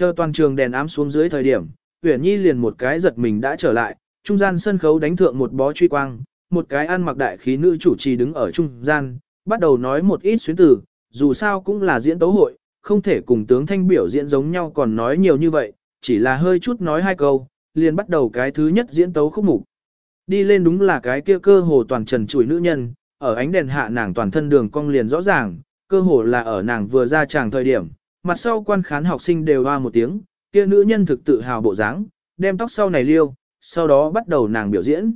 Chờ toàn trường đèn ám xuống dưới thời điểm, Uyển Nhi liền một cái giật mình đã trở lại, trung gian sân khấu đánh thượng một bó truy quang, một cái ăn mặc đại khí nữ chủ trì đứng ở trung gian, bắt đầu nói một ít xuyến từ, dù sao cũng là diễn tấu hội, không thể cùng tướng thanh biểu diễn giống nhau còn nói nhiều như vậy, chỉ là hơi chút nói hai câu, liền bắt đầu cái thứ nhất diễn tấu khúc mục. Đi lên đúng là cái kia cơ hồ toàn trần trụi nữ nhân, ở ánh đèn hạ nàng toàn thân đường cong liền rõ ràng, cơ hồ là ở nàng vừa ra tràng thời điểm, mặt sau quan khán học sinh đều hoa một tiếng, kia nữ nhân thực tự hào bộ dáng, đem tóc sau này liêu, sau đó bắt đầu nàng biểu diễn.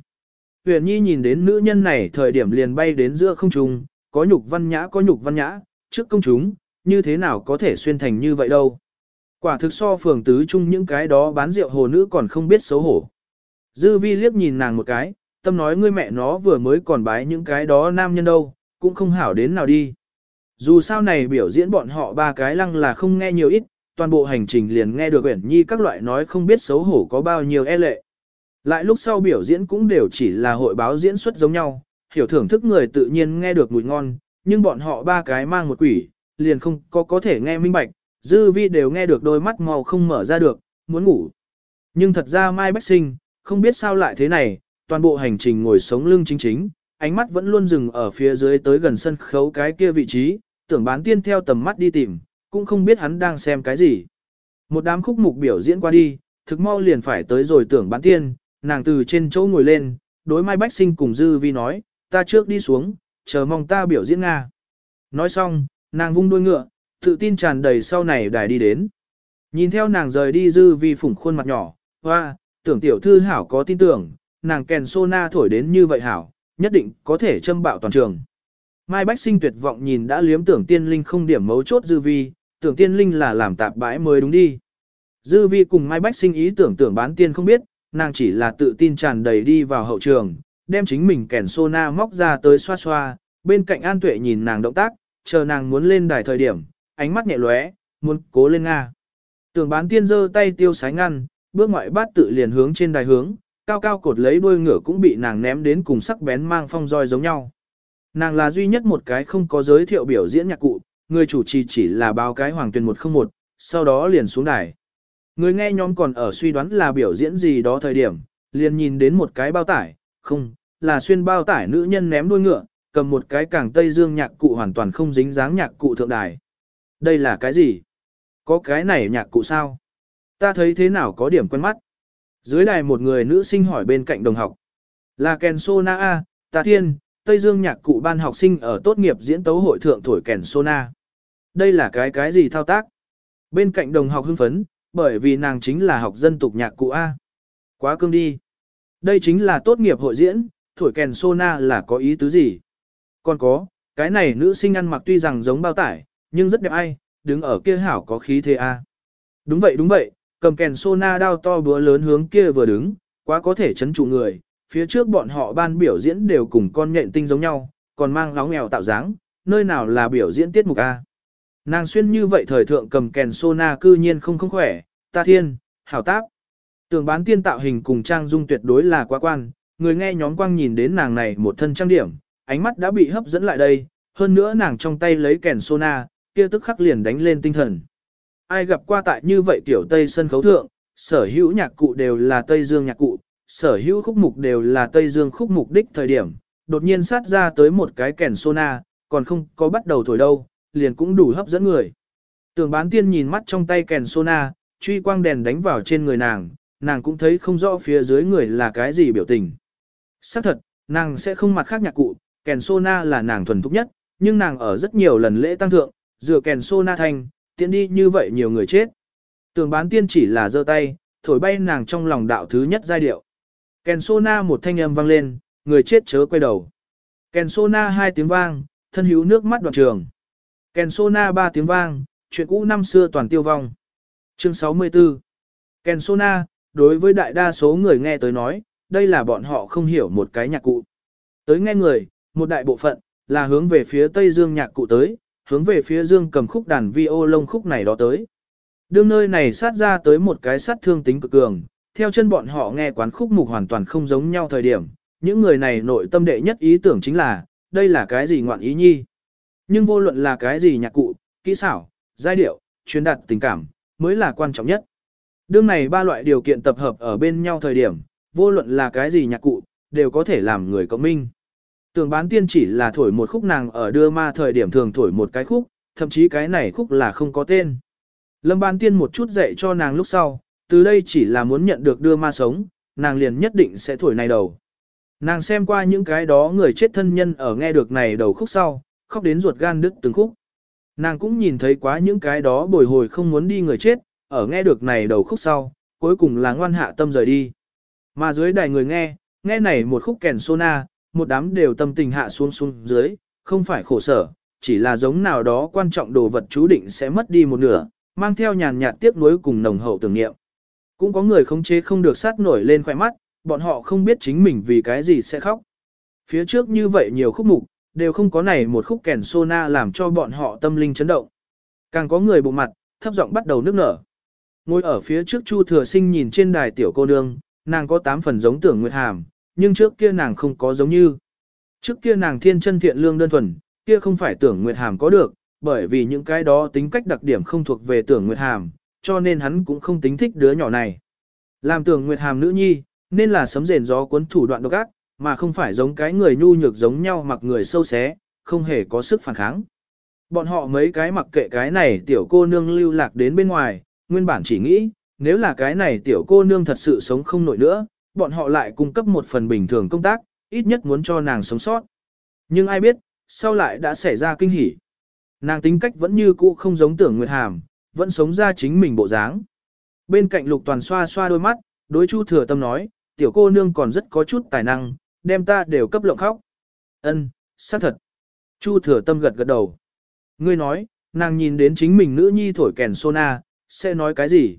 Huyền Nhi nhìn đến nữ nhân này thời điểm liền bay đến giữa không trung, có nhục văn nhã có nhục văn nhã, trước công chúng, như thế nào có thể xuyên thành như vậy đâu. Quả thực so phường tứ chung những cái đó bán rượu hồ nữ còn không biết xấu hổ. Dư vi liếc nhìn nàng một cái, tâm nói ngươi mẹ nó vừa mới còn bái những cái đó nam nhân đâu, cũng không hảo đến nào đi. Dù sao này biểu diễn bọn họ ba cái lăng là không nghe nhiều ít, toàn bộ hành trình liền nghe được Uyển Nhi các loại nói không biết xấu hổ có bao nhiêu e lệ. Lại lúc sau biểu diễn cũng đều chỉ là hội báo diễn xuất giống nhau, hiểu thưởng thức người tự nhiên nghe được mùi ngon, nhưng bọn họ ba cái mang một quỷ, liền không có có thể nghe minh bạch, dư vi đều nghe được đôi mắt màu không mở ra được, muốn ngủ. Nhưng thật ra Mai Bách Sinh, không biết sao lại thế này, toàn bộ hành trình ngồi sống lưng chính chính, ánh mắt vẫn luôn dừng ở phía dưới tới gần sân khấu cái kia vị trí, tưởng bán tiên theo tầm mắt đi tìm, cũng không biết hắn đang xem cái gì. Một đám khúc mục biểu diễn qua đi, thực mau liền phải tới rồi tưởng bán tiên, nàng từ trên chỗ ngồi lên, đối Mai Bách Sinh cùng Dư Vi nói, ta trước đi xuống, chờ mong ta biểu diễn Nga. Nói xong, nàng vung đuôi ngựa, tự tin tràn đầy sau này đài đi đến. Nhìn theo nàng rời đi Dư Vi phủng khuôn mặt nhỏ, hoa, tưởng tiểu thư hảo có tin tưởng, nàng kèn sô na thổi đến như vậy hảo, nhất định có thể châm bạo toàn trường. Mai Bách Sinh tuyệt vọng nhìn đã liếm tưởng tiên linh không điểm mấu chốt Dư Vi, tưởng tiên linh là làm tạp bãi mới đúng đi. Dư Vi cùng Mai Bách Sinh ý tưởng tưởng bán tiên không biết, nàng chỉ là tự tin tràn đầy đi vào hậu trường, đem chính mình kèn sona móc ra tới xoa xoa, bên cạnh An Tuệ nhìn nàng động tác, chờ nàng muốn lên đài thời điểm, ánh mắt nhẹ lóe, muốn cố lên Nga. Tưởng bán tiên giơ tay tiêu sái ngăn, bước ngoại bát tự liền hướng trên đài hướng, cao cao cột lấy đuôi ngựa cũng bị nàng ném đến cùng sắc bén mang phong roi giống nhau. Nàng là duy nhất một cái không có giới thiệu biểu diễn nhạc cụ, người chủ trì chỉ là báo cái hoàng tuyên 101, sau đó liền xuống đài. Người nghe nhóm còn ở suy đoán là biểu diễn gì đó thời điểm, liền nhìn đến một cái bao tải, không, là xuyên bao tải nữ nhân ném đuôi ngựa, cầm một cái càng tây dương nhạc cụ hoàn toàn không dính dáng nhạc cụ thượng đài. Đây là cái gì? Có cái này nhạc cụ sao? Ta thấy thế nào có điểm quen mắt. Dưới đài một người nữ sinh hỏi bên cạnh đồng học. Là Kèn Sona A, Ta Thiên, Tây Dương nhạc cụ ban học sinh ở tốt nghiệp diễn tấu hội thượng thổi Kèn Sona. Đây là cái cái gì thao tác? Bên cạnh đồng học hưng phấn, bởi vì nàng chính là học dân tục nhạc cụ A. Quá cương đi. Đây chính là tốt nghiệp hội diễn, thổi kèn sona là có ý tứ gì? Còn có, cái này nữ sinh ăn mặc tuy rằng giống bao tải, nhưng rất đẹp ai, đứng ở kia hảo có khí thế A. Đúng vậy đúng vậy, cầm kèn sona đao to búa lớn hướng kia vừa đứng, quá có thể chấn trụ người, phía trước bọn họ ban biểu diễn đều cùng con nhện tinh giống nhau, còn mang lóng nghèo tạo dáng, nơi nào là biểu diễn tiết mục A. Nàng xuyên như vậy thời thượng cầm kèn sona cư nhiên không không khỏe, ta thiên, hảo táp. Tường bán tiên tạo hình cùng trang dung tuyệt đối là quá quan, người nghe nhóm quang nhìn đến nàng này một thân trang điểm, ánh mắt đã bị hấp dẫn lại đây, hơn nữa nàng trong tay lấy kèn sona, kia tức khắc liền đánh lên tinh thần. Ai gặp qua tại như vậy tiểu Tây sân khấu thượng, sở hữu nhạc cụ đều là Tây Dương nhạc cụ, sở hữu khúc mục đều là Tây Dương khúc mục đích thời điểm, đột nhiên sát ra tới một cái kèn sona, còn không có bắt đầu thổi đâu, liền cũng đủ hấp dẫn người. Tưởng bán tiên nhìn mắt trong tay kèn sona, truy quang đèn đánh vào trên người nàng, nàng cũng thấy không rõ phía dưới người là cái gì biểu tình. Xác thật, nàng sẽ không mặt khác nhạc cụ, kèn sona là nàng thuần thục nhất, nhưng nàng ở rất nhiều lần lễ tăng thượng, dựa kèn sona thành, tiện đi như vậy nhiều người chết. tường bán tiên chỉ là giơ tay, thổi bay nàng trong lòng đạo thứ nhất giai điệu. Kèn sona một thanh âm vang lên, người chết chớ quay đầu. Kèn sona hai tiếng vang, thân hữu nước mắt đoạn trường. Kèn Sona ba tiếng vang, chuyện cũ năm xưa toàn tiêu vong. Chương 64 Kèn Sona, đối với đại đa số người nghe tới nói, đây là bọn họ không hiểu một cái nhạc cụ. Tới nghe người, một đại bộ phận, là hướng về phía Tây Dương nhạc cụ tới, hướng về phía Dương cầm khúc đàn vi ô lông khúc này đó tới. Đương nơi này sát ra tới một cái sát thương tính cực cường, theo chân bọn họ nghe quán khúc mục hoàn toàn không giống nhau thời điểm, những người này nội tâm đệ nhất ý tưởng chính là, đây là cái gì ngoạn ý nhi. Nhưng vô luận là cái gì nhạc cụ, kỹ xảo, giai điệu, truyền đạt tình cảm, mới là quan trọng nhất. Đương này ba loại điều kiện tập hợp ở bên nhau thời điểm, vô luận là cái gì nhạc cụ, đều có thể làm người cộng minh. Tưởng bán tiên chỉ là thổi một khúc nàng ở đưa ma thời điểm thường thổi một cái khúc, thậm chí cái này khúc là không có tên. Lâm bán tiên một chút dạy cho nàng lúc sau, từ đây chỉ là muốn nhận được đưa ma sống, nàng liền nhất định sẽ thổi này đầu. Nàng xem qua những cái đó người chết thân nhân ở nghe được này đầu khúc sau, khóc đến ruột gan đứt từng khúc. Nàng cũng nhìn thấy quá những cái đó bồi hồi không muốn đi người chết, ở nghe được này đầu khúc sau, cuối cùng là ngoan hạ tâm rời đi. Mà dưới đài người nghe, nghe này một khúc kèn sona, một đám đều tâm tình hạ xuống xuống dưới, không phải khổ sở, chỉ là giống nào đó quan trọng đồ vật chú định sẽ mất đi một nửa, mang theo nhàn nhạt tiếc nuối cùng nồng hậu tưởng niệm. Cũng có người khống chế không được sát nổi lên khỏe mắt, bọn họ không biết chính mình vì cái gì sẽ khóc. Phía trước như vậy nhiều khúc mục, đều không có này một khúc kèn sona làm cho bọn họ tâm linh chấn động. Càng có người bộ mặt, thấp giọng bắt đầu nước nở. Ngồi ở phía trước Chu Thừa Sinh nhìn trên đài tiểu cô nương, nàng có tám phần giống tưởng Nguyệt Hàm, nhưng trước kia nàng không có giống như. Trước kia nàng thiên chân thiện lương đơn thuần, kia không phải tưởng Nguyệt Hàm có được, bởi vì những cái đó tính cách đặc điểm không thuộc về tưởng Nguyệt Hàm, cho nên hắn cũng không tính thích đứa nhỏ này. Làm tưởng Nguyệt Hàm nữ nhi, nên là sấm rền gió cuốn thủ đoạn độc ác, mà không phải giống cái người nhu nhược giống nhau mặc người sâu xé, không hề có sức phản kháng. Bọn họ mấy cái mặc kệ cái này tiểu cô nương lưu lạc đến bên ngoài, nguyên bản chỉ nghĩ, nếu là cái này tiểu cô nương thật sự sống không nổi nữa, bọn họ lại cung cấp một phần bình thường công tác, ít nhất muốn cho nàng sống sót. Nhưng ai biết, sau lại đã xảy ra kinh hỉ. Nàng tính cách vẫn như cũ không giống tưởng Nguyệt Hàm, vẫn sống ra chính mình bộ dáng. Bên cạnh lục toàn xoa xoa đôi mắt, đối chu thừa tâm nói, tiểu cô nương còn rất có chút tài năng, đem ta đều cấp lộng khóc. Ân, xác thật. Chu thừa tâm gật gật đầu. Ngươi nói, nàng nhìn đến chính mình nữ nhi thổi kèn sona, sẽ nói cái gì?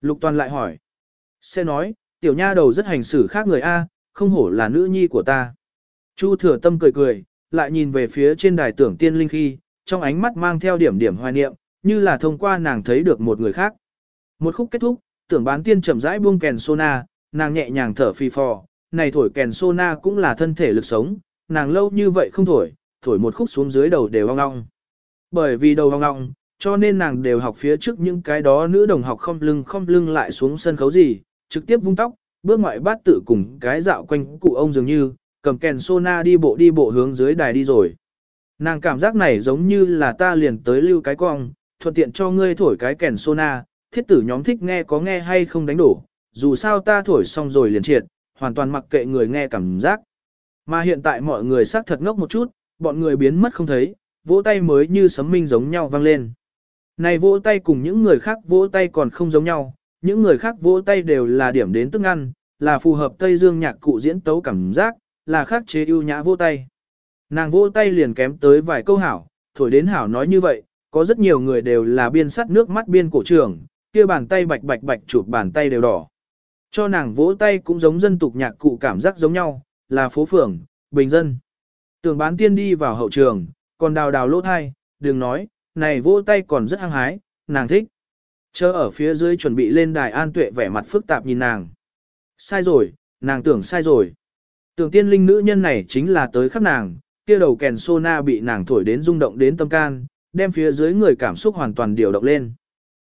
Lục toàn lại hỏi. Sẽ nói, tiểu nha đầu rất hành xử khác người A, không hổ là nữ nhi của ta. Chu thừa tâm cười cười, lại nhìn về phía trên đài tưởng tiên linh khi, trong ánh mắt mang theo điểm điểm hoài niệm, như là thông qua nàng thấy được một người khác. Một khúc kết thúc, tưởng bán tiên chậm rãi buông kèn sona, nàng nhẹ nhàng thở phi phò, này thổi kèn sona cũng là thân thể lực sống, nàng lâu như vậy không thổi, thổi một khúc xuống dưới đầu đều ong ong. Bởi vì đầu ong ong, cho nên nàng đều học phía trước những cái đó nữ đồng học không lưng không lưng lại xuống sân khấu gì, trực tiếp vung tóc, bước ngoại bát tự cùng cái dạo quanh cụ ông dường như, cầm kèn sona đi bộ đi bộ hướng dưới đài đi rồi. Nàng cảm giác này giống như là ta liền tới lưu cái cong, thuận tiện cho ngươi thổi cái kèn sona, thiết tử nhóm thích nghe có nghe hay không đánh đổ, dù sao ta thổi xong rồi liền triệt, hoàn toàn mặc kệ người nghe cảm giác. Mà hiện tại mọi người xác thật ngốc một chút, bọn người biến mất không thấy, vỗ tay mới như sấm minh giống nhau vang lên. Này vỗ tay cùng những người khác vỗ tay còn không giống nhau, những người khác vỗ tay đều là điểm đến tức ăn, là phù hợp Tây Dương nhạc cụ diễn tấu cảm giác, là khắc chế ưu nhã vỗ tay. Nàng vỗ tay liền kém tới vài câu hảo, thổi đến hảo nói như vậy, có rất nhiều người đều là biên sắt nước mắt biên cổ trường, kia bàn tay bạch bạch bạch chụp bàn tay đều đỏ. Cho nàng vỗ tay cũng giống dân tục nhạc cụ cảm giác giống nhau, là phố phường, bình dân. Tường bán tiên đi vào hậu trường, còn đào đào lỗ thai, đừng nói, này vỗ tay còn rất hăng hái, nàng thích. Chờ ở phía dưới chuẩn bị lên đài an tuệ vẻ mặt phức tạp nhìn nàng. Sai rồi, nàng tưởng sai rồi. Tưởng tiên linh nữ nhân này chính là tới khắc nàng, kia đầu kèn sona bị nàng thổi đến rung động đến tâm can, đem phía dưới người cảm xúc hoàn toàn điều động lên.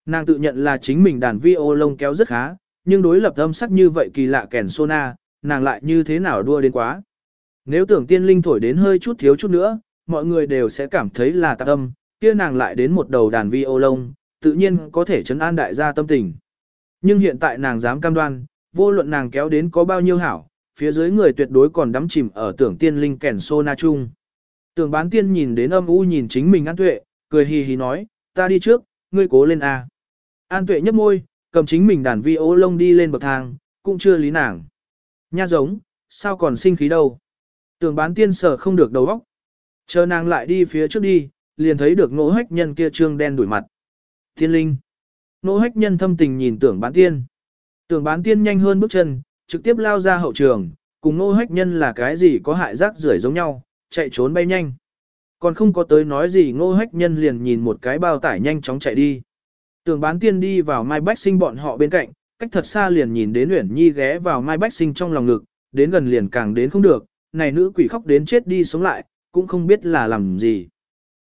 Nàng tự nhận là chính mình đàn vi ô lông kéo rất khá, nhưng đối lập âm sắc như vậy kỳ lạ kèn sona, nàng lại như thế nào đua đến quá. Nếu tưởng tiên linh thổi đến hơi chút thiếu chút nữa, mọi người đều sẽ cảm thấy là tạc âm, kia nàng lại đến một đầu đàn vi ô lông, tự nhiên có thể chấn an đại gia tâm tình. Nhưng hiện tại nàng dám cam đoan, vô luận nàng kéo đến có bao nhiêu hảo, phía dưới người tuyệt đối còn đắm chìm ở tưởng tiên linh kèn sô na chung. Tưởng bán tiên nhìn đến âm u nhìn chính mình an tuệ, cười hì hì nói, ta đi trước, ngươi cố lên a. An tuệ nhấp môi, cầm chính mình đàn vi ô lông đi lên bậc thang, cũng chưa lý nàng. Nha giống, sao còn sinh khí đâu. Tưởng bán tiên sở không được đầu óc. Chờ nàng lại đi phía trước đi, liền thấy được ngỗ hách nhân kia trương đen đuổi mặt. Thiên linh. Nô hách nhân thâm tình nhìn tưởng bán tiên. Tưởng bán tiên nhanh hơn bước chân, trực tiếp lao ra hậu trường, cùng nô hách nhân là cái gì có hại rác rưởi giống nhau, chạy trốn bay nhanh. Còn không có tới nói gì ngô hách nhân liền nhìn một cái bao tải nhanh chóng chạy đi. Tưởng bán tiên đi vào Mai Bách Sinh bọn họ bên cạnh, cách thật xa liền nhìn đến Uyển Nhi ghé vào Mai Bách Sinh trong lòng ngực, đến gần liền càng đến không được, này nữ quỷ khóc đến chết đi sống lại, cũng không biết là làm gì.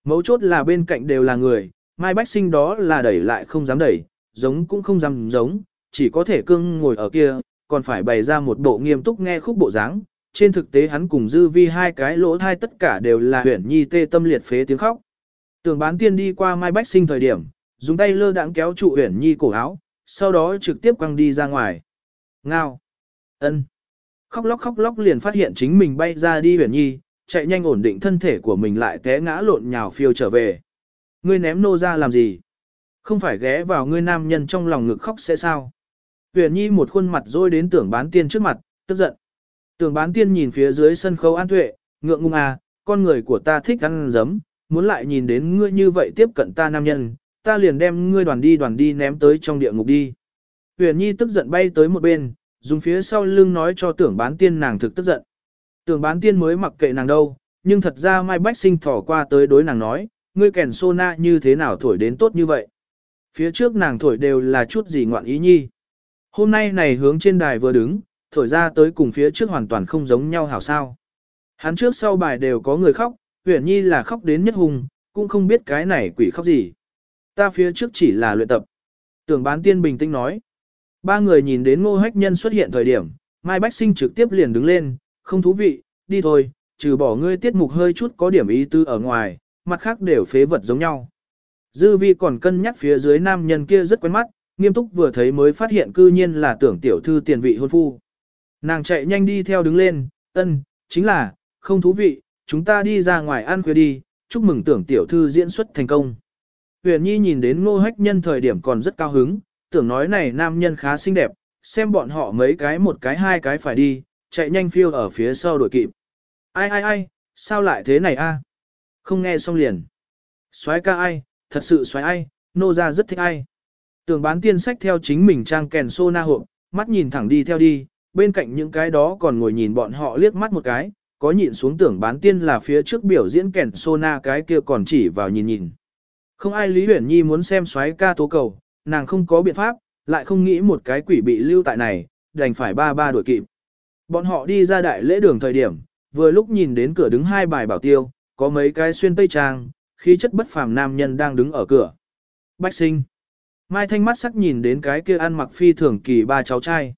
Mấu chốt là bên cạnh đều là người, Mai Bách Sinh đó là đẩy lại không dám đẩy, giống cũng không dám giống, chỉ có thể cưng ngồi ở kia, còn phải bày ra một bộ nghiêm túc nghe khúc bộ dáng. Trên thực tế hắn cùng dư vi hai cái lỗ thai tất cả đều là huyển nhi tê tâm liệt phế tiếng khóc. Tưởng bán tiên đi qua Mai Bách Sinh thời điểm, dùng tay lơ đãng kéo trụ huyển nhi cổ áo, sau đó trực tiếp quăng đi ra ngoài. Ngao. ân, Khóc lóc khóc lóc liền phát hiện chính mình bay ra đi huyển nhi, chạy nhanh ổn định thân thể của mình lại té ngã lộn nhào phiêu trở về. Ngươi ném nô ra làm gì? Không phải ghé vào ngươi nam nhân trong lòng ngực khóc sẽ sao? Huyền Nhi một khuôn mặt rôi đến tưởng bán tiên trước mặt, tức giận. Tưởng bán tiên nhìn phía dưới sân khấu an tuệ, ngượng ngung à, con người của ta thích ăn giấm, muốn lại nhìn đến ngươi như vậy tiếp cận ta nam nhân, ta liền đem ngươi đoàn đi đoàn đi ném tới trong địa ngục đi. Huyền Nhi tức giận bay tới một bên, dùng phía sau lưng nói cho tưởng bán tiên nàng thực tức giận. Tưởng bán tiên mới mặc kệ nàng đâu, nhưng thật ra Mai Bách Sinh thỏ qua tới đối nàng nói, ngươi kèn sô na như thế nào thổi đến tốt như vậy. Phía trước nàng thổi đều là chút gì ngoạn ý nhi. Hôm nay này hướng trên đài vừa đứng, thổi ra tới cùng phía trước hoàn toàn không giống nhau hảo sao. Hắn trước sau bài đều có người khóc, huyền nhi là khóc đến nhất hùng, cũng không biết cái này quỷ khóc gì. Ta phía trước chỉ là luyện tập. Tưởng bán tiên bình tĩnh nói. Ba người nhìn đến ngô hách nhân xuất hiện thời điểm, Mai Bách Sinh trực tiếp liền đứng lên, không thú vị, đi thôi, trừ bỏ ngươi tiết mục hơi chút có điểm ý tư ở ngoài, mặt khác đều phế vật giống nhau. Dư vi còn cân nhắc phía dưới nam nhân kia rất quen mắt, nghiêm túc vừa thấy mới phát hiện cư nhiên là tưởng tiểu thư tiền vị hôn phu. Nàng chạy nhanh đi theo đứng lên, ân, chính là, không thú vị, chúng ta đi ra ngoài ăn khuya đi, chúc mừng tưởng tiểu thư diễn xuất thành công. Huyền Nhi nhìn đến ngô hách nhân thời điểm còn rất cao hứng, tưởng nói này nam nhân khá xinh đẹp, xem bọn họ mấy cái một cái hai cái phải đi, chạy nhanh phiêu ở phía sau đuổi kịp. Ai ai ai, sao lại thế này a? Không nghe xong liền. Xoái ca ai, thật sự xoái ai, nô ra rất thích ai. Tưởng bán tiên sách theo chính mình trang kèn xô na hộp, mắt nhìn thẳng đi theo đi, bên cạnh những cái đó còn ngồi nhìn bọn họ liếc mắt một cái, có nhịn xuống tưởng bán tiên là phía trước biểu diễn kèn xô na cái kia còn chỉ vào nhìn nhìn. Không ai Lý Huyển Nhi muốn xem xoái ca tố cầu, nàng không có biện pháp, lại không nghĩ một cái quỷ bị lưu tại này, đành phải ba ba đuổi kịp. Bọn họ đi ra đại lễ đường thời điểm, vừa lúc nhìn đến cửa đứng hai bài bảo tiêu, có mấy cái xuyên tây trang, khí chất bất phàm nam nhân đang đứng ở cửa. Bách sinh. Mai thanh mắt sắc nhìn đến cái kia ăn mặc phi thường kỳ ba cháu trai.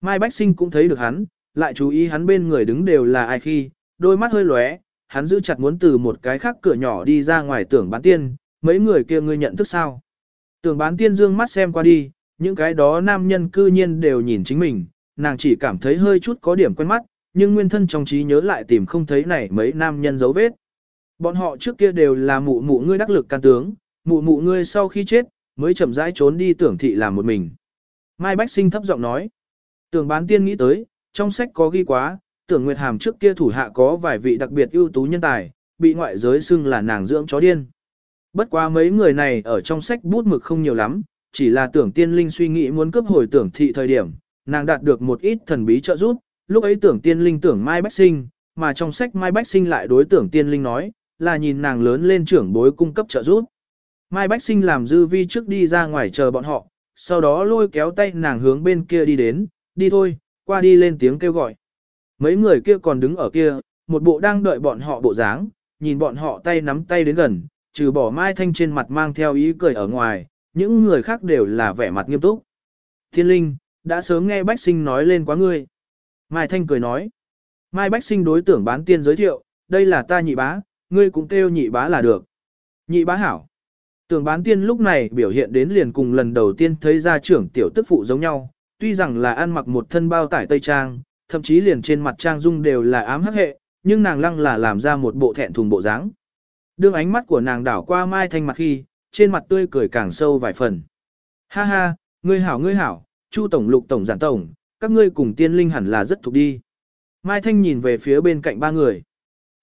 Mai Bách sinh cũng thấy được hắn, lại chú ý hắn bên người đứng đều là ai khi, đôi mắt hơi lóe, hắn giữ chặt muốn từ một cái khác cửa nhỏ đi ra ngoài tưởng bán tiên, mấy người kia ngươi nhận thức sao. Tưởng bán tiên dương mắt xem qua đi, những cái đó nam nhân cư nhiên đều nhìn chính mình, nàng chỉ cảm thấy hơi chút có điểm quen mắt, nhưng nguyên thân trong trí nhớ lại tìm không thấy này mấy nam nhân dấu vết. Bọn họ trước kia đều là mụ mụ ngươi đắc lực can tướng, mụ mụ ngươi sau khi chết, mới chậm rãi trốn đi tưởng thị làm một mình. Mai Bách Sinh thấp giọng nói, tưởng bán tiên nghĩ tới, trong sách có ghi quá, tưởng Nguyệt Hàm trước kia thủ hạ có vài vị đặc biệt ưu tú nhân tài, bị ngoại giới xưng là nàng dưỡng chó điên. Bất quá mấy người này ở trong sách bút mực không nhiều lắm, chỉ là tưởng tiên linh suy nghĩ muốn cướp hồi tưởng thị thời điểm, nàng đạt được một ít thần bí trợ giúp, lúc ấy tưởng tiên linh tưởng Mai Bách Sinh, mà trong sách Mai Bách Sinh lại đối tưởng tiên linh nói, là nhìn nàng lớn lên trưởng bối cung cấp trợ giúp. Mai Bách Sinh làm dư vi trước đi ra ngoài chờ bọn họ, sau đó lôi kéo tay nàng hướng bên kia đi đến, đi thôi, qua đi lên tiếng kêu gọi. Mấy người kia còn đứng ở kia, một bộ đang đợi bọn họ bộ dáng, nhìn bọn họ tay nắm tay đến gần, trừ bỏ Mai Thanh trên mặt mang theo ý cười ở ngoài, những người khác đều là vẻ mặt nghiêm túc. Thiên Linh, đã sớm nghe Bách Sinh nói lên quá ngươi. Mai Thanh cười nói. Mai Bách Sinh đối tưởng bán tiên giới thiệu, đây là ta nhị bá, ngươi cũng kêu nhị bá là được. Nhị bá hảo. Tưởng bán tiên lúc này biểu hiện đến liền cùng lần đầu tiên thấy ra trưởng tiểu tức phụ giống nhau, tuy rằng là ăn mặc một thân bao tải tây trang, thậm chí liền trên mặt trang dung đều là ám hắc hệ, nhưng nàng lăng là làm ra một bộ thẹn thùng bộ dáng. Đương ánh mắt của nàng đảo qua Mai Thanh mặt khi, trên mặt tươi cười càng sâu vài phần. Ha ha, ngươi hảo ngươi hảo, Chu tổng lục tổng giản tổng, các ngươi cùng tiên linh hẳn là rất thuộc đi. Mai Thanh nhìn về phía bên cạnh ba người.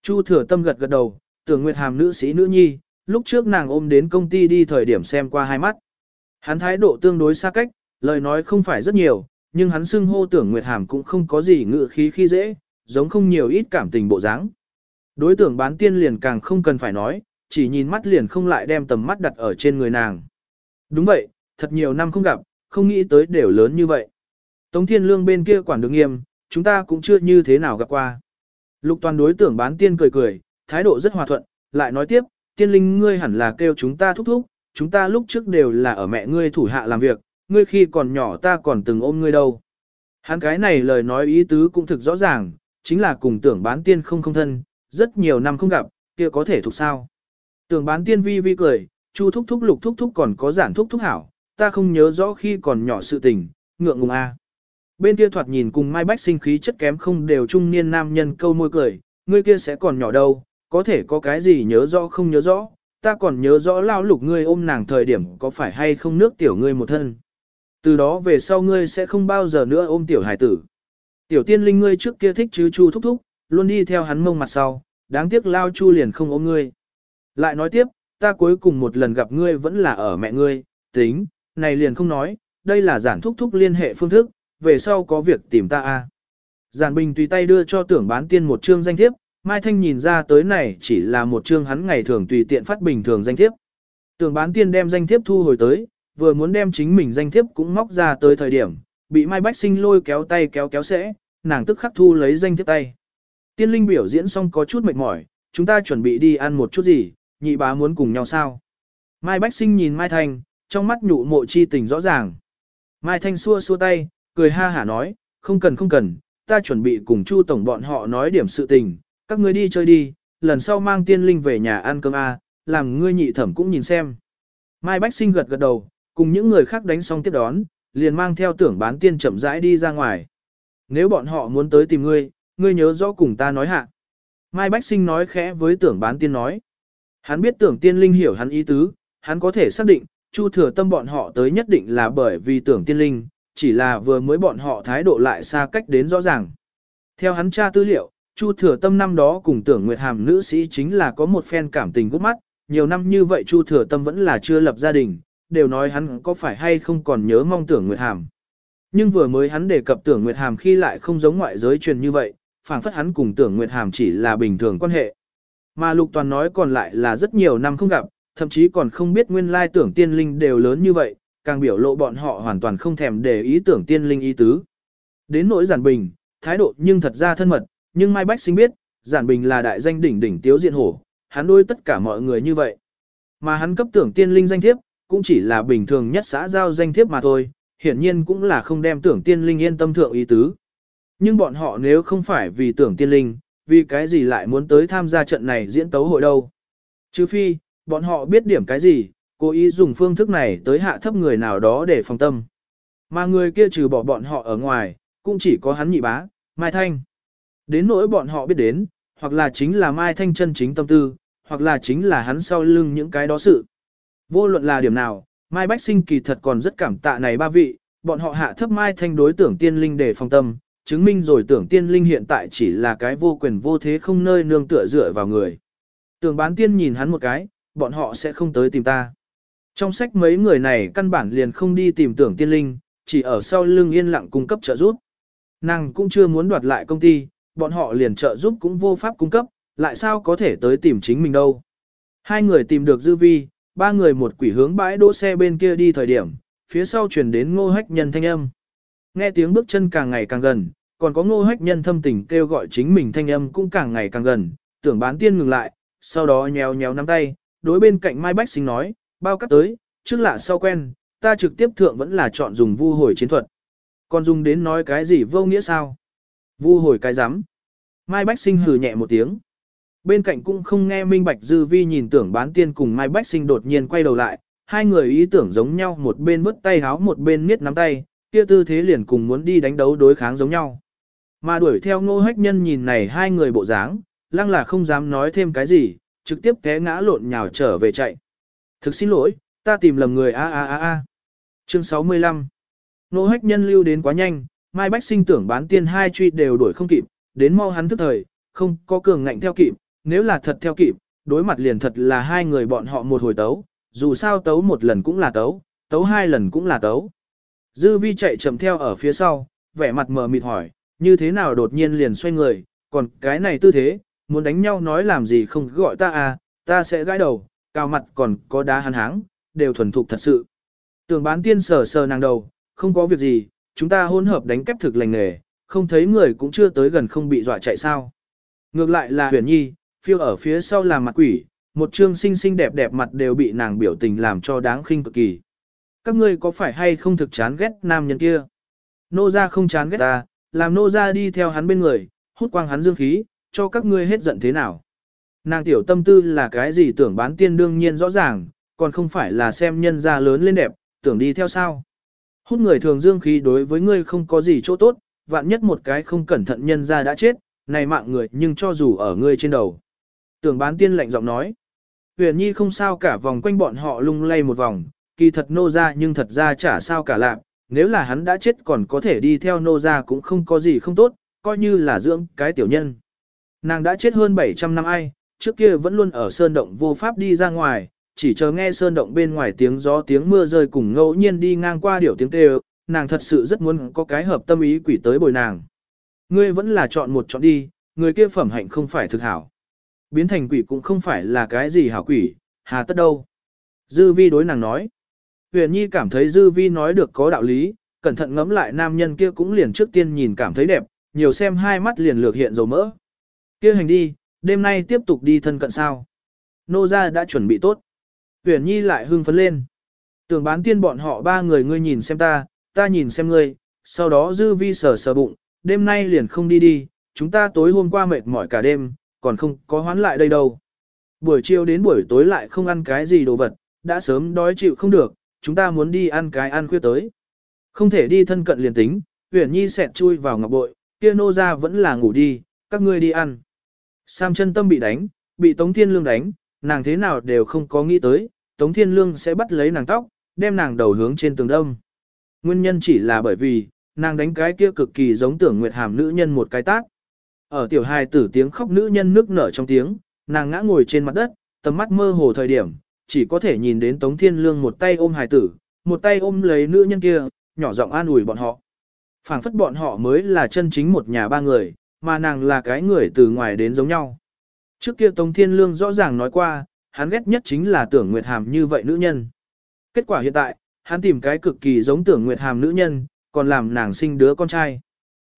Chu thừa tâm gật gật đầu, tưởng Nguyệt Hàm nữ sĩ nữ nhi, lúc trước nàng ôm đến công ty đi thời điểm xem qua hai mắt. Hắn thái độ tương đối xa cách, lời nói không phải rất nhiều, nhưng hắn xưng hô tưởng Nguyệt Hàm cũng không có gì ngự khí khi dễ, giống không nhiều ít cảm tình bộ dáng. Đối tượng bán tiên liền càng không cần phải nói, chỉ nhìn mắt liền không lại đem tầm mắt đặt ở trên người nàng. Đúng vậy, thật nhiều năm không gặp, không nghĩ tới đều lớn như vậy. Tống Thiên Lương bên kia quản được nghiêm, chúng ta cũng chưa như thế nào gặp qua. Lục toàn đối tưởng bán tiên cười cười, thái độ rất hòa thuận, lại nói tiếp, tiên linh ngươi hẳn là kêu chúng ta thúc thúc, chúng ta lúc trước đều là ở mẹ ngươi thủ hạ làm việc, ngươi khi còn nhỏ ta còn từng ôm ngươi đâu. Hắn cái này lời nói ý tứ cũng thực rõ ràng, chính là cùng tưởng bán tiên không không thân, rất nhiều năm không gặp, kia có thể thuộc sao. Tưởng bán tiên vi vi cười, chu thúc thúc lục thúc thúc còn có giản thúc thúc hảo, ta không nhớ rõ khi còn nhỏ sự tình, ngượng ngùng a. Bên kia thoạt nhìn cùng Mai Bách sinh khí chất kém không đều trung niên nam nhân câu môi cười, ngươi kia sẽ còn nhỏ đâu, có thể có cái gì nhớ rõ không nhớ rõ, ta còn nhớ rõ lao lục ngươi ôm nàng thời điểm có phải hay không nước tiểu ngươi một thân. Từ đó về sau ngươi sẽ không bao giờ nữa ôm tiểu hải tử. Tiểu tiên linh ngươi trước kia thích chứ chu thúc thúc, luôn đi theo hắn mông mặt sau, đáng tiếc lao chu liền không ôm ngươi. Lại nói tiếp, ta cuối cùng một lần gặp ngươi vẫn là ở mẹ ngươi, tính, này liền không nói, đây là giản thúc thúc liên hệ phương thức, về sau có việc tìm ta a. Giản Bình tùy tay đưa cho tưởng bán tiên một chương danh thiếp, Mai Thanh nhìn ra tới này chỉ là một chương hắn ngày thường tùy tiện phát bình thường danh thiếp. Tưởng bán tiên đem danh thiếp thu hồi tới, vừa muốn đem chính mình danh thiếp cũng móc ra tới thời điểm, bị Mai Bách Sinh lôi kéo tay kéo kéo sẽ, nàng tức khắc thu lấy danh thiếp tay. Tiên linh biểu diễn xong có chút mệt mỏi, chúng ta chuẩn bị đi ăn một chút gì, nhị bá muốn cùng nhau sao. Mai Bách Sinh nhìn Mai Thanh, trong mắt nhụ mộ chi tình rõ ràng. Mai Thanh xua xua tay, cười ha hả nói, không cần không cần, ta chuẩn bị cùng Chu Tổng bọn họ nói điểm sự tình, các ngươi đi chơi đi, lần sau mang tiên linh về nhà ăn cơm A, làm ngươi nhị thẩm cũng nhìn xem. Mai Bách Sinh gật gật đầu, cùng những người khác đánh xong tiếp đón, liền mang theo tưởng bán tiên chậm rãi đi ra ngoài. Nếu bọn họ muốn tới tìm ngươi, ngươi nhớ rõ cùng ta nói hạ. Mai Bách Sinh nói khẽ với tưởng bán tiên nói. Hắn biết tưởng tiên linh hiểu hắn ý tứ, hắn có thể xác định, Chu thừa tâm bọn họ tới nhất định là bởi vì tưởng tiên linh, chỉ là vừa mới bọn họ thái độ lại xa cách đến rõ ràng. Theo hắn tra tư liệu, Chu thừa tâm năm đó cùng tưởng Nguyệt Hàm nữ sĩ chính là có một phen cảm tình gút mắt, nhiều năm như vậy Chu thừa tâm vẫn là chưa lập gia đình, đều nói hắn có phải hay không còn nhớ mong tưởng Nguyệt Hàm. Nhưng vừa mới hắn đề cập tưởng Nguyệt Hàm khi lại không giống ngoại giới truyền như vậy, phảng phất hắn cùng tưởng Nguyệt Hàm chỉ là bình thường quan hệ. Mà Lục Toàn nói còn lại là rất nhiều năm không gặp, thậm chí còn không biết nguyên lai tưởng tiên linh đều lớn như vậy, càng biểu lộ bọn họ hoàn toàn không thèm để ý tưởng tiên linh ý tứ. Đến nỗi giản bình, thái độ nhưng thật ra thân mật, nhưng Mai Bách sinh biết, giản bình là đại danh đỉnh đỉnh tiếu diện hổ, hắn đôi tất cả mọi người như vậy. Mà hắn cấp tưởng tiên linh danh thiếp, cũng chỉ là bình thường nhất xã giao danh thiếp mà thôi, hiển nhiên cũng là không đem tưởng tiên linh yên tâm thượng ý tứ. Nhưng bọn họ nếu không phải vì tưởng tiên linh, vì cái gì lại muốn tới tham gia trận này diễn tấu hội đâu. Chứ phi, bọn họ biết điểm cái gì, cố ý dùng phương thức này tới hạ thấp người nào đó để phòng tâm. Mà người kia trừ bỏ bọn họ ở ngoài, cũng chỉ có hắn nhị bá, Mai Thanh. Đến nỗi bọn họ biết đến, hoặc là chính là Mai Thanh chân chính tâm tư, hoặc là chính là hắn sau lưng những cái đó sự. Vô luận là điểm nào, Mai Bách Sinh kỳ thật còn rất cảm tạ này ba vị, bọn họ hạ thấp Mai Thanh đối tưởng tiên linh để phòng tâm, chứng minh rồi tưởng tiên linh hiện tại chỉ là cái vô quyền vô thế không nơi nương tựa dựa vào người. Tưởng bán tiên nhìn hắn một cái, bọn họ sẽ không tới tìm ta. Trong sách mấy người này căn bản liền không đi tìm tưởng tiên linh, chỉ ở sau lưng yên lặng cung cấp trợ giúp. Nàng cũng chưa muốn đoạt lại công ty, bọn họ liền trợ giúp cũng vô pháp cung cấp, lại sao có thể tới tìm chính mình đâu. Hai người tìm được dư vi, ba người một quỷ hướng bãi đỗ xe bên kia đi thời điểm, phía sau chuyển đến ngô hách nhân thanh âm. Nghe tiếng bước chân càng ngày càng gần, còn có ngô hách nhân thâm tình kêu gọi chính mình thanh âm cũng càng ngày càng gần, tưởng bán tiên ngừng lại, sau đó nhéo nhéo nắm tay, đối bên cạnh Mai Bách Sinh nói, bao cắt tới, trước lạ sau quen, ta trực tiếp thượng vẫn là chọn dùng vu hồi chiến thuật. Còn dùng đến nói cái gì vô nghĩa sao? Vu hồi cái rắm Mai Bách Sinh hừ nhẹ một tiếng. Bên cạnh cũng không nghe Minh Bạch Dư Vi nhìn tưởng bán tiên cùng Mai Bách Sinh đột nhiên quay đầu lại, hai người ý tưởng giống nhau một bên vứt tay háo một bên miết nắm tay, kia tư thế liền cùng muốn đi đánh đấu đối kháng giống nhau. Mà đuổi theo ngô hách nhân nhìn này hai người bộ dáng, lăng là không dám nói thêm cái gì, trực tiếp té ngã lộn nhào trở về chạy. Thực xin lỗi, ta tìm lầm người a a a a. Chương 65 nô hách nhân lưu đến quá nhanh, Mai Bách sinh tưởng bán tiên hai truy đều đuổi không kịp, đến mau hắn thức thời, không có cường ngạnh theo kịp, nếu là thật theo kịp, đối mặt liền thật là hai người bọn họ một hồi tấu, dù sao tấu một lần cũng là tấu, tấu hai lần cũng là tấu. Dư vi chạy chậm theo ở phía sau, vẻ mặt mờ mịt hỏi, như thế nào đột nhiên liền xoay người, còn cái này tư thế, muốn đánh nhau nói làm gì không gọi ta à, ta sẽ gãi đầu, cao mặt còn có đá hắn háng, đều thuần thục thật sự. Tưởng bán tiên sờ sờ nàng đầu, không có việc gì, chúng ta hỗn hợp đánh kép thực lành nghề, không thấy người cũng chưa tới gần không bị dọa chạy sao. Ngược lại là huyền nhi, phiêu ở phía sau làm mặt quỷ, một chương xinh xinh đẹp đẹp mặt đều bị nàng biểu tình làm cho đáng khinh cực kỳ. Các ngươi có phải hay không thực chán ghét nam nhân kia? Nô ra không chán ghét ta, làm nô ra đi theo hắn bên người, hút quang hắn dương khí, cho các ngươi hết giận thế nào? Nàng tiểu tâm tư là cái gì tưởng bán tiên đương nhiên rõ ràng, còn không phải là xem nhân ra lớn lên đẹp, tưởng đi theo sao. Hút người thường dương khí đối với ngươi không có gì chỗ tốt, vạn nhất một cái không cẩn thận nhân ra đã chết, này mạng người nhưng cho dù ở ngươi trên đầu. Tưởng bán tiên lạnh giọng nói. Huyền Nhi không sao cả vòng quanh bọn họ lung lay một vòng, kỳ thật nô ra nhưng thật ra chả sao cả lạc, nếu là hắn đã chết còn có thể đi theo nô ra cũng không có gì không tốt, coi như là dưỡng cái tiểu nhân. Nàng đã chết hơn 700 năm ai, trước kia vẫn luôn ở sơn động vô pháp đi ra ngoài, chỉ chờ nghe sơn động bên ngoài tiếng gió tiếng mưa rơi cùng ngẫu nhiên đi ngang qua điểu tiếng kêu, nàng thật sự rất muốn có cái hợp tâm ý quỷ tới bồi nàng. Ngươi vẫn là chọn một chọn đi, người kia phẩm hạnh không phải thực hảo. Biến thành quỷ cũng không phải là cái gì hảo quỷ, hà tất đâu. Dư vi đối nàng nói. Huyền Nhi cảm thấy Dư vi nói được có đạo lý, cẩn thận ngẫm lại nam nhân kia cũng liền trước tiên nhìn cảm thấy đẹp, nhiều xem hai mắt liền lược hiện dầu mỡ. Kia hành đi, đêm nay tiếp tục đi thân cận sao. Nô gia đã chuẩn bị tốt. Huyền Nhi lại hưng phấn lên. Tưởng bán tiên bọn họ ba người ngươi nhìn xem ta, ta nhìn xem ngươi, sau đó dư vi sờ sờ bụng, đêm nay liền không đi đi, chúng ta tối hôm qua mệt mỏi cả đêm, còn không có hoán lại đây đâu. Buổi chiều đến buổi tối lại không ăn cái gì đồ vật, đã sớm đói chịu không được, chúng ta muốn đi ăn cái ăn khuya tới. Không thể đi thân cận liền tính, Huyền Nhi sẹt chui vào ngọc bội, kia nô ra vẫn là ngủ đi, các ngươi đi ăn. Sam chân tâm bị đánh, bị Tống Thiên Lương đánh, nàng thế nào đều không có nghĩ tới, Tống Thiên Lương sẽ bắt lấy nàng tóc, đem nàng đầu hướng trên tường đông. Nguyên nhân chỉ là bởi vì, nàng đánh cái kia cực kỳ giống tưởng Nguyệt Hàm nữ nhân một cái tác. Ở tiểu hài tử tiếng khóc nữ nhân nước nở trong tiếng, nàng ngã ngồi trên mặt đất, tầm mắt mơ hồ thời điểm, chỉ có thể nhìn đến Tống Thiên Lương một tay ôm hài tử, một tay ôm lấy nữ nhân kia, nhỏ giọng an ủi bọn họ. phảng phất bọn họ mới là chân chính một nhà ba người, mà nàng là cái người từ ngoài đến giống nhau. Trước kia Tống Thiên Lương rõ ràng nói qua, hắn ghét nhất chính là tưởng Nguyệt Hàm như vậy nữ nhân. Kết quả hiện tại, hắn tìm cái cực kỳ giống tưởng Nguyệt Hàm nữ nhân, còn làm nàng sinh đứa con trai.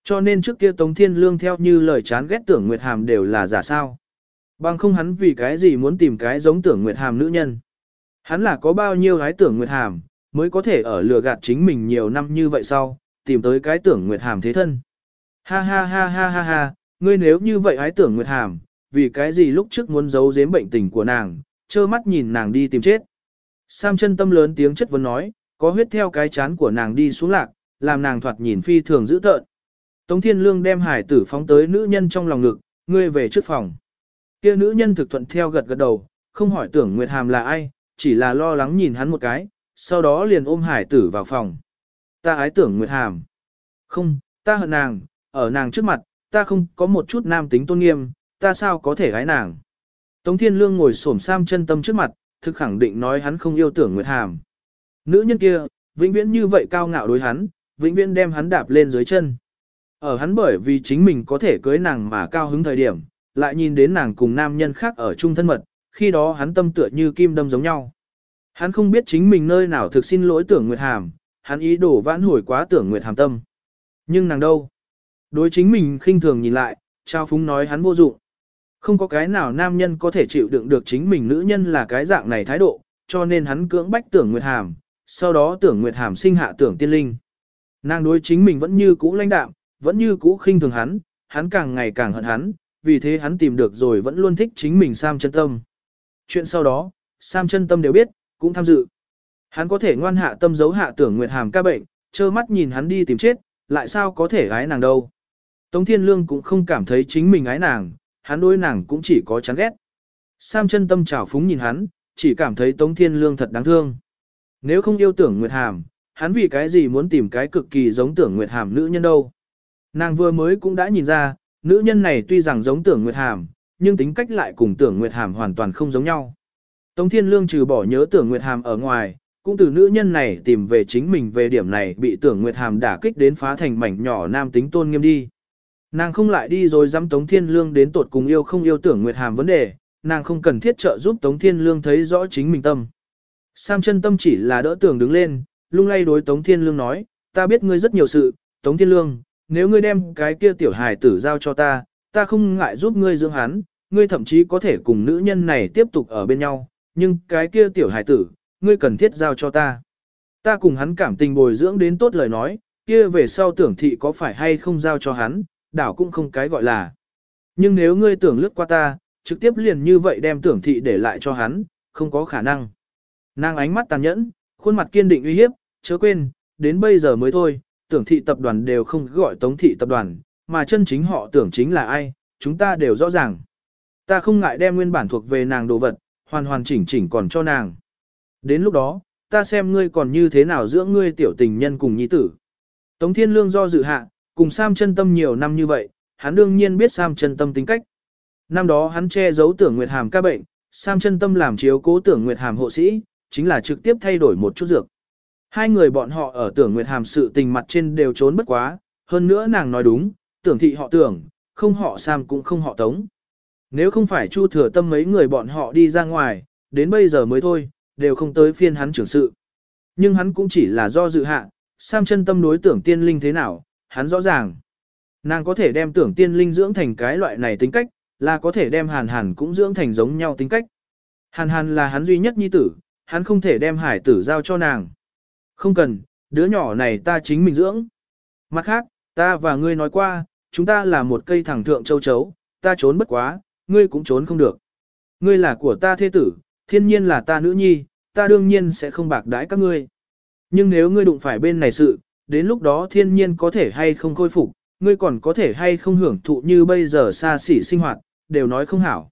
Cho nên trước kia Tống Thiên Lương theo như lời chán ghét tưởng Nguyệt Hàm đều là giả sao. Bằng không hắn vì cái gì muốn tìm cái giống tưởng Nguyệt Hàm nữ nhân. Hắn là có bao nhiêu gái tưởng Nguyệt Hàm, mới có thể ở lừa gạt chính mình nhiều năm như vậy sau, tìm tới cái tưởng Nguyệt Hàm thế thân. Ha ha ha ha ha ha, ngươi nếu như vậy ái tưởng Nguyệt Hàm, vì cái gì lúc trước muốn giấu giếm bệnh tình của nàng, trơ mắt nhìn nàng đi tìm chết. Sam chân tâm lớn tiếng chất vấn nói, có huyết theo cái chán của nàng đi xuống lạc, làm nàng thoạt nhìn phi thường dữ tợn. Tống Thiên Lương đem hải tử phóng tới nữ nhân trong lòng ngực, ngươi về trước phòng. Kia nữ nhân thực thuận theo gật gật đầu, không hỏi tưởng Nguyệt Hàm là ai, chỉ là lo lắng nhìn hắn một cái, sau đó liền ôm hải tử vào phòng. Ta ái tưởng Nguyệt Hàm. Không, ta hận nàng, ở nàng trước mặt, ta không có một chút nam tính tôn nghiêm, ta sao có thể gái nàng. Tống Thiên Lương ngồi xổm sam chân tâm trước mặt, thực khẳng định nói hắn không yêu tưởng Nguyệt Hàm. Nữ nhân kia, vĩnh viễn như vậy cao ngạo đối hắn, vĩnh viễn đem hắn đạp lên dưới chân. Ở hắn bởi vì chính mình có thể cưới nàng mà cao hứng thời điểm, lại nhìn đến nàng cùng nam nhân khác ở chung thân mật, khi đó hắn tâm tựa như kim đâm giống nhau. Hắn không biết chính mình nơi nào thực xin lỗi tưởng Nguyệt Hàm, hắn ý đồ vãn hồi quá tưởng Nguyệt Hàm tâm. Nhưng nàng đâu? Đối chính mình khinh thường nhìn lại, trao phúng nói hắn vô dụng. Không có cái nào nam nhân có thể chịu đựng được chính mình nữ nhân là cái dạng này thái độ, cho nên hắn cưỡng bách tưởng Nguyệt Hàm, sau đó tưởng Nguyệt Hàm sinh hạ tưởng tiên linh. Nàng đối chính mình vẫn như cũ lãnh đạm, vẫn như cũ khinh thường hắn, hắn càng ngày càng hận hắn, vì thế hắn tìm được rồi vẫn luôn thích chính mình Sam chân tâm. Chuyện sau đó, Sam chân tâm đều biết, cũng tham dự. Hắn có thể ngoan hạ tâm giấu hạ tưởng Nguyệt Hàm ca bệnh, trơ mắt nhìn hắn đi tìm chết, lại sao có thể gái nàng đâu. Tống Thiên Lương cũng không cảm thấy chính mình ái nàng, hắn đối nàng cũng chỉ có chán ghét. Sam chân tâm trào phúng nhìn hắn, chỉ cảm thấy Tống Thiên Lương thật đáng thương. Nếu không yêu tưởng Nguyệt Hàm, hắn vì cái gì muốn tìm cái cực kỳ giống tưởng Nguyệt Hàm nữ nhân đâu. Nàng vừa mới cũng đã nhìn ra, nữ nhân này tuy rằng giống tưởng Nguyệt Hàm, nhưng tính cách lại cùng tưởng Nguyệt Hàm hoàn toàn không giống nhau. Tống Thiên Lương trừ bỏ nhớ tưởng Nguyệt Hàm ở ngoài, cũng từ nữ nhân này tìm về chính mình về điểm này bị tưởng Nguyệt Hàm đả kích đến phá thành mảnh nhỏ nam tính tôn nghiêm đi. Nàng không lại đi rồi dám Tống Thiên Lương đến tột cùng yêu không yêu tưởng Nguyệt Hàm vấn đề, nàng không cần thiết trợ giúp Tống Thiên Lương thấy rõ chính mình tâm. Sam chân tâm chỉ là đỡ tưởng đứng lên, lung lay đối Tống Thiên Lương nói, ta biết ngươi rất nhiều sự, Tống Thiên Lương, nếu ngươi đem cái kia tiểu hài tử giao cho ta, ta không ngại giúp ngươi dưỡng hắn, ngươi thậm chí có thể cùng nữ nhân này tiếp tục ở bên nhau, nhưng cái kia tiểu hải tử, ngươi cần thiết giao cho ta. Ta cùng hắn cảm tình bồi dưỡng đến tốt lời nói, kia về sau tưởng thị có phải hay không giao cho hắn, đảo cũng không cái gọi là. Nhưng nếu ngươi tưởng lướt qua ta, trực tiếp liền như vậy đem tưởng thị để lại cho hắn, không có khả năng. Nàng ánh mắt tàn nhẫn, khuôn mặt kiên định uy hiếp, chớ quên, đến bây giờ mới thôi, tưởng thị tập đoàn đều không gọi tống thị tập đoàn, mà chân chính họ tưởng chính là ai, chúng ta đều rõ ràng. Ta không ngại đem nguyên bản thuộc về nàng đồ vật, hoàn hoàn chỉnh chỉnh còn cho nàng. Đến lúc đó, ta xem ngươi còn như thế nào giữa ngươi tiểu tình nhân cùng nhi tử. Tống Thiên Lương do dự hạ, cùng Sam chân tâm nhiều năm như vậy, hắn đương nhiên biết Sam chân tâm tính cách. Năm đó hắn che giấu tưởng Nguyệt Hàm ca bệnh, Sam chân tâm làm chiếu cố tưởng Nguyệt Hàm hộ sĩ, chính là trực tiếp thay đổi một chút dược. Hai người bọn họ ở tưởng Nguyệt Hàm sự tình mặt trên đều trốn bất quá, hơn nữa nàng nói đúng, tưởng thị họ tưởng, không họ Sam cũng không họ Tống. Nếu không phải Chu thừa tâm mấy người bọn họ đi ra ngoài, đến bây giờ mới thôi, đều không tới phiên hắn trưởng sự. Nhưng hắn cũng chỉ là do dự hạ, Sam chân tâm đối tưởng tiên linh thế nào, hắn rõ ràng. Nàng có thể đem tưởng tiên linh dưỡng thành cái loại này tính cách, là có thể đem hàn hàn cũng dưỡng thành giống nhau tính cách. Hàn hàn là hắn duy nhất nhi tử, hắn không thể đem hải tử giao cho nàng. Không cần, đứa nhỏ này ta chính mình dưỡng. Mặt khác, ta và ngươi nói qua, chúng ta là một cây thẳng thượng châu chấu, ta trốn bất quá, ngươi cũng trốn không được. Ngươi là của ta thế tử, thiên nhiên là ta nữ nhi, ta đương nhiên sẽ không bạc đãi các ngươi. Nhưng nếu ngươi đụng phải bên này sự, đến lúc đó thiên nhiên có thể hay không khôi phục, ngươi còn có thể hay không hưởng thụ như bây giờ xa xỉ sinh hoạt, đều nói không hảo.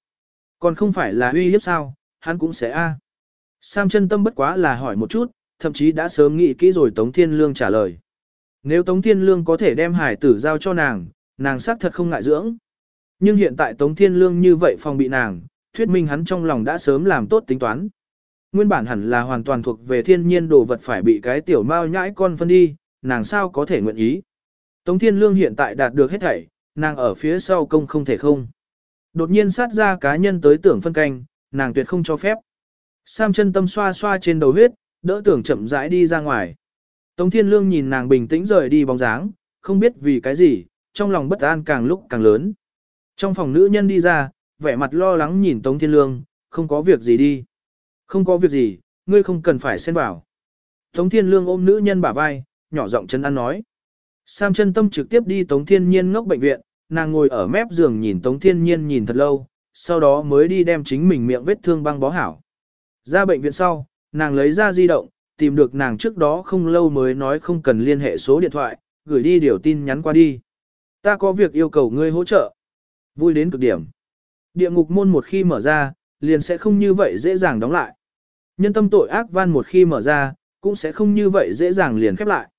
Còn không phải là uy hiếp sao, hắn cũng sẽ a. Sam chân tâm bất quá là hỏi một chút, thậm chí đã sớm nghĩ kỹ rồi Tống Thiên Lương trả lời. Nếu Tống Thiên Lương có thể đem hải tử giao cho nàng, nàng xác thật không ngại dưỡng. Nhưng hiện tại Tống Thiên Lương như vậy phòng bị nàng, thuyết minh hắn trong lòng đã sớm làm tốt tính toán. Nguyên bản hẳn là hoàn toàn thuộc về thiên nhiên đồ vật phải bị cái tiểu mao nhãi con phân đi, nàng sao có thể nguyện ý. Tống Thiên Lương hiện tại đạt được hết thảy, nàng ở phía sau công không thể không. Đột nhiên sát ra cá nhân tới tưởng phân canh, nàng tuyệt không cho phép. Sam chân tâm xoa xoa trên đầu huyết, đỡ tưởng chậm rãi đi ra ngoài. Tống Thiên Lương nhìn nàng bình tĩnh rời đi bóng dáng, không biết vì cái gì, trong lòng bất an càng lúc càng lớn. Trong phòng nữ nhân đi ra, vẻ mặt lo lắng nhìn Tống Thiên Lương, không có việc gì đi. Không có việc gì, ngươi không cần phải xen vào. Tống Thiên Lương ôm nữ nhân bả vai, nhỏ giọng chân ăn nói. Sam chân tâm trực tiếp đi Tống Thiên Nhiên ngốc bệnh viện, nàng ngồi ở mép giường nhìn Tống Thiên Nhiên nhìn thật lâu, sau đó mới đi đem chính mình miệng vết thương băng bó hảo. Ra bệnh viện sau, nàng lấy ra di động, tìm được nàng trước đó không lâu mới nói không cần liên hệ số điện thoại, gửi đi điều tin nhắn qua đi. Ta có việc yêu cầu ngươi hỗ trợ. Vui đến cực điểm. Địa ngục môn một khi mở ra, liền sẽ không như vậy dễ dàng đóng lại. Nhân tâm tội ác van một khi mở ra, cũng sẽ không như vậy dễ dàng liền khép lại.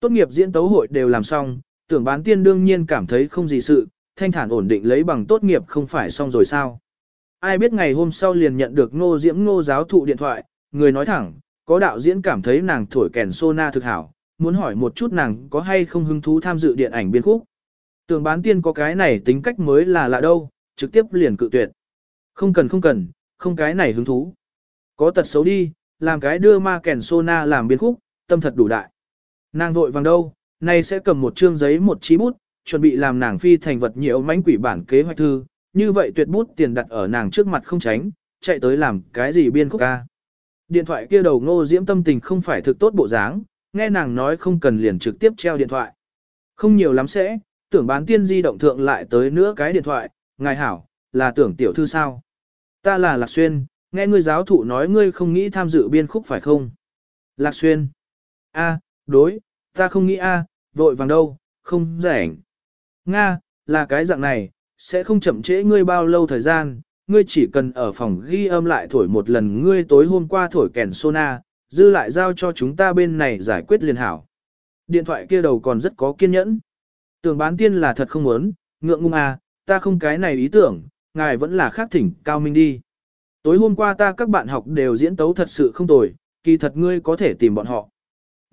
Tốt nghiệp diễn tấu hội đều làm xong, tưởng bán tiên đương nhiên cảm thấy không gì sự, thanh thản ổn định lấy bằng tốt nghiệp không phải xong rồi sao. Ai biết ngày hôm sau liền nhận được ngô diễm ngô giáo thụ điện thoại, người nói thẳng, có đạo diễn cảm thấy nàng thổi kèn sona thực hảo, muốn hỏi một chút nàng có hay không hứng thú tham dự điện ảnh biên khúc. Tưởng bán tiên có cái này tính cách mới là lạ đâu, trực tiếp liền cự tuyệt. Không cần không cần, không cái này hứng thú. Có tật xấu đi, làm cái đưa ma kèn sona làm biên khúc, tâm thật đủ đại. Nàng vội vàng đâu, nay sẽ cầm một chương giấy một chí bút, chuẩn bị làm nàng phi thành vật nhiễu mánh quỷ bản kế hoạch thư, như vậy tuyệt bút tiền đặt ở nàng trước mặt không tránh, chạy tới làm cái gì biên khúc ca. Điện thoại kia đầu ngô diễm tâm tình không phải thực tốt bộ dáng, nghe nàng nói không cần liền trực tiếp treo điện thoại. Không nhiều lắm sẽ, tưởng bán tiên di động thượng lại tới nữa cái điện thoại, ngài hảo, là tưởng tiểu thư sao. Ta là Lạc Xuyên, nghe ngươi giáo thụ nói ngươi không nghĩ tham dự biên khúc phải không? Lạc Xuyên. A, đối, ta không nghĩ A, vội vàng đâu, không rảnh. Nga, là cái dạng này, sẽ không chậm trễ ngươi bao lâu thời gian, ngươi chỉ cần ở phòng ghi âm lại thổi một lần ngươi tối hôm qua thổi kèn sona, dư lại giao cho chúng ta bên này giải quyết liền hảo. Điện thoại kia đầu còn rất có kiên nhẫn. Tưởng bán tiên là thật không muốn, ngượng ngung à, ta không cái này ý tưởng, ngài vẫn là khác thỉnh cao minh đi. Tối hôm qua ta các bạn học đều diễn tấu thật sự không tồi, kỳ thật ngươi có thể tìm bọn họ.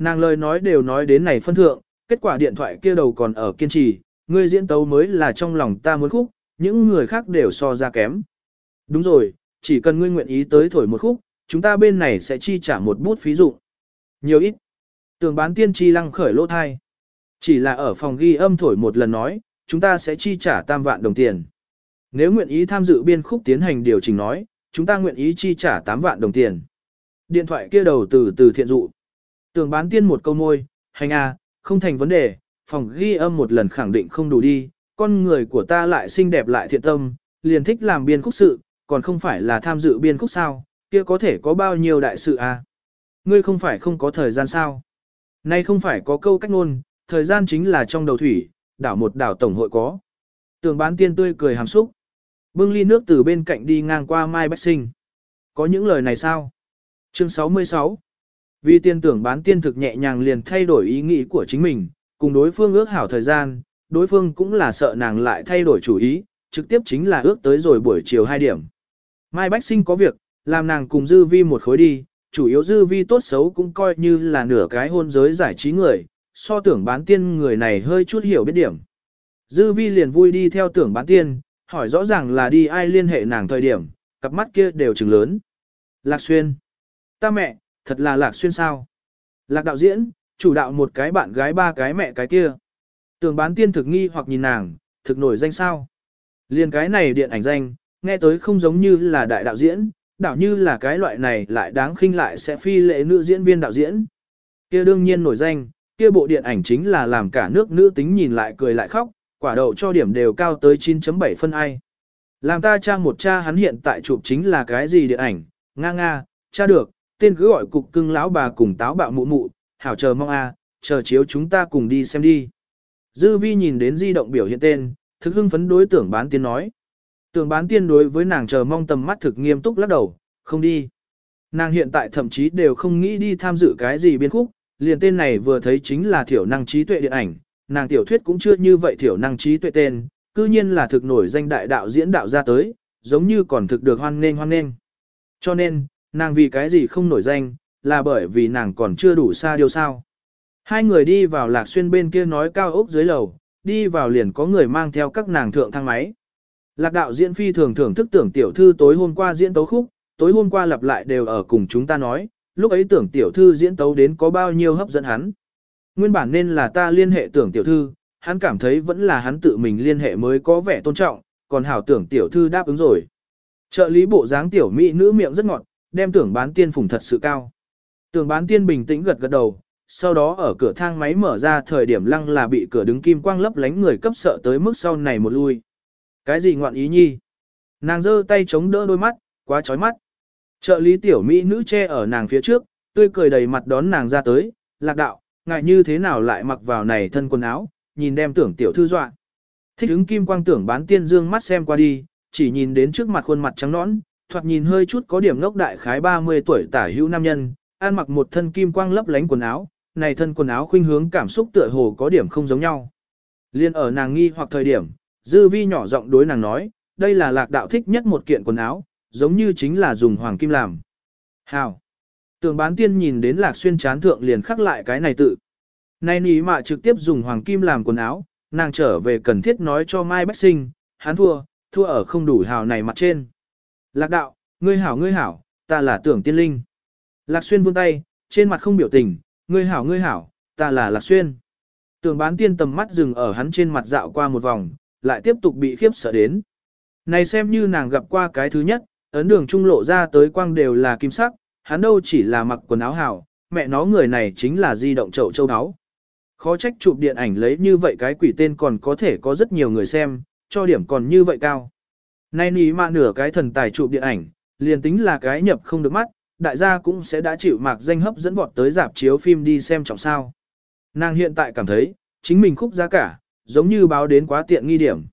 Nàng lời nói đều nói đến này phân thượng, kết quả điện thoại kia đầu còn ở kiên trì, ngươi diễn tấu mới là trong lòng ta muốn khúc, những người khác đều so ra kém. Đúng rồi, chỉ cần ngươi nguyện ý tới thổi một khúc, chúng ta bên này sẽ chi trả một bút phí dụ. Nhiều ít. Tường bán tiên tri lăng khởi lỗ thai. Chỉ là ở phòng ghi âm thổi một lần nói, chúng ta sẽ chi trả tam vạn đồng tiền. Nếu nguyện ý tham dự biên khúc tiến hành điều chỉnh nói, chúng ta nguyện ý chi trả 8 vạn đồng tiền. Điện thoại kia đầu từ từ thiện dụ. Tưởng bán tiên một câu môi, hành a, không thành vấn đề, phòng ghi âm một lần khẳng định không đủ đi, con người của ta lại xinh đẹp lại thiện tâm, liền thích làm biên khúc sự, còn không phải là tham dự biên khúc sao, kia có thể có bao nhiêu đại sự a? Ngươi không phải không có thời gian sao? Nay không phải có câu cách ngôn, thời gian chính là trong đầu thủy, đảo một đảo tổng hội có. tường bán tiên tươi cười hàm xúc. Bưng ly nước từ bên cạnh đi ngang qua Mai Bách Sinh. Có những lời này sao? Chương 66 vì tiên tưởng bán tiên thực nhẹ nhàng liền thay đổi ý nghĩ của chính mình, cùng đối phương ước hảo thời gian, đối phương cũng là sợ nàng lại thay đổi chủ ý, trực tiếp chính là ước tới rồi buổi chiều 2 điểm. Mai Bách Sinh có việc, làm nàng cùng Dư Vi một khối đi, chủ yếu Dư Vi tốt xấu cũng coi như là nửa cái hôn giới giải trí người, so tưởng bán tiên người này hơi chút hiểu biết điểm. Dư Vi liền vui đi theo tưởng bán tiên, hỏi rõ ràng là đi ai liên hệ nàng thời điểm, cặp mắt kia đều trừng lớn. Lạc Xuyên. Ta mẹ, thật là Lạc Xuyên sao? Lạc đạo diễn, chủ đạo một cái bạn gái ba cái mẹ cái kia. Tưởng bán tiên thực nghi hoặc nhìn nàng, thực nổi danh sao? Liên cái này điện ảnh danh, nghe tới không giống như là đại đạo diễn, đảo như là cái loại này lại đáng khinh lại sẽ phi lệ nữ diễn viên đạo diễn. Kia đương nhiên nổi danh, kia bộ điện ảnh chính là làm cả nước nữ tính nhìn lại cười lại khóc, quả đậu cho điểm đều cao tới 9.7 phân ai. Làm ta tra một cha hắn hiện tại chụp chính là cái gì điện ảnh, nga nga, cha được, tên cứ gọi cục cưng lão bà cùng táo bạo mụ mụ, hảo chờ mong a, chờ chiếu chúng ta cùng đi xem đi. Dư vi nhìn đến di động biểu hiện tên, thực hưng phấn đối tưởng bán tiên nói. Tưởng bán tiên đối với nàng chờ mong tầm mắt thực nghiêm túc lắc đầu, không đi. Nàng hiện tại thậm chí đều không nghĩ đi tham dự cái gì biên khúc, liền tên này vừa thấy chính là thiểu năng trí tuệ điện ảnh, nàng tiểu thuyết cũng chưa như vậy thiểu năng trí tuệ tên, cư nhiên là thực nổi danh đại đạo diễn đạo ra tới, giống như còn thực được hoan nghênh hoan nghênh. Cho nên, nàng vì cái gì không nổi danh, là bởi vì nàng còn chưa đủ xa điều sao. Hai người đi vào lạc xuyên bên kia nói cao ốc dưới lầu, đi vào liền có người mang theo các nàng thượng thang máy. Lạc đạo diễn phi thường thưởng thức tưởng tiểu thư tối hôm qua diễn tấu khúc, tối hôm qua lặp lại đều ở cùng chúng ta nói, lúc ấy tưởng tiểu thư diễn tấu đến có bao nhiêu hấp dẫn hắn. Nguyên bản nên là ta liên hệ tưởng tiểu thư, hắn cảm thấy vẫn là hắn tự mình liên hệ mới có vẻ tôn trọng, còn hảo tưởng tiểu thư đáp ứng rồi. Trợ lý bộ dáng tiểu mỹ nữ miệng rất ngọt, đem tưởng bán tiên phủng thật sự cao. Tưởng bán tiên bình tĩnh gật gật đầu, sau đó ở cửa thang máy mở ra thời điểm lăng là bị cửa đứng kim quang lấp lánh người cấp sợ tới mức sau này một lui. Cái gì ngoạn ý nhi? Nàng giơ tay chống đỡ đôi mắt, quá chói mắt. Trợ lý tiểu mỹ nữ che ở nàng phía trước, tươi cười đầy mặt đón nàng ra tới, lạc đạo, ngại như thế nào lại mặc vào này thân quần áo, nhìn đem tưởng tiểu thư dọa. Thích ứng kim quang tưởng bán tiên dương mắt xem qua đi, chỉ nhìn đến trước mặt khuôn mặt trắng nõn, thoạt nhìn hơi chút có điểm ngốc đại khái 30 tuổi tả hữu nam nhân, ăn mặc một thân kim quang lấp lánh quần áo, này thân quần áo khuynh hướng cảm xúc tựa hồ có điểm không giống nhau. Liên ở nàng nghi hoặc thời điểm, dư vi nhỏ giọng đối nàng nói, đây là lạc đạo thích nhất một kiện quần áo, giống như chính là dùng hoàng kim làm. Hào. Tường bán tiên nhìn đến lạc xuyên chán thượng liền khắc lại cái này tự. Này ní mạ trực tiếp dùng hoàng kim làm quần áo, nàng trở về cần thiết nói cho Mai Bách Sinh, hắn thua, thua ở không đủ hào này mặt trên. Lạc đạo, ngươi hảo ngươi hảo, ta là tưởng tiên linh. Lạc xuyên vươn tay, trên mặt không biểu tình, ngươi hảo ngươi hảo, ta là Lạc xuyên. Tường bán tiên tầm mắt dừng ở hắn trên mặt dạo qua một vòng, lại tiếp tục bị khiếp sợ đến. Này xem như nàng gặp qua cái thứ nhất, ấn đường trung lộ ra tới quang đều là kim sắc, hắn đâu chỉ là mặc quần áo hảo, mẹ nó người này chính là di động chậu châu áo. Khó trách chụp điện ảnh lấy như vậy cái quỷ tên còn có thể có rất nhiều người xem, cho điểm còn như vậy cao. Nay nỉ mà nửa cái thần tài chụp điện ảnh, liền tính là cái nhập không được mắt, đại gia cũng sẽ đã chịu mạc danh hấp dẫn vọt tới dạp chiếu phim đi xem trọng sao. Nàng hiện tại cảm thấy, chính mình khúc giá cả, giống như báo đến quá tiện nghi điểm.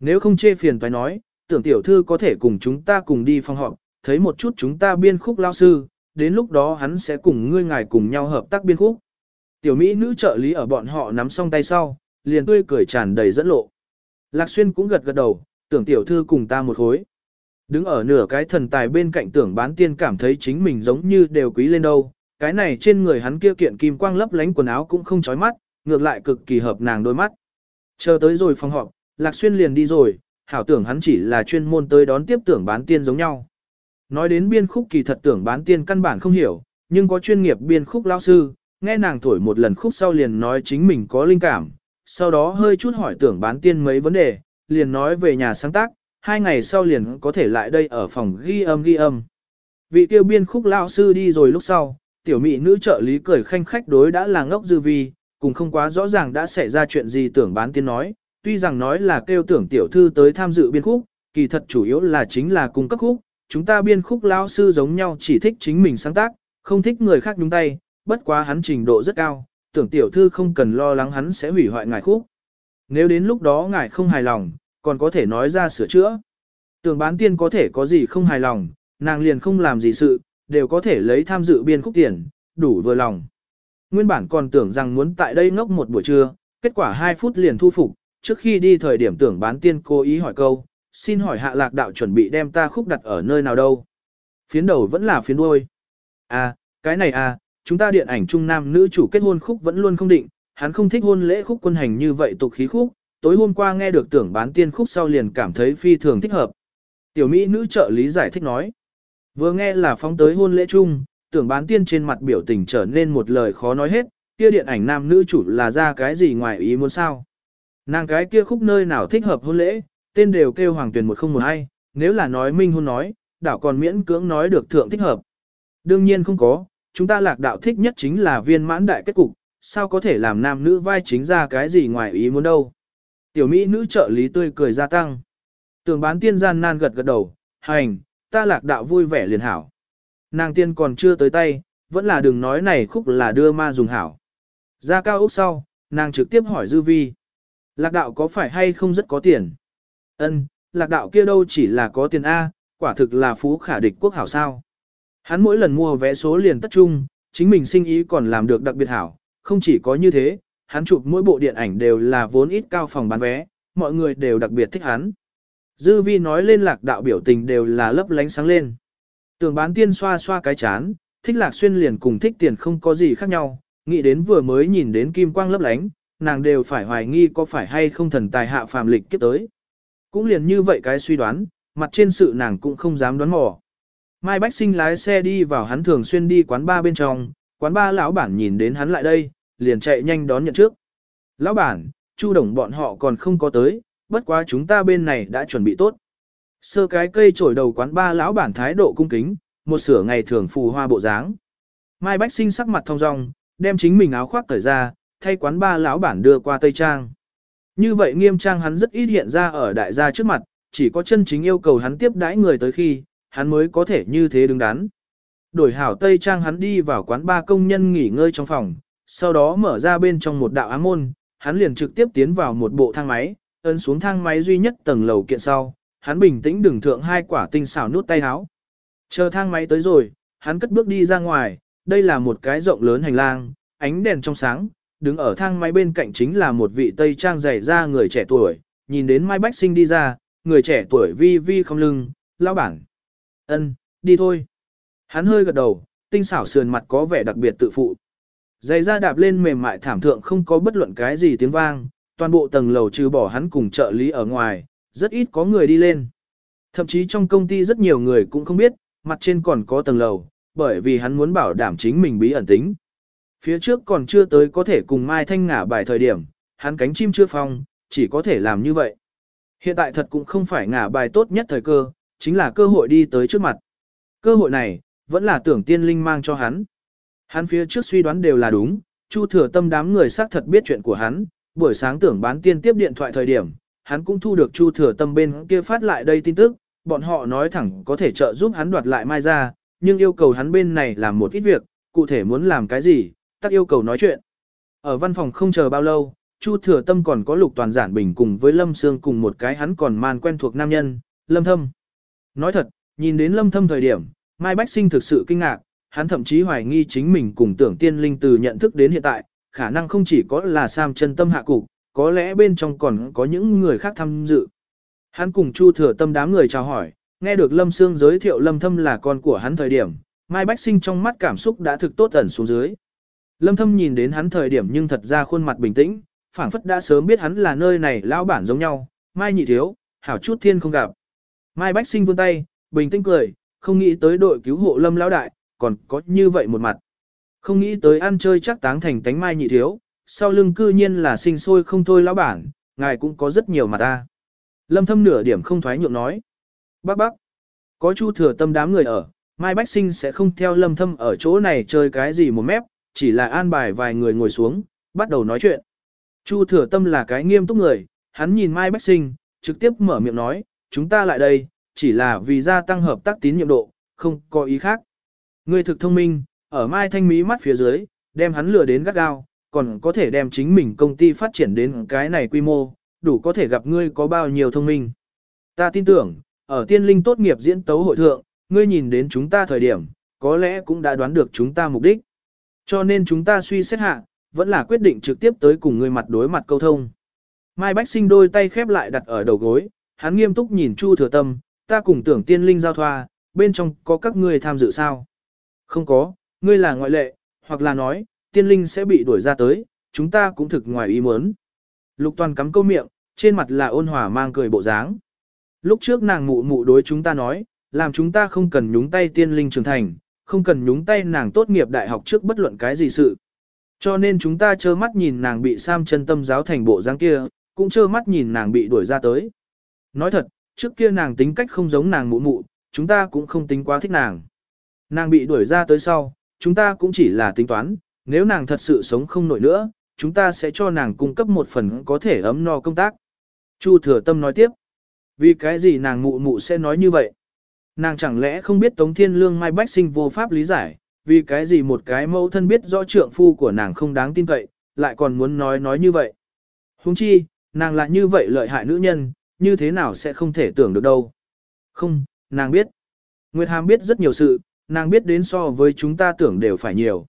Nếu không chê phiền phải nói, tưởng tiểu thư có thể cùng chúng ta cùng đi phòng họp, thấy một chút chúng ta biên khúc lao sư, đến lúc đó hắn sẽ cùng ngươi ngài cùng nhau hợp tác biên khúc. Tiểu Mỹ nữ trợ lý ở bọn họ nắm xong tay sau, liền tươi cười tràn đầy dẫn lộ. Lạc Xuyên cũng gật gật đầu, tưởng tiểu thư cùng ta một khối. Đứng ở nửa cái thần tài bên cạnh tưởng bán tiên cảm thấy chính mình giống như đều quý lên đâu. Cái này trên người hắn kia kiện kim quang lấp lánh quần áo cũng không chói mắt, ngược lại cực kỳ hợp nàng đôi mắt. Chờ tới rồi phòng họp, Lạc Xuyên liền đi rồi, hảo tưởng hắn chỉ là chuyên môn tới đón tiếp tưởng bán tiên giống nhau. Nói đến biên khúc kỳ thật tưởng bán tiên căn bản không hiểu, nhưng có chuyên nghiệp biên khúc lao sư, nghe nàng thổi một lần khúc sau liền nói chính mình có linh cảm, sau đó hơi chút hỏi tưởng bán tiên mấy vấn đề, liền nói về nhà sáng tác, hai ngày sau liền có thể lại đây ở phòng ghi âm ghi âm. Vị tiêu biên khúc lão sư đi rồi lúc sau, tiểu mỹ nữ trợ lý cười khanh khách đối đã là ngốc dư vi, cùng không quá rõ ràng đã xảy ra chuyện gì tưởng bán tiên nói, tuy rằng nói là kêu tưởng tiểu thư tới tham dự biên khúc, kỳ thật chủ yếu là chính là cung cấp khúc, chúng ta biên khúc lão sư giống nhau chỉ thích chính mình sáng tác, không thích người khác nhúng tay, bất quá hắn trình độ rất cao, tưởng tiểu thư không cần lo lắng hắn sẽ hủy hoại ngài khúc. Nếu đến lúc đó ngài không hài lòng, còn có thể nói ra sửa chữa. Tưởng bán tiên có thể có gì không hài lòng, nàng liền không làm gì sự, đều có thể lấy tham dự biên khúc tiền, đủ vừa lòng. Nguyên bản còn tưởng rằng muốn tại đây ngốc một buổi trưa, kết quả 2 phút liền thu phục, trước khi đi thời điểm tưởng bán tiên cố ý hỏi câu, xin hỏi hạ lạc đạo chuẩn bị đem ta khúc đặt ở nơi nào đâu. Phiến đầu vẫn là phiến đuôi. À, cái này à, chúng ta điện ảnh trung nam nữ chủ kết hôn khúc vẫn luôn không định, hắn không thích hôn lễ khúc quân hành như vậy tục khí khúc, tối hôm qua nghe được tưởng bán tiên khúc sau liền cảm thấy phi thường thích hợp. Tiểu Mỹ nữ trợ lý giải thích nói. Vừa nghe là phóng tới hôn lễ chung, tưởng bán tiên trên mặt biểu tình trở nên một lời khó nói hết, kia điện ảnh nam nữ chủ là ra cái gì ngoài ý muốn sao. Nàng cái kia khúc nơi nào thích hợp hôn lễ, tên đều kêu hoàng tuyển 1012, nếu là nói minh hôn nói, đảo còn miễn cưỡng nói được thượng thích hợp. Đương nhiên không có, chúng ta lạc đạo thích nhất chính là viên mãn đại kết cục, sao có thể làm nam nữ vai chính ra cái gì ngoài ý muốn đâu. Tiểu Mỹ nữ trợ lý tươi cười gia tăng. Tường bán tiên gian nan gật gật đầu, hành, ta lạc đạo vui vẻ liền hảo. Nàng tiên còn chưa tới tay, vẫn là đừng nói này khúc là đưa ma dùng hảo. Ra cao ốc sau, nàng trực tiếp hỏi Dư Vi. Lạc đạo có phải hay không rất có tiền? Ân, lạc đạo kia đâu chỉ là có tiền A, quả thực là phú khả địch quốc hảo sao. Hắn mỗi lần mua vé số liền tất trung, chính mình sinh ý còn làm được đặc biệt hảo, không chỉ có như thế, hắn chụp mỗi bộ điện ảnh đều là vốn ít cao phòng bán vé, mọi người đều đặc biệt thích hắn. Dư vi nói lên lạc đạo biểu tình đều là lấp lánh sáng lên. Tường bán tiên xoa xoa cái chán, thích lạc xuyên liền cùng thích tiền không có gì khác nhau, nghĩ đến vừa mới nhìn đến kim quang lấp lánh, nàng đều phải hoài nghi có phải hay không thần tài hạ phàm lịch kiếp tới. Cũng liền như vậy cái suy đoán, mặt trên sự nàng cũng không dám đoán mò. Mai Bách Sinh lái xe đi vào hắn thường xuyên đi quán ba bên trong, quán ba lão bản nhìn đến hắn lại đây, liền chạy nhanh đón nhận trước. Lão bản, Chu đồng bọn họ còn không có tới, bất quá chúng ta bên này đã chuẩn bị tốt. Sơ cái cây trổi đầu quán ba lão bản thái độ cung kính, một sửa ngày thường phù hoa bộ dáng. Mai Bách Sinh sắc mặt thông dong, đem chính mình áo khoác cởi ra, thay quán ba lão bản đưa qua Tây Trang. Như vậy nghiêm trang hắn rất ít hiện ra ở đại gia trước mặt, chỉ có chân chính yêu cầu hắn tiếp đãi người tới khi, hắn mới có thể như thế đứng đắn. Đổi hảo Tây Trang hắn đi vào quán ba công nhân nghỉ ngơi trong phòng, sau đó mở ra bên trong một đạo ám môn, hắn liền trực tiếp tiến vào một bộ thang máy, ấn xuống thang máy duy nhất tầng lầu kiện sau, hắn bình tĩnh đừng thượng hai quả tinh xảo nút tay áo. Chờ thang máy tới rồi, hắn cất bước đi ra ngoài, đây là một cái rộng lớn hành lang, ánh đèn trong sáng, đứng ở thang máy bên cạnh chính là một vị tây trang dày ra người trẻ tuổi, nhìn đến Mai Bách Sinh đi ra, người trẻ tuổi vi vi không lưng, lao bản. ân đi thôi. Hắn hơi gật đầu, tinh xảo sườn mặt có vẻ đặc biệt tự phụ. Giày da đạp lên mềm mại thảm thượng không có bất luận cái gì tiếng vang, toàn bộ tầng lầu trừ bỏ hắn cùng trợ lý ở ngoài, rất ít có người đi lên. Thậm chí trong công ty rất nhiều người cũng không biết, mặt trên còn có tầng lầu, bởi vì hắn muốn bảo đảm chính mình bí ẩn tính. Phía trước còn chưa tới có thể cùng Mai Thanh ngả bài thời điểm, hắn cánh chim chưa phong, chỉ có thể làm như vậy. Hiện tại thật cũng không phải ngả bài tốt nhất thời cơ, chính là cơ hội đi tới trước mặt. Cơ hội này, vẫn là tưởng tiên linh mang cho hắn. Hắn phía trước suy đoán đều là đúng, Chu thừa tâm đám người xác thật biết chuyện của hắn, buổi sáng tưởng bán tiên tiếp điện thoại thời điểm, hắn cũng thu được Chu thừa tâm bên kia phát lại đây tin tức, bọn họ nói thẳng có thể trợ giúp hắn đoạt lại mai ra, nhưng yêu cầu hắn bên này làm một ít việc, cụ thể muốn làm cái gì, tắc yêu cầu nói chuyện. Ở văn phòng không chờ bao lâu, Chu thừa tâm còn có lục toàn giản bình cùng với Lâm Sương cùng một cái hắn còn man quen thuộc nam nhân, Lâm Thâm. Nói thật, nhìn đến Lâm Thâm thời điểm, Mai Bách Sinh thực sự kinh ngạc, hắn thậm chí hoài nghi chính mình cùng tưởng tiên linh từ nhận thức đến hiện tại, khả năng không chỉ có là Sam chân tâm hạ cục, có lẽ bên trong còn có những người khác tham dự. Hắn cùng Chu thừa tâm đám người chào hỏi, nghe được Lâm Sương giới thiệu Lâm Thâm là con của hắn thời điểm, Mai Bách Sinh trong mắt cảm xúc đã thực tốt ẩn xuống dưới. Lâm Thâm nhìn đến hắn thời điểm nhưng thật ra khuôn mặt bình tĩnh, phảng phất đã sớm biết hắn là nơi này lão bản giống nhau, Mai nhị thiếu, hảo chút thiên không gặp. Mai Bách Sinh vươn tay, bình tĩnh cười, không nghĩ tới đội cứu hộ Lâm lão đại, còn có như vậy một mặt. Không nghĩ tới ăn chơi chắc táng thành tánh Mai nhị thiếu, sau lưng cư nhiên là sinh sôi không thôi lão bản, ngài cũng có rất nhiều mặt ta. Lâm thâm nửa điểm không thoái nhượng nói. Bác bác, có chu thừa tâm đám người ở, Mai Bách Sinh sẽ không theo lâm thâm ở chỗ này chơi cái gì một mép, chỉ là an bài vài người ngồi xuống, bắt đầu nói chuyện. Chu thừa tâm là cái nghiêm túc người, hắn nhìn Mai Bách Sinh, trực tiếp mở miệng nói, chúng ta lại đây, chỉ là vì gia tăng hợp tác tín nhiệm độ, không có ý khác. Ngươi thực thông minh, ở Mai Thanh Mỹ mắt phía dưới, đem hắn lừa đến gắt gao, còn có thể đem chính mình công ty phát triển đến cái này quy mô, đủ có thể gặp ngươi có bao nhiêu thông minh. Ta tin tưởng, ở tiên linh tốt nghiệp diễn tấu hội thượng, ngươi nhìn đến chúng ta thời điểm, có lẽ cũng đã đoán được chúng ta mục đích. Cho nên chúng ta suy xét hạ, vẫn là quyết định trực tiếp tới cùng ngươi mặt đối mặt câu thông. Mai Bách Sinh đôi tay khép lại đặt ở đầu gối, hắn nghiêm túc nhìn Chu Thừa Tâm, ta cùng tưởng tiên linh giao thoa, bên trong có các ngươi tham dự sao? Không có, ngươi là ngoại lệ, hoặc là nói, tiên linh sẽ bị đuổi ra tới, chúng ta cũng thực ngoài ý muốn. Lục toàn cắm câu miệng, trên mặt là ôn hòa mang cười bộ dáng. Lúc trước nàng mụ mụ đối chúng ta nói, làm chúng ta không cần nhúng tay tiên linh trưởng thành, không cần nhúng tay nàng tốt nghiệp đại học trước bất luận cái gì sự. Cho nên chúng ta trơ mắt nhìn nàng bị Sam chân tâm giáo thành bộ dáng kia, cũng trơ mắt nhìn nàng bị đuổi ra tới. Nói thật, trước kia nàng tính cách không giống nàng mụ mụ, chúng ta cũng không tính quá thích nàng. Nàng bị đuổi ra tới sau, chúng ta cũng chỉ là tính toán, nếu nàng thật sự sống không nổi nữa, chúng ta sẽ cho nàng cung cấp một phần có thể ấm no công tác. Chu thừa tâm nói tiếp, vì cái gì nàng mụ mụ sẽ nói như vậy? Nàng chẳng lẽ không biết Tống Thiên Lương Mai Bách Sinh vô pháp lý giải, vì cái gì một cái mẫu thân biết rõ trượng phu của nàng không đáng tin cậy, lại còn muốn nói nói như vậy. Huống chi, nàng lại như vậy lợi hại nữ nhân, như thế nào sẽ không thể tưởng được đâu. Không, nàng biết. Nguyệt Hàm biết rất nhiều sự, nàng biết đến so với chúng ta tưởng đều phải nhiều.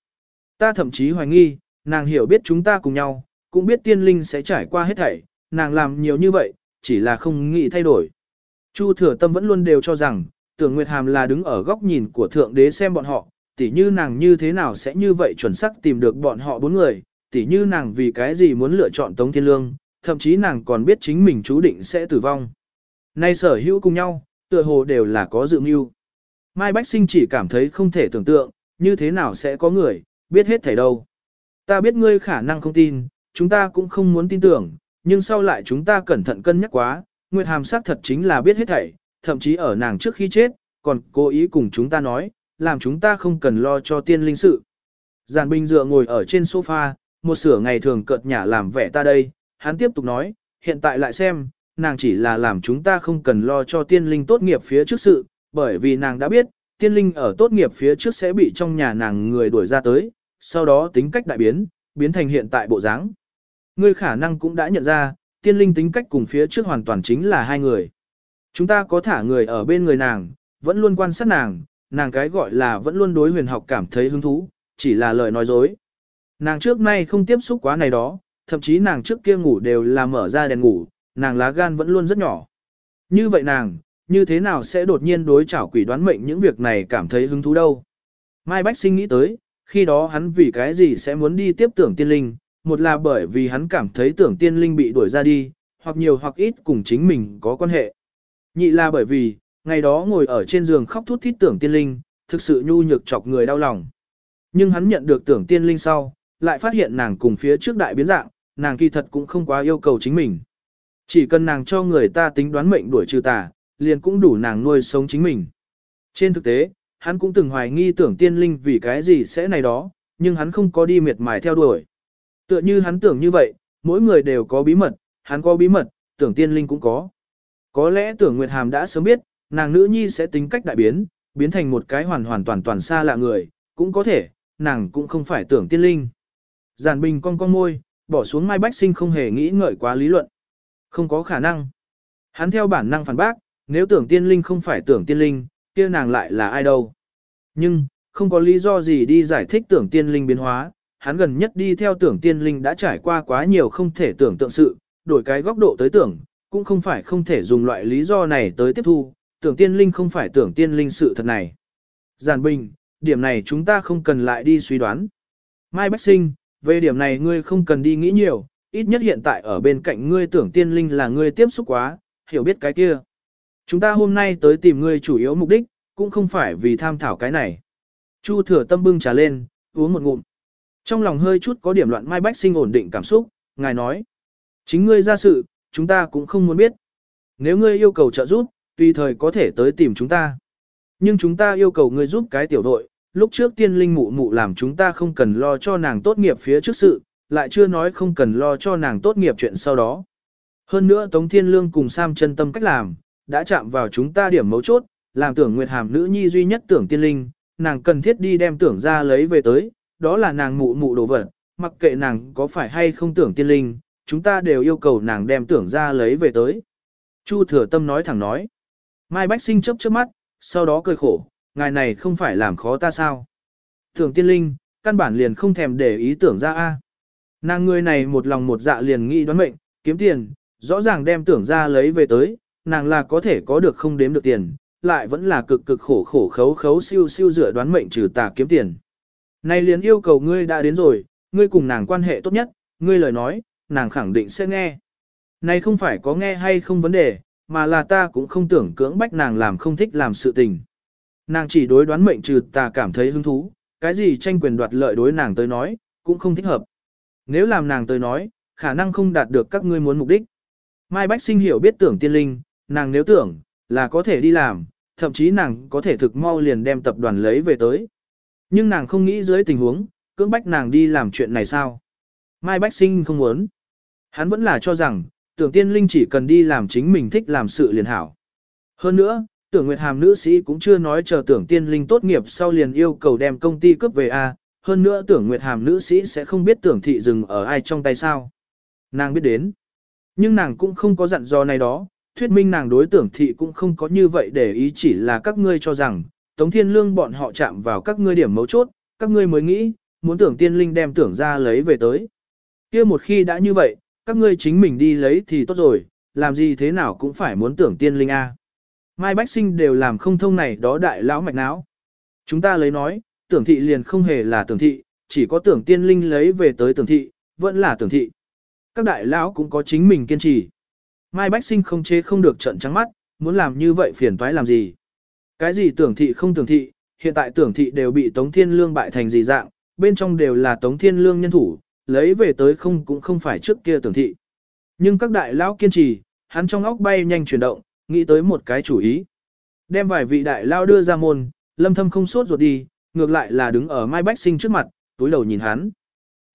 Ta thậm chí hoài nghi, nàng hiểu biết chúng ta cùng nhau, cũng biết tiên linh sẽ trải qua hết thảy, nàng làm nhiều như vậy, chỉ là không nghĩ thay đổi. Chu thừa tâm vẫn luôn đều cho rằng, tưởng Nguyệt Hàm là đứng ở góc nhìn của Thượng Đế xem bọn họ, tỉ như nàng như thế nào sẽ như vậy chuẩn xác tìm được bọn họ bốn người, tỉ như nàng vì cái gì muốn lựa chọn Tống Thiên Lương, thậm chí nàng còn biết chính mình chú định sẽ tử vong. Nay sở hữu cùng nhau, tựa hồ đều là có dự mưu. Mai Bách Sinh chỉ cảm thấy không thể tưởng tượng, như thế nào sẽ có người, biết hết thảy đâu. Ta biết ngươi khả năng không tin, chúng ta cũng không muốn tin tưởng, nhưng sau lại chúng ta cẩn thận cân nhắc quá, Nguyệt Hàm sát thật chính là biết hết thảy, thậm chí ở nàng trước khi chết, còn cố ý cùng chúng ta nói, làm chúng ta không cần lo cho tiên linh sự. Giàn Bình dựa ngồi ở trên sofa, một sửa ngày thường cợt nhả làm vẻ ta đây, hắn tiếp tục nói, hiện tại lại xem, nàng chỉ là làm chúng ta không cần lo cho tiên linh tốt nghiệp phía trước sự, bởi vì nàng đã biết, tiên linh ở tốt nghiệp phía trước sẽ bị trong nhà nàng người đuổi ra tới, sau đó tính cách đại biến, biến thành hiện tại bộ dáng. Ngươi khả năng cũng đã nhận ra, tiên linh tính cách cùng phía trước hoàn toàn chính là hai người. Chúng ta có thả người ở bên người nàng, vẫn luôn quan sát nàng, nàng cái gọi là vẫn luôn đối huyền học cảm thấy hứng thú, chỉ là lời nói dối. Nàng trước nay không tiếp xúc quá này đó, thậm chí nàng trước kia ngủ đều là mở ra đèn ngủ, nàng lá gan vẫn luôn rất nhỏ. Như vậy nàng, như thế nào sẽ đột nhiên đối chảo quỷ đoán mệnh những việc này cảm thấy hứng thú đâu. Mai Bách Sinh nghĩ tới, khi đó hắn vì cái gì sẽ muốn đi tiếp tưởng tiên linh, một là bởi vì hắn cảm thấy tưởng tiên linh bị đuổi ra đi, hoặc nhiều hoặc ít cùng chính mình có quan hệ. Nhị là bởi vì, ngày đó ngồi ở trên giường khóc thút thít tưởng tiên linh, thực sự nhu nhược chọc người đau lòng. Nhưng hắn nhận được tưởng tiên linh sau, lại phát hiện nàng cùng phía trước đại biến dạng, nàng kỳ thật cũng không quá yêu cầu chính mình. Chỉ cần nàng cho người ta tính đoán mệnh đuổi trừ tà, liền cũng đủ nàng nuôi sống chính mình. Trên thực tế, hắn cũng từng hoài nghi tưởng tiên linh vì cái gì sẽ này đó, nhưng hắn không có đi miệt mài theo đuổi. Tựa như hắn tưởng như vậy, mỗi người đều có bí mật, hắn có bí mật, tưởng tiên linh cũng có. Có lẽ tưởng Nguyệt Hàm đã sớm biết, nàng nữ nhi sẽ tính cách đại biến, biến thành một cái hoàn hoàn toàn toàn xa lạ người, cũng có thể, nàng cũng không phải tưởng tiên linh. Giản bình cong cong môi, bỏ xuống Mai Bách Sinh không hề nghĩ ngợi quá lý luận. Không có khả năng. Hắn theo bản năng phản bác, nếu tưởng tiên linh không phải tưởng tiên linh, kia nàng lại là ai đâu. Nhưng, không có lý do gì đi giải thích tưởng tiên linh biến hóa, hắn gần nhất đi theo tưởng tiên linh đã trải qua quá nhiều không thể tưởng tượng sự, đổi cái góc độ tới tưởng, cũng không phải không thể dùng loại lý do này tới tiếp thu, tưởng tiên linh không phải tưởng tiên linh sự thật này. Giản bình, điểm này chúng ta không cần lại đi suy đoán. Mai Bách Sinh, về điểm này ngươi không cần đi nghĩ nhiều, ít nhất hiện tại ở bên cạnh ngươi tưởng tiên linh là ngươi tiếp xúc quá, hiểu biết cái kia. Chúng ta hôm nay tới tìm ngươi chủ yếu mục đích, cũng không phải vì tham thảo cái này. Chu thừa tâm bưng trà lên, uống một ngụm. Trong lòng hơi chút có điểm loạn Mai Bách Sinh ổn định cảm xúc, ngài nói. Chính ngươi ra sự, chúng ta cũng không muốn biết. Nếu ngươi yêu cầu trợ giúp, tùy thời có thể tới tìm chúng ta. Nhưng chúng ta yêu cầu ngươi giúp cái tiểu đội, lúc trước tiên linh mụ mụ làm chúng ta không cần lo cho nàng tốt nghiệp phía trước sự, lại chưa nói không cần lo cho nàng tốt nghiệp chuyện sau đó. Hơn nữa Tống Thiên Lương cùng Sam chân tâm cách làm, đã chạm vào chúng ta điểm mấu chốt, làm tưởng Nguyệt Hàm nữ nhi duy nhất tưởng tiên linh, nàng cần thiết đi đem tưởng ra lấy về tới, đó là nàng mụ mụ đồ vật, mặc kệ nàng có phải hay không tưởng tiên linh, chúng ta đều yêu cầu nàng đem tưởng ra lấy về tới. Chu thừa tâm nói thẳng nói. Mai Bách Sinh chấp chớp mắt, sau đó cười khổ, ngài này không phải làm khó ta sao. Tưởng tiên linh, căn bản liền không thèm để ý tưởng ra a. Nàng người này một lòng một dạ liền nghĩ đoán mệnh, kiếm tiền, rõ ràng đem tưởng ra lấy về tới, nàng là có thể có được không đếm được tiền, lại vẫn là cực cực khổ khổ khấu khấu siêu siêu dựa đoán mệnh trừ tà kiếm tiền. Này liền yêu cầu ngươi đã đến rồi, ngươi cùng nàng quan hệ tốt nhất, ngươi lời nói, nàng khẳng định sẽ nghe. Này không phải có nghe hay không vấn đề, mà là ta cũng không tưởng cưỡng bách nàng làm không thích làm sự tình. Nàng chỉ đối đoán mệnh trừ tà cảm thấy hứng thú, cái gì tranh quyền đoạt lợi đối nàng tới nói, cũng không thích hợp. Nếu làm nàng tới nói, khả năng không đạt được các ngươi muốn mục đích. Mai Bách Sinh hiểu biết tưởng tiên linh, nàng nếu tưởng, là có thể đi làm, thậm chí nàng có thể thực mau liền đem tập đoàn lấy về tới. Nhưng nàng không nghĩ dưới tình huống, cưỡng bách nàng đi làm chuyện này sao. Mai Bách Sinh không muốn. Hắn vẫn là cho rằng, tưởng tiên linh chỉ cần đi làm chính mình thích làm sự liền hảo. Hơn nữa, tưởng Nguyệt Hàm nữ sĩ cũng chưa nói chờ tưởng tiên linh tốt nghiệp sau liền yêu cầu đem công ty cướp về A, hơn nữa tưởng Nguyệt Hàm nữ sĩ sẽ không biết tưởng thị dừng ở ai trong tay sao. Nàng biết đến. Nhưng nàng cũng không có dặn dò này đó, thuyết minh nàng đối tưởng thị cũng không có như vậy để ý chỉ là các ngươi cho rằng, Tống Thiên Lương bọn họ chạm vào các ngươi điểm mấu chốt, các ngươi mới nghĩ, muốn tưởng tiên linh đem tưởng ra lấy về tới. kia một khi đã như vậy, các ngươi chính mình đi lấy thì tốt rồi, làm gì thế nào cũng phải muốn tưởng tiên linh A. Mai Bách Sinh đều làm không thông này đó đại lão mạch não. Chúng ta lấy nói, tưởng thị liền không hề là tưởng thị, chỉ có tưởng tiên linh lấy về tới tưởng thị, vẫn là tưởng thị. Các đại lão cũng có chính mình kiên trì. Mai Bách Sinh không chế không được trận trắng mắt, muốn làm như vậy phiền toái làm gì. Cái gì tưởng thị không tưởng thị, hiện tại tưởng thị đều bị Tống Thiên Lương bại thành gì dạng, bên trong đều là Tống Thiên Lương nhân thủ, lấy về tới không cũng không phải trước kia tưởng thị. Nhưng các đại lão kiên trì, hắn trong óc bay nhanh chuyển động, nghĩ tới một cái chủ ý. Đem vài vị đại lao đưa ra môn, lâm thâm không sốt ruột đi, ngược lại là đứng ở Mai Bách Sinh trước mặt, túi đầu nhìn hắn.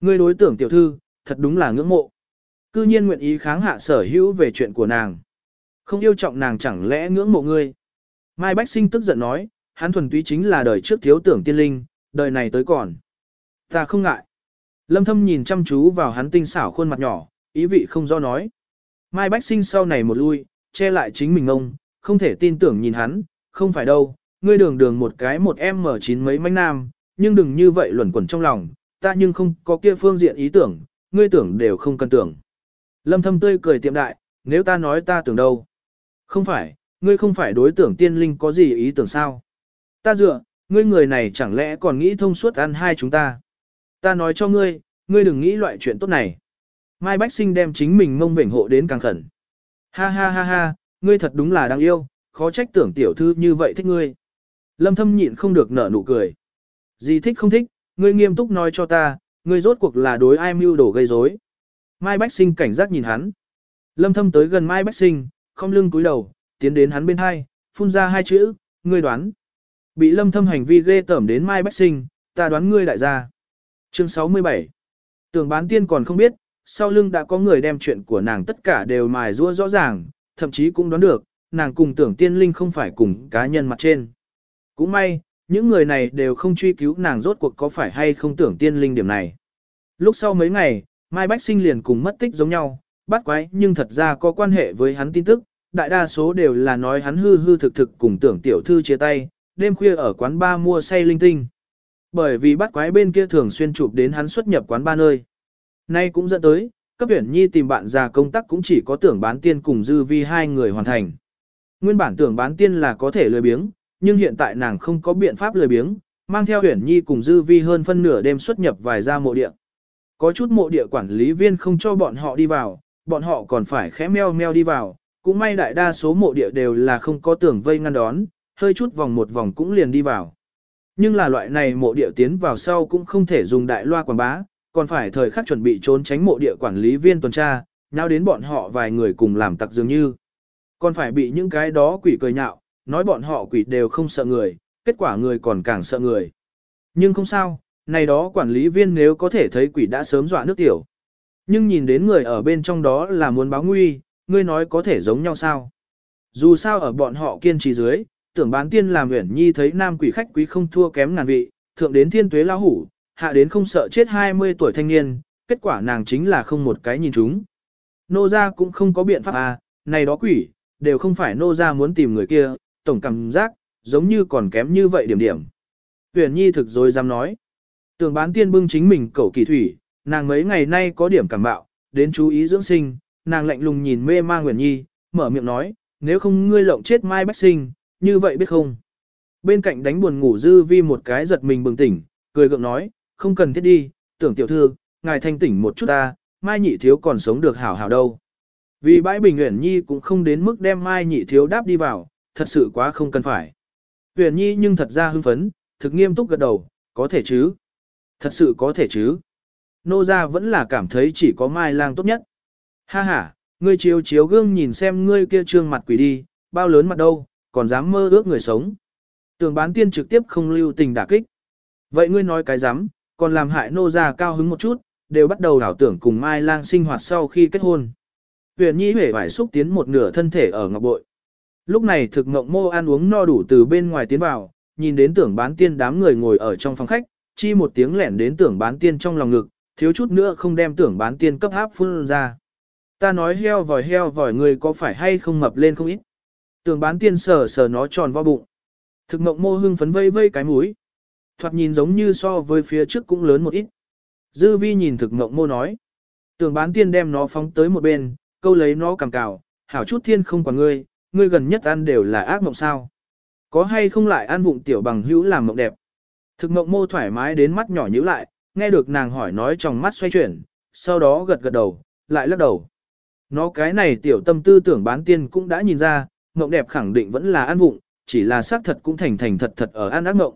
Người đối tưởng tiểu thư, thật đúng là ngưỡng mộ. Cư nhiên nguyện ý kháng hạ sở hữu về chuyện của nàng. Không yêu trọng nàng chẳng lẽ ngưỡng mộ ngươi. Mai Bách Sinh tức giận nói, hắn thuần túy chính là đời trước thiếu tưởng tiên linh, đời này tới còn. Ta không ngại. Lâm thâm nhìn chăm chú vào hắn tinh xảo khuôn mặt nhỏ, ý vị không do nói. Mai Bách Sinh sau này một lui, che lại chính mình ông, không thể tin tưởng nhìn hắn, không phải đâu, ngươi đường đường một cái một em mở chín mấy manh nam, nhưng đừng như vậy luẩn quẩn trong lòng, ta nhưng không có kia phương diện ý tưởng, ngươi tưởng đều không cần tưởng. Lâm thâm tươi cười tiệm đại, nếu ta nói ta tưởng đâu. Không phải, ngươi không phải đối tưởng tiên linh có gì ý tưởng sao. Ta dựa, ngươi người này chẳng lẽ còn nghĩ thông suốt ăn hai chúng ta. Ta nói cho ngươi, ngươi đừng nghĩ loại chuyện tốt này. Mai Bách Sinh đem chính mình mông vểnh hộ đến càng khẩn. Ha ha ha ha, ngươi thật đúng là đáng yêu, khó trách tưởng tiểu thư như vậy thích ngươi. Lâm thâm nhịn không được nở nụ cười. Gì thích không thích, ngươi nghiêm túc nói cho ta, ngươi rốt cuộc là đối ai mưu đổ gây rối. Mai Bách Sinh cảnh giác nhìn hắn. Lâm thâm tới gần Mai Bách Sinh, không lưng cúi đầu, tiến đến hắn bên hai, phun ra hai chữ, ngươi đoán. Bị lâm thâm hành vi ghê tởm đến Mai Bách Sinh, ta đoán ngươi đại gia. Chương 67 Tưởng bán tiên còn không biết, sau lưng đã có người đem chuyện của nàng tất cả đều mài rua rõ ràng, thậm chí cũng đoán được, nàng cùng tưởng tiên linh không phải cùng cá nhân mặt trên. Cũng may, những người này đều không truy cứu nàng rốt cuộc có phải hay không tưởng tiên linh điểm này. Lúc sau mấy ngày, Mai Bách Sinh liền cùng mất tích giống nhau, bắt quái nhưng thật ra có quan hệ với hắn tin tức, đại đa số đều là nói hắn hư hư thực thực cùng tưởng tiểu thư chia tay, đêm khuya ở quán ba mua say linh tinh. Bởi vì bắt quái bên kia thường xuyên chụp đến hắn xuất nhập quán ba nơi. Nay cũng dẫn tới, cấp huyển nhi tìm bạn già công tác cũng chỉ có tưởng bán tiên cùng dư vi hai người hoàn thành. Nguyên bản tưởng bán tiên là có thể lười biếng, nhưng hiện tại nàng không có biện pháp lười biếng, mang theo huyển nhi cùng dư vi hơn phân nửa đêm xuất nhập vài gia mộ địa. Có chút mộ địa quản lý viên không cho bọn họ đi vào, bọn họ còn phải khẽ meo meo đi vào, cũng may đại đa số mộ địa đều là không có tường vây ngăn đón, hơi chút vòng một vòng cũng liền đi vào. Nhưng là loại này mộ địa tiến vào sau cũng không thể dùng đại loa quảng bá, còn phải thời khắc chuẩn bị trốn tránh mộ địa quản lý viên tuần tra, nhau đến bọn họ vài người cùng làm tặc dường như. Còn phải bị những cái đó quỷ cười nhạo, nói bọn họ quỷ đều không sợ người, kết quả người còn càng sợ người. Nhưng không sao, này đó quản lý viên nếu có thể thấy quỷ đã sớm dọa nước tiểu. Nhưng nhìn đến người ở bên trong đó là muốn báo nguy, ngươi nói có thể giống nhau sao? Dù sao ở bọn họ kiên trì dưới, tưởng bán tiên làm huyển nhi thấy nam quỷ khách quý không thua kém ngàn vị, thượng đến thiên tuế lao hủ, hạ đến không sợ chết 20 tuổi thanh niên, kết quả nàng chính là không một cái nhìn chúng. Nô gia cũng không có biện pháp à, này đó quỷ, đều không phải nô gia muốn tìm người kia, tổng cảm giác, giống như còn kém như vậy điểm điểm. Huyền Nhi thực rồi dám nói. Tưởng bán tiên bưng chính mình cầu kỳ thủy, nàng mấy ngày nay có điểm cảm bạo, đến chú ý dưỡng sinh, nàng lạnh lùng nhìn mê mang Huyền Nhi, mở miệng nói, nếu không ngươi lộng chết mai bách sinh, như vậy biết không? Bên cạnh đánh buồn ngủ dư vi một cái giật mình bừng tỉnh, cười gượng nói, không cần thiết đi, tưởng tiểu thư, ngài thanh tỉnh một chút ta, mai nhị thiếu còn sống được hảo hảo đâu. Vì bãi bình Uyển Nhi cũng không đến mức đem mai nhị thiếu đáp đi vào, thật sự quá không cần phải. Uyển Nhi nhưng thật ra hưng phấn, thực nghiêm túc gật đầu, có thể chứ. Thật sự có thể chứ. Nô gia vẫn là cảm thấy chỉ có mai lang tốt nhất. Ha ha, ngươi chiếu chiếu gương nhìn xem ngươi kia trương mặt quỷ đi, bao lớn mặt đâu, còn dám mơ ước người sống. Tường bán tiên trực tiếp không lưu tình đả kích. Vậy ngươi nói cái dám, còn làm hại nô gia cao hứng một chút, đều bắt đầu đảo tưởng cùng Mai Lang sinh hoạt sau khi kết hôn. Huyền Nhi hể vải xúc tiến một nửa thân thể ở ngọc bội. Lúc này thực ngộng mô ăn uống no đủ từ bên ngoài tiến vào, nhìn đến tưởng bán tiên đám người ngồi ở trong phòng khách, chi một tiếng lẻn đến tưởng bán tiên trong lòng ngực, thiếu chút nữa không đem tưởng bán tiên cấp áp phun ra. Ta nói heo vòi heo vòi người có phải hay không mập lên không ít. Tưởng bán tiên sờ sờ nó tròn vo bụng. Thực ngộng mô hưng phấn vây vây cái mũi. Thoạt nhìn giống như so với phía trước cũng lớn một ít. Dư vi nhìn thực ngộng mô nói. Tưởng bán tiên đem nó phóng tới một bên, câu lấy nó cầm cào, hảo chút thiên không quản ngươi, ngươi gần nhất ăn đều là ác mộng sao. Có hay không lại ăn vụng tiểu bằng hữu làm mộng đẹp. Thực mộng mô thoải mái đến mắt nhỏ nhíu lại, nghe được nàng hỏi nói trong mắt xoay chuyển, sau đó gật gật đầu, lại lắc đầu. Nó cái này tiểu tâm tư tưởng bán tiên cũng đã nhìn ra, mộng đẹp khẳng định vẫn là ăn vụng, chỉ là xác thật cũng thành thành thật thật ở ăn ác mộng.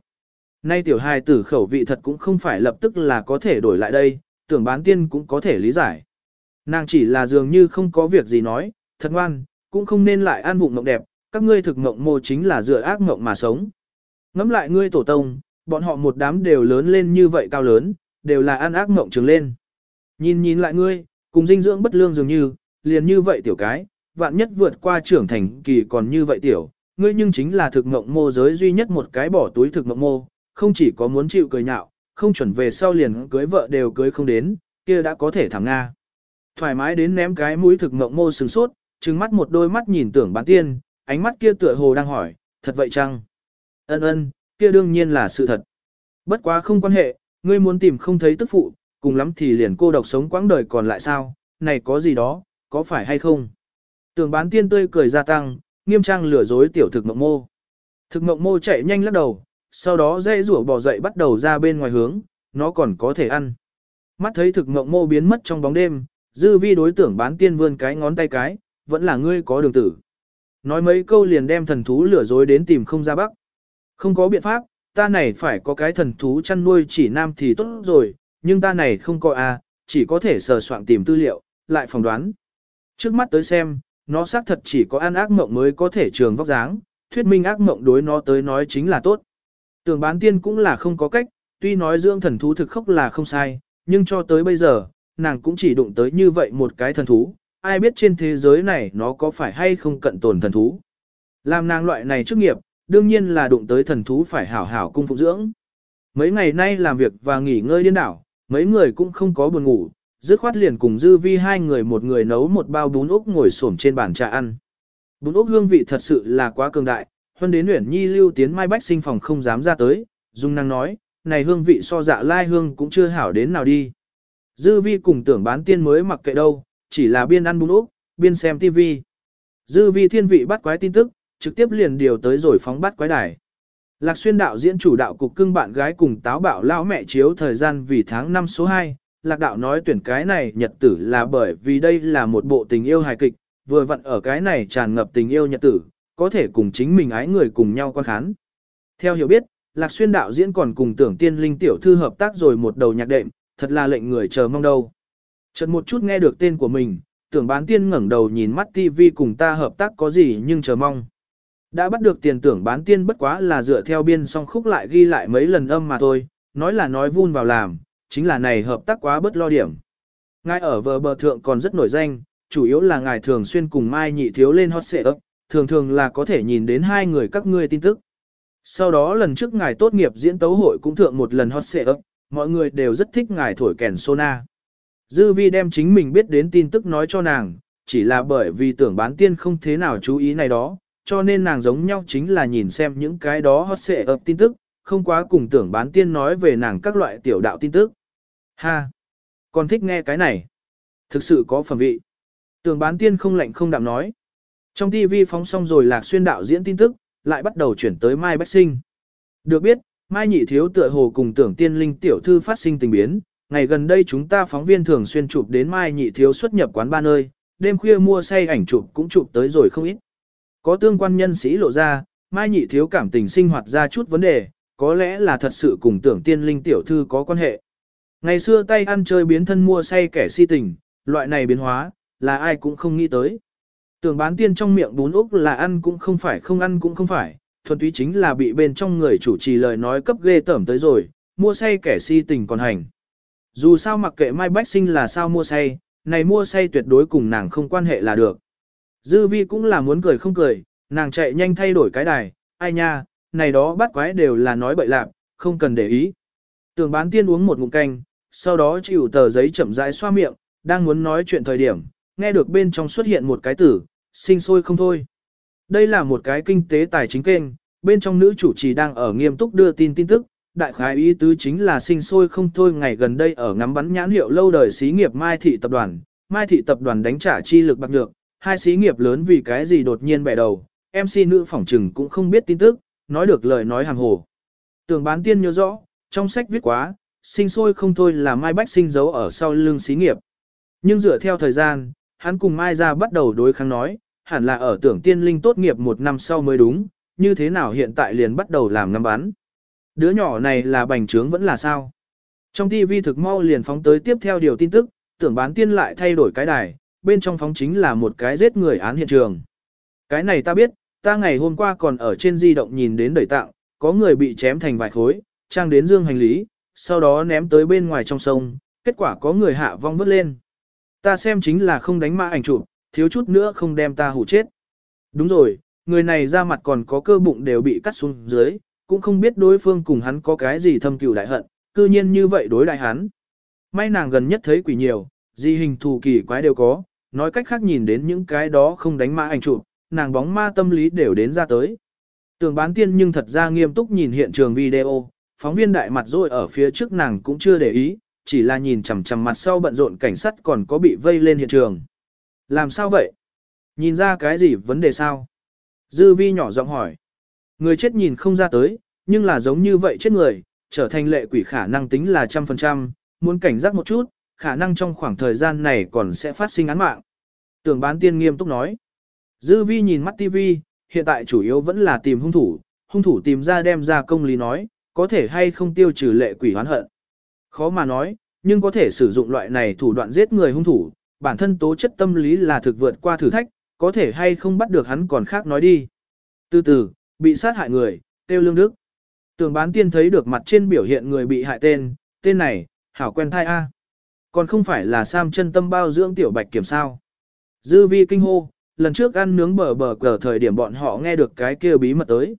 Nay tiểu hài tử khẩu vị thật cũng không phải lập tức là có thể đổi lại đây, tưởng bán tiên cũng có thể lý giải. Nàng chỉ là dường như không có việc gì nói, thật ngoan, cũng không nên lại ăn vụng mộng đẹp, các ngươi thực mộng mô chính là dựa ác mộng mà sống. Ngắm lại ngươi tổ tông, bọn họ một đám đều lớn lên như vậy cao lớn, đều là ăn ác mộng trường lên. Nhìn nhìn lại ngươi, cùng dinh dưỡng bất lương dường như, liền như vậy tiểu cái, vạn nhất vượt qua trưởng thành kỳ còn như vậy tiểu, ngươi nhưng chính là thực mộng mô giới duy nhất một cái bỏ túi thực mộng mô, không chỉ có muốn chịu cười nhạo, không chuẩn về sau liền cưới vợ đều cưới không đến, kia đã có thể thẳng Nga. Thoải mái đến ném cái mũi thực mộng mô sừng sốt, trừng mắt một đôi mắt nhìn tưởng bán tiên, ánh mắt kia tựa hồ đang hỏi, thật vậy chăng? Ân ân, kia đương nhiên là sự thật. Bất quá không quan hệ, ngươi muốn tìm không thấy tức phụ, cùng lắm thì liền cô độc sống quãng đời còn lại sao, này có gì đó, có phải hay không? Tưởng bán tiên tươi cười gia tăng, nghiêm trang lừa dối tiểu thực mộng mô. Thực mộng mô chạy nhanh lắc đầu, sau đó dây rủa bò dậy bắt đầu ra bên ngoài hướng, nó còn có thể ăn. Mắt thấy thực mộng mô biến mất trong bóng đêm, dư vi đối tưởng bán tiên vươn cái ngón tay cái, vẫn là ngươi có đường tử. Nói mấy câu liền đem thần thú lửa dối đến tìm không ra bắc. Không có biện pháp, ta này phải có cái thần thú chăn nuôi chỉ nam thì tốt rồi, nhưng ta này không có a, chỉ có thể sờ soạn tìm tư liệu, lại phỏng đoán. Trước mắt tới xem, nó xác thật chỉ có ăn ác mộng mới có thể trường vóc dáng, thuyết minh ác mộng đối nó tới nói chính là tốt. Tưởng bán tiên cũng là không có cách, tuy nói dưỡng thần thú thực khốc là không sai, nhưng cho tới bây giờ, nàng cũng chỉ đụng tới như vậy một cái thần thú, ai biết trên thế giới này nó có phải hay không cận tồn thần thú. Làm nàng loại này chức nghiệp, đương nhiên là đụng tới thần thú phải hảo hảo cung phục dưỡng. Mấy ngày nay làm việc và nghỉ ngơi điên đảo, mấy người cũng không có buồn ngủ, dứt khoát liền cùng dư vi hai người một người nấu một bao bún ốc ngồi xổm trên bàn trà ăn. Bún ốc hương vị thật sự là quá cường đại, hơn đến Uyển Nhi lưu tiến Mai Bách sinh phòng không dám ra tới, Dung năng nói, này hương vị so dạ lai hương cũng chưa hảo đến nào đi. Dư vi cùng tưởng bán tiên mới mặc kệ đâu, chỉ là biên ăn bún ốc, biên xem TV. Dư vi thiên vị bắt quái tin tức, trực tiếp liền điều tới rồi phóng bắt quái đài. Lạc xuyên đạo diễn chủ đạo cục cưng bạn gái cùng táo bạo lão mẹ chiếu thời gian vì tháng 5 số 2. Lạc đạo nói tuyển cái này nhật tử là bởi vì đây là một bộ tình yêu hài kịch, vừa vặn ở cái này tràn ngập tình yêu nhật tử, có thể cùng chính mình ái người cùng nhau quan khán. Theo hiểu biết, Lạc xuyên đạo diễn còn cùng tưởng tiên linh tiểu thư hợp tác rồi một đầu nhạc đệm, thật là lệnh người chờ mong đâu. Chợt một chút nghe được tên của mình, tưởng bán tiên ngẩng đầu nhìn mắt TV cùng ta hợp tác có gì nhưng chờ mong. Đã bắt được tiền tưởng bán tiên bất quá là dựa theo biên song khúc lại ghi lại mấy lần âm mà thôi, nói là nói vun vào làm, chính là này hợp tác quá bất lo điểm. Ngài ở vờ bờ thượng còn rất nổi danh, chủ yếu là ngài thường xuyên cùng Mai Nhị Thiếu lên hot ấp, thường thường là có thể nhìn đến hai người các ngươi tin tức. Sau đó lần trước ngài tốt nghiệp diễn tấu hội cũng thượng một lần hot ấp, mọi người đều rất thích ngài thổi kèn sona. Dư vi đem chính mình biết đến tin tức nói cho nàng, chỉ là bởi vì tưởng bán tiên không thế nào chú ý này đó, cho nên nàng giống nhau chính là nhìn xem những cái đó hot xệ ập tin tức, không quá cùng tưởng bán tiên nói về nàng các loại tiểu đạo tin tức. Ha! Còn thích nghe cái này. Thực sự có phẩm vị. Tưởng bán tiên không lạnh không đạm nói. Trong TV phóng xong rồi lạc xuyên đạo diễn tin tức, lại bắt đầu chuyển tới Mai Bách Sinh. Được biết, Mai Nhị Thiếu tựa hồ cùng tưởng tiên linh tiểu thư phát sinh tình biến, ngày gần đây chúng ta phóng viên thường xuyên chụp đến Mai Nhị Thiếu xuất nhập quán ba nơi, đêm khuya mua say ảnh chụp cũng chụp tới rồi không ít. Có tương quan nhân sĩ lộ ra, Mai Nhị Thiếu cảm tình sinh hoạt ra chút vấn đề, có lẽ là thật sự cùng tưởng tiên linh tiểu thư có quan hệ. Ngày xưa tay ăn chơi biến thân mua say kẻ si tình, loại này biến hóa, là ai cũng không nghĩ tới. Tưởng bán tiên trong miệng bún úc là ăn cũng không phải không ăn cũng không phải, thuần túy chính là bị bên trong người chủ trì lời nói cấp ghê tởm tới rồi, mua say kẻ si tình còn hành. Dù sao mặc kệ Mai Bách Sinh là sao mua say, này mua say tuyệt đối cùng nàng không quan hệ là được. Dư vi cũng là muốn cười không cười, nàng chạy nhanh thay đổi cái đài, ai nha, này đó bắt quái đều là nói bậy lạc, không cần để ý. Tưởng bán tiên uống một ngụm canh, sau đó chịu tờ giấy chậm rãi xoa miệng, đang muốn nói chuyện thời điểm, nghe được bên trong xuất hiện một cái tử, sinh sôi không thôi. Đây là một cái kinh tế tài chính kênh, bên trong nữ chủ trì đang ở nghiêm túc đưa tin tin tức, đại khái ý tứ chính là sinh sôi không thôi ngày gần đây ở ngắm bắn nhãn hiệu lâu đời xí nghiệp Mai Thị Tập đoàn, Mai Thị Tập đoàn đánh trả chi lực bạc nhược, hai xí nghiệp lớn vì cái gì đột nhiên bẻ đầu, MC nữ phỏng trừng cũng không biết tin tức, nói được lời nói hàng hồ. Tường bán tiên nhớ rõ, trong sách viết quá, sinh sôi không thôi là Mai Bách sinh giấu ở sau lưng xí nghiệp. Nhưng dựa theo thời gian, hắn cùng Mai ra bắt đầu đối kháng nói, hẳn là ở tưởng tiên linh tốt nghiệp một năm sau mới đúng, như thế nào hiện tại liền bắt đầu làm ngắm bắn. Đứa nhỏ này là bành trướng vẫn là sao? Trong TV thực mau liền phóng tới tiếp theo điều tin tức, tưởng bán tiên lại thay đổi cái đài, bên trong phóng chính là một cái giết người án hiện trường. Cái này ta biết, ta ngày hôm qua còn ở trên di động nhìn đến đời tặng, có người bị chém thành vài khối, trang đến dương hành lý, sau đó ném tới bên ngoài trong sông, kết quả có người hạ vong vớt lên. Ta xem chính là không đánh mã ảnh chụp, thiếu chút nữa không đem ta hủ chết. Đúng rồi, người này ra mặt còn có cơ bụng đều bị cắt xuống dưới, cũng không biết đối phương cùng hắn có cái gì thâm cừu đại hận, cư nhiên như vậy đối đại hắn. May nàng gần nhất thấy quỷ nhiều, gì hình thù kỳ quái đều có, nói cách khác nhìn đến những cái đó không đánh mã ảnh chụp, nàng bóng ma tâm lý đều đến ra tới. Tường bán tiên nhưng thật ra nghiêm túc nhìn hiện trường video, phóng viên đại mặt rồi ở phía trước nàng cũng chưa để ý, chỉ là nhìn chằm chằm mặt sau bận rộn cảnh sát còn có bị vây lên hiện trường. Làm sao vậy? Nhìn ra cái gì vấn đề sao? Dư vi nhỏ giọng hỏi. Người chết nhìn không ra tới, nhưng là giống như vậy chết người, trở thành lệ quỷ khả năng tính là trăm phần trăm, muốn cảnh giác một chút, khả năng trong khoảng thời gian này còn sẽ phát sinh án mạng. Tưởng bán tiên nghiêm túc nói. Dư vi nhìn mắt TV, hiện tại chủ yếu vẫn là tìm hung thủ, hung thủ tìm ra đem ra công lý nói, có thể hay không tiêu trừ lệ quỷ hoán hận. Khó mà nói, nhưng có thể sử dụng loại này thủ đoạn giết người hung thủ, bản thân tố chất tâm lý là thực vượt qua thử thách, có thể hay không bắt được hắn còn khác nói đi. Từ từ, bị sát hại người, tiêu lương đức. Tường bán tiên thấy được mặt trên biểu hiện người bị hại tên, tên này, hảo quen thai A. Còn không phải là Sam chân tâm bao dưỡng tiểu bạch kiểm sao. Dư vi kinh hô, lần trước ăn nướng bờ bờ cờ thời điểm bọn họ nghe được cái kia bí mật tới.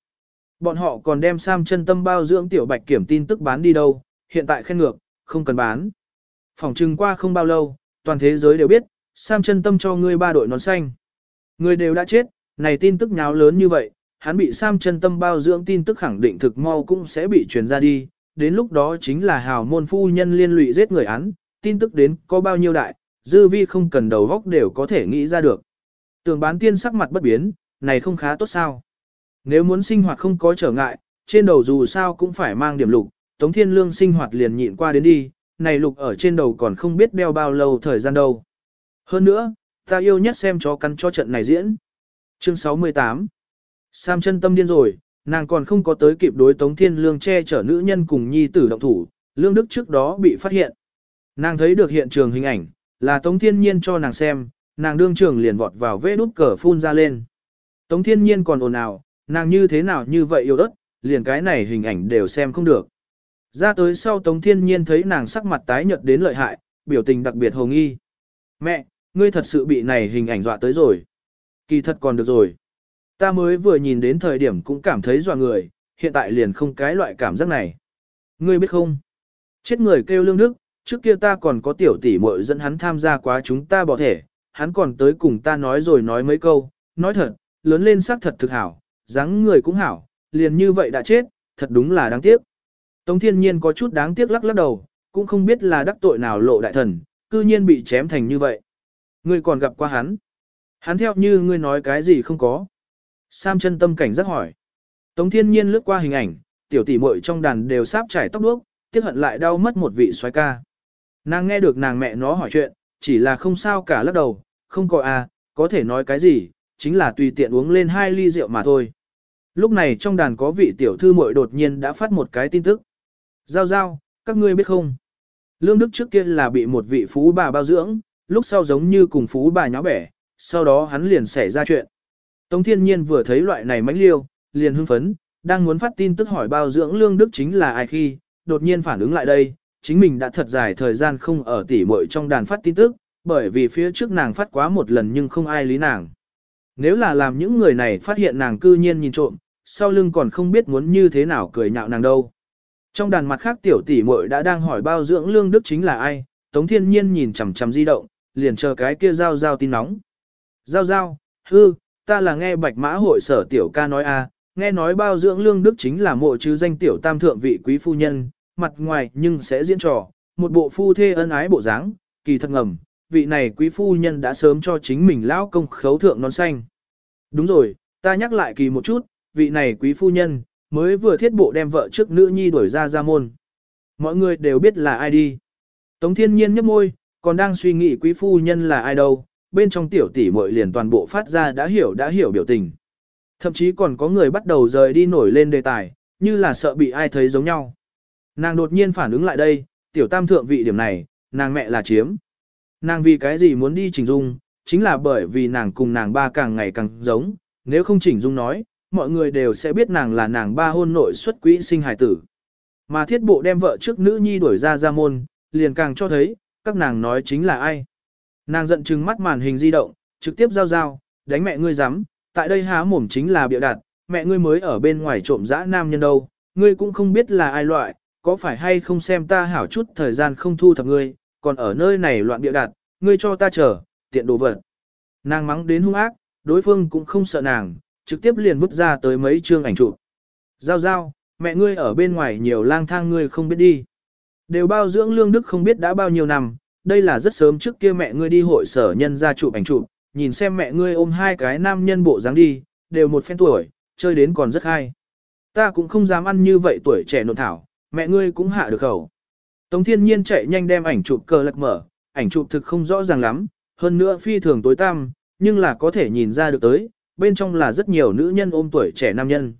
Bọn họ còn đem Sam chân tâm bao dưỡng tiểu bạch kiểm tin tức bán đi đâu, hiện tại khen ngược, không cần bán. Phòng trừng qua không bao lâu, toàn thế giới đều biết, Sam chân tâm cho ngươi ba đội nón xanh. Người đều đã chết, này tin tức nháo lớn như vậy, hắn bị Sam chân tâm bao dưỡng tin tức khẳng định thực mau cũng sẽ bị truyền ra đi, đến lúc đó chính là hào môn phu nhân liên lụy giết người án, tin tức đến có bao nhiêu đại, dư vi không cần đầu góc đều có thể nghĩ ra được. Tường bán tiên sắc mặt bất biến, này không khá tốt sao. Nếu muốn sinh hoạt không có trở ngại, trên đầu dù sao cũng phải mang điểm lục, Tống Thiên Lương sinh hoạt liền nhịn qua đến đi, này lục ở trên đầu còn không biết đeo bao lâu thời gian đâu. Hơn nữa, ta yêu nhất xem chó cắn cho trận này diễn. Chương 68 Sam chân tâm điên rồi, nàng còn không có tới kịp đối Tống Thiên Lương che chở nữ nhân cùng nhi tử động thủ, Lương Đức trước đó bị phát hiện. Nàng thấy được hiện trường hình ảnh, là Tống Thiên Nhiên cho nàng xem, nàng đương trường liền vọt vào vế đút cờ phun ra lên. Tống thiên nhiên còn ồn ào, nàng như thế nào như vậy yêu đất, liền cái này hình ảnh đều xem không được. Ra tới sau Tống thiên nhiên thấy nàng sắc mặt tái nhợt đến lợi hại, biểu tình đặc biệt hồ nghi. Mẹ, ngươi thật sự bị này hình ảnh dọa tới rồi. Kỳ thật còn được rồi. Ta mới vừa nhìn đến thời điểm cũng cảm thấy dọa người, hiện tại liền không cái loại cảm giác này. Ngươi biết không? Chết người kêu lương đức, trước kia ta còn có tiểu tỷ muội dẫn hắn tham gia quá chúng ta bỏ thể, hắn còn tới cùng ta nói rồi nói mấy câu, nói thật, lớn lên sắc thật thực hảo, dáng người cũng hảo, liền như vậy đã chết, thật đúng là đáng tiếc. Tống thiên nhiên có chút đáng tiếc lắc lắc đầu, cũng không biết là đắc tội nào lộ đại thần, cư nhiên bị chém thành như vậy. Ngươi còn gặp qua hắn. Hắn theo như ngươi nói cái gì không có. Sam chân tâm cảnh rất hỏi. Tống thiên nhiên lướt qua hình ảnh, tiểu tỷ muội trong đàn đều sáp trải tóc đuốc, tiếc hận lại đau mất một vị xoái ca. Nàng nghe được nàng mẹ nó hỏi chuyện, chỉ là không sao cả lắc đầu, không có à, có thể nói cái gì, chính là tùy tiện uống lên hai ly rượu mà thôi. Lúc này trong đàn có vị tiểu thư muội đột nhiên đã phát một cái tin tức. Giao giao, các ngươi biết không? Lương Đức trước kia là bị một vị phú bà bao dưỡng, lúc sau giống như cùng phú bà nháo bẻ, sau đó hắn liền xảy ra chuyện. Tống thiên nhiên vừa thấy loại này mãnh liêu, liền hưng phấn, đang muốn phát tin tức hỏi bao dưỡng Lương Đức chính là ai khi, đột nhiên phản ứng lại đây, chính mình đã thật dài thời gian không ở tỉ muội trong đàn phát tin tức, bởi vì phía trước nàng phát quá một lần nhưng không ai lý nàng. Nếu là làm những người này phát hiện nàng cư nhiên nhìn trộm, sau lưng còn không biết muốn như thế nào cười nhạo nàng đâu. Trong đàn mặt khác tiểu tỷ muội đã đang hỏi bao dưỡng lương đức chính là ai, Tống Thiên Nhiên nhìn chằm chằm di động, liền chờ cái kia giao giao tin nóng. Giao giao, hư, ta là nghe bạch mã hội sở tiểu ca nói a, nghe nói bao dưỡng lương đức chính là mộ chứ danh tiểu tam thượng vị quý phu nhân, mặt ngoài nhưng sẽ diễn trò, một bộ phu thê ân ái bộ dáng, kỳ thật ngầm, vị này quý phu nhân đã sớm cho chính mình lão công khấu thượng non xanh. Đúng rồi, ta nhắc lại kỳ một chút, vị này quý phu nhân, mới vừa thiết bộ đem vợ trước nữ nhi đuổi ra ra môn. Mọi người đều biết là ai đi. Tống thiên nhiên nhấp môi, còn đang suy nghĩ quý phu nhân là ai đâu, bên trong tiểu tỷ muội liền toàn bộ phát ra đã hiểu đã hiểu biểu tình. Thậm chí còn có người bắt đầu rời đi nổi lên đề tài, như là sợ bị ai thấy giống nhau. Nàng đột nhiên phản ứng lại đây, tiểu tam thượng vị điểm này, nàng mẹ là chiếm. Nàng vì cái gì muốn đi chỉnh dung, chính là bởi vì nàng cùng nàng ba càng ngày càng giống, nếu không chỉnh dung nói, mọi người đều sẽ biết nàng là nàng ba hôn nội xuất quỹ sinh hài tử. Mà thiết bộ đem vợ trước nữ nhi đuổi ra ra môn, liền càng cho thấy, các nàng nói chính là ai. Nàng giận chừng mắt màn hình di động, trực tiếp giao giao, đánh mẹ ngươi dám, tại đây há mồm chính là bịa đặt, mẹ ngươi mới ở bên ngoài trộm dã nam nhân đâu, ngươi cũng không biết là ai loại, có phải hay không xem ta hảo chút thời gian không thu thập ngươi, còn ở nơi này loạn bịa đặt, ngươi cho ta chờ, tiện đồ vật. Nàng mắng đến hung ác, đối phương cũng không sợ nàng, trực tiếp liền vứt ra tới mấy chương ảnh chụp. Giao giao, mẹ ngươi ở bên ngoài nhiều lang thang ngươi không biết đi. Đều bao dưỡng lương đức không biết đã bao nhiêu năm, đây là rất sớm trước kia mẹ ngươi đi hội sở nhân ra chụp ảnh chụp, nhìn xem mẹ ngươi ôm hai cái nam nhân bộ dáng đi, đều một phen tuổi, chơi đến còn rất hay. Ta cũng không dám ăn như vậy tuổi trẻ nộn thảo, mẹ ngươi cũng hạ được khẩu. Tống thiên nhiên chạy nhanh đem ảnh chụp cờ lật mở, ảnh chụp thực không rõ ràng lắm, hơn nữa phi thường tối tăm, nhưng là có thể nhìn ra được tới, bên trong là rất nhiều nữ nhân ôm tuổi trẻ nam nhân.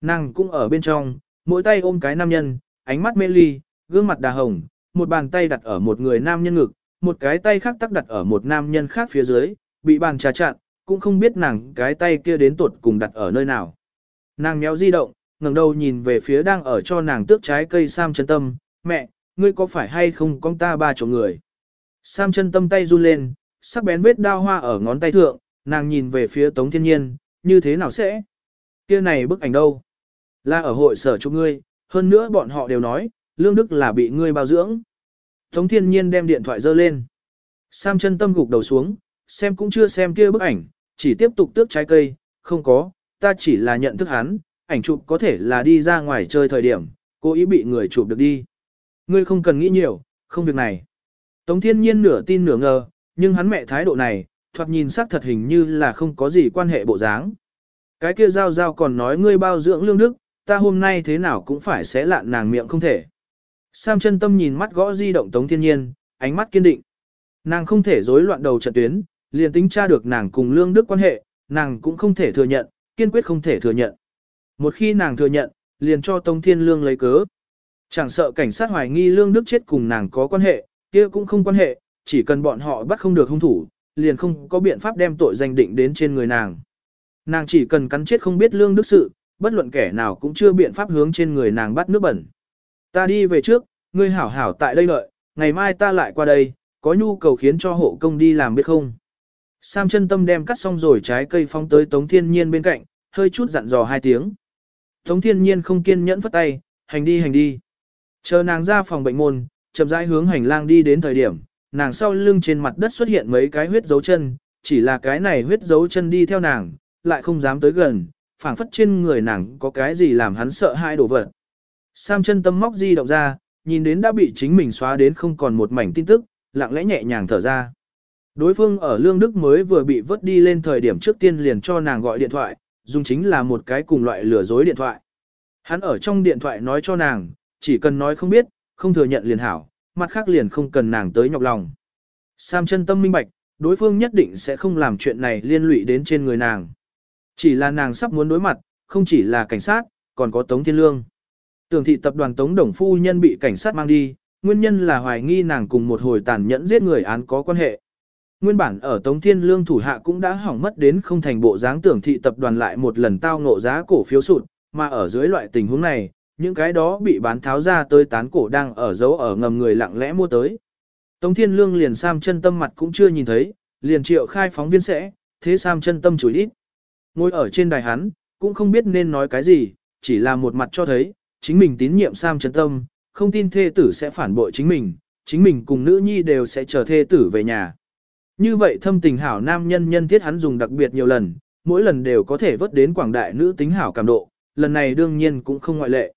Nàng cũng ở bên trong, mỗi tay ôm cái nam nhân, ánh mắt mê ly, gương mặt đà hồng, một bàn tay đặt ở một người nam nhân ngực, một cái tay khác tắc đặt ở một nam nhân khác phía dưới, bị bàn trà chặn, cũng không biết nàng cái tay kia đến tuột cùng đặt ở nơi nào. Nàng méo di động, ngẩng đầu nhìn về phía đang ở cho nàng tước trái cây Sam chân tâm, mẹ, ngươi có phải hay không con ta ba chỗ người. Sam chân tâm tay run lên, sắc bén vết đao hoa ở ngón tay thượng, nàng nhìn về phía Tống Thiên Nhiên, như thế nào sẽ? Kia này bức ảnh đâu? Là ở hội sở chụp ngươi, hơn nữa bọn họ đều nói, Lương Đức là bị ngươi bao dưỡng. Tống Thiên Nhiên đem điện thoại dơ lên. Sam chân tâm gục đầu xuống, xem cũng chưa xem kia bức ảnh, chỉ tiếp tục tước trái cây, không có, ta chỉ là nhận thức hắn, ảnh chụp có thể là đi ra ngoài chơi thời điểm, cố ý bị người chụp được đi. Ngươi không cần nghĩ nhiều, không việc này. Tống Thiên Nhiên nửa tin nửa ngờ, nhưng hắn mẹ thái độ này, thoạt nhìn sắc thật hình như là không có gì quan hệ bộ dáng. Cái kia giao giao còn nói ngươi bao dưỡng lương đức, ta hôm nay thế nào cũng phải sẽ lạn nàng miệng không thể. Sam chân tâm nhìn mắt gõ di động Tống Thiên Nhiên, ánh mắt kiên định. Nàng không thể rối loạn đầu trận tuyến, liền tính tra được nàng cùng lương đức quan hệ, nàng cũng không thể thừa nhận, kiên quyết không thể thừa nhận. Một khi nàng thừa nhận, liền cho Tống Thiên Lương lấy cớ. Chẳng sợ cảnh sát hoài nghi lương đức chết cùng nàng có quan hệ, kia cũng không quan hệ, chỉ cần bọn họ bắt không được hung thủ, liền không có biện pháp đem tội danh định đến trên người nàng. Nàng chỉ cần cắn chết không biết lương đức sự, bất luận kẻ nào cũng chưa biện pháp hướng trên người nàng bắt nước bẩn. Ta đi về trước, ngươi hảo hảo tại đây đợi, ngày mai ta lại qua đây, có nhu cầu khiến cho hộ công đi làm biết không. Sam chân tâm đem cắt xong rồi trái cây phong tới Tống Thiên Nhiên bên cạnh, hơi chút dặn dò hai tiếng. Tống Thiên Nhiên không kiên nhẫn phất tay, hành đi hành đi. Chờ nàng ra phòng bệnh môn, chậm rãi hướng hành lang đi đến thời điểm, nàng sau lưng trên mặt đất xuất hiện mấy cái huyết dấu chân, chỉ là cái này huyết dấu chân đi theo nàng, lại không dám tới gần, phảng phất trên người nàng có cái gì làm hắn sợ hai đổ vật. Sam chân tâm móc di động ra, nhìn đến đã bị chính mình xóa đến không còn một mảnh tin tức, lặng lẽ nhẹ nhàng thở ra. Đối phương ở Lương Đức mới vừa bị vớt đi lên thời điểm trước tiên liền cho nàng gọi điện thoại, dùng chính là một cái cùng loại lừa dối điện thoại. Hắn ở trong điện thoại nói cho nàng, chỉ cần nói không biết, không thừa nhận liền hảo, mặt khác liền không cần nàng tới nhọc lòng. Sam chân tâm minh bạch, đối phương nhất định sẽ không làm chuyện này liên lụy đến trên người nàng. Chỉ là nàng sắp muốn đối mặt, không chỉ là cảnh sát, còn có Tống Thiên Lương. Tưởng thị tập đoàn Tống Đồng Phu Nhân bị cảnh sát mang đi, nguyên nhân là hoài nghi nàng cùng một hồi tàn nhẫn giết người án có quan hệ. Nguyên bản ở Tống Thiên Lương thủ hạ cũng đã hỏng mất đến không thành bộ dáng tưởng thị tập đoàn lại một lần tao ngộ giá cổ phiếu sụt, mà ở dưới loại tình huống này, những cái đó bị bán tháo ra tới tán cổ đang ở dấu ở ngầm người lặng lẽ mua tới. Tống Thiên Lương liền Sam chân tâm mặt cũng chưa nhìn thấy, liền triệu khai phóng viên sẽ, thế Sam chân tâm chửi ít. Ngồi ở trên đài hắn, cũng không biết nên nói cái gì, chỉ là một mặt cho thấy, chính mình tín nhiệm Sam chân tâm, không tin thê tử sẽ phản bội chính mình, chính mình cùng nữ nhi đều sẽ chờ thê tử về nhà. Như vậy thâm tình hảo nam nhân nhân thiết hắn dùng đặc biệt nhiều lần, mỗi lần đều có thể vớt đến quảng đại nữ tính hảo cảm độ, lần này đương nhiên cũng không ngoại lệ.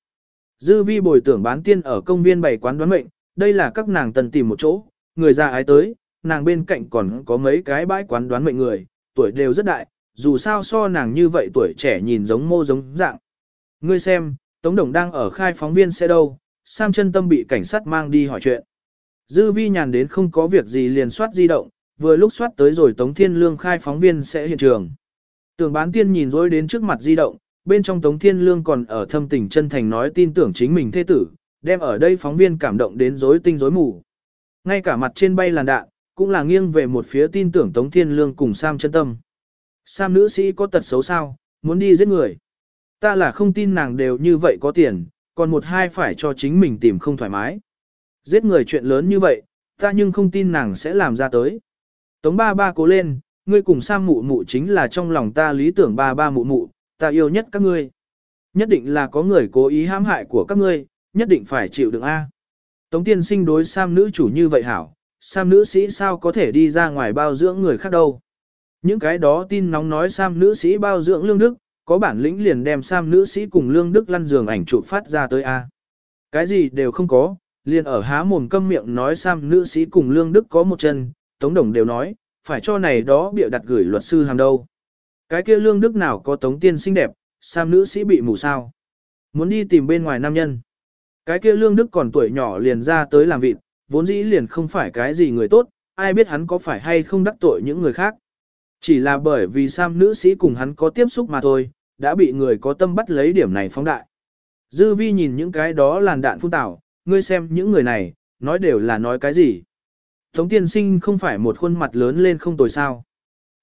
Dư vi bồi tưởng bán tiên ở công viên bày quán đoán mệnh, đây là các nàng tần tìm một chỗ, người già ái tới, nàng bên cạnh còn có mấy cái bãi quán đoán mệnh người, tuổi đều rất đại, dù sao so nàng như vậy tuổi trẻ nhìn giống mô giống dạng. Ngươi xem, Tống Đồng đang ở khai phóng viên xe đâu, Sam chân tâm bị cảnh sát mang đi hỏi chuyện. Dư vi nhàn đến không có việc gì liền soát di động, vừa lúc soát tới rồi Tống Thiên Lương khai phóng viên sẽ hiện trường. Tưởng bán tiên nhìn dối đến trước mặt di động, bên trong Tống Thiên Lương còn ở thâm tình chân thành nói tin tưởng chính mình thế tử, đem ở đây phóng viên cảm động đến rối tinh rối mù. Ngay cả mặt trên bay làn đạn, cũng là nghiêng về một phía tin tưởng Tống Thiên Lương cùng Sam chân tâm. Sam nữ sĩ có tật xấu sao, muốn đi giết người. Ta là không tin nàng đều như vậy có tiền, còn một hai phải cho chính mình tìm không thoải mái. Giết người chuyện lớn như vậy, ta nhưng không tin nàng sẽ làm ra tới. Tống ba ba cố lên, ngươi cùng Sam mụ mụ chính là trong lòng ta lý tưởng ba ba mụ mụ, ta yêu nhất các ngươi. Nhất định là có người cố ý hãm hại của các ngươi, nhất định phải chịu đựng A. Tống tiên sinh đối Sam nữ chủ như vậy hảo, Sam nữ sĩ sao có thể đi ra ngoài bao dưỡng người khác đâu. Những cái đó tin nóng nói Sam nữ sĩ bao dưỡng lương đức, có bản lĩnh liền đem Sam nữ sĩ cùng lương đức lăn giường ảnh chụp phát ra tới A. Cái gì đều không có, liền ở há mồm câm miệng nói Sam nữ sĩ cùng lương đức có một chân, Tống Đồng đều nói, phải cho này đó bịa đặt gửi luật sư hàng đâu. Cái kia lương đức nào có Tống Tiên xinh đẹp, Sam nữ sĩ bị mù sao. Muốn đi tìm bên ngoài nam nhân. Cái kia lương đức còn tuổi nhỏ liền ra tới làm vịt, vốn dĩ liền không phải cái gì người tốt, ai biết hắn có phải hay không đắc tội những người khác. Chỉ là bởi vì Sam nữ sĩ cùng hắn có tiếp xúc mà thôi, đã bị người có tâm bắt lấy điểm này phóng đại. Dư vi nhìn những cái đó làn đạn phun tảo, ngươi xem những người này, nói đều là nói cái gì. Tống tiên sinh không phải một khuôn mặt lớn lên không tồi sao.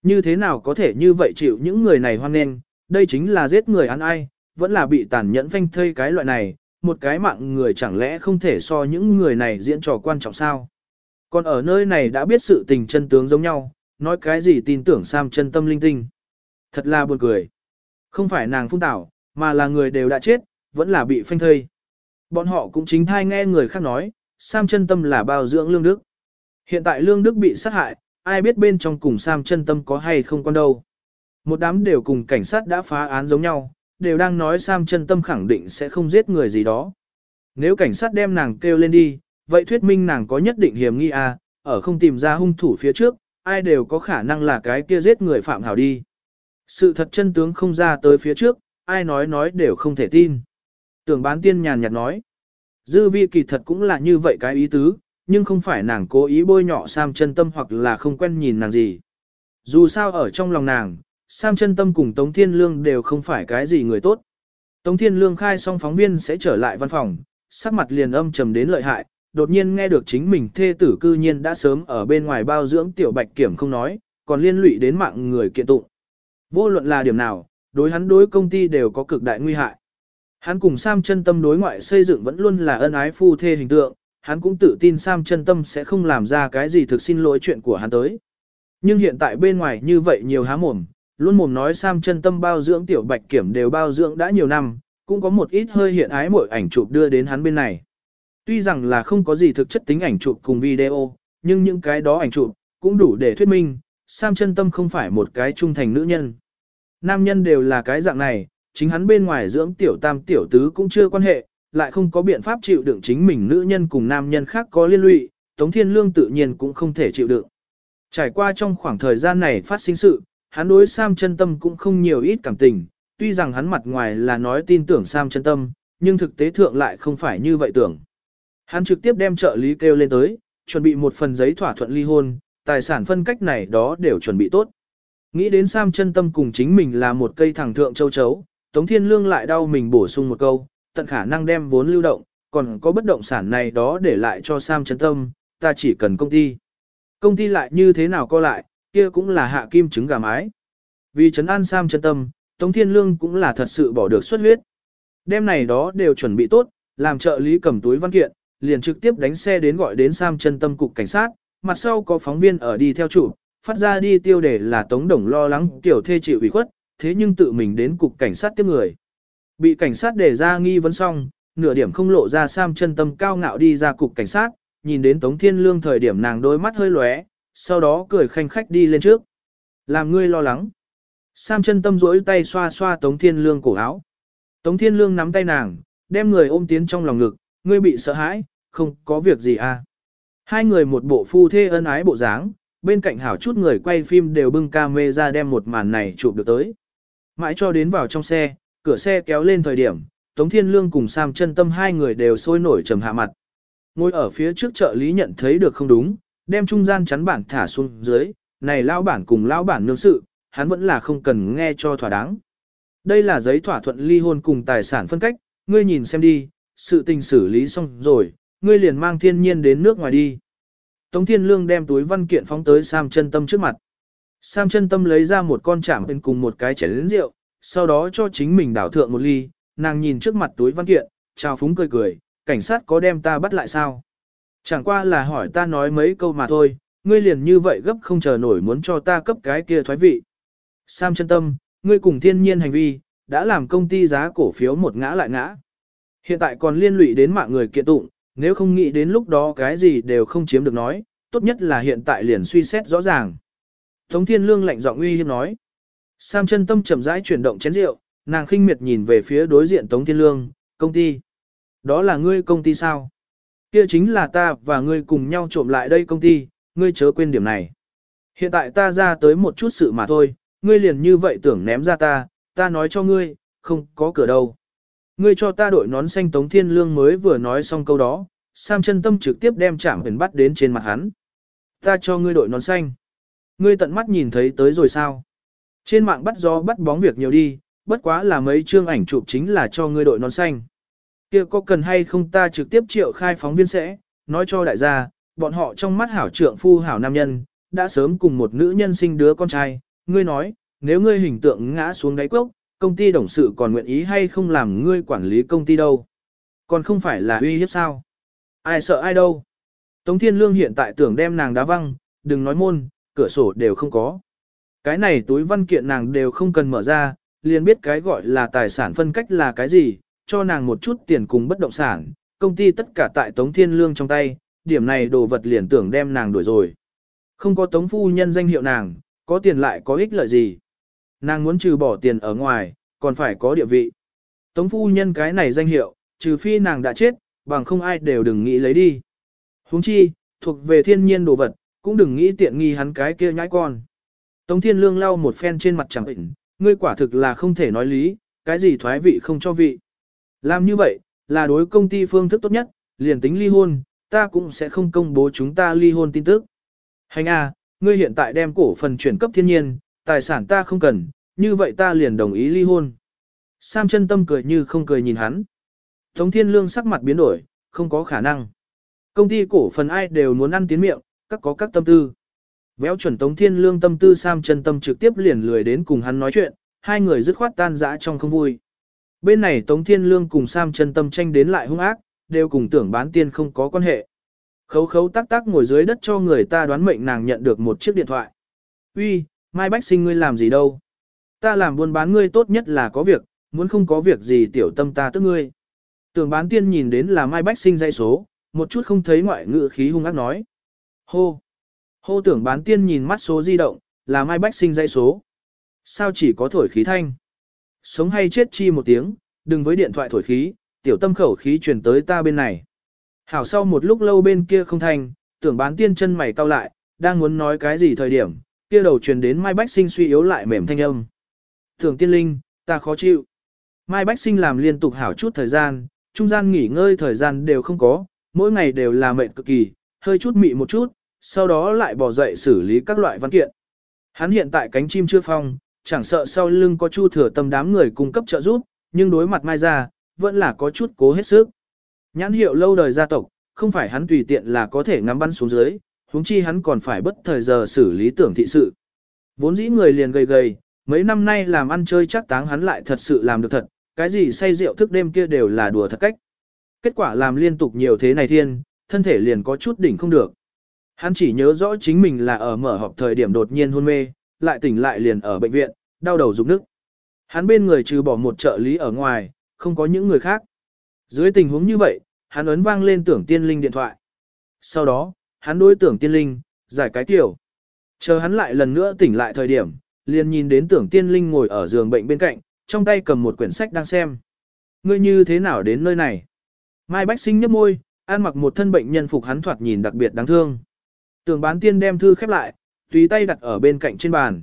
Như thế nào có thể như vậy chịu những người này hoan nghênh, đây chính là giết người ăn ai, vẫn là bị tàn nhẫn phanh thây cái loại này, một cái mạng người chẳng lẽ không thể so những người này diễn trò quan trọng sao. Còn ở nơi này đã biết sự tình chân tướng giống nhau, nói cái gì tin tưởng Sam chân tâm linh tinh. Thật là buồn cười. Không phải nàng phung tảo, mà là người đều đã chết, vẫn là bị phanh thây. Bọn họ cũng chính thai nghe người khác nói, Sam chân tâm là bao dưỡng lương đức. Hiện tại lương đức bị sát hại, ai biết bên trong cùng Sam chân tâm có hay không con đâu. Một đám đều cùng cảnh sát đã phá án giống nhau, đều đang nói Sam chân tâm khẳng định sẽ không giết người gì đó. Nếu cảnh sát đem nàng kêu lên đi, vậy thuyết minh nàng có nhất định hiểm nghi à, ở không tìm ra hung thủ phía trước, ai đều có khả năng là cái kia giết người phạm hảo đi. Sự thật chân tướng không ra tới phía trước, ai nói nói đều không thể tin. Tưởng bán tiên nhàn nhạt nói. Dư vi kỳ thật cũng là như vậy cái ý tứ, nhưng không phải nàng cố ý bôi nhọ Sam chân tâm hoặc là không quen nhìn nàng gì. Dù sao ở trong lòng nàng, Sam chân tâm cùng Tống Thiên Lương đều không phải cái gì người tốt. Tống Thiên Lương khai xong phóng viên sẽ trở lại văn phòng, sắc mặt liền âm trầm đến lợi hại, đột nhiên nghe được chính mình thê tử cư nhiên đã sớm ở bên ngoài bao dưỡng tiểu bạch kiểm không nói, còn liên lụy đến mạng người kiện tụng. Vô luận là điểm nào, đối hắn đối công ty đều có cực đại nguy hại. Hắn cùng Sam chân tâm đối ngoại xây dựng vẫn luôn là ân ái phu thê hình tượng, hắn cũng tự tin Sam chân tâm sẽ không làm ra cái gì thực xin lỗi chuyện của hắn tới. Nhưng hiện tại bên ngoài như vậy nhiều há mồm, luôn mồm nói Sam chân tâm bao dưỡng tiểu bạch kiểm đều bao dưỡng đã nhiều năm, cũng có một ít hơi hiện ái mỗi ảnh chụp đưa đến hắn bên này. Tuy rằng là không có gì thực chất tính ảnh chụp cùng video, nhưng những cái đó ảnh chụp cũng đủ để thuyết minh, Sam chân tâm không phải một cái trung thành nữ nhân. Nam nhân đều là cái dạng này, chính hắn bên ngoài dưỡng tiểu tam tiểu tứ cũng chưa quan hệ, lại không có biện pháp chịu đựng chính mình nữ nhân cùng nam nhân khác có liên lụy, Tống Thiên Lương tự nhiên cũng không thể chịu đựng. Trải qua trong khoảng thời gian này phát sinh sự, hắn đối Sam chân tâm cũng không nhiều ít cảm tình, tuy rằng hắn mặt ngoài là nói tin tưởng Sam chân tâm, nhưng thực tế thượng lại không phải như vậy tưởng. Hắn trực tiếp đem trợ lý kêu lên tới, chuẩn bị một phần giấy thỏa thuận ly hôn, tài sản phân cách này đó đều chuẩn bị tốt. Nghĩ đến Sam chân tâm cùng chính mình là một cây thẳng thượng châu chấu, Tống Thiên Lương lại đau mình bổ sung một câu, tận khả năng đem vốn lưu động, còn có bất động sản này đó để lại cho Sam Trấn tâm, ta chỉ cần công ty. Công ty lại như thế nào co lại, kia cũng là hạ kim trứng gà mái. Vì trấn an Sam Trấn tâm, Tống Thiên Lương cũng là thật sự bỏ được xuất huyết. Đêm này đó đều chuẩn bị tốt, làm trợ lý cầm túi văn kiện, liền trực tiếp đánh xe đến gọi đến Sam chân tâm cục cảnh sát, mặt sau có phóng viên ở đi theo chủ, phát ra đi tiêu đề là Tống Đồng lo lắng tiểu thê chịu ủy khuất, thế nhưng tự mình đến cục cảnh sát tiếp người. Bị cảnh sát đề ra nghi vấn xong, nửa điểm không lộ ra Sam chân tâm cao ngạo đi ra cục cảnh sát, nhìn đến Tống Thiên Lương thời điểm nàng đôi mắt hơi lóe, sau đó cười khanh khách đi lên trước. Làm ngươi lo lắng. Sam chân tâm rỗi tay xoa xoa Tống Thiên Lương cổ áo. Tống Thiên Lương nắm tay nàng, đem người ôm tiến trong lòng ngực, ngươi bị sợ hãi, không có việc gì à. Hai người một bộ phu thê ân ái bộ dáng, bên cạnh hảo chút người quay phim đều bưng camera ra đem một màn này chụp được tới. Mãi cho đến vào trong xe, cửa xe kéo lên thời điểm, Tống Thiên Lương cùng Sam chân tâm hai người đều sôi nổi trầm hạ mặt. Ngồi ở phía trước trợ lý nhận thấy được không đúng, đem trung gian chắn bản thả xuống dưới, này lão bản cùng lão bản nương sự, hắn vẫn là không cần nghe cho thỏa đáng. Đây là giấy thỏa thuận ly hôn cùng tài sản phân cách, ngươi nhìn xem đi, sự tình xử lý xong rồi, ngươi liền mang thiên nhiên đến nước ngoài đi. Tống Thiên Lương đem túi văn kiện phóng tới Sam chân tâm trước mặt. Sam chân tâm lấy ra một con chạm bên cùng một cái chén lớn rượu, sau đó cho chính mình đảo thượng một ly, nàng nhìn trước mặt túi văn kiện, chào phúng cười cười, cảnh sát có đem ta bắt lại sao? Chẳng qua là hỏi ta nói mấy câu mà thôi, ngươi liền như vậy gấp không chờ nổi muốn cho ta cấp cái kia thoái vị. Sam chân tâm, ngươi cùng thiên nhiên hành vi, đã làm công ty giá cổ phiếu một ngã lại ngã. Hiện tại còn liên lụy đến mạng người kiện tụng, nếu không nghĩ đến lúc đó cái gì đều không chiếm được nói, tốt nhất là hiện tại liền suy xét rõ ràng. Tống Thiên Lương lạnh giọng uy hiếp nói. Sam chân tâm chậm rãi chuyển động chén rượu, nàng khinh miệt nhìn về phía đối diện Tống Thiên Lương, công ty. Đó là ngươi công ty sao? Kia chính là ta và ngươi cùng nhau trộm lại đây công ty, ngươi chớ quên điểm này. Hiện tại ta ra tới một chút sự mà thôi, ngươi liền như vậy tưởng ném ra ta, ta nói cho ngươi, không có cửa đâu. Ngươi cho ta đội nón xanh Tống Thiên Lương mới vừa nói xong câu đó, Sam chân tâm trực tiếp đem chạm huyền bắt đến trên mặt hắn. Ta cho ngươi đội nón xanh. Ngươi tận mắt nhìn thấy tới rồi sao? Trên mạng bắt gió bắt bóng việc nhiều đi, bất quá là mấy chương ảnh chụp chính là cho ngươi đội nón xanh. Kia có cần hay không ta trực tiếp triệu khai phóng viên sẽ, nói cho đại gia, bọn họ trong mắt hảo trượng phu hảo nam nhân, đã sớm cùng một nữ nhân sinh đứa con trai, ngươi nói, nếu ngươi hình tượng ngã xuống đáy cốc, công ty đồng sự còn nguyện ý hay không làm ngươi quản lý công ty đâu. Còn không phải là uy hiếp sao. Ai sợ ai đâu. Tống Thiên Lương hiện tại tưởng đem nàng đá văng, đừng nói môn, cửa sổ đều không có. Cái này túi văn kiện nàng đều không cần mở ra, liền biết cái gọi là tài sản phân cách là cái gì, cho nàng một chút tiền cùng bất động sản, công ty tất cả tại Tống Thiên Lương trong tay, điểm này đồ vật liền tưởng đem nàng đuổi rồi. Không có Tống Phu Nhân danh hiệu nàng, có tiền lại có ích lợi gì. Nàng muốn trừ bỏ tiền ở ngoài, còn phải có địa vị. Tống Phu Nhân cái này danh hiệu, trừ phi nàng đã chết, bằng không ai đều đừng nghĩ lấy đi. huống chi, thuộc về thiên nhiên đồ vật, cũng đừng nghĩ tiện nghi hắn cái kia nhãi con. Tống Thiên Lương lau một phen trên mặt chẳng bệnh, ngươi quả thực là không thể nói lý, cái gì thoái vị không cho vị. Làm như vậy, là đối công ty phương thức tốt nhất, liền tính ly hôn, ta cũng sẽ không công bố chúng ta ly hôn tin tức. Hành a, ngươi hiện tại đem cổ phần chuyển cấp thiên nhiên, tài sản ta không cần, như vậy ta liền đồng ý ly hôn. Sam chân tâm cười như không cười nhìn hắn. Tống Thiên Lương sắc mặt biến đổi, không có khả năng. Công ty cổ phần ai đều muốn ăn tiến miệng, các có các tâm tư. Véo chuẩn Tống Thiên Lương tâm tư Sam chân tâm trực tiếp liền lười đến cùng hắn nói chuyện, hai người dứt khoát tan dã trong không vui. Bên này Tống Thiên Lương cùng Sam chân tâm tranh đến lại hung ác, đều cùng tưởng bán tiên không có quan hệ. Khấu khấu tác tác ngồi dưới đất cho người ta đoán mệnh nàng nhận được một chiếc điện thoại. Uy, Mai Bách Sinh ngươi làm gì đâu? Ta làm buôn bán ngươi tốt nhất là có việc, muốn không có việc gì tiểu tâm ta tức ngươi. Tưởng bán tiên nhìn đến là Mai Bách Sinh dây số, một chút không thấy ngoại ngữ khí hung ác nói. Hô! Hô tưởng bán tiên nhìn mắt số di động, là Mai Bách Sinh dây số. Sao chỉ có thổi khí thanh? Sống hay chết chi một tiếng, đừng với điện thoại thổi khí, tiểu tâm khẩu khí truyền tới ta bên này. Hảo sau một lúc lâu bên kia không thành, tưởng bán tiên chân mày cau lại, đang muốn nói cái gì thời điểm, kia đầu truyền đến Mai Bách Sinh suy yếu lại mềm thanh âm. Tưởng tiên linh, ta khó chịu. Mai Bách Sinh làm liên tục hảo chút thời gian, trung gian nghỉ ngơi thời gian đều không có, mỗi ngày đều là mệt cực kỳ, hơi chút mị một chút, sau đó lại bỏ dậy xử lý các loại văn kiện. Hắn hiện tại cánh chim chưa phong, chẳng sợ sau lưng có chu thừa tâm đám người cung cấp trợ giúp, nhưng đối mặt Mai Gia vẫn là có chút cố hết sức. Nhãn hiệu lâu đời gia tộc, không phải hắn tùy tiện là có thể ngắm bắn xuống dưới, huống chi hắn còn phải bất thời giờ xử lý tưởng thị sự. Vốn dĩ người liền gầy gầy, mấy năm nay làm ăn chơi chắc táng hắn lại thật sự làm được thật, cái gì say rượu thức đêm kia đều là đùa thật cách. Kết quả làm liên tục nhiều thế này thiên, thân thể liền có chút đỉnh không được. Hắn chỉ nhớ rõ chính mình là ở mở họp thời điểm đột nhiên hôn mê, lại tỉnh lại liền ở bệnh viện, đau đầu rụng nước. Hắn bên người trừ bỏ một trợ lý ở ngoài, không có những người khác. Dưới tình huống như vậy, hắn ấn vang lên tưởng tiên linh điện thoại. Sau đó, hắn đối tưởng tiên linh, giải cái tiểu. Chờ hắn lại lần nữa tỉnh lại thời điểm, liền nhìn đến tưởng tiên linh ngồi ở giường bệnh bên cạnh, trong tay cầm một quyển sách đang xem. Ngươi như thế nào đến nơi này? Mai Bách Sinh nhấp môi, ăn mặc một thân bệnh nhân phục hắn thoạt nhìn đặc biệt đáng thương. Tưởng bán tiên đem thư khép lại, tùy tay đặt ở bên cạnh trên bàn.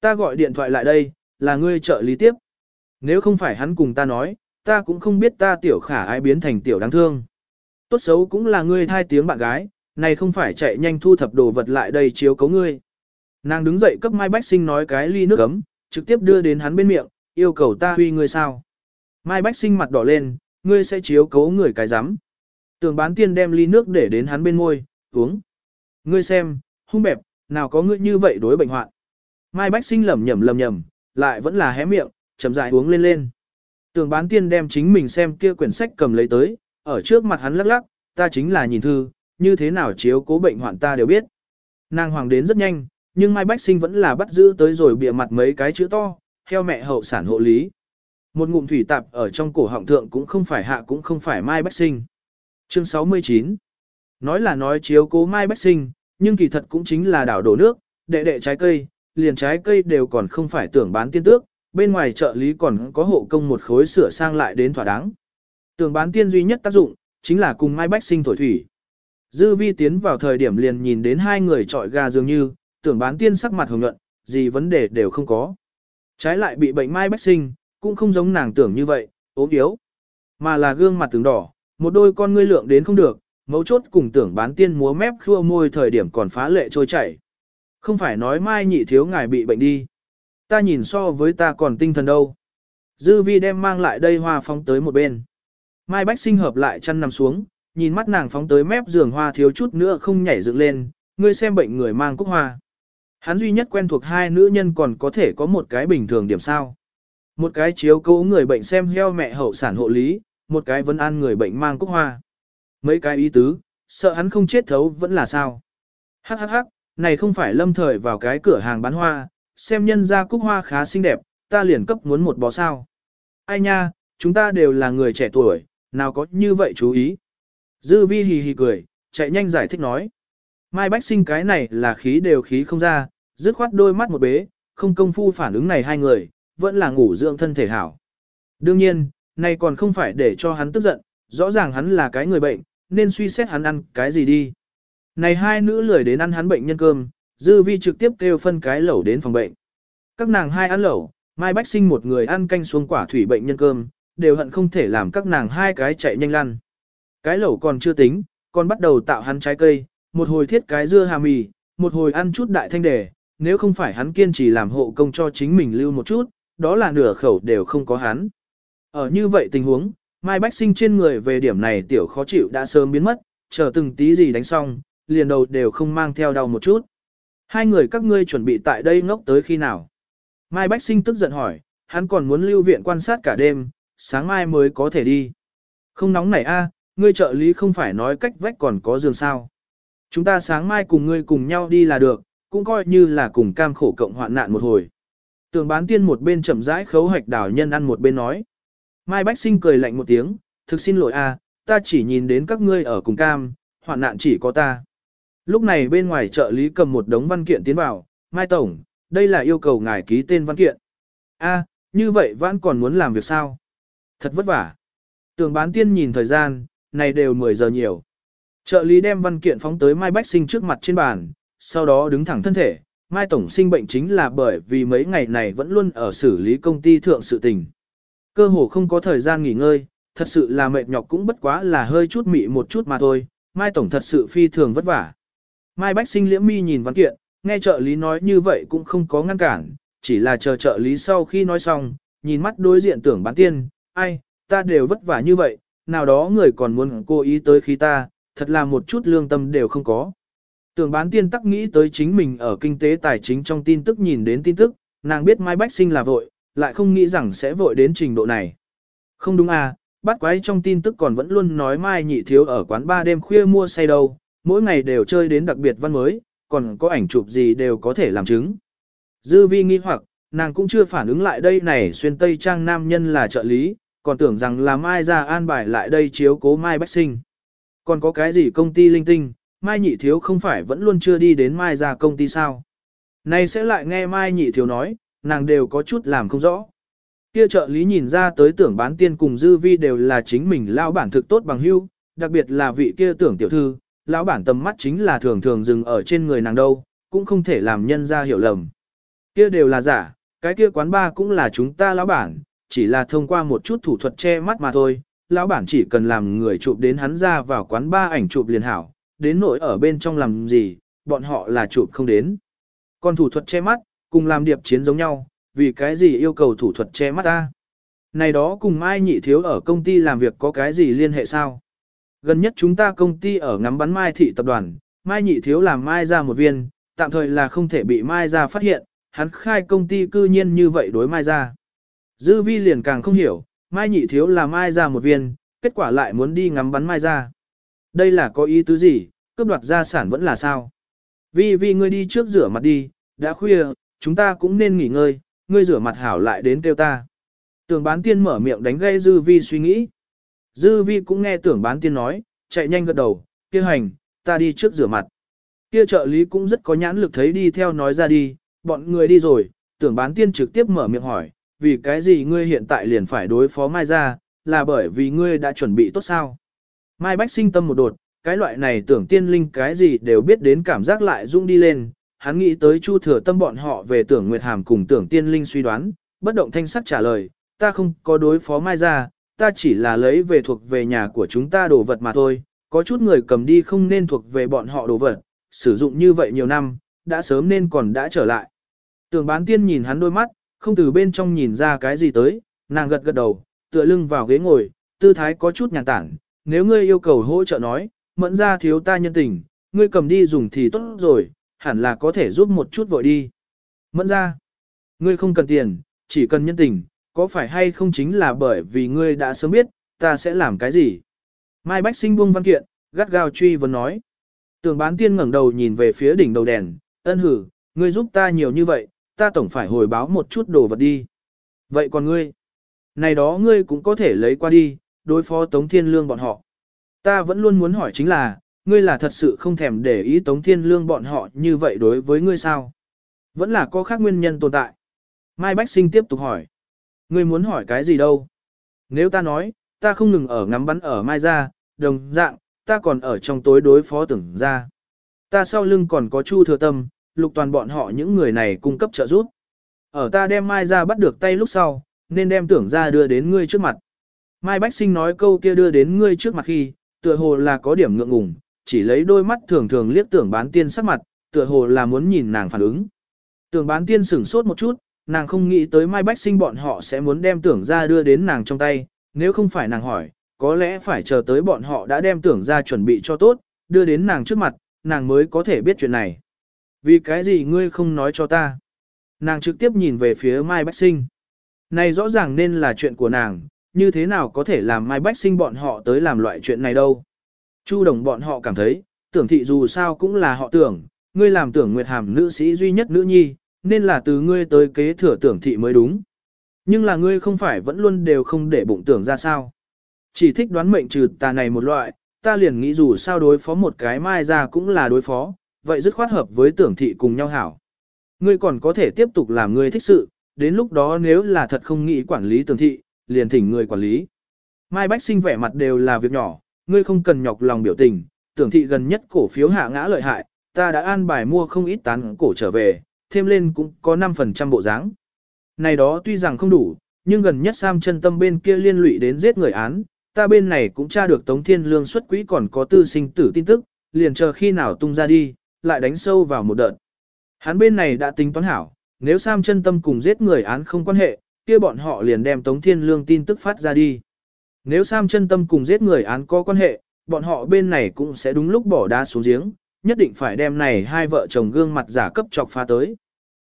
Ta gọi điện thoại lại đây, là ngươi trợ lý tiếp. Nếu không phải hắn cùng ta nói, ta cũng không biết ta tiểu khả ai biến thành tiểu đáng thương. Tốt xấu cũng là ngươi thai tiếng bạn gái, này không phải chạy nhanh thu thập đồ vật lại đây chiếu cấu ngươi. Nàng đứng dậy cấp Mai Bách Sinh nói cái ly nước ấm, trực tiếp đưa đến hắn bên miệng, yêu cầu ta huy ngươi sao. Mai Bách Sinh mặt đỏ lên, ngươi sẽ chiếu cấu người cái rắm Tường bán tiên đem ly nước để đến hắn bên môi, uống. Ngươi xem, hung bẹp, nào có ngươi như vậy đối bệnh hoạn. Mai Bách Sinh lẩm nhẩm lẩm nhẩm, lại vẫn là hé miệng, chậm rãi uống lên lên. Tường bán tiên đem chính mình xem kia quyển sách cầm lấy tới, ở trước mặt hắn lắc lắc, ta chính là nhìn thư, như thế nào chiếu cố bệnh hoạn ta đều biết. Nàng hoàng đến rất nhanh, nhưng Mai Bách Sinh vẫn là bắt giữ tới rồi bịa mặt mấy cái chữ to, theo mẹ hậu sản hộ lý. Một ngụm thủy tạp ở trong cổ họng thượng cũng không phải hạ cũng không phải Mai Bách Sinh. Chương 69 Nói là nói chiếu cố Mai Bách Sinh, nhưng kỳ thật cũng chính là đảo đổ nước, đệ đệ trái cây, liền trái cây đều còn không phải tưởng bán tiên tước, bên ngoài trợ lý còn có hộ công một khối sửa sang lại đến thỏa đáng. Tưởng bán tiên duy nhất tác dụng, chính là cùng Mai Bách Sinh thổi thủy. Dư vi tiến vào thời điểm liền nhìn đến hai người trọi gà dường như, tưởng bán tiên sắc mặt hồng nhuận, gì vấn đề đều không có. Trái lại bị bệnh Mai Bách Sinh, cũng không giống nàng tưởng như vậy, ốm yếu. Mà là gương mặt tướng đỏ, một đôi con ngươi lượng đến không được, mấu chốt cùng tưởng bán tiên múa mép khua môi thời điểm còn phá lệ trôi chảy. Không phải nói mai nhị thiếu ngài bị bệnh đi. Ta nhìn so với ta còn tinh thần đâu. Dư vi đem mang lại đây hoa phóng tới một bên. Mai bách sinh hợp lại chăn nằm xuống, nhìn mắt nàng phóng tới mép giường hoa thiếu chút nữa không nhảy dựng lên, ngươi xem bệnh người mang cúc hoa. Hắn duy nhất quen thuộc hai nữ nhân còn có thể có một cái bình thường điểm sao. Một cái chiếu cố người bệnh xem heo mẹ hậu sản hộ lý, một cái vấn an người bệnh mang cúc hoa. Mấy cái ý tứ, sợ hắn không chết thấu vẫn là sao. Hắc hắc hắc, này không phải lâm thời vào cái cửa hàng bán hoa, xem nhân ra cúc hoa khá xinh đẹp, ta liền cấp muốn một bó sao. Ai nha, chúng ta đều là người trẻ tuổi, nào có như vậy chú ý. Dư vi hì hì cười, chạy nhanh giải thích nói. Mai Bách sinh cái này là khí đều khí không ra, dứt khoát đôi mắt một bế, không công phu phản ứng này hai người, vẫn là ngủ dưỡng thân thể hảo. Đương nhiên, này còn không phải để cho hắn tức giận, rõ ràng hắn là cái người bệnh, nên suy xét hắn ăn cái gì đi. Này hai nữ lười đến ăn hắn bệnh nhân cơm, dư vi trực tiếp kêu phân cái lẩu đến phòng bệnh. Các nàng hai ăn lẩu, Mai Bách Sinh một người ăn canh xuống quả thủy bệnh nhân cơm, đều hận không thể làm các nàng hai cái chạy nhanh lăn. Cái lẩu còn chưa tính, còn bắt đầu tạo hắn trái cây, một hồi thiết cái dưa hà mì, một hồi ăn chút đại thanh đề, nếu không phải hắn kiên trì làm hộ công cho chính mình lưu một chút, đó là nửa khẩu đều không có hắn. Ở như vậy tình huống, Mai Bách Sinh trên người về điểm này tiểu khó chịu đã sớm biến mất, chờ từng tí gì đánh xong, liền đầu đều không mang theo đau một chút. Hai người các ngươi chuẩn bị tại đây ngốc tới khi nào? Mai Bách Sinh tức giận hỏi, hắn còn muốn lưu viện quan sát cả đêm, sáng mai mới có thể đi. Không nóng nảy a, ngươi trợ lý không phải nói cách vách còn có giường sao. Chúng ta sáng mai cùng ngươi cùng nhau đi là được, cũng coi như là cùng cam khổ cộng hoạn nạn một hồi. Tường bán tiên một bên chậm rãi khấu hạch đảo nhân ăn một bên nói. Mai Bách Sinh cười lạnh một tiếng, thực xin lỗi a, ta chỉ nhìn đến các ngươi ở cùng cam, hoạn nạn chỉ có ta. Lúc này bên ngoài trợ lý cầm một đống văn kiện tiến vào, Mai Tổng, đây là yêu cầu ngài ký tên văn kiện. A, như vậy vẫn còn muốn làm việc sao? Thật vất vả. Tường bán tiên nhìn thời gian, này đều 10 giờ nhiều. Trợ lý đem văn kiện phóng tới Mai Bách Sinh trước mặt trên bàn, sau đó đứng thẳng thân thể. Mai Tổng sinh bệnh chính là bởi vì mấy ngày này vẫn luôn ở xử lý công ty thượng sự tình. Cơ hồ không có thời gian nghỉ ngơi, thật sự là mệt nhọc cũng bất quá là hơi chút mị một chút mà thôi. Mai Tổng thật sự phi thường vất vả. Mai Bách Sinh liễm mi nhìn văn kiện, nghe trợ lý nói như vậy cũng không có ngăn cản, chỉ là chờ trợ lý sau khi nói xong, nhìn mắt đối diện tưởng bán tiên, ai, ta đều vất vả như vậy, nào đó người còn muốn cố ý tới khi ta, thật là một chút lương tâm đều không có. Tưởng bán tiên tắc nghĩ tới chính mình ở kinh tế tài chính trong tin tức nhìn đến tin tức, nàng biết Mai Bách Sinh là vội, lại không nghĩ rằng sẽ vội đến trình độ này. Không đúng à, bắt quái trong tin tức còn vẫn luôn nói Mai nhị thiếu ở quán ba đêm khuya mua say đâu, mỗi ngày đều chơi đến đặc biệt văn mới, còn có ảnh chụp gì đều có thể làm chứng. Dư vi nghi hoặc, nàng cũng chưa phản ứng lại đây này xuyên tây trang nam nhân là trợ lý, còn tưởng rằng là Mai ra an bài lại đây chiếu cố Mai Bách Sinh. Còn có cái gì công ty linh tinh, Mai nhị thiếu không phải vẫn luôn chưa đi đến Mai ra công ty sao. Này sẽ lại nghe Mai nhị thiếu nói, nàng đều có chút làm không rõ. Kia trợ lý nhìn ra tới tưởng bán tiên cùng dư vi đều là chính mình lao bản thực tốt bằng hưu, đặc biệt là vị kia tưởng tiểu thư, lão bản tầm mắt chính là thường thường dừng ở trên người nàng đâu, cũng không thể làm nhân ra hiểu lầm. Kia đều là giả, cái kia quán ba cũng là chúng ta lão bản, chỉ là thông qua một chút thủ thuật che mắt mà thôi, lão bản chỉ cần làm người chụp đến hắn ra vào quán ba ảnh chụp liền hảo, đến nỗi ở bên trong làm gì, bọn họ là chụp không đến. Còn thủ thuật che mắt, cùng làm điệp chiến giống nhau, vì cái gì yêu cầu thủ thuật che mắt ta? Này đó cùng Mai Nhị Thiếu ở công ty làm việc có cái gì liên hệ sao? Gần nhất chúng ta công ty ở ngắm bắn Mai Thị Tập đoàn, Mai Nhị Thiếu làm Mai ra một viên, tạm thời là không thể bị Mai ra phát hiện, hắn khai công ty cư nhiên như vậy đối Mai ra. Dư vi liền càng không hiểu, Mai Nhị Thiếu là Mai ra một viên, kết quả lại muốn đi ngắm bắn Mai ra. Đây là có ý tứ gì, cướp đoạt gia sản vẫn là sao? Vi Vi ngươi đi trước rửa mặt đi, đã khuya, chúng ta cũng nên nghỉ ngơi, ngươi rửa mặt hảo lại đến kêu ta. Tưởng bán tiên mở miệng đánh gây Dư Vi suy nghĩ. Dư Vi cũng nghe tưởng bán tiên nói, chạy nhanh gật đầu, kia hành, ta đi trước rửa mặt. Kia trợ lý cũng rất có nhãn lực thấy đi theo nói ra đi, bọn người đi rồi, tưởng bán tiên trực tiếp mở miệng hỏi, vì cái gì ngươi hiện tại liền phải đối phó Mai ra, là bởi vì ngươi đã chuẩn bị tốt sao. Mai Bách sinh tâm một đột, cái loại này tưởng tiên linh cái gì đều biết đến cảm giác lại rung đi lên, hắn nghĩ tới chu thừa tâm bọn họ về tưởng Nguyệt Hàm cùng tưởng tiên linh suy đoán, bất động thanh sắc trả lời, ta không có đối phó Mai ra, ta chỉ là lấy về thuộc về nhà của chúng ta đồ vật mà thôi, có chút người cầm đi không nên thuộc về bọn họ đồ vật, sử dụng như vậy nhiều năm, đã sớm nên còn đã trở lại. Tưởng bán tiên nhìn hắn đôi mắt, không từ bên trong nhìn ra cái gì tới, nàng gật gật đầu, tựa lưng vào ghế ngồi, tư thái có chút nhàn tản, nếu ngươi yêu cầu hỗ trợ nói, mẫn ra thiếu ta nhân tình, ngươi cầm đi dùng thì tốt rồi, hẳn là có thể giúp một chút vội đi. Mẫn ra, ngươi không cần tiền, chỉ cần nhân tình, có phải hay không chính là bởi vì ngươi đã sớm biết, ta sẽ làm cái gì? Mai Bách Sinh buông văn kiện, gắt gao truy vấn nói. Tường bán tiên ngẩng đầu nhìn về phía đỉnh đầu đèn, ân hử, ngươi giúp ta nhiều như vậy, ta tổng phải hồi báo một chút đồ vật đi. Vậy còn ngươi? Này đó ngươi cũng có thể lấy qua đi, đối phó Tống Thiên Lương bọn họ. Ta vẫn luôn muốn hỏi chính là, ngươi là thật sự không thèm để ý Tống Thiên Lương bọn họ như vậy đối với ngươi sao? Vẫn là có khác nguyên nhân tồn tại. Mai Bách Sinh tiếp tục hỏi. Ngươi muốn hỏi cái gì đâu? Nếu ta nói, ta không ngừng ở ngắm bắn ở Mai ra, đồng dạng, ta còn ở trong tối đối phó tưởng ra. Ta sau lưng còn có Chu Thừa Tâm, lục toàn bọn họ những người này cung cấp trợ giúp. Ở ta đem Mai ra bắt được tay lúc sau, nên đem tưởng ra đưa đến ngươi trước mặt. Mai Bách Sinh nói câu kia đưa đến ngươi trước mặt khi, tựa hồ là có điểm ngượng ngùng, chỉ lấy đôi mắt thường thường liếc tưởng bán tiên sắc mặt, tựa hồ là muốn nhìn nàng phản ứng. Tưởng bán tiên sửng sốt một chút, nàng không nghĩ tới Mai Bách Sinh bọn họ sẽ muốn đem tưởng ra đưa đến nàng trong tay, nếu không phải nàng hỏi, có lẽ phải chờ tới bọn họ đã đem tưởng ra chuẩn bị cho tốt, đưa đến nàng trước mặt, nàng mới có thể biết chuyện này. Vì cái gì ngươi không nói cho ta? Nàng trực tiếp nhìn về phía Mai Bách Sinh. Này rõ ràng nên là chuyện của nàng, như thế nào có thể làm Mai Bách Sinh bọn họ tới làm loại chuyện này đâu. Chu đồng bọn họ cảm thấy, tưởng thị dù sao cũng là họ tưởng, ngươi làm tưởng nguyệt hàm nữ sĩ duy nhất nữ nhi, nên là từ ngươi tới kế thừa tưởng thị mới đúng. Nhưng là ngươi không phải vẫn luôn đều không để bụng tưởng ra sao. Chỉ thích đoán mệnh trừ tà này một loại, ta liền nghĩ dù sao đối phó một cái mai ra cũng là đối phó, vậy dứt khoát hợp với tưởng thị cùng nhau hảo. Ngươi còn có thể tiếp tục làm ngươi thích sự, đến lúc đó nếu là thật không nghĩ quản lý tưởng thị, liền thỉnh người quản lý. Mai Bách sinh vẻ mặt đều là việc nhỏ, ngươi không cần nhọc lòng biểu tình, tưởng thị gần nhất cổ phiếu hạ ngã lợi hại, ta đã an bài mua không ít tán cổ trở về, thêm lên cũng có 5% bộ dáng. Này đó tuy rằng không đủ, nhưng gần nhất Sam chân tâm bên kia liên lụy đến giết người án, ta bên này cũng tra được Tống Thiên Lương xuất quỹ còn có tư sinh tử tin tức, liền chờ khi nào tung ra đi, lại đánh sâu vào một đợt. Hắn bên này đã tính toán hảo, nếu Sam chân tâm cùng giết người án không quan hệ, kia bọn họ liền đem Tống Thiên Lương tin tức phát ra đi. Nếu Sam chân tâm cùng giết người án có quan hệ, bọn họ bên này cũng sẽ đúng lúc bỏ đá xuống giếng, nhất định phải đem này hai vợ chồng gương mặt giả cấp chọc phá tới.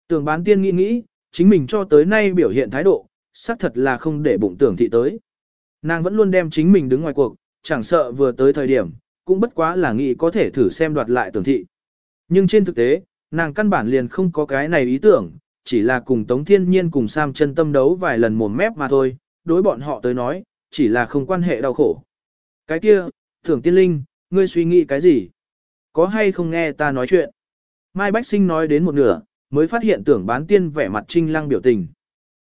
Tưởng bán tiên nghĩ nghĩ, chính mình cho tới nay biểu hiện thái độ, xác thật là không để bụng tưởng thị tới. Nàng vẫn luôn đem chính mình đứng ngoài cuộc, chẳng sợ vừa tới thời điểm, cũng bất quá là nghĩ có thể thử xem đoạt lại tưởng thị. Nhưng trên thực tế, nàng căn bản liền không có cái này ý tưởng, chỉ là cùng Tống Thiên Nhiên cùng Sam chân tâm đấu vài lần mồm mép mà thôi, đối bọn họ tới nói, chỉ là không quan hệ đau khổ. Cái kia, thưởng tiên linh, ngươi suy nghĩ cái gì? Có hay không nghe ta nói chuyện? Mai Bách Sinh nói đến một nửa, mới phát hiện tưởng bán tiên vẻ mặt trinh lăng biểu tình.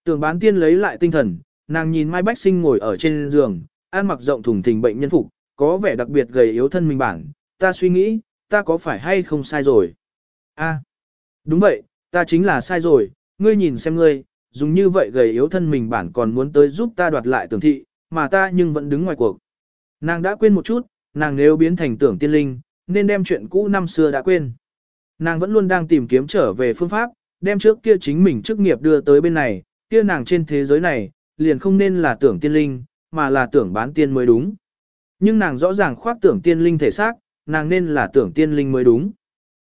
Tưởng bán tiên lấy lại tinh thần, nàng nhìn Mai Bách Sinh ngồi ở trên giường, ăn mặc rộng thùng thình bệnh nhân phục, có vẻ đặc biệt gầy yếu thân mình bản, ta suy nghĩ, ta có phải hay không sai rồi? A, đúng vậy, ta chính là sai rồi, ngươi nhìn xem ngươi, dùng như vậy gầy yếu thân mình bản còn muốn tới giúp ta đoạt lại tưởng thị, mà ta nhưng vẫn đứng ngoài cuộc. Nàng đã quên một chút, nàng nếu biến thành tưởng tiên linh, nên đem chuyện cũ năm xưa đã quên. Nàng vẫn luôn đang tìm kiếm trở về phương pháp, đem trước kia chính mình chức nghiệp đưa tới bên này, kia nàng trên thế giới này, liền không nên là tưởng tiên linh, mà là tưởng bán tiên mới đúng. Nhưng nàng rõ ràng khoác tưởng tiên linh thể xác, nàng nên là tưởng tiên linh mới đúng.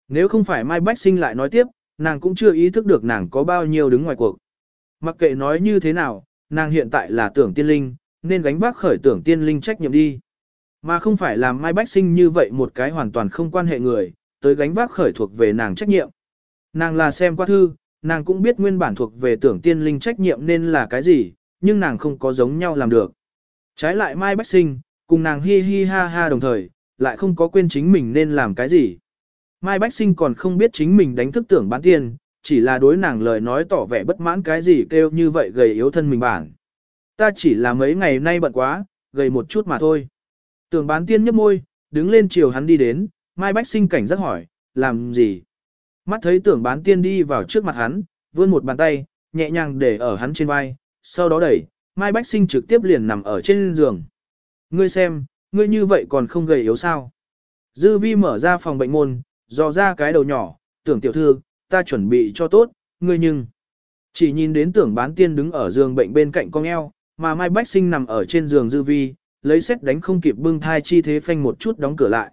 Nếu không phải Mai Bách Sinh lại nói tiếp, nàng cũng chưa ý thức được nàng có bao nhiêu đứng ngoài cuộc. Mặc kệ nói như thế nào, nàng hiện tại là tưởng tiên linh, nên gánh vác khởi tưởng tiên linh trách nhiệm đi. Mà không phải làm Mai Bách Sinh như vậy một cái hoàn toàn không quan hệ người, tới gánh vác khởi thuộc về nàng trách nhiệm. Nàng là xem qua thư, nàng cũng biết nguyên bản thuộc về tưởng tiên linh trách nhiệm nên là cái gì, nhưng nàng không có giống nhau làm được. Trái lại Mai Bách Sinh, cùng nàng hi hi ha ha đồng thời, lại không có quên chính mình nên làm cái gì. Mai Bách Sinh còn không biết chính mình đánh thức tưởng bán tiên, chỉ là đối nàng lời nói tỏ vẻ bất mãn cái gì kêu như vậy gầy yếu thân mình bản. Ta chỉ là mấy ngày nay bận quá, gầy một chút mà thôi. Tưởng bán tiên nhấp môi, đứng lên chiều hắn đi đến, Mai Bách Sinh cảnh giác hỏi, làm gì? Mắt thấy tưởng bán tiên đi vào trước mặt hắn, vươn một bàn tay, nhẹ nhàng để ở hắn trên vai, sau đó đẩy, Mai Bách Sinh trực tiếp liền nằm ở trên giường. Ngươi xem, ngươi như vậy còn không gầy yếu sao? Dư vi mở ra phòng bệnh môn, dò ra cái đầu nhỏ, tưởng tiểu thư, ta chuẩn bị cho tốt, ngươi nhưng. Chỉ nhìn đến tưởng bán tiên đứng ở giường bệnh bên cạnh con eo, mà Mai Bách Sinh nằm ở trên giường dư vi, lấy xét đánh không kịp bưng thai chi thế phanh một chút đóng cửa lại.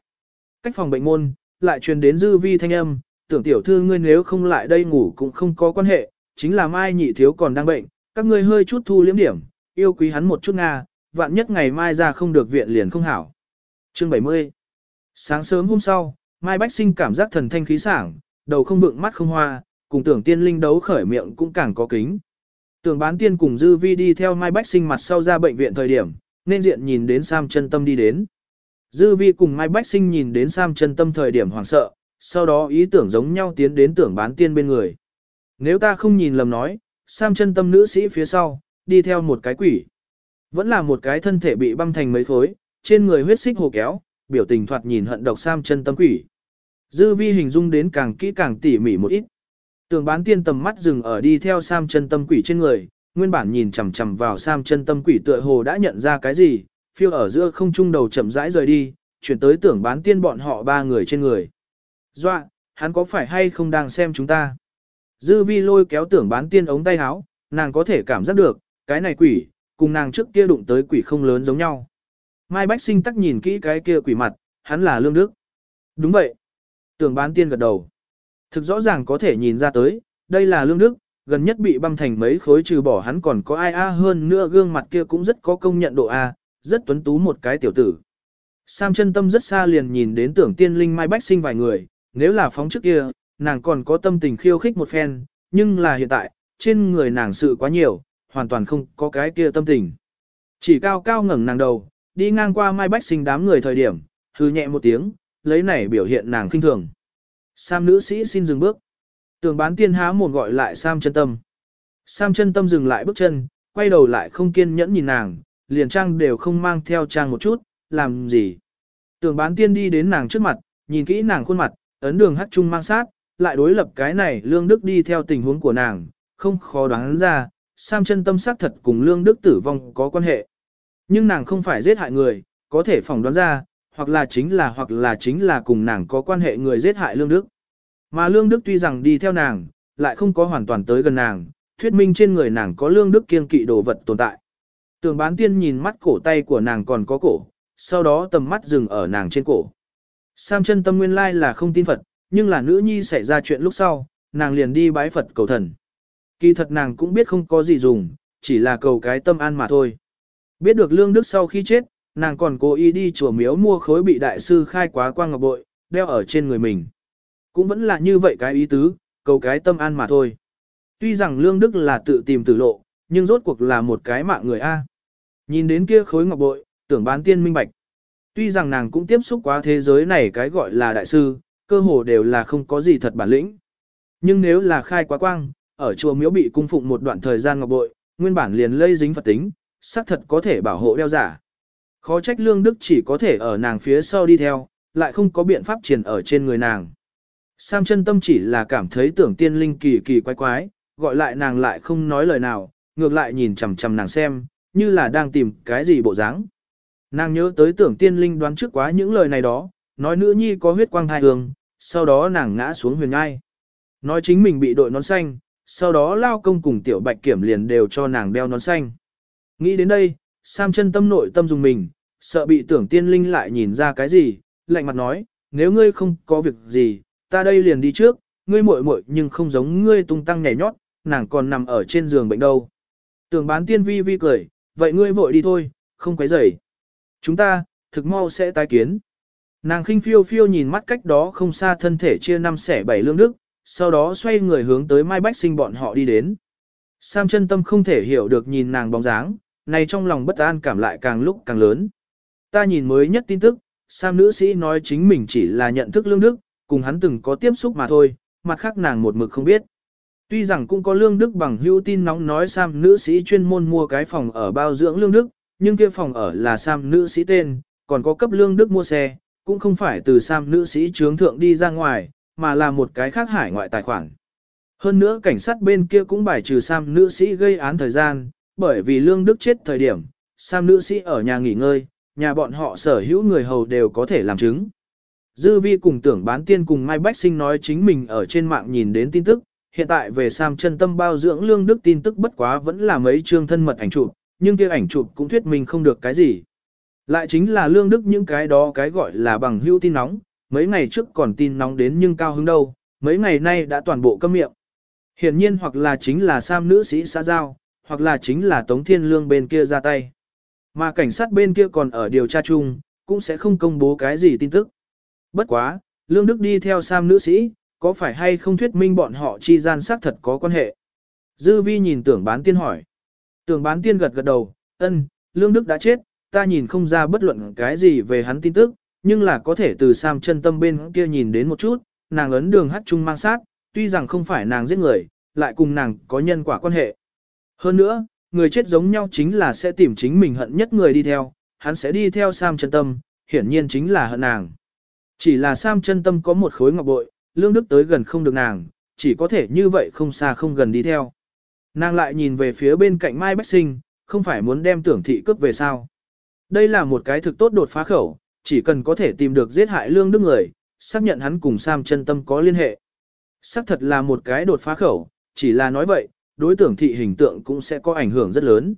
Cách phòng bệnh môn, lại truyền đến dư vi thanh âm, tưởng tiểu thư ngươi nếu không lại đây ngủ cũng không có quan hệ, chính là mai nhị thiếu còn đang bệnh, các ngươi hơi chút thu liếm điểm, yêu quý hắn một chút nga, vạn nhất ngày mai ra không được viện liền không hảo. Chương 70 Sáng sớm hôm sau, Mai Bách Sinh cảm giác thần thanh khí sảng, đầu không vượng mắt không hoa, cùng tưởng tiên linh đấu khởi miệng cũng càng có kính. Tưởng bán tiên cùng Dư Vi đi theo Mai Bách Sinh mặt sau ra bệnh viện thời điểm, nên diện nhìn đến Sam chân tâm đi đến. Dư Vi cùng Mai Bách Sinh nhìn đến Sam chân tâm thời điểm hoảng sợ, sau đó ý tưởng giống nhau tiến đến tưởng bán tiên bên người. Nếu ta không nhìn lầm nói, Sam chân tâm nữ sĩ phía sau, đi theo một cái quỷ. Vẫn là một cái thân thể bị băm thành mấy khối, trên người huyết xích hồ kéo, biểu tình thoạt nhìn hận độc Sam chân tâm quỷ. Dư vi hình dung đến càng kỹ càng tỉ mỉ một ít. Tưởng bán tiên tầm mắt dừng ở đi theo Sam chân tâm quỷ trên người, nguyên bản nhìn chằm chằm vào Sam chân tâm quỷ tựa hồ đã nhận ra cái gì, phiêu ở giữa không trung đầu chậm rãi rời đi, chuyển tới tưởng bán tiên bọn họ ba người trên người. Doa, hắn có phải hay không đang xem chúng ta? Dư vi lôi kéo tưởng bán tiên ống tay áo, nàng có thể cảm giác được, cái này quỷ, cùng nàng trước kia đụng tới quỷ không lớn giống nhau. Mai Bách Sinh tắc nhìn kỹ cái kia quỷ mặt, hắn là Lương Đức. Đúng vậy. Tưởng bán tiên gật đầu. Thực rõ ràng có thể nhìn ra tới, đây là Lương Đức, gần nhất bị băm thành mấy khối trừ bỏ hắn còn có ai a hơn nữa gương mặt kia cũng rất có công nhận độ A, rất tuấn tú một cái tiểu tử. Sam chân tâm rất xa liền nhìn đến tưởng tiên linh mai bách sinh vài người, nếu là phóng trước kia, nàng còn có tâm tình khiêu khích một phen, nhưng là hiện tại, trên người nàng sự quá nhiều, hoàn toàn không có cái kia tâm tình. Chỉ cao cao ngẩng nàng đầu, đi ngang qua mai bách sinh đám người thời điểm, hư nhẹ một tiếng, lấy này biểu hiện nàng khinh thường. Sam nữ sĩ xin dừng bước. Tường bán tiên há mồm gọi lại Sam chân tâm. Sam chân tâm dừng lại bước chân, quay đầu lại không kiên nhẫn nhìn nàng, liền trang đều không mang theo trang một chút, làm gì. Tường bán tiên đi đến nàng trước mặt, nhìn kỹ nàng khuôn mặt, ấn đường hắt trung mang sát, lại đối lập cái này lương đức đi theo tình huống của nàng, không khó đoán ra, Sam chân tâm xác thật cùng lương đức tử vong có quan hệ. Nhưng nàng không phải giết hại người, có thể phỏng đoán ra, hoặc là chính là hoặc là chính là cùng nàng có quan hệ người giết hại lương đức. Mà lương đức tuy rằng đi theo nàng, lại không có hoàn toàn tới gần nàng, thuyết minh trên người nàng có lương đức kiên kỵ đồ vật tồn tại. Tường bán tiên nhìn mắt cổ tay của nàng còn có cổ, sau đó tầm mắt dừng ở nàng trên cổ. Sam chân tâm nguyên lai là không tin Phật, nhưng là nữ nhi xảy ra chuyện lúc sau, nàng liền đi bái Phật cầu thần. Kỳ thật nàng cũng biết không có gì dùng, chỉ là cầu cái tâm an mà thôi. Biết được lương đức sau khi chết, nàng còn cố ý đi chùa miếu mua khối bị đại sư khai quá quang ngọc bội, đeo ở trên người mình. Cũng vẫn là như vậy cái ý tứ, cầu cái tâm an mà thôi. Tuy rằng lương đức là tự tìm tử lộ, nhưng rốt cuộc là một cái mạng người A. Nhìn đến kia khối ngọc bội, tưởng bán tiên minh bạch. Tuy rằng nàng cũng tiếp xúc quá thế giới này cái gọi là đại sư, cơ hồ đều là không có gì thật bản lĩnh. Nhưng nếu là khai quá quang, ở chùa miếu bị cung phụng một đoạn thời gian ngọc bội, nguyên bản liền lây dính Phật tính, xác thật có thể bảo hộ đeo giả. Khó trách lương đức chỉ có thể ở nàng phía sau đi theo, lại không có biện pháp triển ở trên người nàng. Sam chân tâm chỉ là cảm thấy tưởng tiên linh kỳ kỳ quái quái, gọi lại nàng lại không nói lời nào, ngược lại nhìn chằm chằm nàng xem, như là đang tìm cái gì bộ dáng. Nàng nhớ tới tưởng tiên linh đoán trước quá những lời này đó, nói nữ nhi có huyết quang thai hương, sau đó nàng ngã xuống huyền ngai. Nói chính mình bị đội nón xanh, sau đó lao công cùng tiểu bạch kiểm liền đều cho nàng đeo nón xanh. Nghĩ đến đây, Sam chân tâm nội tâm dùng mình, sợ bị tưởng tiên linh lại nhìn ra cái gì, lạnh mặt nói, nếu ngươi không có việc gì, ta đây liền đi trước, ngươi muội muội nhưng không giống ngươi tung tăng nhảy nhót, nàng còn nằm ở trên giường bệnh đâu. Tưởng bán tiên vi vi cười, vậy ngươi vội đi thôi, không quấy rầy. Chúng ta, thực mau sẽ tái kiến. Nàng khinh phiêu phiêu nhìn mắt cách đó không xa thân thể chia năm xẻ bảy lương đức, sau đó xoay người hướng tới Mai Bách Sinh bọn họ đi đến. Sam chân tâm không thể hiểu được nhìn nàng bóng dáng, này trong lòng bất an cảm lại càng lúc càng lớn. Ta nhìn mới nhất tin tức, Sam nữ sĩ nói chính mình chỉ là nhận thức lương đức, cùng hắn từng có tiếp xúc mà thôi, mặt khác nàng một mực không biết. Tuy rằng cũng có lương đức bằng hữu tin nóng nói Sam nữ sĩ chuyên môn mua cái phòng ở bao dưỡng lương đức, nhưng kia phòng ở là Sam nữ sĩ tên, còn có cấp lương đức mua xe, cũng không phải từ Sam nữ sĩ trướng thượng đi ra ngoài, mà là một cái khác hải ngoại tài khoản. Hơn nữa cảnh sát bên kia cũng bài trừ Sam nữ sĩ gây án thời gian, bởi vì lương đức chết thời điểm, Sam nữ sĩ ở nhà nghỉ ngơi, nhà bọn họ sở hữu người hầu đều có thể làm chứng. Dư vi cùng tưởng bán tiên cùng Mai Bách Sinh nói chính mình ở trên mạng nhìn đến tin tức, hiện tại về Sam chân tâm bao dưỡng lương đức tin tức bất quá vẫn là mấy chương thân mật ảnh chụp, nhưng kia ảnh chụp cũng thuyết minh không được cái gì. Lại chính là lương đức những cái đó cái gọi là bằng hữu tin nóng, mấy ngày trước còn tin nóng đến nhưng cao hứng đâu, mấy ngày nay đã toàn bộ câm miệng. Hiển nhiên hoặc là chính là Sam nữ sĩ xã giao, hoặc là chính là Tống Thiên Lương bên kia ra tay. Mà cảnh sát bên kia còn ở điều tra chung, cũng sẽ không công bố cái gì tin tức. Bất quá, Lương Đức đi theo Sam nữ sĩ, có phải hay không thuyết minh bọn họ chi gian xác thật có quan hệ? Dư vi nhìn tưởng bán tiên hỏi. Tưởng bán tiên gật gật đầu, ân, Lương Đức đã chết, ta nhìn không ra bất luận cái gì về hắn tin tức, nhưng là có thể từ Sam chân tâm bên kia nhìn đến một chút, nàng ấn đường hát chung mang sát, tuy rằng không phải nàng giết người, lại cùng nàng có nhân quả quan hệ. Hơn nữa, người chết giống nhau chính là sẽ tìm chính mình hận nhất người đi theo, hắn sẽ đi theo Sam chân tâm, hiển nhiên chính là hận nàng. Chỉ là Sam chân tâm có một khối ngọc bội, lương đức tới gần không được nàng, chỉ có thể như vậy không xa không gần đi theo. Nàng lại nhìn về phía bên cạnh Mai Bách Sinh, không phải muốn đem tưởng thị cướp về sao. Đây là một cái thực tốt đột phá khẩu, chỉ cần có thể tìm được giết hại lương đức người, xác nhận hắn cùng Sam chân tâm có liên hệ. Xác thật là một cái đột phá khẩu, chỉ là nói vậy, đối tượng thị hình tượng cũng sẽ có ảnh hưởng rất lớn.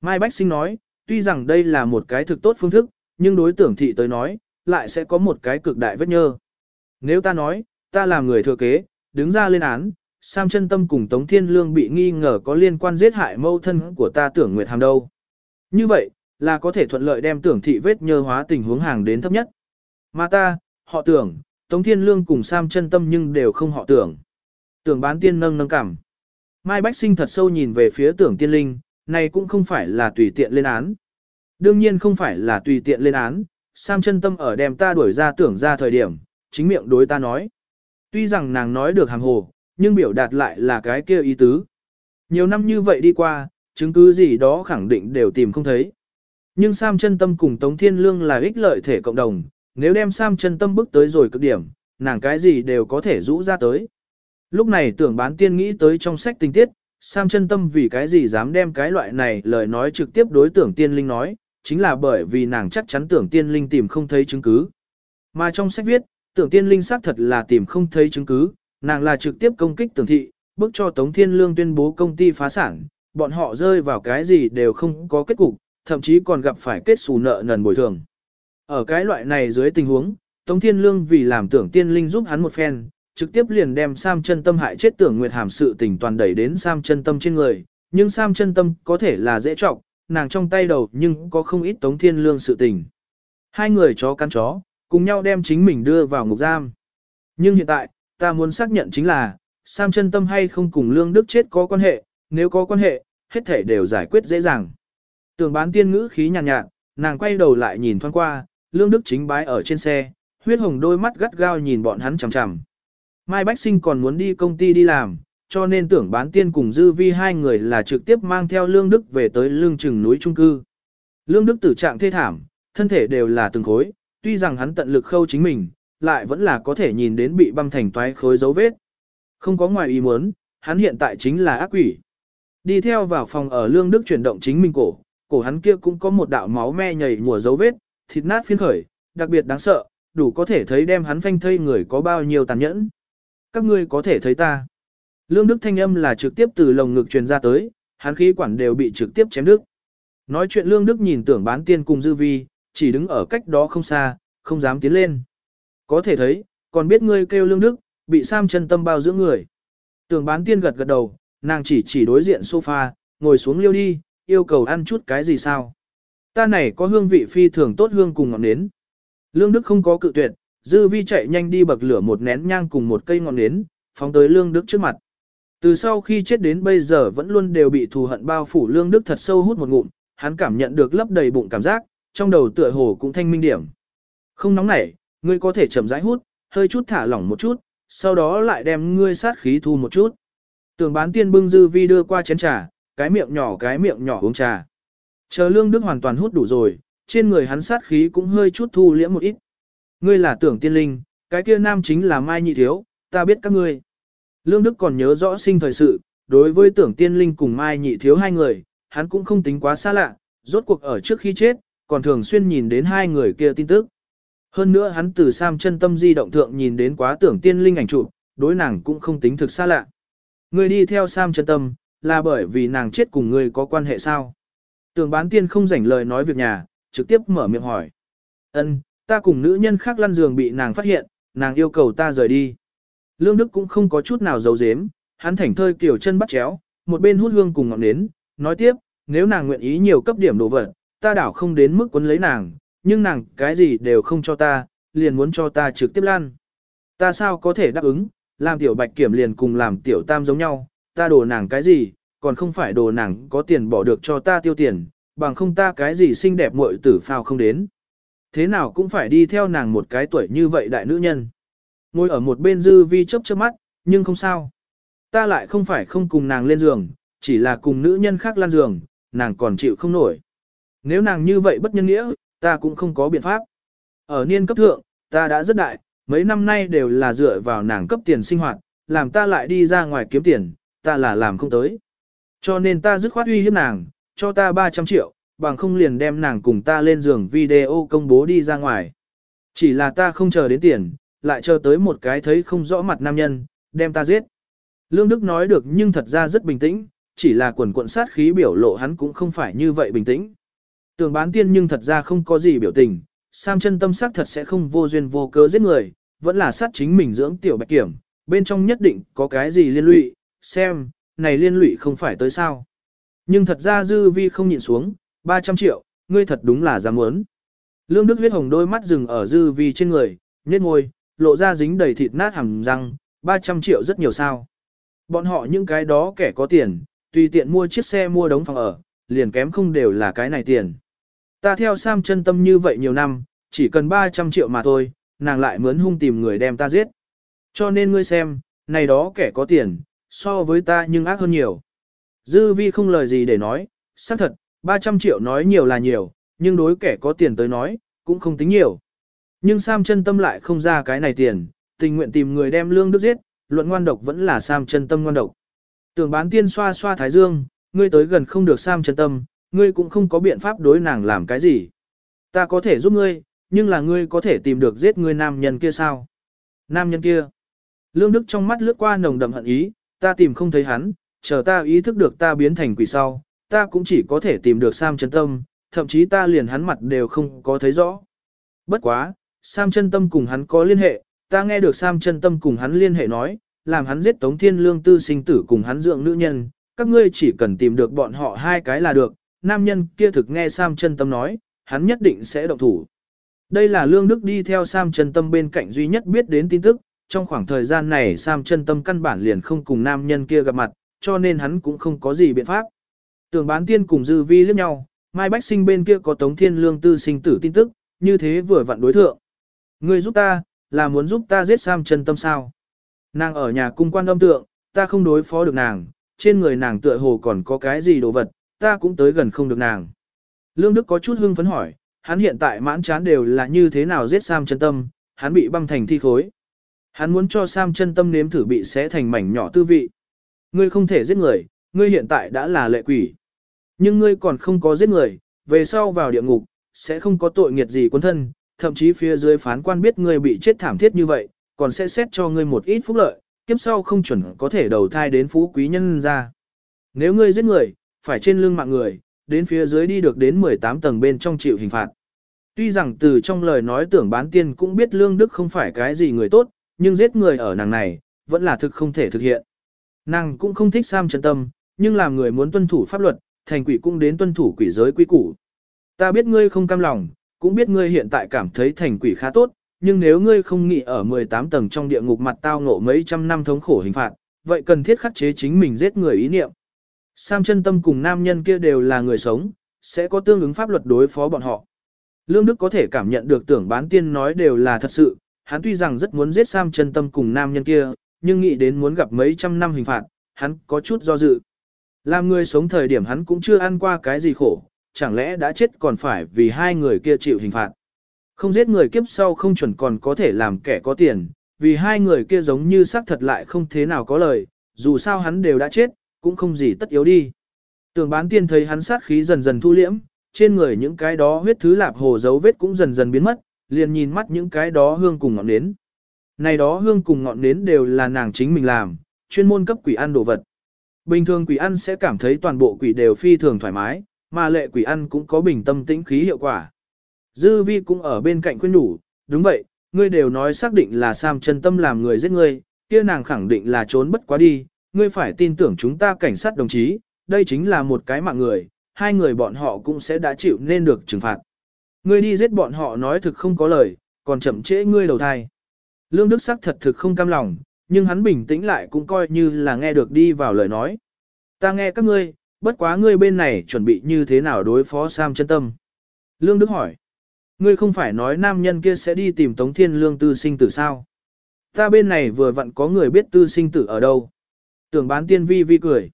Mai Bách Sinh nói, tuy rằng đây là một cái thực tốt phương thức, nhưng đối tưởng thị tới nói, lại sẽ có một cái cực đại vết nhơ. Nếu ta nói, ta làm người thừa kế, đứng ra lên án, Sam chân tâm cùng Tống Thiên Lương bị nghi ngờ có liên quan giết hại mâu thân của ta tưởng Nguyệt Hàm đâu. Như vậy, là có thể thuận lợi đem tưởng thị vết nhơ hóa tình huống hàng đến thấp nhất. Mà ta, họ tưởng, Tống Thiên Lương cùng Sam chân tâm nhưng đều không họ tưởng. Tưởng bán tiên nâng nâng cảm. Mai Bách Sinh thật sâu nhìn về phía tưởng tiên linh, này cũng không phải là tùy tiện lên án. Đương nhiên không phải là tùy tiện lên án, Sam chân tâm ở đem ta đuổi ra tưởng ra thời điểm, chính miệng đối ta nói. Tuy rằng nàng nói được hàng hồ, nhưng biểu đạt lại là cái kia ý tứ. Nhiều năm như vậy đi qua, chứng cứ gì đó khẳng định đều tìm không thấy. Nhưng Sam chân tâm cùng Tống Thiên Lương là ích lợi thể cộng đồng, nếu đem Sam chân tâm bước tới rồi cực điểm, nàng cái gì đều có thể rũ ra tới. Lúc này tưởng bán tiên nghĩ tới trong sách tình tiết, Sam chân tâm vì cái gì dám đem cái loại này lời nói trực tiếp đối tưởng tiên linh nói, chính là bởi vì nàng chắc chắn tưởng tiên linh tìm không thấy chứng cứ. Mà trong sách viết, tưởng tiên linh xác thật là tìm không thấy chứng cứ, nàng là trực tiếp công kích tưởng thị, bức cho Tống Thiên Lương tuyên bố công ty phá sản, bọn họ rơi vào cái gì đều không có kết cục, thậm chí còn gặp phải kết xù nợ nần bồi thường. Ở cái loại này dưới tình huống, Tống Thiên Lương vì làm tưởng tiên linh giúp hắn một phen, trực tiếp liền đem Sam chân tâm hại chết tưởng Nguyệt Hàm sự tình toàn đẩy đến Sam chân tâm trên người, nhưng Sam chân tâm có thể là dễ trọng, nàng trong tay đầu nhưng có không ít Tống Thiên Lương sự tình. Hai người chó cắn chó, cùng nhau đem chính mình đưa vào ngục giam. Nhưng hiện tại, ta muốn xác nhận chính là, Sam chân tâm hay không cùng Lương Đức chết có quan hệ, nếu có quan hệ, hết thể đều giải quyết dễ dàng. Tưởng bán tiên ngữ khí nhàn nhạt, nhạt, nàng quay đầu lại nhìn thoáng qua, Lương Đức chính bái ở trên xe, huyết hồng đôi mắt gắt gao nhìn bọn hắn chằm chằm. Mai Bách Sinh còn muốn đi công ty đi làm, cho nên tưởng bán tiên cùng dư vi hai người là trực tiếp mang theo Lương Đức về tới lương trừng núi trung cư. Lương Đức tử trạng thê thảm, thân thể đều là từng khối, tuy rằng hắn tận lực khâu chính mình, lại vẫn là có thể nhìn đến bị băm thành toái khối dấu vết. Không có ngoài ý muốn, hắn hiện tại chính là ác quỷ. Đi theo vào phòng ở Lương Đức chuyển động chính mình cổ, cổ hắn kia cũng có một đạo máu me nhảy mùa dấu vết, thịt nát phiên khởi, đặc biệt đáng sợ, đủ có thể thấy đem hắn phanh thây người có bao nhiêu tàn nhẫn. Các ngươi có thể thấy ta. Lương Đức thanh âm là trực tiếp từ lồng ngực truyền ra tới, hắn khí quản đều bị trực tiếp chém đứt. Nói chuyện Lương Đức nhìn tưởng bán tiên cùng dư vi, chỉ đứng ở cách đó không xa, không dám tiến lên. Có thể thấy, còn biết ngươi kêu Lương Đức, bị Sam chân tâm bao dưỡng người. Tưởng bán tiên gật gật đầu, nàng chỉ chỉ đối diện sofa, ngồi xuống liêu đi, yêu cầu ăn chút cái gì sao. Ta này có hương vị phi thường tốt hương cùng ngọn nến. Lương Đức không có cự tuyệt, dư vi chạy nhanh đi bậc lửa một nén nhang cùng một cây ngọn nến, phóng tới Lương Đức trước mặt. Từ sau khi chết đến bây giờ vẫn luôn đều bị thù hận bao phủ Lương Đức thật sâu hút một ngụm, hắn cảm nhận được lấp đầy bụng cảm giác, trong đầu tựa hồ cũng thanh minh điểm. Không nóng nảy, ngươi có thể chậm rãi hút, hơi chút thả lỏng một chút, sau đó lại đem ngươi sát khí thu một chút. Tường bán tiên bưng dư vi đưa qua chén trà, cái miệng nhỏ cái miệng nhỏ uống trà. Chờ lương đức hoàn toàn hút đủ rồi, trên người hắn sát khí cũng hơi chút thu liễm một ít. Ngươi là tưởng tiên linh, cái kia nam chính là Mai Nhị Thiếu, ta biết các ngươi. Lương Đức còn nhớ rõ sinh thời sự, đối với tưởng tiên linh cùng Mai Nhị Thiếu hai người, hắn cũng không tính quá xa lạ, rốt cuộc ở trước khi chết, còn thường xuyên nhìn đến hai người kia tin tức. Hơn nữa hắn từ Sam chân tâm di động thượng nhìn đến quá tưởng tiên linh ảnh chụp, đối nàng cũng không tính thực xa lạ. Ngươi đi theo Sam chân tâm, là bởi vì nàng chết cùng ngươi có quan hệ sao? Tưởng bán tiên không rảnh lời nói việc nhà, trực tiếp mở miệng hỏi. Ân, ta cùng nữ nhân khác lăn giường bị nàng phát hiện, nàng yêu cầu ta rời đi. Lương Đức cũng không có chút nào giấu giếm, hắn thảnh thơi kiểu chân bắt chéo, một bên hút hương cùng ngọn nến, nói tiếp, nếu nàng nguyện ý nhiều cấp điểm đồ vật, ta đảo không đến mức quấn lấy nàng, nhưng nàng cái gì đều không cho ta, liền muốn cho ta trực tiếp lăn. Ta sao có thể đáp ứng, làm tiểu bạch kiểm liền cùng làm tiểu tam giống nhau, ta đồ nàng cái gì, còn không phải đồ nàng có tiền bỏ được cho ta tiêu tiền, bằng không ta cái gì xinh đẹp muội tử phao không đến. Thế nào cũng phải đi theo nàng một cái tuổi như vậy đại nữ nhân. Ngồi ở một bên dư vi chớp chớp mắt, nhưng không sao. Ta lại không phải không cùng nàng lên giường, chỉ là cùng nữ nhân khác lan giường, nàng còn chịu không nổi. Nếu nàng như vậy bất nhân nghĩa, ta cũng không có biện pháp. Ở niên cấp thượng, ta đã rất đại, mấy năm nay đều là dựa vào nàng cấp tiền sinh hoạt, làm ta lại đi ra ngoài kiếm tiền, ta là làm không tới. Cho nên ta dứt khoát uy hiếp nàng, cho ta 300 triệu, bằng không liền đem nàng cùng ta lên giường video công bố đi ra ngoài. Chỉ là ta không chờ đến tiền, lại chờ tới một cái thấy không rõ mặt nam nhân, đem ta giết. Lương Đức nói được nhưng thật ra rất bình tĩnh, chỉ là quần cuộn sát khí biểu lộ hắn cũng không phải như vậy bình tĩnh. Tưởng bán tiên nhưng thật ra không có gì biểu tình, Sam chân tâm sắc thật sẽ không vô duyên vô cớ giết người, vẫn là sát chính mình dưỡng tiểu bạch kiểm, bên trong nhất định có cái gì liên lụy, xem, này liên lụy không phải tới sao. Nhưng thật ra dư vi không nhịn xuống, 300 triệu, ngươi thật đúng là dám muốn. Lương Đức huyết hồng đôi mắt dừng ở dư vi trên người, nhếch ngôi, lộ ra dính đầy thịt nát hàm răng, 300 triệu rất nhiều sao. Bọn họ những cái đó kẻ có tiền, tùy tiện mua chiếc xe mua đống phòng ở, liền kém không đều là cái này tiền. Ta theo Sam chân tâm như vậy nhiều năm, chỉ cần 300 triệu mà thôi, nàng lại mướn hung tìm người đem ta giết. Cho nên ngươi xem, này đó kẻ có tiền, so với ta nhưng ác hơn nhiều. Dư vi không lời gì để nói, xác thật, 300 triệu nói nhiều là nhiều, nhưng đối kẻ có tiền tới nói, cũng không tính nhiều. Nhưng Sam chân tâm lại không ra cái này tiền, tình nguyện tìm người đem lương đức giết, luận ngoan độc vẫn là Sam chân tâm ngoan độc. Tưởng bán tiên xoa xoa thái dương, ngươi tới gần không được Sam chân tâm, ngươi cũng không có biện pháp đối nàng làm cái gì. Ta có thể giúp ngươi, nhưng là ngươi có thể tìm được giết ngươi nam nhân kia sao? Nam nhân kia. Lương Đức trong mắt lướt qua nồng đậm hận ý, ta tìm không thấy hắn, chờ ta ý thức được ta biến thành quỷ sau, ta cũng chỉ có thể tìm được Sam chân tâm, thậm chí ta liền hắn mặt đều không có thấy rõ. Bất quá, Sam chân tâm cùng hắn có liên hệ, ta nghe được Sam chân tâm cùng hắn liên hệ nói, làm hắn giết Tống Thiên Lương tư sinh tử cùng hắn dưỡng nữ nhân, các ngươi chỉ cần tìm được bọn họ hai cái là được, nam nhân kia thực nghe Sam chân tâm nói, hắn nhất định sẽ động thủ. Đây là Lương Đức đi theo Sam chân tâm bên cạnh duy nhất biết đến tin tức, trong khoảng thời gian này Sam chân tâm căn bản liền không cùng nam nhân kia gặp mặt, cho nên hắn cũng không có gì biện pháp. Tưởng bán tiên cùng dư vi liếc nhau, Mai Bách Sinh bên kia có Tống Thiên Lương tư sinh tử tin tức, như thế vừa vặn đối thượng. Ngươi giúp ta, là muốn giúp ta giết Sam chân tâm sao? Nàng ở nhà cung quan âm tượng, ta không đối phó được nàng, trên người nàng tựa hồ còn có cái gì đồ vật, ta cũng tới gần không được nàng. Lương Đức có chút hưng phấn hỏi, hắn hiện tại mãn chán đều là như thế nào giết Sam chân tâm, hắn bị băng thành thi khối. Hắn muốn cho Sam chân tâm nếm thử bị xé thành mảnh nhỏ tư vị. Ngươi không thể giết người, ngươi hiện tại đã là lệ quỷ. Nhưng ngươi còn không có giết người, về sau vào địa ngục, sẽ không có tội nghiệt gì quân thân, thậm chí phía dưới phán quan biết ngươi bị chết thảm thiết như vậy, còn sẽ xét cho ngươi một ít phúc lợi, kiếp sau không chuẩn có thể đầu thai đến phú quý nhân ra. Nếu ngươi giết người, phải trên lưng mạng người, đến phía dưới đi được đến 18 tầng bên trong chịu hình phạt. Tuy rằng từ trong lời nói tưởng bán tiên cũng biết lương đức không phải cái gì người tốt, nhưng giết người ở nàng này, vẫn là thực không thể thực hiện. Nàng cũng không thích Sam trần tâm, nhưng làm người muốn tuân thủ pháp luật, thành quỷ cũng đến tuân thủ quỷ giới quy củ. Ta biết ngươi không cam lòng, cũng biết ngươi hiện tại cảm thấy thành quỷ khá tốt, nhưng nếu ngươi không nghĩ ở 18 tầng trong địa ngục mặt tao ngộ mấy trăm năm thống khổ hình phạt, vậy cần thiết khắc chế chính mình giết người ý niệm. Sam chân tâm cùng nam nhân kia đều là người sống, sẽ có tương ứng pháp luật đối phó bọn họ. Lương Đức có thể cảm nhận được tưởng bán tiên nói đều là thật sự, hắn tuy rằng rất muốn giết Sam chân tâm cùng nam nhân kia, nhưng nghĩ đến muốn gặp mấy trăm năm hình phạt, hắn có chút do dự. Làm người sống thời điểm hắn cũng chưa ăn qua cái gì khổ, chẳng lẽ đã chết còn phải vì hai người kia chịu hình phạt. Không giết người kiếp sau không chuẩn còn có thể làm kẻ có tiền, vì hai người kia giống như xác thật lại không thế nào có lời, dù sao hắn đều đã chết, cũng không gì tất yếu đi. Tưởng bán tiên thấy hắn sát khí dần dần thu liễm, trên người những cái đó huyết thứ lạp hồ dấu vết cũng dần dần biến mất, liền nhìn mắt những cái đó hương cùng ngọn nến. Này đó hương cùng ngọn nến đều là nàng chính mình làm, chuyên môn cấp quỷ ăn đồ vật. Bình thường quỷ ăn sẽ cảm thấy toàn bộ quỷ đều phi thường thoải mái, mà lệ quỷ ăn cũng có bình tâm tĩnh khí hiệu quả. Dư vi cũng ở bên cạnh khuyên nhủ, đúng vậy, ngươi đều nói xác định là Sam chân tâm làm người giết ngươi, kia nàng khẳng định là trốn bất quá đi, ngươi phải tin tưởng chúng ta cảnh sát đồng chí, đây chính là một cái mạng người, hai người bọn họ cũng sẽ đã chịu nên được trừng phạt. Ngươi đi giết bọn họ nói thực không có lời, còn chậm trễ ngươi đầu thai. Lương Đức sắc thật thực không cam lòng, nhưng hắn bình tĩnh lại cũng coi như là nghe được đi vào lời nói. Ta nghe các ngươi, bất quá ngươi bên này chuẩn bị như thế nào đối phó Sam chân tâm. Lương Đức hỏi, ngươi không phải nói nam nhân kia sẽ đi tìm Tống Thiên Lương tư sinh tử sao? Ta bên này vừa vặn có người biết tư sinh tử ở đâu. Tưởng bán tiên vi vi cười.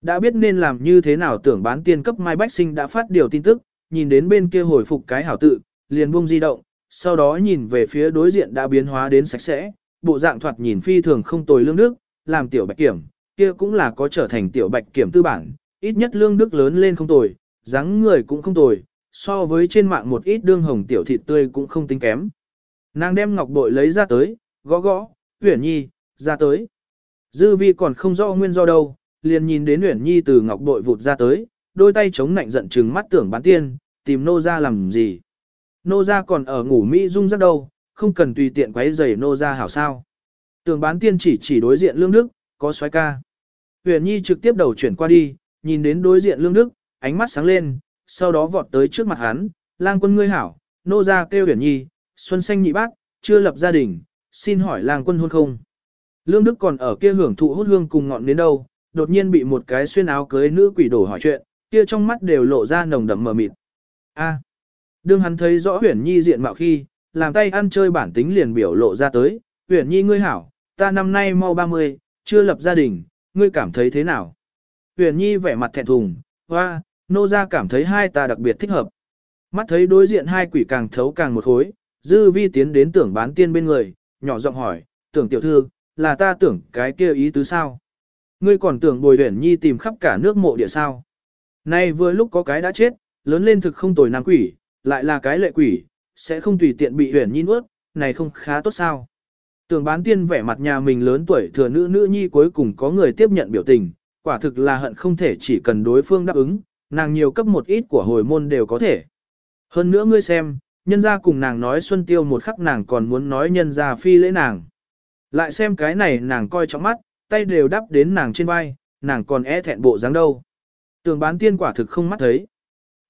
Đã biết nên làm như thế nào tưởng bán tiên cấp Mai Bách Sinh đã phát điều tin tức, nhìn đến bên kia hồi phục cái hảo tự, liền buông di động, sau đó nhìn về phía đối diện đã biến hóa đến sạch sẽ, bộ dạng thoạt nhìn phi thường không tồi lương đức, làm tiểu bạch kiểm, kia cũng là có trở thành tiểu bạch kiểm tư bản, ít nhất lương đức lớn lên không tồi, dáng người cũng không tồi, so với trên mạng một ít đương hồng tiểu thịt tươi cũng không tính kém. Nàng đem ngọc bội lấy ra tới, gõ gõ, uyển nhi, ra tới. Dư vi còn không rõ nguyên do đâu, liền nhìn đến uyển nhi từ ngọc bội vụt ra tới, đôi tay chống nạnh giận trừng mắt tưởng bán tiên, tìm nô ra làm gì. Nô ra còn ở ngủ Mỹ dung rất đâu, không cần tùy tiện quấy giày nô ra hảo sao. Tường bán tiên chỉ chỉ đối diện lương đức, có xoái ca. Huyền Nhi trực tiếp đầu chuyển qua đi, nhìn đến đối diện lương đức, ánh mắt sáng lên, sau đó vọt tới trước mặt hắn, lang quân ngươi hảo, nô ra kêu Huyền Nhi, xuân xanh nhị bác, chưa lập gia đình, xin hỏi lang quân hôn không. Lương Đức còn ở kia hưởng thụ hút hương cùng ngọn đến đâu, đột nhiên bị một cái xuyên áo cưới nữ quỷ đổ hỏi chuyện, kia trong mắt đều lộ ra nồng đậm mờ mịt. A. đương hắn thấy rõ Huyền Nhi diện mạo khi, làm tay ăn chơi bản tính liền biểu lộ ra tới, Huyền Nhi ngươi hảo, ta năm nay mau 30, chưa lập gia đình, ngươi cảm thấy thế nào? Huyền Nhi vẻ mặt thẹn thùng, hoa, nô ra cảm thấy hai ta đặc biệt thích hợp. Mắt thấy đối diện hai quỷ càng thấu càng một khối, dư vi tiến đến tưởng bán tiên bên người, nhỏ giọng hỏi, tưởng tiểu thư, là ta tưởng cái kia ý tứ sao? Ngươi còn tưởng bồi Huyền Nhi tìm khắp cả nước mộ địa sao? Nay vừa lúc có cái đã chết, lớn lên thực không tồi nam quỷ, lại là cái lệ quỷ, sẽ không tùy tiện bị Huyền Nhi nuốt, này không khá tốt sao? Tường bán tiên vẻ mặt nhà mình lớn tuổi thừa nữ nữ nhi cuối cùng có người tiếp nhận biểu tình, quả thực là hận không thể chỉ cần đối phương đáp ứng, nàng nhiều cấp một ít của hồi môn đều có thể. Hơn nữa ngươi xem, nhân gia cùng nàng nói xuân tiêu một khắc nàng còn muốn nói nhân gia phi lễ nàng. Lại xem cái này nàng coi trong mắt, tay đều đắp đến nàng trên vai, nàng còn e thẹn bộ dáng đâu. Tường bán tiên quả thực không mắt thấy.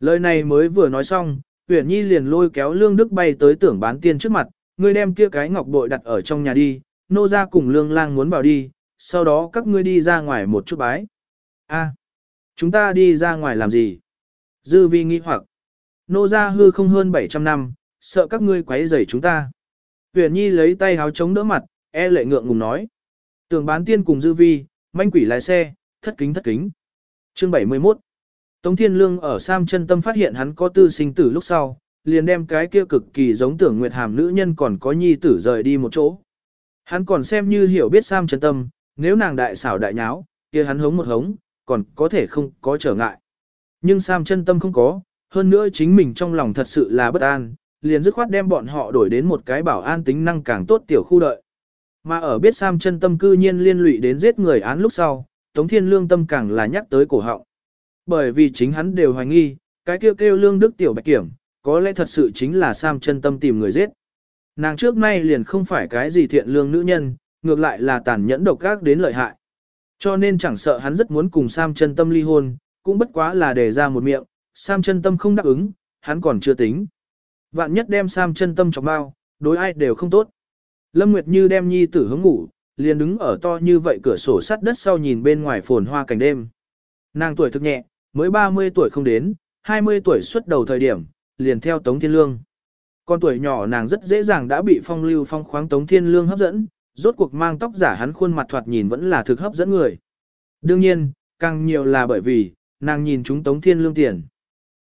Lời này mới vừa nói xong, Huyền Nhi liền lôi kéo Lương Đức bay tới tưởng bán tiên trước mặt, ngươi đem kia cái ngọc bội đặt ở trong nhà đi, nô ra cùng lương lang muốn vào đi, sau đó các ngươi đi ra ngoài một chút bái. A, chúng ta đi ra ngoài làm gì? Dư vi nghi hoặc, nô ra hư không hơn 700 năm, sợ các ngươi quấy rầy chúng ta. Huyền Nhi lấy tay háo chống đỡ mặt, e lệ ngượng ngùng nói. Tưởng bán tiên cùng dư vi, manh quỷ lái xe, thất kính thất kính. Chương 71 Tống Thiên Lương ở Sam chân tâm phát hiện hắn có tư sinh tử lúc sau, liền đem cái kia cực kỳ giống tưởng Nguyệt Hàm nữ nhân còn có nhi tử rời đi một chỗ. Hắn còn xem như hiểu biết Sam chân tâm, nếu nàng đại xảo đại nháo, kia hắn hống một hống, còn có thể không có trở ngại. Nhưng Sam chân tâm không có, hơn nữa chính mình trong lòng thật sự là bất an, liền dứt khoát đem bọn họ đổi đến một cái bảo an tính năng càng tốt tiểu khu đợi. Mà ở biết Sam chân tâm cư nhiên liên lụy đến giết người án lúc sau, Tống Thiên Lương tâm càng là nhắc tới cổ họng. Bởi vì chính hắn đều hoài nghi, cái kêu kêu lương đức tiểu bạch kiểm, có lẽ thật sự chính là Sam chân tâm tìm người giết. Nàng trước nay liền không phải cái gì thiện lương nữ nhân, ngược lại là tàn nhẫn độc ác đến lợi hại. Cho nên chẳng sợ hắn rất muốn cùng Sam chân tâm ly hôn, cũng bất quá là để ra một miệng, Sam chân tâm không đáp ứng, hắn còn chưa tính. Vạn nhất đem Sam chân tâm chọc bao, đối ai đều không tốt. Lâm Nguyệt Như đem nhi tử hướng ngủ, liền đứng ở to như vậy cửa sổ sắt đất sau nhìn bên ngoài phồn hoa cảnh đêm. Nàng tuổi thực nhẹ, mới 30 tuổi không đến, 20 tuổi xuất đầu thời điểm, liền theo Tống Thiên Lương. Con tuổi nhỏ nàng rất dễ dàng đã bị phong lưu phong khoáng Tống Thiên Lương hấp dẫn, rốt cuộc mang tóc giả hắn khuôn mặt thoạt nhìn vẫn là thực hấp dẫn người. Đương nhiên, càng nhiều là bởi vì, nàng nhìn chúng Tống Thiên Lương tiền.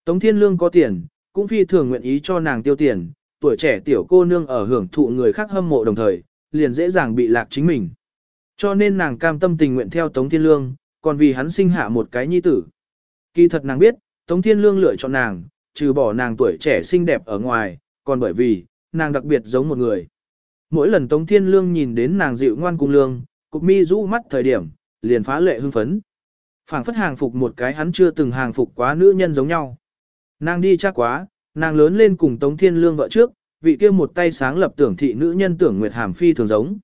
Tống Thiên Lương có tiền, cũng phi thường nguyện ý cho nàng tiêu tiền, tuổi trẻ tiểu cô nương ở hưởng thụ người khác hâm mộ đồng thời, liền dễ dàng bị lạc chính mình. Cho nên nàng cam tâm tình nguyện theo Tống Thiên Lương, còn vì hắn sinh hạ một cái nhi tử. Kỳ thật nàng biết, Tống Thiên Lương lựa chọn nàng, trừ bỏ nàng tuổi trẻ xinh đẹp ở ngoài, còn bởi vì, nàng đặc biệt giống một người. Mỗi lần Tống Thiên Lương nhìn đến nàng dịu ngoan cung lương, cục mi rũ mắt thời điểm, liền phá lệ hưng phấn. phảng phất hàng phục một cái hắn chưa từng hàng phục quá nữ nhân giống nhau. Nàng đi chắc quá, nàng lớn lên cùng Tống Thiên Lương vợ trước, vị kia một tay sáng lập tưởng thị nữ nhân tưởng Nguyệt Hàm phi thường giống.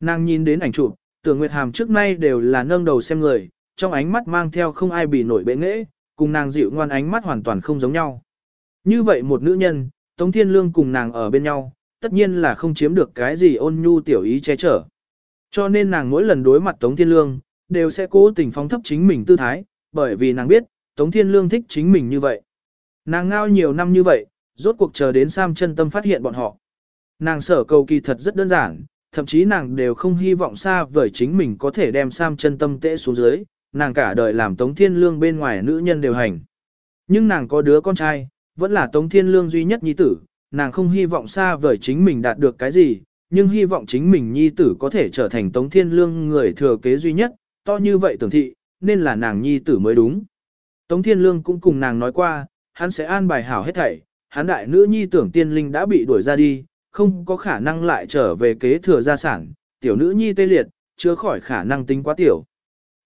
Nàng nhìn đến ảnh chụp, tưởng Nguyệt Hàm trước nay đều là nâng đầu xem người, trong ánh mắt mang theo không ai bị nổi bệ nghễ, cùng nàng dịu ngoan ánh mắt hoàn toàn không giống nhau. Như vậy một nữ nhân, Tống Thiên Lương cùng nàng ở bên nhau, tất nhiên là không chiếm được cái gì ôn nhu tiểu ý che chở. Cho nên nàng mỗi lần đối mặt Tống Thiên Lương, đều sẽ cố tình phóng thấp chính mình tư thái, bởi vì nàng biết, Tống Thiên Lương thích chính mình như vậy. Nàng ngao nhiều năm như vậy, rốt cuộc chờ đến Sam chân tâm phát hiện bọn họ. Nàng sở cầu kỳ thật rất đơn giản, thậm chí nàng đều không hy vọng xa vời chính mình có thể đem Sam chân tâm tệ xuống dưới, nàng cả đời làm Tống Thiên Lương bên ngoài nữ nhân đều hành. Nhưng nàng có đứa con trai, vẫn là Tống Thiên Lương duy nhất nhi tử, nàng không hy vọng xa vời chính mình đạt được cái gì, nhưng hy vọng chính mình nhi tử có thể trở thành Tống Thiên Lương người thừa kế duy nhất, to như vậy tưởng thị, nên là nàng nhi tử mới đúng. Tống Thiên Lương cũng cùng nàng nói qua, hắn sẽ an bài hảo hết thảy, hắn đại nữ nhi tưởng tiên linh đã bị đuổi ra đi, không có khả năng lại trở về kế thừa gia sản, tiểu nữ nhi tê liệt, chưa khỏi khả năng tính quá tiểu.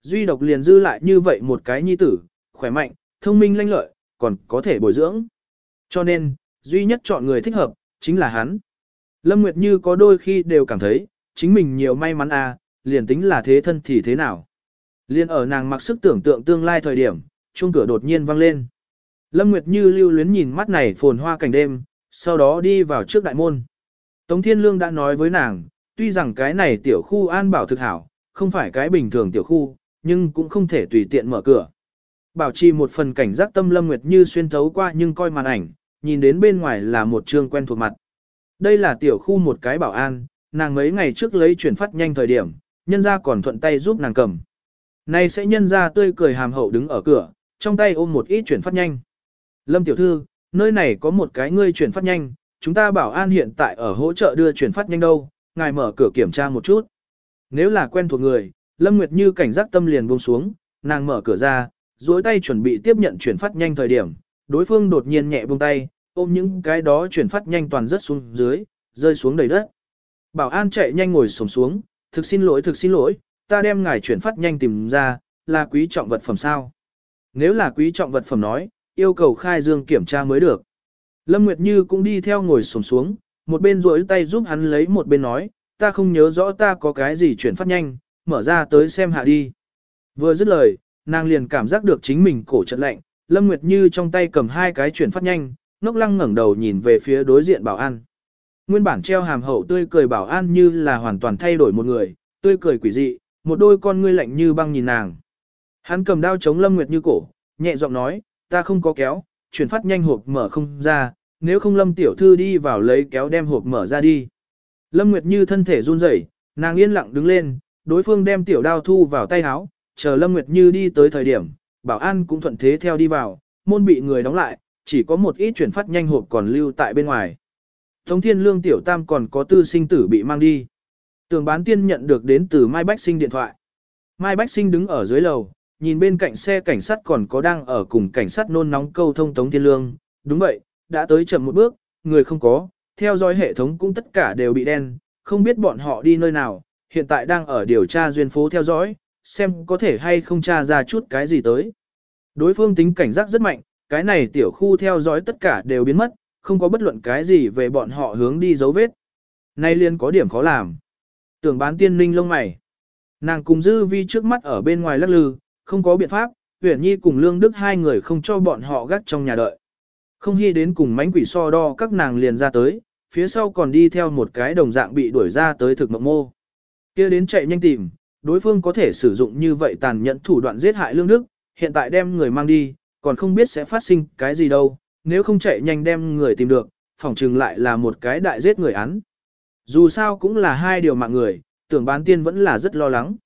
Duy độc liền dư lại như vậy một cái nhi tử, khỏe mạnh, thông minh lanh lợi, còn có thể bồi dưỡng. Cho nên, duy nhất chọn người thích hợp, chính là hắn. Lâm Nguyệt Như có đôi khi đều cảm thấy, chính mình nhiều may mắn à, liền tính là thế thân thì thế nào. Liên ở nàng mặc sức tưởng tượng tương lai thời điểm, chuông cửa đột nhiên vang lên. Lâm Nguyệt Như lưu luyến nhìn mắt này phồn hoa cảnh đêm, sau đó đi vào trước đại môn. Tống Thiên Lương đã nói với nàng, tuy rằng cái này tiểu khu an bảo thực hảo, không phải cái bình thường tiểu khu, nhưng cũng không thể tùy tiện mở cửa. Bảo trì một phần cảnh giác tâm Lâm Nguyệt Như xuyên thấu qua nhưng coi màn ảnh, nhìn đến bên ngoài là một trương quen thuộc mặt. Đây là tiểu khu một cái bảo an, nàng mấy ngày trước lấy chuyển phát nhanh thời điểm, nhân ra còn thuận tay giúp nàng cầm. Này sẽ nhân ra tươi cười hàm hậu đứng ở cửa, trong tay ôm một ít chuyển phát nhanh. Lâm tiểu thư, nơi này có một cái ngươi chuyển phát nhanh, chúng ta bảo an hiện tại ở hỗ trợ đưa chuyển phát nhanh đâu, ngài mở cửa kiểm tra một chút. Nếu là quen thuộc người, Lâm Nguyệt Như cảnh giác tâm liền buông xuống, nàng mở cửa ra, duỗi tay chuẩn bị tiếp nhận chuyển phát nhanh thời điểm, đối phương đột nhiên nhẹ buông tay, ôm những cái đó chuyển phát nhanh toàn rất xuống dưới, rơi xuống đầy đất. Bảo an chạy nhanh ngồi xổm xuống, thực xin lỗi thực xin lỗi, ta đem ngài chuyển phát nhanh tìm ra, là quý trọng vật phẩm sao. Nếu là quý trọng vật phẩm nói, yêu cầu khai dương kiểm tra mới được. Lâm Nguyệt Như cũng đi theo ngồi xổm xuống, một bên duỗi tay giúp hắn lấy một bên nói, ta không nhớ rõ ta có cái gì chuyển phát nhanh, mở ra tới xem hạ đi. Vừa dứt lời, nàng liền cảm giác được chính mình cổ trận lạnh, Lâm Nguyệt Như trong tay cầm hai cái chuyển phát nhanh, ngốc lăng ngẩng đầu nhìn về phía đối diện bảo an. Nguyên bản treo hàm hậu tươi cười bảo an như là hoàn toàn thay đổi một người, tươi cười quỷ dị, một đôi con ngươi lạnh như băng nhìn nàng. Hắn cầm đao chống Lâm Nguyệt Như cổ, nhẹ giọng nói, ta không có kéo, chuyển phát nhanh hộp mở không ra, nếu không Lâm tiểu thư đi vào lấy kéo đem hộp mở ra đi. Lâm Nguyệt Như thân thể run rẩy, nàng yên lặng đứng lên, đối phương đem tiểu đao thu vào tay áo, chờ Lâm Nguyệt Như đi tới thời điểm, bảo an cũng thuận thế theo đi vào, môn bị người đóng lại, chỉ có một ít chuyển phát nhanh hộp còn lưu tại bên ngoài. Tống Thiên Lương tiểu tam còn có tư sinh tử bị mang đi. Tường bán tiên nhận được đến từ Mai Bách Sinh điện thoại. Mai Bách Sinh đứng ở dưới lầu, nhìn bên cạnh xe cảnh sát còn có đang ở cùng cảnh sát nôn nóng câu thông Tống Thiên Lương. Đúng vậy, đã tới chậm một bước, người không có, theo dõi hệ thống cũng tất cả đều bị đen, không biết bọn họ đi nơi nào, hiện tại đang ở điều tra duyên phố theo dõi, xem có thể hay không tra ra chút cái gì tới. Đối phương tính cảnh giác rất mạnh, cái này tiểu khu theo dõi tất cả đều biến mất, không có bất luận cái gì về bọn họ hướng đi dấu vết. Nay liên có điểm khó làm. Tưởng bán tiên ninh lông mày. Nàng cùng dư vi trước mắt ở bên ngoài lắc lư, không có biện pháp, Uyển Nhi cùng Lương Đức hai người không cho bọn họ gắt trong nhà đợi. Không hy đến cùng mánh quỷ so đo các nàng liền ra tới, phía sau còn đi theo một cái đồng dạng bị đuổi ra tới thực mộng mô kia đến chạy nhanh tìm, đối phương có thể sử dụng như vậy tàn nhẫn thủ đoạn giết hại Lương Đức, hiện tại đem người mang đi, còn không biết sẽ phát sinh cái gì đâu, nếu không chạy nhanh đem người tìm được, phỏng chừng lại là một cái đại giết người án. Dù sao cũng là hai điều mạng người, tưởng bán tiên vẫn là rất lo lắng.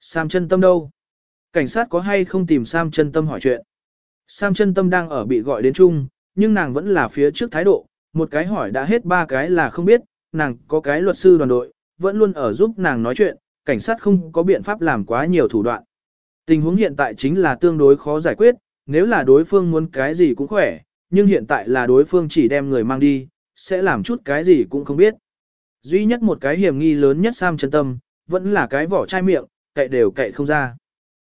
Sam chân tâm đâu? Cảnh sát có hay không tìm Sam chân tâm hỏi chuyện? Sam chân tâm đang ở bị gọi đến chung, nhưng nàng vẫn là phía trước thái độ, một cái hỏi đã hết ba cái là không biết, nàng có cái luật sư đoàn đội, vẫn luôn ở giúp nàng nói chuyện, cảnh sát không có biện pháp làm quá nhiều thủ đoạn. Tình huống hiện tại chính là tương đối khó giải quyết, nếu là đối phương muốn cái gì cũng khỏe, nhưng hiện tại là đối phương chỉ đem người mang đi, sẽ làm chút cái gì cũng không biết. Duy nhất một cái hiểm nghi lớn nhất Sam chân tâm, vẫn là cái vỏ chai miệng, cậy đều cậy không ra.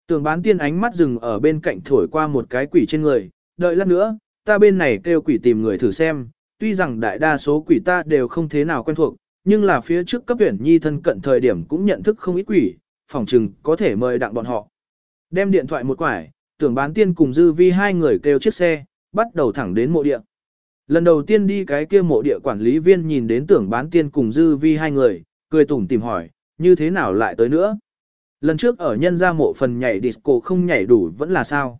Tường bán tiên ánh mắt dừng ở bên cạnh thổi qua một cái quỷ trên người, đợi lát nữa, ta bên này kêu quỷ tìm người thử xem, tuy rằng đại đa số quỷ ta đều không thế nào quen thuộc, nhưng là phía trước cấp tuyển nhi thân cận thời điểm cũng nhận thức không ít quỷ, phòng chừng có thể mời đặng bọn họ. Đem điện thoại một quải, tưởng bán tiên cùng dư vi hai người kêu chiếc xe, bắt đầu thẳng đến mộ địa. Lần đầu tiên đi cái kia mộ địa quản lý viên nhìn đến tưởng bán tiên cùng dư vi hai người, cười tủm tìm hỏi, như thế nào lại tới nữa. Lần trước ở nhân gia mộ phần nhảy disco không nhảy đủ vẫn là sao.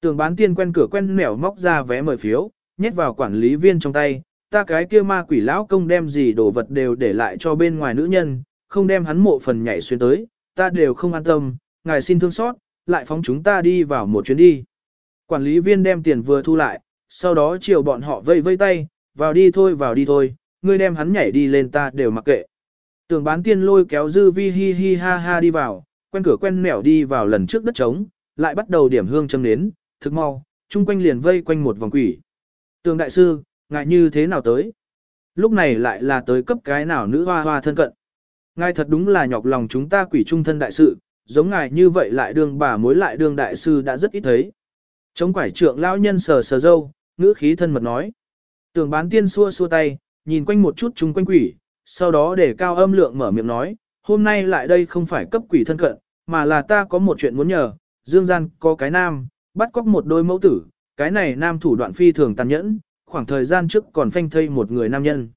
Tưởng bán tiên quen cửa quen nẻo móc ra vé mời phiếu, nhét vào quản lý viên trong tay, ta cái kia ma quỷ lão công đem gì đồ vật đều để lại cho bên ngoài nữ nhân, không đem hắn mộ phần nhảy xuyên tới, ta đều không an tâm, ngài xin thương xót, lại phóng chúng ta đi vào một chuyến đi. Quản lý viên đem tiền vừa thu lại, sau đó chiều bọn họ vây vây tay, vào đi thôi vào đi thôi, ngươi đem hắn nhảy đi lên ta đều mặc kệ. Tưởng bán tiên lôi kéo dư vi hi hi ha ha đi vào, quen cửa quen mẻo đi vào lần trước đất trống, lại bắt đầu điểm hương châm nến, thực mau, chung quanh liền vây quanh một vòng quỷ. Tường đại sư, ngại như thế nào tới? Lúc này lại là tới cấp cái nào nữ hoa hoa thân cận. Ngài thật đúng là nhọc lòng chúng ta quỷ trung thân đại sự, giống ngài như vậy lại đương bà mối lại đương đại sư đã rất ít thấy. Chống quải trượng lão nhân sờ sờ dâu, ngữ khí thân mật nói. tường bán tiên xua xua tay, nhìn quanh một chút chung quanh quỷ, sau đó để cao âm lượng mở miệng nói, hôm nay lại đây không phải cấp quỷ thân cận, mà là ta có một chuyện muốn nhờ, dương gian có cái nam, bắt cóc một đôi mẫu tử, cái này nam thủ đoạn phi thường tàn nhẫn, khoảng thời gian trước còn phanh thây một người nam nhân.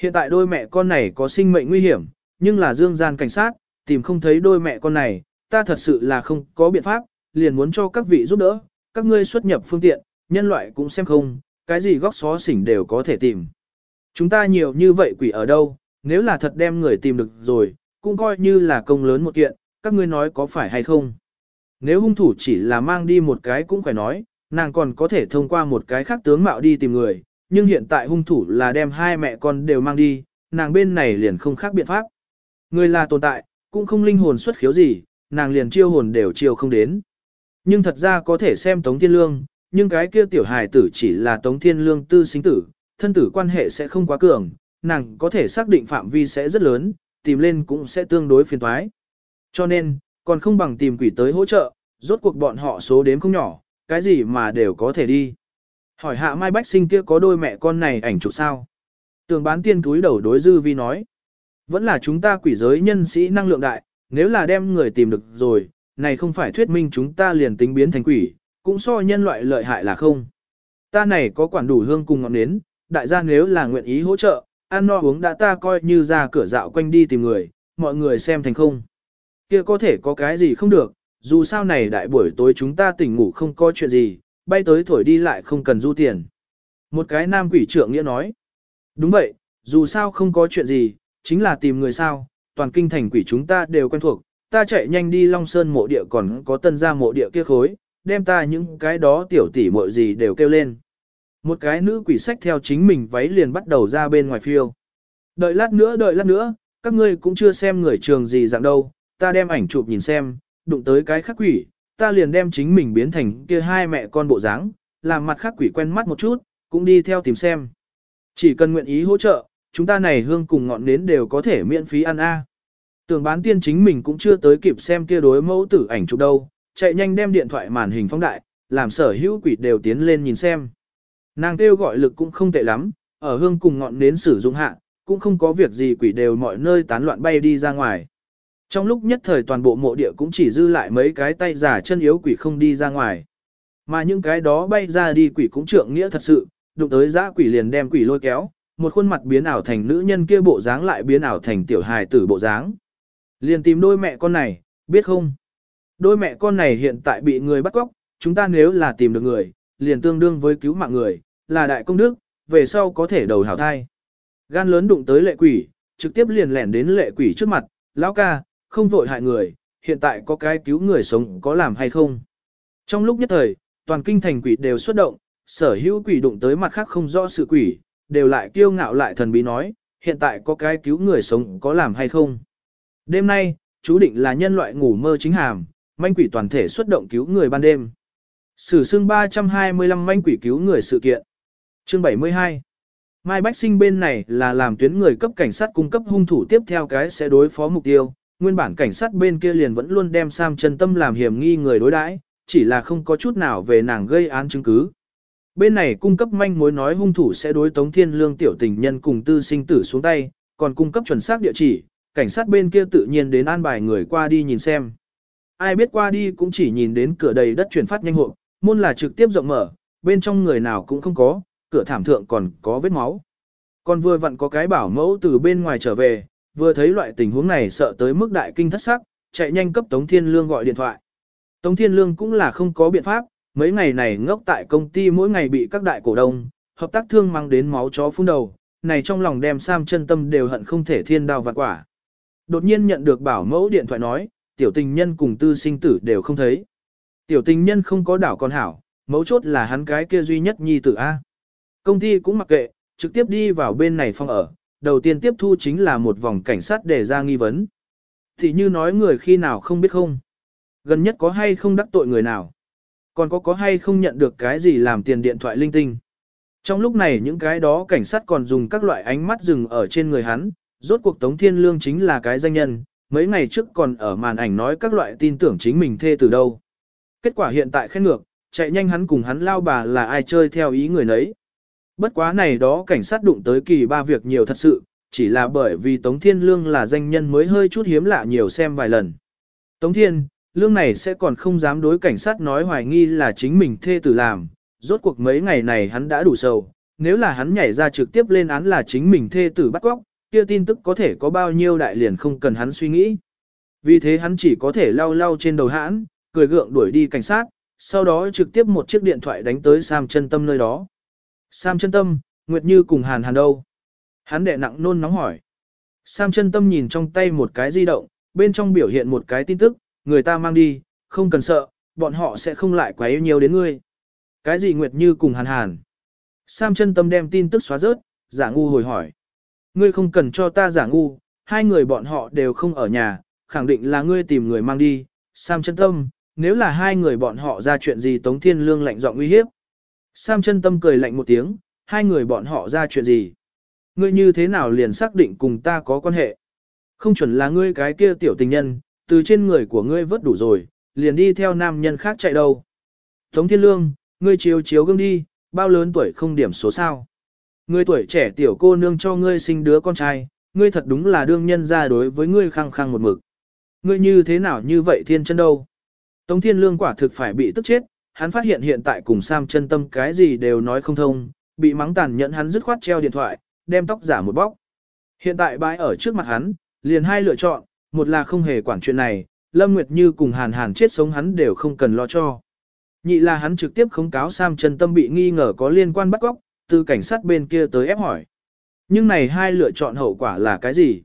Hiện tại đôi mẹ con này có sinh mệnh nguy hiểm, nhưng là dương gian cảnh sát, tìm không thấy đôi mẹ con này, ta thật sự là không có biện pháp, liền muốn cho các vị giúp đỡ, các ngươi xuất nhập phương tiện, nhân loại cũng xem không, cái gì góc xó xỉnh đều có thể tìm. Chúng ta nhiều như vậy quỷ ở đâu, nếu là thật đem người tìm được rồi, cũng coi như là công lớn một kiện, các ngươi nói có phải hay không. Nếu hung thủ chỉ là mang đi một cái cũng phải nói, nàng còn có thể thông qua một cái khác tướng mạo đi tìm người, nhưng hiện tại hung thủ là đem hai mẹ con đều mang đi, nàng bên này liền không khác biện pháp. Người là tồn tại, cũng không linh hồn xuất khiếu gì, nàng liền chiêu hồn đều chiêu không đến. Nhưng thật ra có thể xem Tống Thiên Lương, nhưng cái kia tiểu hài tử chỉ là Tống Thiên Lương tư sinh tử, thân tử quan hệ sẽ không quá cường, nàng có thể xác định phạm vi sẽ rất lớn, tìm lên cũng sẽ tương đối phiền toái. Cho nên, còn không bằng tìm quỷ tới hỗ trợ, rốt cuộc bọn họ số đếm không nhỏ, cái gì mà đều có thể đi. Hỏi hạ Mai Bách Sinh kia có đôi mẹ con này ảnh chụp sao? Tường bán tiên túi đầu đối dư vi nói. Vẫn là chúng ta quỷ giới nhân sĩ năng lượng đại, nếu là đem người tìm được rồi, này không phải thuyết minh chúng ta liền tính biến thành quỷ, cũng so nhân loại lợi hại là không. Ta này có quản đủ hương cùng ngọn nến, đại gia nếu là nguyện ý hỗ trợ, ăn no uống đã ta coi như ra cửa dạo quanh đi tìm người, mọi người xem thành không. Kia có thể có cái gì không được, dù sao này đại buổi tối chúng ta tỉnh ngủ không có chuyện gì, bay tới thổi đi lại không cần du tiền. Một cái nam quỷ trưởng nghĩa nói. Đúng vậy, dù sao không có chuyện gì, chính là tìm người sao, toàn kinh thành quỷ chúng ta đều quen thuộc, ta chạy nhanh đi Long Sơn mộ địa còn có tân gia mộ địa kia khối, đem ta những cái đó tiểu tỷ muội gì đều kêu lên. Một cái nữ quỷ sách theo chính mình váy liền bắt đầu ra bên ngoài phiêu. Đợi lát nữa đợi lát nữa, các ngươi cũng chưa xem người trường gì dạng đâu, ta đem ảnh chụp nhìn xem, đụng tới cái khắc quỷ, ta liền đem chính mình biến thành kia hai mẹ con bộ dáng, làm mặt khắc quỷ quen mắt một chút, cũng đi theo tìm xem. Chỉ cần nguyện ý hỗ trợ, chúng ta này hương cùng ngọn nến đều có thể miễn phí ăn a. Tưởng bán tiên chính mình cũng chưa tới kịp xem kia đối mẫu tử ảnh chụp đâu, chạy nhanh đem điện thoại màn hình phóng đại, làm sở hữu quỷ đều tiến lên nhìn xem. Nàng kêu gọi lực cũng không tệ lắm, ở hương cùng ngọn nến sử dụng hạ, cũng không có việc gì quỷ đều mọi nơi tán loạn bay đi ra ngoài. Trong lúc nhất thời toàn bộ mộ địa cũng chỉ dư lại mấy cái tay giả chân yếu quỷ không đi ra ngoài. Mà những cái đó bay ra đi quỷ cũng trượng nghĩa thật sự, đụng tới giã quỷ liền đem quỷ lôi kéo, một khuôn mặt biến ảo thành nữ nhân kia bộ dáng lại biến ảo thành tiểu hài tử bộ dáng. Liền tìm đôi mẹ con này, biết không? Đôi mẹ con này hiện tại bị người bắt cóc, chúng ta nếu là tìm được người, liền tương đương với cứu mạng người, là đại công đức, về sau có thể đầu hảo thai. Gan lớn đụng tới lệ quỷ, trực tiếp liền lẻn đến lệ quỷ trước mặt, lão ca, không vội hại người, hiện tại có cái cứu người sống có làm hay không. Trong lúc nhất thời, toàn kinh thành quỷ đều xuất động, sở hữu quỷ đụng tới mặt khác không rõ sự quỷ, đều lại kiêu ngạo lại thần bí nói, hiện tại có cái cứu người sống có làm hay không. Đêm nay, chú định là nhân loại ngủ mơ chính hàm, manh quỷ toàn thể xuất động cứu người ban đêm. Sử xương 325 manh quỷ cứu người sự kiện. Chương 72 Mai Bách Sinh bên này là làm tuyến người cấp cảnh sát cung cấp hung thủ tiếp theo cái sẽ đối phó mục tiêu, nguyên bản cảnh sát bên kia liền vẫn luôn đem Sam chân tâm làm hiểm nghi người đối đãi, chỉ là không có chút nào về nàng gây án chứng cứ. Bên này cung cấp manh mối nói hung thủ sẽ đối Tống Thiên Lương tiểu tình nhân cùng tư sinh tử xuống tay, còn cung cấp chuẩn xác địa chỉ, cảnh sát bên kia tự nhiên đến an bài người qua đi nhìn xem. Ai biết qua đi cũng chỉ nhìn đến cửa đầy đất chuyển phát nhanh hộ, môn là trực tiếp rộng mở, bên trong người nào cũng không có, cửa thảm thượng còn có vết máu. Còn vừa vặn có cái bảo mẫu từ bên ngoài trở về, vừa thấy loại tình huống này sợ tới mức đại kinh thất sắc, chạy nhanh cấp Tống Thiên Lương gọi điện thoại. Tống Thiên Lương cũng là không có biện pháp, mấy ngày này ngốc tại công ty mỗi ngày bị các đại cổ đông, hợp tác thương mang đến máu chó phun đầu, này trong lòng đem Sam chân tâm đều hận không thể thiên đao vạn quả. Đột nhiên nhận được bảo mẫu điện thoại nói, tiểu tình nhân cùng tư sinh tử đều không thấy. Tiểu tình nhân không có đảo con hảo, mấu chốt là hắn cái kia duy nhất nhi tử A. Công ty cũng mặc kệ, trực tiếp đi vào bên này phong ở, đầu tiên tiếp thu chính là một vòng cảnh sát để ra nghi vấn. Thì như nói người khi nào không biết không. Gần nhất có hay không đắc tội người nào. Còn có có hay không nhận được cái gì làm tiền điện thoại linh tinh. Trong lúc này những cái đó cảnh sát còn dùng các loại ánh mắt dừng ở trên người hắn, rốt cuộc Tống Thiên Lương chính là cái danh nhân, mấy ngày trước còn ở màn ảnh nói các loại tin tưởng chính mình thê từ đâu. Kết quả hiện tại khét ngược, chạy nhanh hắn cùng hắn lao bà là ai chơi theo ý người nấy. Bất quá này đó cảnh sát đụng tới kỳ ba việc nhiều thật sự, chỉ là bởi vì Tống Thiên Lương là danh nhân mới hơi chút hiếm lạ nhiều xem vài lần. Tống Thiên, Lương này sẽ còn không dám đối cảnh sát nói hoài nghi là chính mình thê tử làm, rốt cuộc mấy ngày này hắn đã đủ sầu, nếu là hắn nhảy ra trực tiếp lên án là chính mình thê tử bắt cóc, kia tin tức có thể có bao nhiêu đại liền không cần hắn suy nghĩ. Vì thế hắn chỉ có thể lau lau trên đầu hãn, cười gượng đuổi đi cảnh sát, sau đó trực tiếp một chiếc điện thoại đánh tới Sam chân tâm nơi đó. Sam chân tâm, Nguyệt Như cùng Hàn Hàn đâu? Hắn đệ nặng nôn nóng hỏi. Sam chân tâm nhìn trong tay một cái di động, bên trong biểu hiện một cái tin tức, người ta mang đi, không cần sợ, bọn họ sẽ không lại quá yêu nhiều đến ngươi. Cái gì Nguyệt Như cùng Hàn Hàn? Sam chân tâm đem tin tức xóa rớt, giả ngu hồi hỏi. Ngươi không cần cho ta giả ngu, hai người bọn họ đều không ở nhà, khẳng định là ngươi tìm người mang đi. Sam chân tâm, nếu là hai người bọn họ ra chuyện gì Tống Thiên Lương lạnh giọng uy hiếp. Sam chân tâm cười lạnh một tiếng, hai người bọn họ ra chuyện gì. Ngươi như thế nào liền xác định cùng ta có quan hệ. Không chuẩn là ngươi cái kia tiểu tình nhân, từ trên người của ngươi vớt đủ rồi, liền đi theo nam nhân khác chạy đâu. Tống Thiên Lương, ngươi chiếu chiếu gương đi, bao lớn tuổi không điểm số sao. Ngươi tuổi trẻ tiểu cô nương cho ngươi sinh đứa con trai, ngươi thật đúng là đương nhân ra đối với ngươi khăng khăng một mực. Ngươi như thế nào như vậy thiên chân đâu. Tống Thiên Lương quả thực phải bị tức chết, hắn phát hiện hiện tại cùng Sam chân tâm cái gì đều nói không thông, bị mắng tàn nhẫn hắn dứt khoát treo điện thoại, đem tóc giả một bóc. Hiện tại bãi ở trước mặt hắn, liền hai lựa chọn, một là không hề quản chuyện này, Lâm Nguyệt Như cùng Hàn Hàn chết sống hắn đều không cần lo cho. Nhị là hắn trực tiếp khống cáo Sam chân tâm bị nghi ngờ có liên quan bắt cóc, từ cảnh sát bên kia tới ép hỏi. Nhưng này hai lựa chọn hậu quả là cái gì?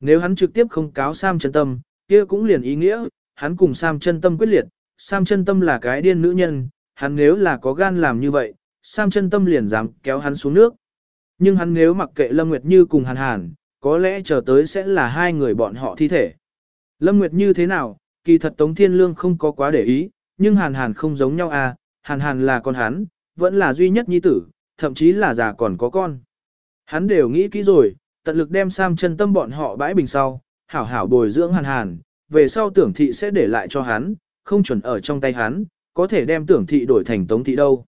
Nếu hắn trực tiếp không cáo Sam chân tâm, kia cũng liền ý nghĩa, hắn cùng Sam chân tâm quyết liệt, Sam chân tâm là cái điên nữ nhân, hắn nếu là có gan làm như vậy, Sam chân tâm liền dám kéo hắn xuống nước. Nhưng hắn nếu mặc kệ Lâm Nguyệt Như cùng Hàn Hàn, có lẽ chờ tới sẽ là hai người bọn họ thi thể. Lâm Nguyệt Như thế nào, kỳ thật Tống Thiên Lương không có quá để ý, nhưng Hàn Hàn không giống nhau à, Hàn Hàn là con hắn, vẫn là duy nhất nhi tử, thậm chí là già còn có con. Hắn đều nghĩ kỹ rồi, tận lực đem Sam chân tâm bọn họ bãi bình sau, hảo hảo bồi dưỡng Hàn Hàn, về sau tưởng thị sẽ để lại cho hắn, không chuẩn ở trong tay hắn, có thể đem tưởng thị đổi thành tống thị đâu.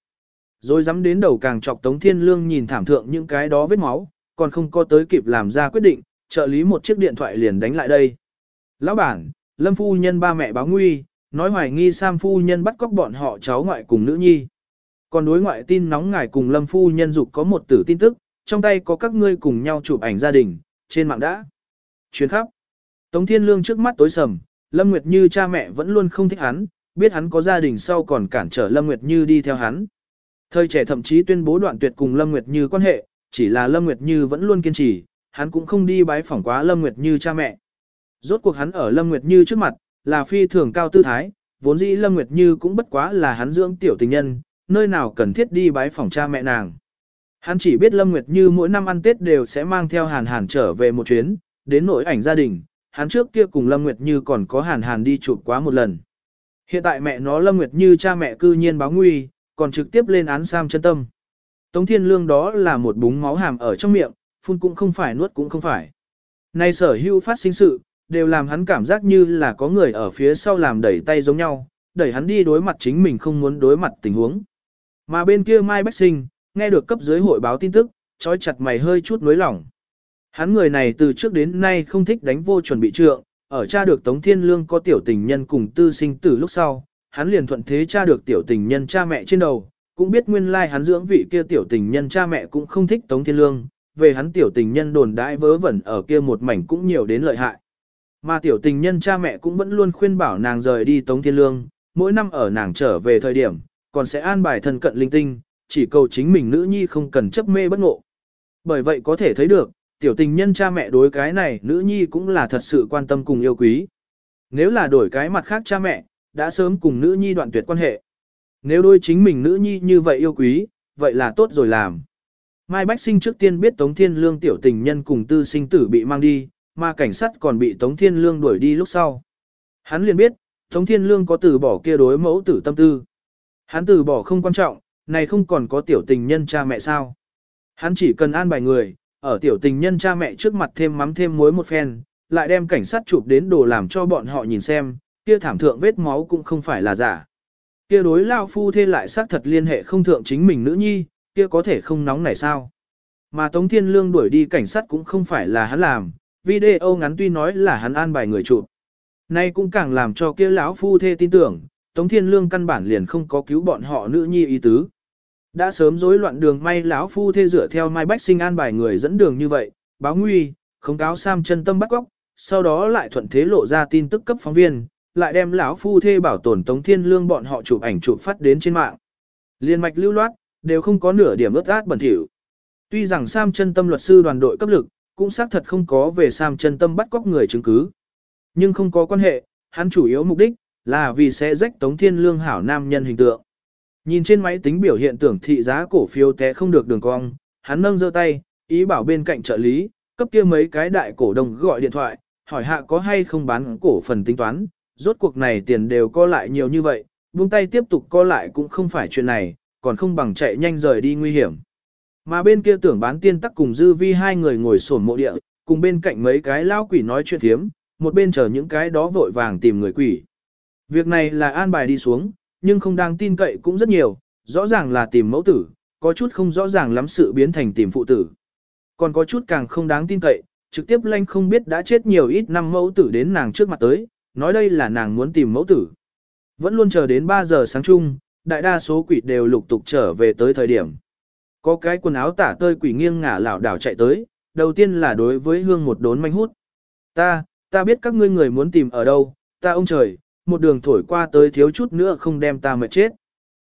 Rồi dám đến đầu càng chọc tống thiên lương nhìn thảm thượng những cái đó vết máu, còn không có tới kịp làm ra quyết định, trợ lý một chiếc điện thoại liền đánh lại đây. Lão bản, Lâm phu nhân ba mẹ báo nguy, nói hoài nghi Sam phu nhân bắt cóc bọn họ cháu ngoại cùng nữ nhi. Còn đối ngoại tin nóng ngài cùng Lâm phu nhân dục có một tử tin tức, trong tay có các ngươi cùng nhau chụp ảnh gia đình, trên mạng đã. Chuyến khắp. Tống Thiên Lương trước mắt tối sầm, Lâm Nguyệt Như cha mẹ vẫn luôn không thích hắn, biết hắn có gia đình sau còn cản trở Lâm Nguyệt Như đi theo hắn. Thời trẻ thậm chí tuyên bố đoạn tuyệt cùng Lâm Nguyệt Như quan hệ, chỉ là Lâm Nguyệt Như vẫn luôn kiên trì, hắn cũng không đi bái phỏng quá Lâm Nguyệt Như cha mẹ. Rốt cuộc hắn ở Lâm Nguyệt Như trước mặt, là phi thường cao tư thái, vốn dĩ Lâm Nguyệt Như cũng bất quá là hắn dưỡng tiểu tình nhân, nơi nào cần thiết đi bái phỏng cha mẹ nàng. Hắn chỉ biết Lâm Nguyệt Như mỗi năm ăn Tết đều sẽ mang theo Hàn Hàn trở về một chuyến, đến nỗi ảnh gia đình, hắn trước kia cùng Lâm Nguyệt Như còn có Hàn Hàn đi chụp quá một lần. Hiện tại mẹ nó Lâm Nguyệt Như cha mẹ cư nhiên báo nguy, còn trực tiếp lên án Sam chân tâm. Tống Thiên Lương đó là một búng máu hàm ở trong miệng, phun cũng không phải nuốt cũng không phải. Nay sở hữu phát sinh sự, đều làm hắn cảm giác như là có người ở phía sau làm đẩy tay giống nhau, đẩy hắn đi đối mặt chính mình không muốn đối mặt tình huống. Mà bên kia Mai Bách Sinh, nghe được cấp dưới hội báo tin tức, trói chặt mày hơi chút nối lỏng. Hắn người này từ trước đến nay không thích đánh vô chuẩn bị trượng, ở cha được Tống Thiên Lương có tiểu tình nhân cùng tư sinh tử lúc sau, hắn liền thuận thế cha được tiểu tình nhân cha mẹ trên đầu, cũng biết nguyên lai hắn dưỡng vị kia tiểu tình nhân cha mẹ cũng không thích Tống Thiên Lương, về hắn tiểu tình nhân đồn đãi vớ vẩn ở kia một mảnh cũng nhiều đến lợi hại. Mà tiểu tình nhân cha mẹ cũng vẫn luôn khuyên bảo nàng rời đi Tống Thiên Lương, mỗi năm ở nàng trở về thời điểm, còn sẽ an bài thân cận linh tinh, chỉ cầu chính mình nữ nhi không cần chấp mê bất ngộ. Bởi vậy có thể thấy được, tiểu tình nhân cha mẹ đối cái này nữ nhi cũng là thật sự quan tâm cùng yêu quý. Nếu là đổi cái mặt khác cha mẹ, đã sớm cùng nữ nhi đoạn tuyệt quan hệ. Nếu đôi chính mình nữ nhi như vậy yêu quý, vậy là tốt rồi làm. Mai Bách Sinh trước tiên biết Tống Thiên Lương tiểu tình nhân cùng tư sinh tử bị mang đi, mà cảnh sát còn bị Tống Thiên Lương đuổi đi lúc sau. Hắn liền biết, Tống Thiên Lương có từ bỏ kia đối mẫu tử tâm tư. Hắn từ bỏ không quan trọng, này không còn có tiểu tình nhân cha mẹ sao. Hắn chỉ cần an bài người, ở tiểu tình nhân cha mẹ trước mặt thêm mắm thêm muối một phen, lại đem cảnh sát chụp đến đồ làm cho bọn họ nhìn xem, kia thảm thượng vết máu cũng không phải là giả. Kia đối lao phu thê lại xác thật liên hệ không thượng chính mình nữ nhi, kia có thể không nóng này sao. Mà Tống Thiên Lương đuổi đi cảnh sát cũng không phải là hắn làm, video ngắn tuy nói là hắn an bài người chụp. Nay cũng càng làm cho kia lão phu thê tin tưởng, Tống Thiên Lương căn bản liền không có cứu bọn họ nữ nhi ý tứ. Đã sớm rối loạn đường may lão phu thê dựa theo Mai Bách Sinh an bài người dẫn đường như vậy, báo nguy, không cáo Sam chân tâm bắt góc, sau đó lại thuận thế lộ ra tin tức cấp phóng viên, lại đem lão phu thê bảo tồn Tống Thiên Lương bọn họ chụp ảnh chụp phát đến trên mạng. Liên mạch lưu loát, đều không có nửa điểm ướt át bẩn thỉu. Tuy rằng Sam chân tâm luật sư đoàn đội cấp lực, cũng xác thật không có về Sam chân tâm bắt cóc người chứng cứ. Nhưng không có quan hệ, hắn chủ yếu mục đích là vì sẽ rách Tống Thiên Lương hảo nam nhân hình tượng. Nhìn trên máy tính biểu hiện tưởng thị giá cổ phiếu té không được đường cong, hắn nâng giơ tay, ý bảo bên cạnh trợ lý, cấp kia mấy cái đại cổ đông gọi điện thoại, hỏi hạ có hay không bán cổ phần tính toán, rốt cuộc này tiền đều co lại nhiều như vậy, buông tay tiếp tục co lại cũng không phải chuyện này, còn không bằng chạy nhanh rời đi nguy hiểm. Mà bên kia tưởng bán tiên tắc cùng dư vi hai người ngồi sổn mộ địa, cùng bên cạnh mấy cái lao quỷ nói chuyện thiếm, một bên chờ những cái đó vội vàng tìm người quỷ. Việc này là an bài đi xuống, nhưng không đáng tin cậy cũng rất nhiều, rõ ràng là tìm mẫu tử, có chút không rõ ràng lắm sự biến thành tìm phụ tử. Còn có chút càng không đáng tin cậy, trực tiếp lanh không biết đã chết nhiều ít năm mẫu tử đến nàng trước mặt tới, nói đây là nàng muốn tìm mẫu tử. Vẫn luôn chờ đến 3 giờ sáng chung, đại đa số quỷ đều lục tục trở về tới thời điểm. Có cái quần áo tả tơi quỷ nghiêng ngả lảo đảo chạy tới, đầu tiên là đối với hương một đốn manh hút. Ta, ta biết các ngươi người muốn tìm ở đâu, ta ông trời, một đường thổi qua tới thiếu chút nữa không đem ta mệt chết.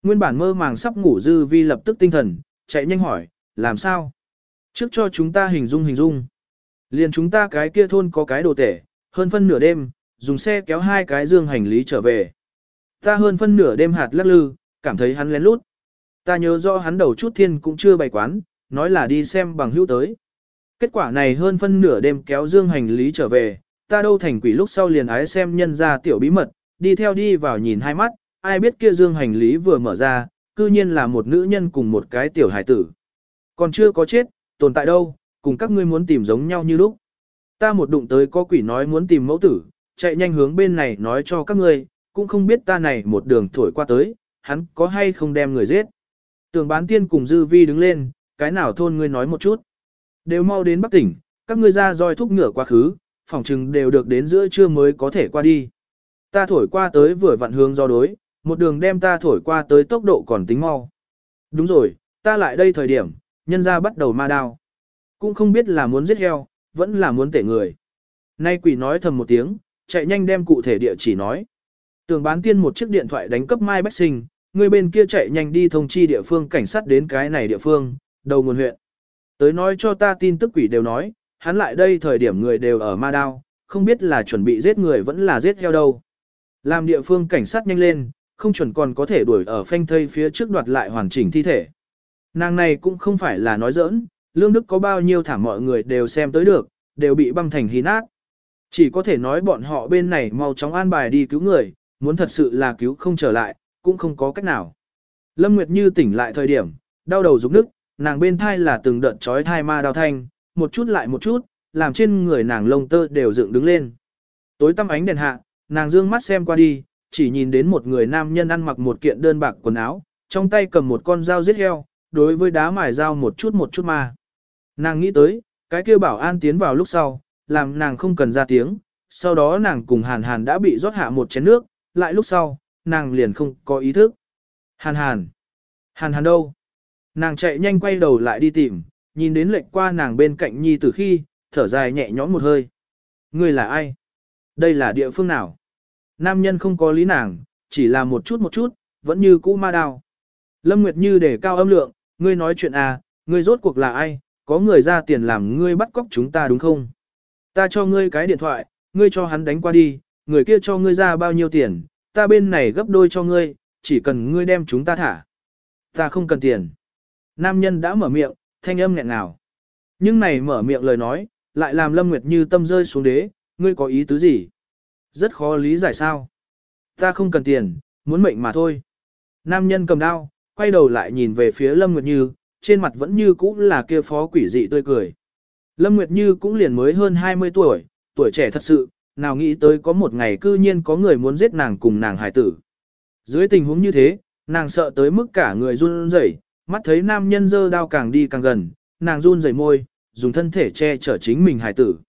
Nguyên bản mơ màng sắp ngủ dư vi lập tức tinh thần, chạy nhanh hỏi, làm sao? Trước cho chúng ta hình dung hình dung. Liền chúng ta cái kia thôn có cái đồ tể, hơn phân nửa đêm, dùng xe kéo hai cái dương hành lý trở về. Ta hơn phân nửa đêm hạt lắc lư, cảm thấy hắn lén lút. Ta nhớ do hắn đầu chút thiên cũng chưa bày quán, nói là đi xem bằng hữu tới. Kết quả này hơn phân nửa đêm kéo dương hành lý trở về, ta đâu thành quỷ lúc sau liền ái xem nhân ra tiểu bí mật, đi theo đi vào nhìn hai mắt, ai biết kia dương hành lý vừa mở ra, cư nhiên là một nữ nhân cùng một cái tiểu hải tử. Còn chưa có chết, tồn tại đâu, cùng các ngươi muốn tìm giống nhau như lúc. Ta một đụng tới có quỷ nói muốn tìm mẫu tử, chạy nhanh hướng bên này nói cho các ngươi, cũng không biết ta này một đường thổi qua tới, hắn có hay không đem người giết. Tường bán tiên cùng dư vi đứng lên, cái nào thôn ngươi nói một chút. Đều mau đến Bắc tỉnh, các ngươi ra roi thúc ngựa quá khứ, phòng trừng đều được đến giữa trưa mới có thể qua đi. Ta thổi qua tới vừa vặn hướng do đối, một đường đem ta thổi qua tới tốc độ còn tính mau. Đúng rồi, ta lại đây thời điểm, nhân ra bắt đầu ma đao. Cũng không biết là muốn giết heo, vẫn là muốn tể người. Nay quỷ nói thầm một tiếng, chạy nhanh đem cụ thể địa chỉ nói. Tường bán tiên một chiếc điện thoại đánh cấp Mai Bách Sinh, người bên kia chạy nhanh đi thông chi địa phương cảnh sát đến cái này địa phương, đầu nguồn huyện. Tới nói cho ta tin tức quỷ đều nói, hắn lại đây thời điểm người đều ở ma đao, không biết là chuẩn bị giết người vẫn là giết heo đâu. Làm địa phương cảnh sát nhanh lên, không chuẩn còn có thể đuổi ở phanh thây phía trước đoạt lại hoàn chỉnh thi thể. Nàng này cũng không phải là nói giỡn, lương đức có bao nhiêu thảm mọi người đều xem tới được, đều bị băng thành hí nát. Chỉ có thể nói bọn họ bên này mau chóng an bài đi cứu người, muốn thật sự là cứu không trở lại, cũng không có cách nào. Lâm Nguyệt Như tỉnh lại thời điểm, đau đầu rụng nức, nàng bên thai là từng đợt trói thai ma đau thanh, một chút lại một chút, làm trên người nàng lông tơ đều dựng đứng lên. Tối tăm ánh đèn hạ, nàng dương mắt xem qua đi, chỉ nhìn đến một người nam nhân ăn mặc một kiện đơn bạc quần áo, trong tay cầm một con dao giết heo, đối với đá mài dao một chút một chút mà Nàng nghĩ tới, cái kia bảo an tiến vào lúc sau, làm nàng không cần ra tiếng, sau đó nàng cùng hàn hàn đã bị rót hạ một chén nước, lại lúc sau, nàng liền không có ý thức. Hàn hàn, hàn hàn đâu? Nàng chạy nhanh quay đầu lại đi tìm, nhìn đến lệnh qua nàng bên cạnh nhi từ khi, thở dài nhẹ nhõm một hơi. Người là ai? Đây là địa phương nào? Nam nhân không có lý nàng, chỉ là một chút một chút, vẫn như cũ ma đao. Lâm Nguyệt Như để cao âm lượng, ngươi nói chuyện à, ngươi rốt cuộc là ai, có người ra tiền làm ngươi bắt cóc chúng ta đúng không? Ta cho ngươi cái điện thoại, ngươi cho hắn đánh qua đi, người kia cho ngươi ra bao nhiêu tiền, ta bên này gấp đôi cho ngươi, chỉ cần ngươi đem chúng ta thả. Ta không cần tiền. Nam nhân đã mở miệng, thanh âm nghẹn ngào. Nhưng này mở miệng lời nói, lại làm Lâm Nguyệt Như tâm rơi xuống đế, ngươi có ý tứ gì? Rất khó lý giải sao? Ta không cần tiền, muốn mệnh mà thôi. Nam nhân cầm đao, quay đầu lại nhìn về phía Lâm Nguyệt Như, trên mặt vẫn như cũ là kia phó quỷ dị tươi cười. Lâm Nguyệt Như cũng liền mới hơn 20 tuổi, tuổi trẻ thật sự, nào nghĩ tới có một ngày cư nhiên có người muốn giết nàng cùng nàng hải tử. Dưới tình huống như thế, nàng sợ tới mức cả người run rẩy, Mắt thấy nam nhân dơ đao càng đi càng gần, nàng run rẩy môi, dùng thân thể che chở chính mình hải tử.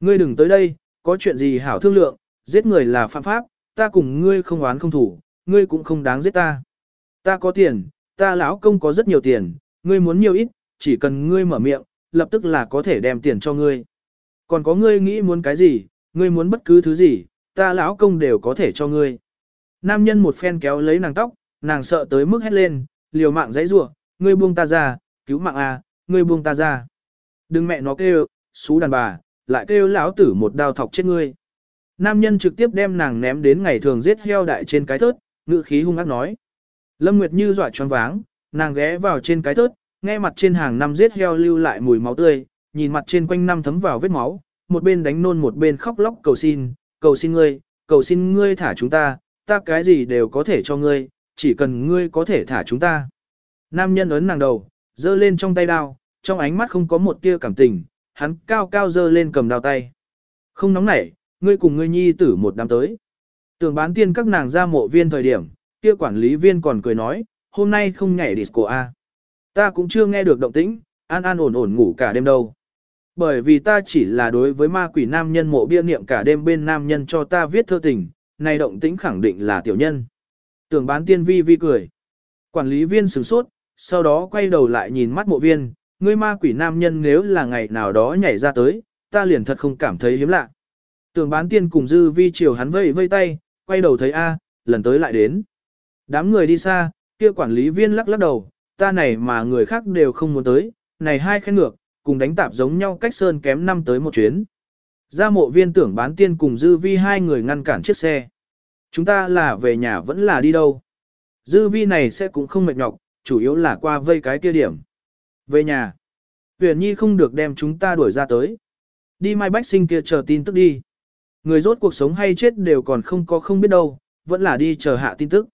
Ngươi đừng tới đây, có chuyện gì hảo thương lượng, giết người là phạm pháp, ta cùng ngươi không oán không thủ, ngươi cũng không đáng giết ta. Ta có tiền, ta lão công có rất nhiều tiền, ngươi muốn nhiều ít, chỉ cần ngươi mở miệng, lập tức là có thể đem tiền cho ngươi. Còn có ngươi nghĩ muốn cái gì, ngươi muốn bất cứ thứ gì, ta lão công đều có thể cho ngươi. Nam nhân một phen kéo lấy nàng tóc, nàng sợ tới mức hét lên, liều mạng dãy rủa, ngươi buông ta ra, cứu mạng a, à, ngươi buông ta ra. Đừng mẹ nó kêu, xú đàn bà, lại kêu lão tử một đao thọc chết ngươi. Nam nhân trực tiếp đem nàng ném đến ngày thường giết heo đại trên cái thớt, ngữ khí hung ác nói. Lâm Nguyệt Như dọa choáng váng, nàng ghé vào trên cái thớt, nghe mặt trên hàng năm giết heo lưu lại mùi máu tươi, nhìn mặt trên quanh năm thấm vào vết máu, một bên đánh nôn một bên khóc lóc cầu xin, cầu xin ngươi, cầu xin ngươi thả chúng ta, ta cái gì đều có thể cho ngươi, chỉ cần ngươi có thể thả chúng ta. Nam nhân ấn nàng đầu, giơ lên trong tay đao, trong ánh mắt không có một tia cảm tình, hắn cao cao dơ lên cầm đao tay. Không nóng nảy, ngươi cùng ngươi nhi tử một đám tới. Tưởng bán tiên các nàng ra mộ viên thời điểm, kia quản lý viên còn cười nói, hôm nay không nhảy disco A. Ta cũng chưa nghe được động tĩnh, an an ổn ổn ngủ cả đêm đâu. Bởi vì ta chỉ là đối với ma quỷ nam nhân mộ bia niệm cả đêm bên nam nhân cho ta viết thơ tình, này động tĩnh khẳng định là tiểu nhân. Tưởng bán tiên vi vi cười. Quản lý viên sửng sốt, sau đó quay đầu lại nhìn mắt mộ viên, ngươi ma quỷ nam nhân nếu là ngày nào đó nhảy ra tới, ta liền thật không cảm thấy hiếm lạ. Tưởng bán tiên cùng dư vi chiều hắn vây vây tay, quay đầu thấy A, lần tới lại đến. Đám người đi xa, kia quản lý viên lắc lắc đầu, ta này mà người khác đều không muốn tới, này hai khen ngược, cùng đánh tạp giống nhau cách sơn kém năm tới một chuyến. Gia mộ viên tưởng bán tiên cùng dư vi hai người ngăn cản chiếc xe. Chúng ta là về nhà vẫn là đi đâu. Dư vi này sẽ cũng không mệt nhọc, chủ yếu là qua vây cái kia điểm. Về nhà. Huyền Nhi không được đem chúng ta đuổi ra tới. Đi Mai Bách Sinh kia chờ tin tức đi. Người rốt cuộc sống hay chết đều còn không có không biết đâu, vẫn là đi chờ hạ tin tức.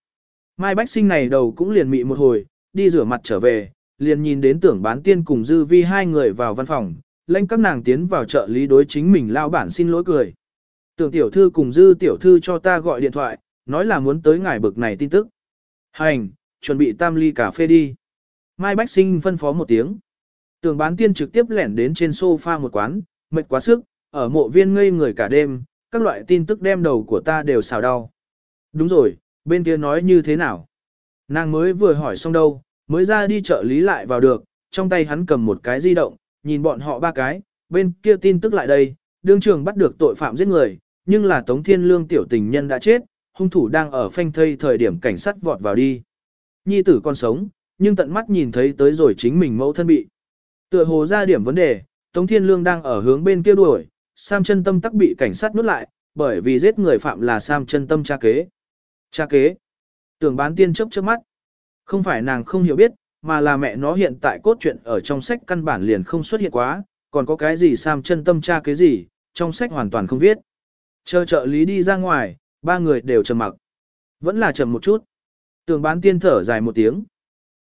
Mai Bách Sinh này đầu cũng liền mị một hồi, đi rửa mặt trở về, liền nhìn đến tưởng bán tiên cùng dư vi hai người vào văn phòng, lãnh các nàng tiến vào trợ lý đối chính mình lao bản xin lỗi cười. Tưởng tiểu thư cùng dư tiểu thư cho ta gọi điện thoại, nói là muốn tới ngài bực này tin tức. Hành, chuẩn bị tam ly cà phê đi. Mai Bách Sinh phân phó một tiếng. tường bán tiên trực tiếp lẻn đến trên sofa một quán, mệt quá sức, ở mộ viên ngây người cả đêm, các loại tin tức đem đầu của ta đều xào đau. Đúng rồi, bên kia nói như thế nào? Nàng mới vừa hỏi xong đâu, mới ra đi chợ lý lại vào được, trong tay hắn cầm một cái di động, nhìn bọn họ ba cái, bên kia tin tức lại đây, đương trường bắt được tội phạm giết người, nhưng là Tống Thiên Lương tiểu tình nhân đã chết, hung thủ đang ở phanh thây thời điểm cảnh sát vọt vào đi. Nhi tử còn sống, nhưng tận mắt nhìn thấy tới rồi chính mình mẫu thân bị. Tựa hồ ra điểm vấn đề, Tống Thiên Lương đang ở hướng bên kia đuổi, Sam chân tâm tắc bị cảnh sát nuốt lại, bởi vì giết người phạm là Sam chân tâm cha kế. Cha kế. Tưởng bán tiên chớp chớp mắt. Không phải nàng không hiểu biết, mà là mẹ nó hiện tại cốt truyện ở trong sách căn bản liền không xuất hiện quá, còn có cái gì Sam chân tâm cha kế gì, trong sách hoàn toàn không viết. Chờ trợ lý đi ra ngoài, ba người đều trầm mặc. Vẫn là trầm một chút. Tưởng bán tiên thở dài một tiếng.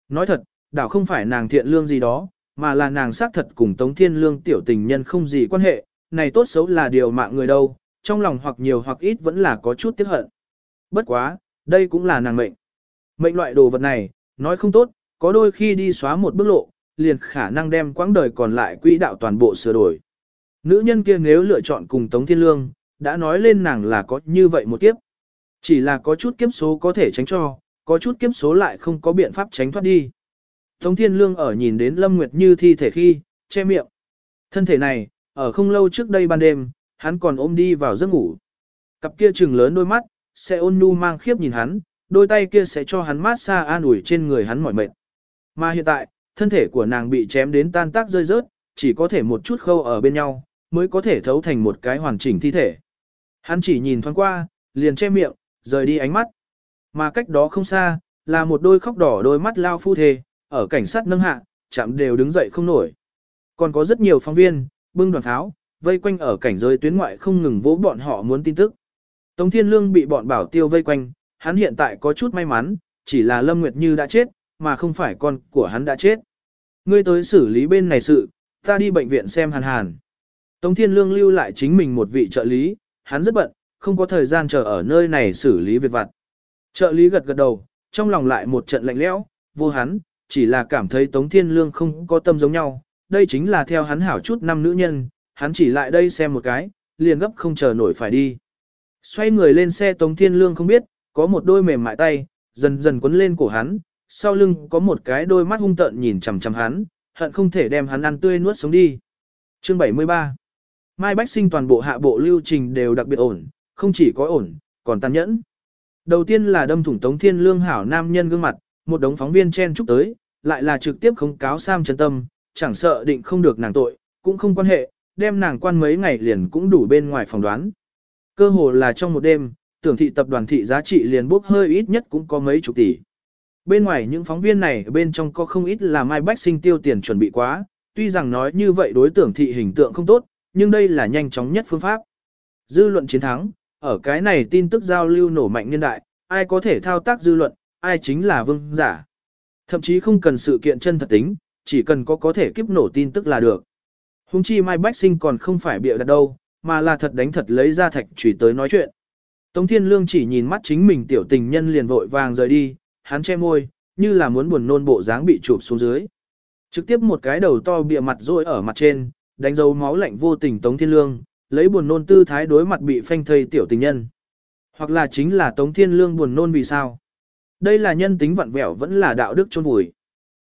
Nói thật, đảo không phải nàng thiện lương gì đó, mà là nàng xác thật cùng Tống Thiên Lương tiểu tình nhân không gì quan hệ, này tốt xấu là điều mạng người đâu, trong lòng hoặc nhiều hoặc ít vẫn là có chút tiếc hận. Bất quá, đây cũng là nàng mệnh. Mệnh loại đồ vật này, nói không tốt, có đôi khi đi xóa một bước lộ, liền khả năng đem quãng đời còn lại quỹ đạo toàn bộ sửa đổi. Nữ nhân kia nếu lựa chọn cùng Tống Thiên Lương, đã nói lên nàng là có như vậy một kiếp. Chỉ là có chút kiếp số có thể tránh cho, có chút kiếp số lại không có biện pháp tránh thoát đi. Tống Thiên Lương ở nhìn đến Lâm Nguyệt Như thi thể khi, che miệng. Thân thể này, ở không lâu trước đây ban đêm, hắn còn ôm đi vào giấc ngủ. Cặp kia trừng lớn đôi mắt, sẽ ôn nhu mang khiếp nhìn hắn, đôi tay kia sẽ cho hắn mát xa an ủi trên người hắn mỏi mệt. Mà hiện tại, thân thể của nàng bị chém đến tan tác rơi rớt, chỉ có thể một chút khâu ở bên nhau, mới có thể thấu thành một cái hoàn chỉnh thi thể. Hắn chỉ nhìn thoáng qua, liền che miệng, rời đi ánh mắt. Mà cách đó không xa, là một đôi khóc đỏ đôi mắt lao phu thề, ở cảnh sát nâng hạ, chạm đều đứng dậy không nổi. Còn có rất nhiều phóng viên, bưng đoàn tháo, vây quanh ở cảnh giới tuyến ngoại không ngừng vỗ bọn họ muốn tin tức. Tống Thiên Lương bị bọn bảo tiêu vây quanh, hắn hiện tại có chút may mắn, chỉ là Lâm Nguyệt Như đã chết, mà không phải con của hắn đã chết. Ngươi tới xử lý bên này sự, ta đi bệnh viện xem hàn hàn. Tống Thiên Lương lưu lại chính mình một vị trợ lý, hắn rất bận, không có thời gian chờ ở nơi này xử lý việc vặt. Trợ lý gật gật đầu, trong lòng lại một trận lạnh lẽo, vô hắn, chỉ là cảm thấy Tống Thiên Lương không có tâm giống nhau, đây chính là theo hắn hảo chút năm nữ nhân, hắn chỉ lại đây xem một cái, liền gấp không chờ nổi phải đi. Xoay người lên xe Tống Thiên Lương không biết, có một đôi mềm mại tay, dần dần quấn lên cổ hắn, sau lưng có một cái đôi mắt hung tợn nhìn chằm chằm hắn, hận không thể đem hắn ăn tươi nuốt sống đi. Chương 73 Mai Bách Sinh toàn bộ hạ bộ lưu trình đều đặc biệt ổn, không chỉ có ổn, còn tàn nhẫn. Đầu tiên là đâm thủng Tống Thiên Lương hảo nam nhân gương mặt, một đống phóng viên chen chúc tới, lại là trực tiếp không cáo Sam chân tâm, chẳng sợ định không được nàng tội, cũng không quan hệ, đem nàng quan mấy ngày liền cũng đủ bên ngoài phòng đoán. Cơ hồ là trong một đêm, tưởng thị tập đoàn thị giá trị liền bốc hơi ít nhất cũng có mấy chục tỷ. Bên ngoài những phóng viên này bên trong có không ít là Mai Bách Sinh tiêu tiền chuẩn bị quá, tuy rằng nói như vậy đối tưởng thị hình tượng không tốt, nhưng đây là nhanh chóng nhất phương pháp. Dư luận chiến thắng, ở cái này tin tức giao lưu nổ mạnh niên đại, ai có thể thao tác dư luận, ai chính là vương giả. Thậm chí không cần sự kiện chân thật tính, chỉ cần có có thể kiếp nổ tin tức là được. Hùng chi Mai Bách Sinh còn không phải bịa đặt đâu, mà là thật đánh thật lấy ra thạch chủy tới nói chuyện. Tống Thiên Lương chỉ nhìn mắt chính mình tiểu tình nhân liền vội vàng rời đi, hắn che môi, như là muốn buồn nôn bộ dáng bị chụp xuống dưới. Trực tiếp một cái đầu to bịa mặt rồi ở mặt trên, đánh dấu máu lạnh vô tình Tống Thiên Lương, lấy buồn nôn tư thái đối mặt bị phanh thây tiểu tình nhân. Hoặc là chính là Tống Thiên Lương buồn nôn vì sao? Đây là nhân tính vặn vẹo vẫn là đạo đức chôn vùi.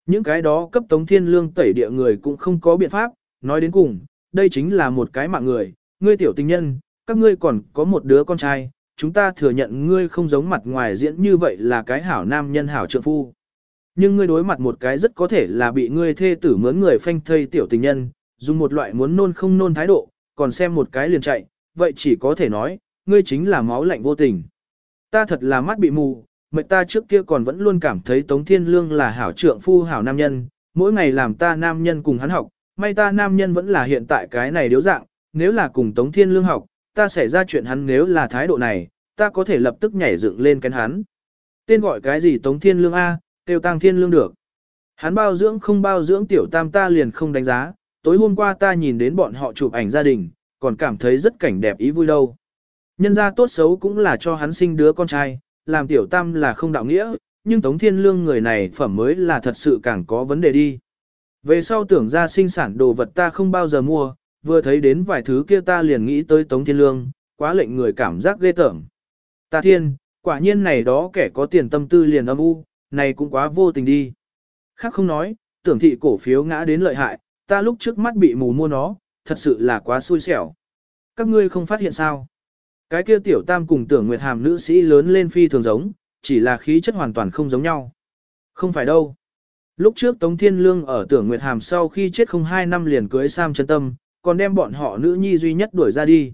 Những cái đó cấp Tống Thiên Lương tẩy địa người cũng không có biện pháp, nói đến cùng, đây chính là một cái mạng người, ngươi tiểu tình nhân, các ngươi còn có một đứa con trai, chúng ta thừa nhận ngươi không giống mặt ngoài diễn như vậy là cái hảo nam nhân hảo trượng phu. Nhưng ngươi đối mặt một cái rất có thể là bị ngươi thê tử mướn người phanh thây tiểu tình nhân, dùng một loại muốn nôn không nôn thái độ, còn xem một cái liền chạy, vậy chỉ có thể nói, ngươi chính là máu lạnh vô tình. Ta thật là mắt bị mù, mệt ta trước kia còn vẫn luôn cảm thấy Tống Thiên Lương là hảo trượng phu hảo nam nhân, mỗi ngày làm ta nam nhân cùng hắn học, may ta nam nhân vẫn là hiện tại cái này điếu dạng, nếu là cùng Tống Thiên Lương học, ta sẽ ra chuyện hắn nếu là thái độ này, ta có thể lập tức nhảy dựng lên cắn hắn. Tên gọi cái gì Tống Thiên Lương A, tiêu tăng Thiên Lương được. Hắn bao dưỡng không bao dưỡng tiểu tam ta liền không đánh giá, tối hôm qua ta nhìn đến bọn họ chụp ảnh gia đình, còn cảm thấy rất cảnh đẹp ý vui đâu. Nhân gia tốt xấu cũng là cho hắn sinh đứa con trai, làm tiểu tam là không đạo nghĩa, nhưng Tống Thiên Lương người này phẩm mới là thật sự càng có vấn đề đi. Về sau tưởng ra sinh sản đồ vật ta không bao giờ mua, vừa thấy đến vài thứ kia ta liền nghĩ tới Tống Thiên Lương, quá lệnh người cảm giác ghê tởm. Ta thiên, quả nhiên này đó kẻ có tiền tâm tư liền âm u, này cũng quá vô tình đi. Khác không nói, tưởng thị cổ phiếu ngã đến lợi hại, ta lúc trước mắt bị mù mua nó, thật sự là quá xui xẻo. Các ngươi không phát hiện sao? Cái kia tiểu tam cùng tưởng nguyệt hàm nữ sĩ lớn lên phi thường giống, chỉ là khí chất hoàn toàn không giống nhau. Không phải đâu. Lúc trước Tống Thiên Lương ở tưởng nguyệt hàm sau khi chết không hai năm liền cưới Sam chân tâm, còn đem bọn họ nữ nhi duy nhất đuổi ra đi.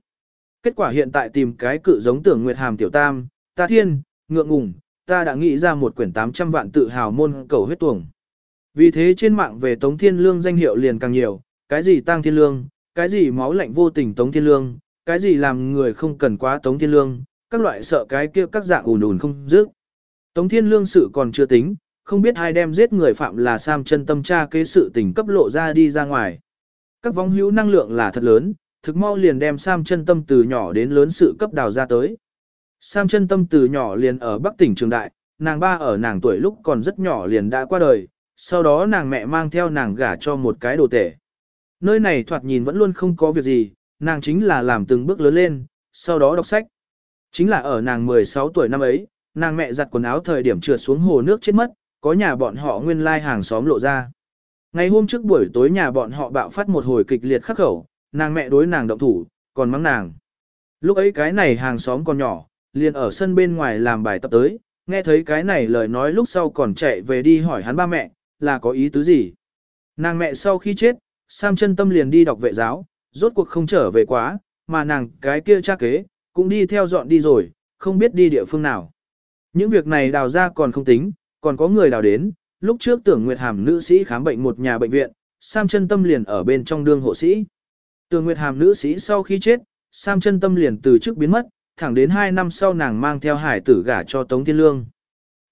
Kết quả hiện tại tìm cái cự giống tưởng nguyệt hàm tiểu tam, ta thiên, ngượng ngùng, ta đã nghĩ ra một quyển 800 vạn tự hào môn cầu huyết tuồng. Vì thế trên mạng về Tống Thiên Lương danh hiệu liền càng nhiều, cái gì tăng thiên lương, cái gì máu lạnh vô tình Tống Thiên Lương, cái gì làm người không cần quá Tống Thiên Lương, các loại sợ cái kia các dạng ùn ùn không dứt. Tống Thiên Lương sự còn chưa tính, không biết ai đem giết người phạm là Sam chân tâm tra kế sự tình cấp lộ ra đi ra ngoài. Các vong hữu năng lượng là thật lớn, thực mau liền đem Sam chân tâm từ nhỏ đến lớn sự cấp đào ra tới. Sam chân tâm từ nhỏ liền ở Bắc tỉnh Trường Đại, nàng ba ở nàng tuổi lúc còn rất nhỏ liền đã qua đời, sau đó nàng mẹ mang theo nàng gả cho một cái đồ tể. Nơi này thoạt nhìn vẫn luôn không có việc gì, nàng chính là làm từng bước lớn lên, sau đó đọc sách. Chính là ở nàng 16 tuổi năm ấy, nàng mẹ giặt quần áo thời điểm trượt xuống hồ nước chết mất, có nhà bọn họ nguyên lai hàng xóm lộ ra. Ngày hôm trước buổi tối nhà bọn họ bạo phát một hồi kịch liệt khắc khẩu, nàng mẹ đối nàng động thủ, còn mắng nàng. Lúc ấy cái này hàng xóm còn nhỏ, liền ở sân bên ngoài làm bài tập tới, nghe thấy cái này lời nói lúc sau còn chạy về đi hỏi hắn ba mẹ, là có ý tứ gì. Nàng mẹ sau khi chết, Sam chân tâm liền đi đọc vệ giáo, rốt cuộc không trở về quá, mà nàng cái kia cha kế, cũng đi theo dọn đi rồi, không biết đi địa phương nào. Những việc này đào ra còn không tính, còn có người đào đến, lúc trước tưởng Nguyệt Hàm nữ sĩ khám bệnh một nhà bệnh viện, Sam chân tâm liền ở bên trong đương hộ sĩ. Tưởng Nguyệt Hàm nữ sĩ sau khi chết, Sam chân tâm liền từ trước biến mất, thẳng đến 2 năm sau nàng mang theo hải tử gả cho Tống Thiên Lương.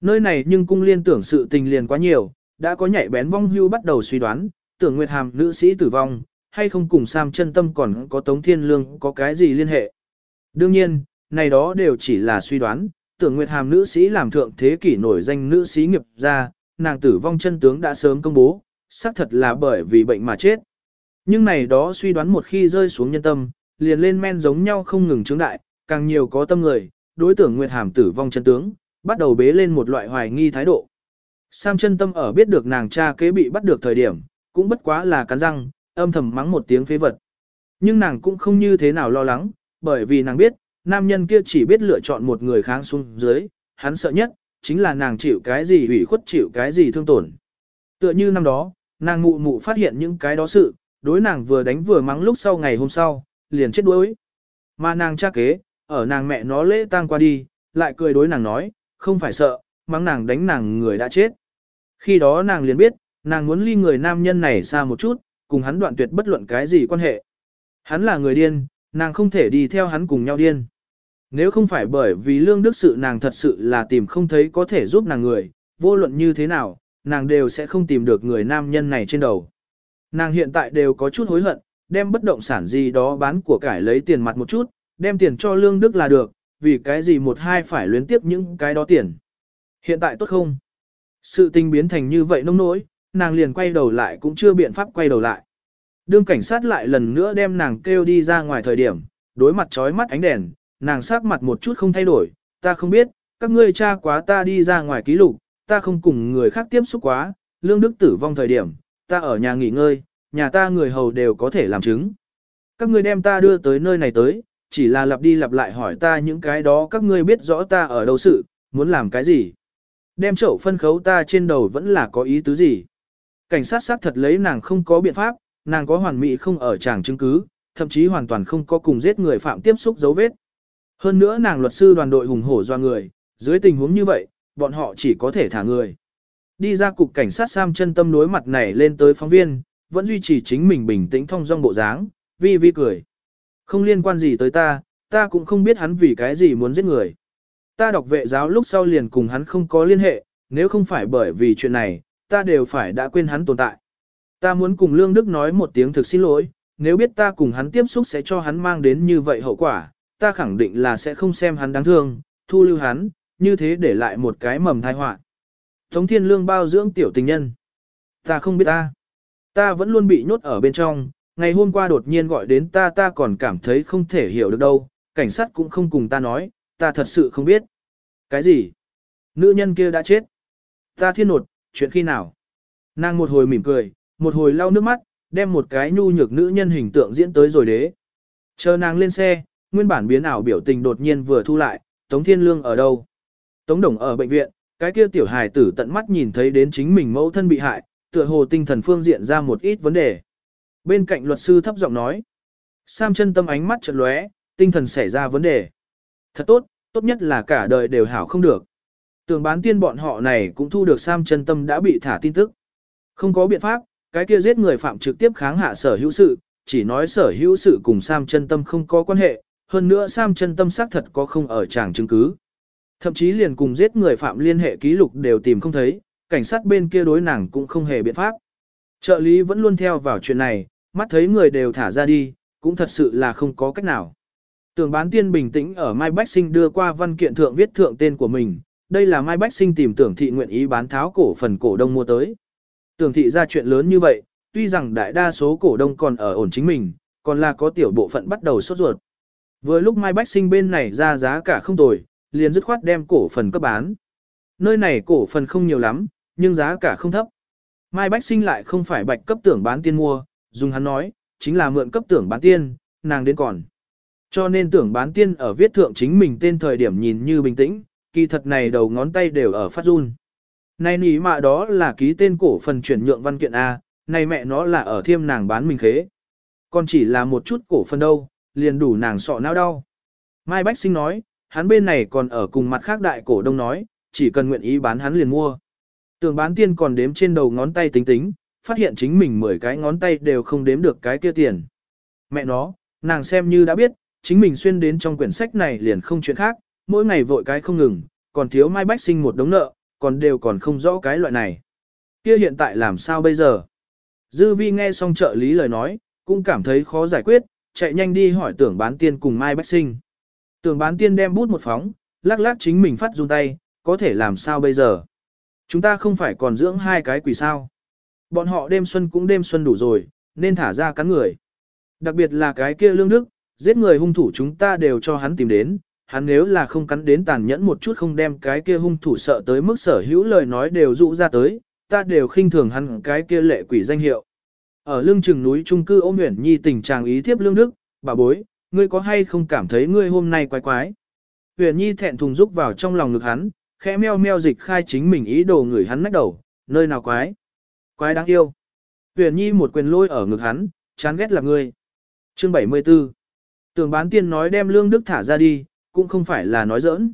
Nơi này nhưng cung liên tưởng sự tình liền quá nhiều, đã có nhạy bén vong hưu bắt đầu suy đoán, tưởng Nguyệt Hàm nữ sĩ tử vong, hay không cùng Sam chân tâm còn có Tống Thiên Lương có cái gì liên hệ. Đương nhiên, này đó đều chỉ là suy đoán, tưởng Nguyệt Hàm nữ sĩ làm thượng thế kỷ nổi danh nữ sĩ nghiệp ra, nàng tử vong chân tướng đã sớm công bố, xác thật là bởi vì bệnh mà chết. Nhưng này đó suy đoán một khi rơi xuống nhân tâm, liền lên men giống nhau không ngừng chứng đại, càng nhiều có tâm người, đối Tưởng Nguyệt Hàm tử vong chân tướng, bắt đầu bế lên một loại hoài nghi thái độ. Sam chân tâm ở biết được nàng cha kế bị bắt được thời điểm, cũng bất quá là cắn răng, âm thầm mắng một tiếng phế vật. Nhưng nàng cũng không như thế nào lo lắng, bởi vì nàng biết, nam nhân kia chỉ biết lựa chọn một người kháng xuống dưới, hắn sợ nhất, chính là nàng chịu cái gì hủy khuất chịu cái gì thương tổn. Tựa như năm đó, nàng mụ mụ phát hiện những cái đó sự, đối nàng vừa đánh vừa mắng lúc sau ngày hôm sau, liền chết đuối. Mà nàng cha kế, ở nàng mẹ nó lễ tang qua đi, lại cười đối nàng nói, không phải sợ, mắng nàng đánh nàng người đã chết. Khi đó nàng liền biết, nàng muốn ly người nam nhân này xa một chút, cùng hắn đoạn tuyệt bất luận cái gì quan hệ. Hắn là người điên, nàng không thể đi theo hắn cùng nhau điên. Nếu không phải bởi vì lương đức sự nàng thật sự là tìm không thấy có thể giúp nàng người, vô luận như thế nào, nàng đều sẽ không tìm được người nam nhân này trên đầu. Nàng hiện tại đều có chút hối hận, đem bất động sản gì đó bán của cải lấy tiền mặt một chút, đem tiền cho lương đức là được, vì cái gì một hai phải luyến tiếp những cái đó tiền. Hiện tại tốt không? Sự tình biến thành như vậy nông nỗi, nàng liền quay đầu lại cũng chưa biện pháp quay đầu lại. Đương cảnh sát lại lần nữa đem nàng kêu đi ra ngoài thời điểm, đối mặt trói mắt ánh đèn, nàng sắc mặt một chút không thay đổi, ta không biết, các ngươi tra quá ta đi ra ngoài ký lục, ta không cùng người khác tiếp xúc quá, lương đức tử vong thời điểm, ta ở nhà nghỉ ngơi, nhà ta người hầu đều có thể làm chứng. Các ngươi đem ta đưa tới nơi này tới, chỉ là lặp đi lặp lại hỏi ta những cái đó các ngươi biết rõ ta ở đâu sự, muốn làm cái gì. Đem chậu phân khấu ta trên đầu vẫn là có ý tứ gì. Cảnh sát xác thật lấy nàng không có biện pháp, nàng có hoàn mỹ không ở tràng chứng cứ, thậm chí hoàn toàn không có cùng giết người phạm tiếp xúc dấu vết. Hơn nữa nàng luật sư đoàn đội hùng hổ do người, dưới tình huống như vậy, bọn họ chỉ có thể thả người. Đi ra cục cảnh sát Sam chân tâm đối mặt này lên tới phóng viên, vẫn duy trì chính mình bình tĩnh thông dong bộ dáng, vi vi cười. Không liên quan gì tới ta, ta cũng không biết hắn vì cái gì muốn giết người. Ta đọc vệ giáo lúc sau liền cùng hắn không có liên hệ, nếu không phải bởi vì chuyện này, ta đều phải đã quên hắn tồn tại. Ta muốn cùng Lương Đức nói một tiếng thực xin lỗi, nếu biết ta cùng hắn tiếp xúc sẽ cho hắn mang đến như vậy hậu quả, ta khẳng định là sẽ không xem hắn đáng thương, thu lưu hắn, như thế để lại một cái mầm thai họa. Tống Thiên Lương bao dưỡng tiểu tình nhân. Ta không biết ta. Ta vẫn luôn bị nhốt ở bên trong, ngày hôm qua đột nhiên gọi đến ta ta còn cảm thấy không thể hiểu được đâu, cảnh sát cũng không cùng ta nói, ta thật sự không biết. Cái gì? Nữ nhân kia đã chết. Ta thiên nột, chuyện khi nào? Nàng một hồi mỉm cười, một hồi lau nước mắt, đem một cái nhu nhược nữ nhân hình tượng diễn tới rồi đế. Chờ nàng lên xe, nguyên bản biến ảo biểu tình đột nhiên vừa thu lại, Tống Thiên Lương ở đâu? Tống Đồng ở bệnh viện, cái kia tiểu hài tử tận mắt nhìn thấy đến chính mình mẫu thân bị hại, tựa hồ tinh thần phương diện ra một ít vấn đề. Bên cạnh luật sư thấp giọng nói. Sam chân tâm ánh mắt chợt lóe, tinh thần xảy ra vấn đề. Thật tốt, tốt nhất là cả đời đều hảo không được. Tường bán tiên bọn họ này cũng thu được Sam chân tâm đã bị thả tin tức. Không có biện pháp, cái kia giết người phạm trực tiếp kháng hạ sở hữu sự, chỉ nói sở hữu sự cùng Sam chân tâm không có quan hệ, hơn nữa Sam chân tâm xác thật có không ở tràng chứng cứ. Thậm chí liền cùng giết người phạm liên hệ ký lục đều tìm không thấy, cảnh sát bên kia đối nàng cũng không hề biện pháp. Trợ lý vẫn luôn theo vào chuyện này, mắt thấy người đều thả ra đi, cũng thật sự là không có cách nào. Tưởng bán tiên bình tĩnh ở Mai Bách Sinh đưa qua văn kiện thượng viết thượng tên của mình, đây là Mai Bách Sinh tìm tưởng thị nguyện ý bán tháo cổ phần cổ đông mua tới. Tưởng thị ra chuyện lớn như vậy, tuy rằng đại đa số cổ đông còn ở ổn chính mình, còn là có tiểu bộ phận bắt đầu sốt ruột. Vừa lúc Mai Bách Sinh bên này ra giá cả không tồi, liền dứt khoát đem cổ phần cấp bán. Nơi này cổ phần không nhiều lắm, nhưng giá cả không thấp. Mai Bách Sinh lại không phải bạch cấp tưởng bán tiên mua, dùng hắn nói, chính là mượn cấp tưởng bán tiên, nàng đến còn. Cho nên tưởng bán tiên ở viết thượng chính mình tên thời điểm nhìn như bình tĩnh, kỳ thật này đầu ngón tay đều ở phát run. Này nỉ mạ đó là ký tên cổ phần chuyển nhượng văn kiện A, này mẹ nó là ở thiêm nàng bán mình khế. Còn chỉ là một chút cổ phần đâu, liền đủ nàng sọ não đau. Mai Bách Sinh nói, hắn bên này còn ở cùng mặt khác đại cổ đông nói, chỉ cần nguyện ý bán hắn liền mua. tường bán tiên còn đếm trên đầu ngón tay tính tính, phát hiện chính mình 10 cái ngón tay đều không đếm được cái kia tiền. Mẹ nó, nàng xem như đã biết, chính mình xuyên đến trong quyển sách này liền không chuyện khác, mỗi ngày vội cái không ngừng, còn thiếu Mai Bách Sinh một đống nợ, còn đều còn không rõ cái loại này. Kia hiện tại làm sao bây giờ? Dư vi nghe xong trợ lý lời nói, cũng cảm thấy khó giải quyết, chạy nhanh đi hỏi tưởng bán tiên cùng Mai Bách Sinh. Tưởng bán tiên đem bút một phóng, lắc lắc chính mình phát run tay, có thể làm sao bây giờ? Chúng ta không phải còn dưỡng hai cái quỷ sao. Bọn họ đêm xuân cũng đêm xuân đủ rồi, nên thả ra cắn người. Đặc biệt là cái kia lương đức, giết người hung thủ chúng ta đều cho hắn tìm đến, hắn nếu là không cắn đến tàn nhẫn một chút không đem cái kia hung thủ sợ tới mức sở hữu lời nói đều dụ ra tới, ta đều khinh thường hắn cái kia lệ quỷ danh hiệu. Ở lưng chừng núi trung cư ôm nguyện nhi tình trạng ý thiếp lương đức, bà bối, ngươi có hay không cảm thấy ngươi hôm nay quái quái. Huyền nhi thẹn thùng rúc vào trong lòng ngực hắn, khẽ meo meo dịch khai chính mình ý đồ người hắn nách đầu, nơi nào quái. Quái đáng yêu. Huyền nhi một quyền lôi ở ngực hắn, chán ghét là ngươi. Chương 74 tường bán tiên nói đem lương đức thả ra đi, cũng không phải là nói giỡn.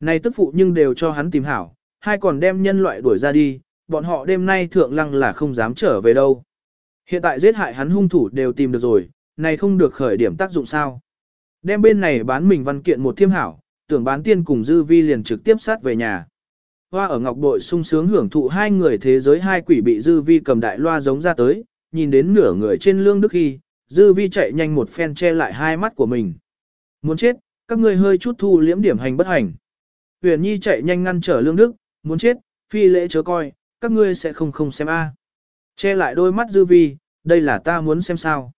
Này tức phụ nhưng đều cho hắn tìm hảo, hai còn đem nhân loại đuổi ra đi, bọn họ đêm nay thượng lăng là không dám trở về đâu. Hiện tại giết hại hắn hung thủ đều tìm được rồi, này không được khởi điểm tác dụng sao. Đem bên này bán mình văn kiện một thiêm hảo, tưởng bán tiên cùng dư vi liền trực tiếp sát về nhà. Hoa ở ngọc bội sung sướng hưởng thụ hai người thế giới hai quỷ bị dư vi cầm đại loa giống ra tới, nhìn đến nửa người trên lương đức khi, dư vi chạy nhanh một phen che lại hai mắt của mình. Muốn chết, các ngươi hơi chút thu liễm điểm hành bất hành. Huyền Nhi chạy nhanh ngăn trở lương đức, muốn chết, phi lễ chớ coi, các ngươi sẽ không không xem a. Che lại đôi mắt dư vi, đây là ta muốn xem sao.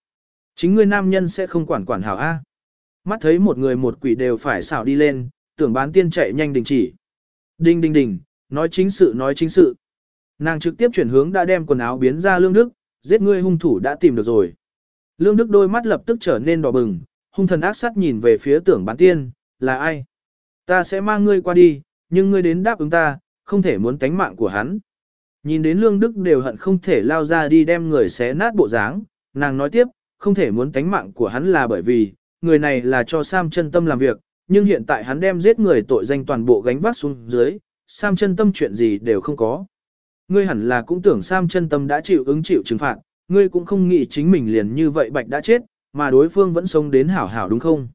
Chính ngươi nam nhân sẽ không quản quản hảo a. Mắt thấy một người một quỷ đều phải xảo đi lên, tưởng bán tiên chạy nhanh đình chỉ. Đinh đinh đinh, nói chính sự nói chính sự. Nàng trực tiếp chuyển hướng đã đem quần áo biến ra lương đức, giết ngươi hung thủ đã tìm được rồi. Lương đức đôi mắt lập tức trở nên đỏ bừng, hung thần ác sát nhìn về phía tưởng bán tiên, là ai? Ta sẽ mang ngươi qua đi, nhưng ngươi đến đáp ứng ta, không thể muốn tánh mạng của hắn. Nhìn đến lương đức đều hận không thể lao ra đi đem người xé nát bộ dáng, nàng nói tiếp, không thể muốn tánh mạng của hắn là bởi vì, người này là cho Sam chân tâm làm việc, nhưng hiện tại hắn đem giết người tội danh toàn bộ gánh vác xuống dưới, Sam chân tâm chuyện gì đều không có. Ngươi hẳn là cũng tưởng Sam chân tâm đã chịu ứng chịu trừng phạt, ngươi cũng không nghĩ chính mình liền như vậy bạch đã chết, mà đối phương vẫn sống đến hảo hảo đúng không?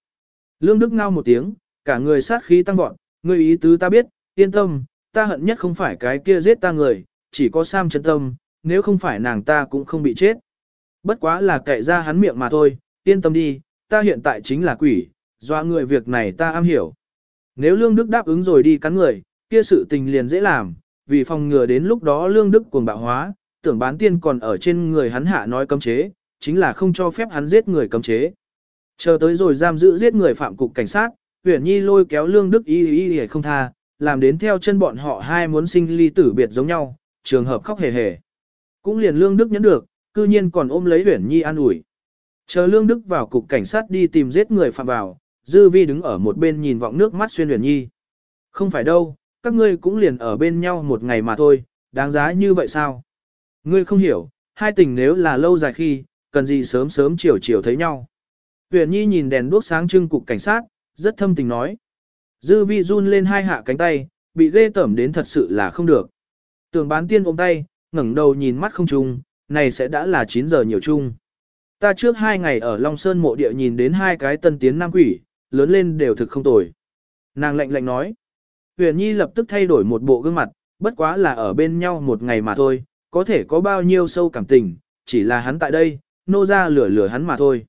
Lương Đức ngao một tiếng, cả người sát khí tăng vọt, ngươi ý tứ ta biết, yên tâm, ta hận nhất không phải cái kia giết ta người, chỉ có Sam chân tâm, nếu không phải nàng ta cũng không bị chết. Bất quá là cậy ra hắn miệng mà thôi, yên tâm đi, ta hiện tại chính là quỷ, doa người việc này ta am hiểu. Nếu Lương Đức đáp ứng rồi đi cắn người, kia sự tình liền dễ làm, vì phòng ngừa đến lúc đó Lương Đức cuồng bạo hóa, tưởng bán tiên còn ở trên người hắn hạ nói cấm chế, chính là không cho phép hắn giết người cấm chế. Chờ tới rồi giam giữ giết người phạm cục cảnh sát, Huyền Nhi lôi kéo Lương Đức y y y không tha, làm đến theo chân bọn họ hai muốn sinh ly tử biệt giống nhau, trường hợp khóc hề hề. Cũng liền Lương Đức nhẫn được, cư nhiên còn ôm lấy Huyền Nhi an ủi. Chờ Lương Đức vào cục cảnh sát đi tìm giết người phạm vào, Dư Vi đứng ở một bên nhìn vọng nước mắt xuyên Huyền Nhi. Không phải đâu, các ngươi cũng liền ở bên nhau một ngày mà thôi, đáng giá như vậy sao? Ngươi không hiểu, hai tình nếu là lâu dài khi, cần gì sớm sớm chiều chiều thấy nhau. Huyền Nhi nhìn đèn đuốc sáng trưng cục cảnh sát, rất thâm tình nói. Dư vi run lên hai hạ cánh tay, bị ghê tẩm đến thật sự là không được. Tường bán tiên ôm tay, ngẩng đầu nhìn mắt không trùng, này sẽ đã là 9 giờ nhiều chung. Ta trước hai ngày ở Long Sơn mộ địa nhìn đến hai cái tân tiến nam quỷ, lớn lên đều thực không tồi. Nàng lạnh lạnh nói. Huyền Nhi lập tức thay đổi một bộ gương mặt, bất quá là ở bên nhau một ngày mà thôi, có thể có bao nhiêu sâu cảm tình, chỉ là hắn tại đây, nô ra lửa lửa hắn mà thôi.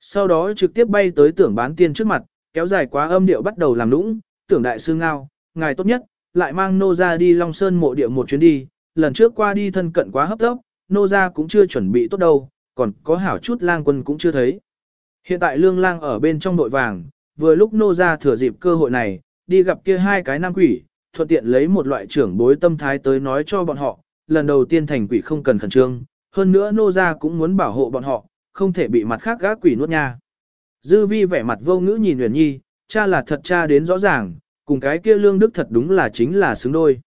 Sau đó trực tiếp bay tới tưởng bán tiên trước mặt, kéo dài quá âm điệu bắt đầu làm lũng. tưởng đại sư ngao, ngài tốt nhất, lại mang nô ra đi Long Sơn mộ địa một chuyến đi, lần trước qua đi thân cận quá hấp tốc, nô ra cũng chưa chuẩn bị tốt đâu, còn có hảo chút lang quân cũng chưa thấy. Hiện tại lương lang ở bên trong nội vàng, vừa lúc nô ra thừa dịp cơ hội này, đi gặp kia hai cái nam quỷ, thuận tiện lấy một loại trưởng bối tâm thái tới nói cho bọn họ, lần đầu tiên thành quỷ không cần khẩn trương, hơn nữa nô ra cũng muốn bảo hộ bọn họ, không thể bị mặt khác gác quỷ nuốt nha. Dư vi vẻ mặt vô ngữ nhìn Uyển Nhi, cha là thật cha đến rõ ràng, cùng cái kia lương đức thật đúng là chính là xứng đôi.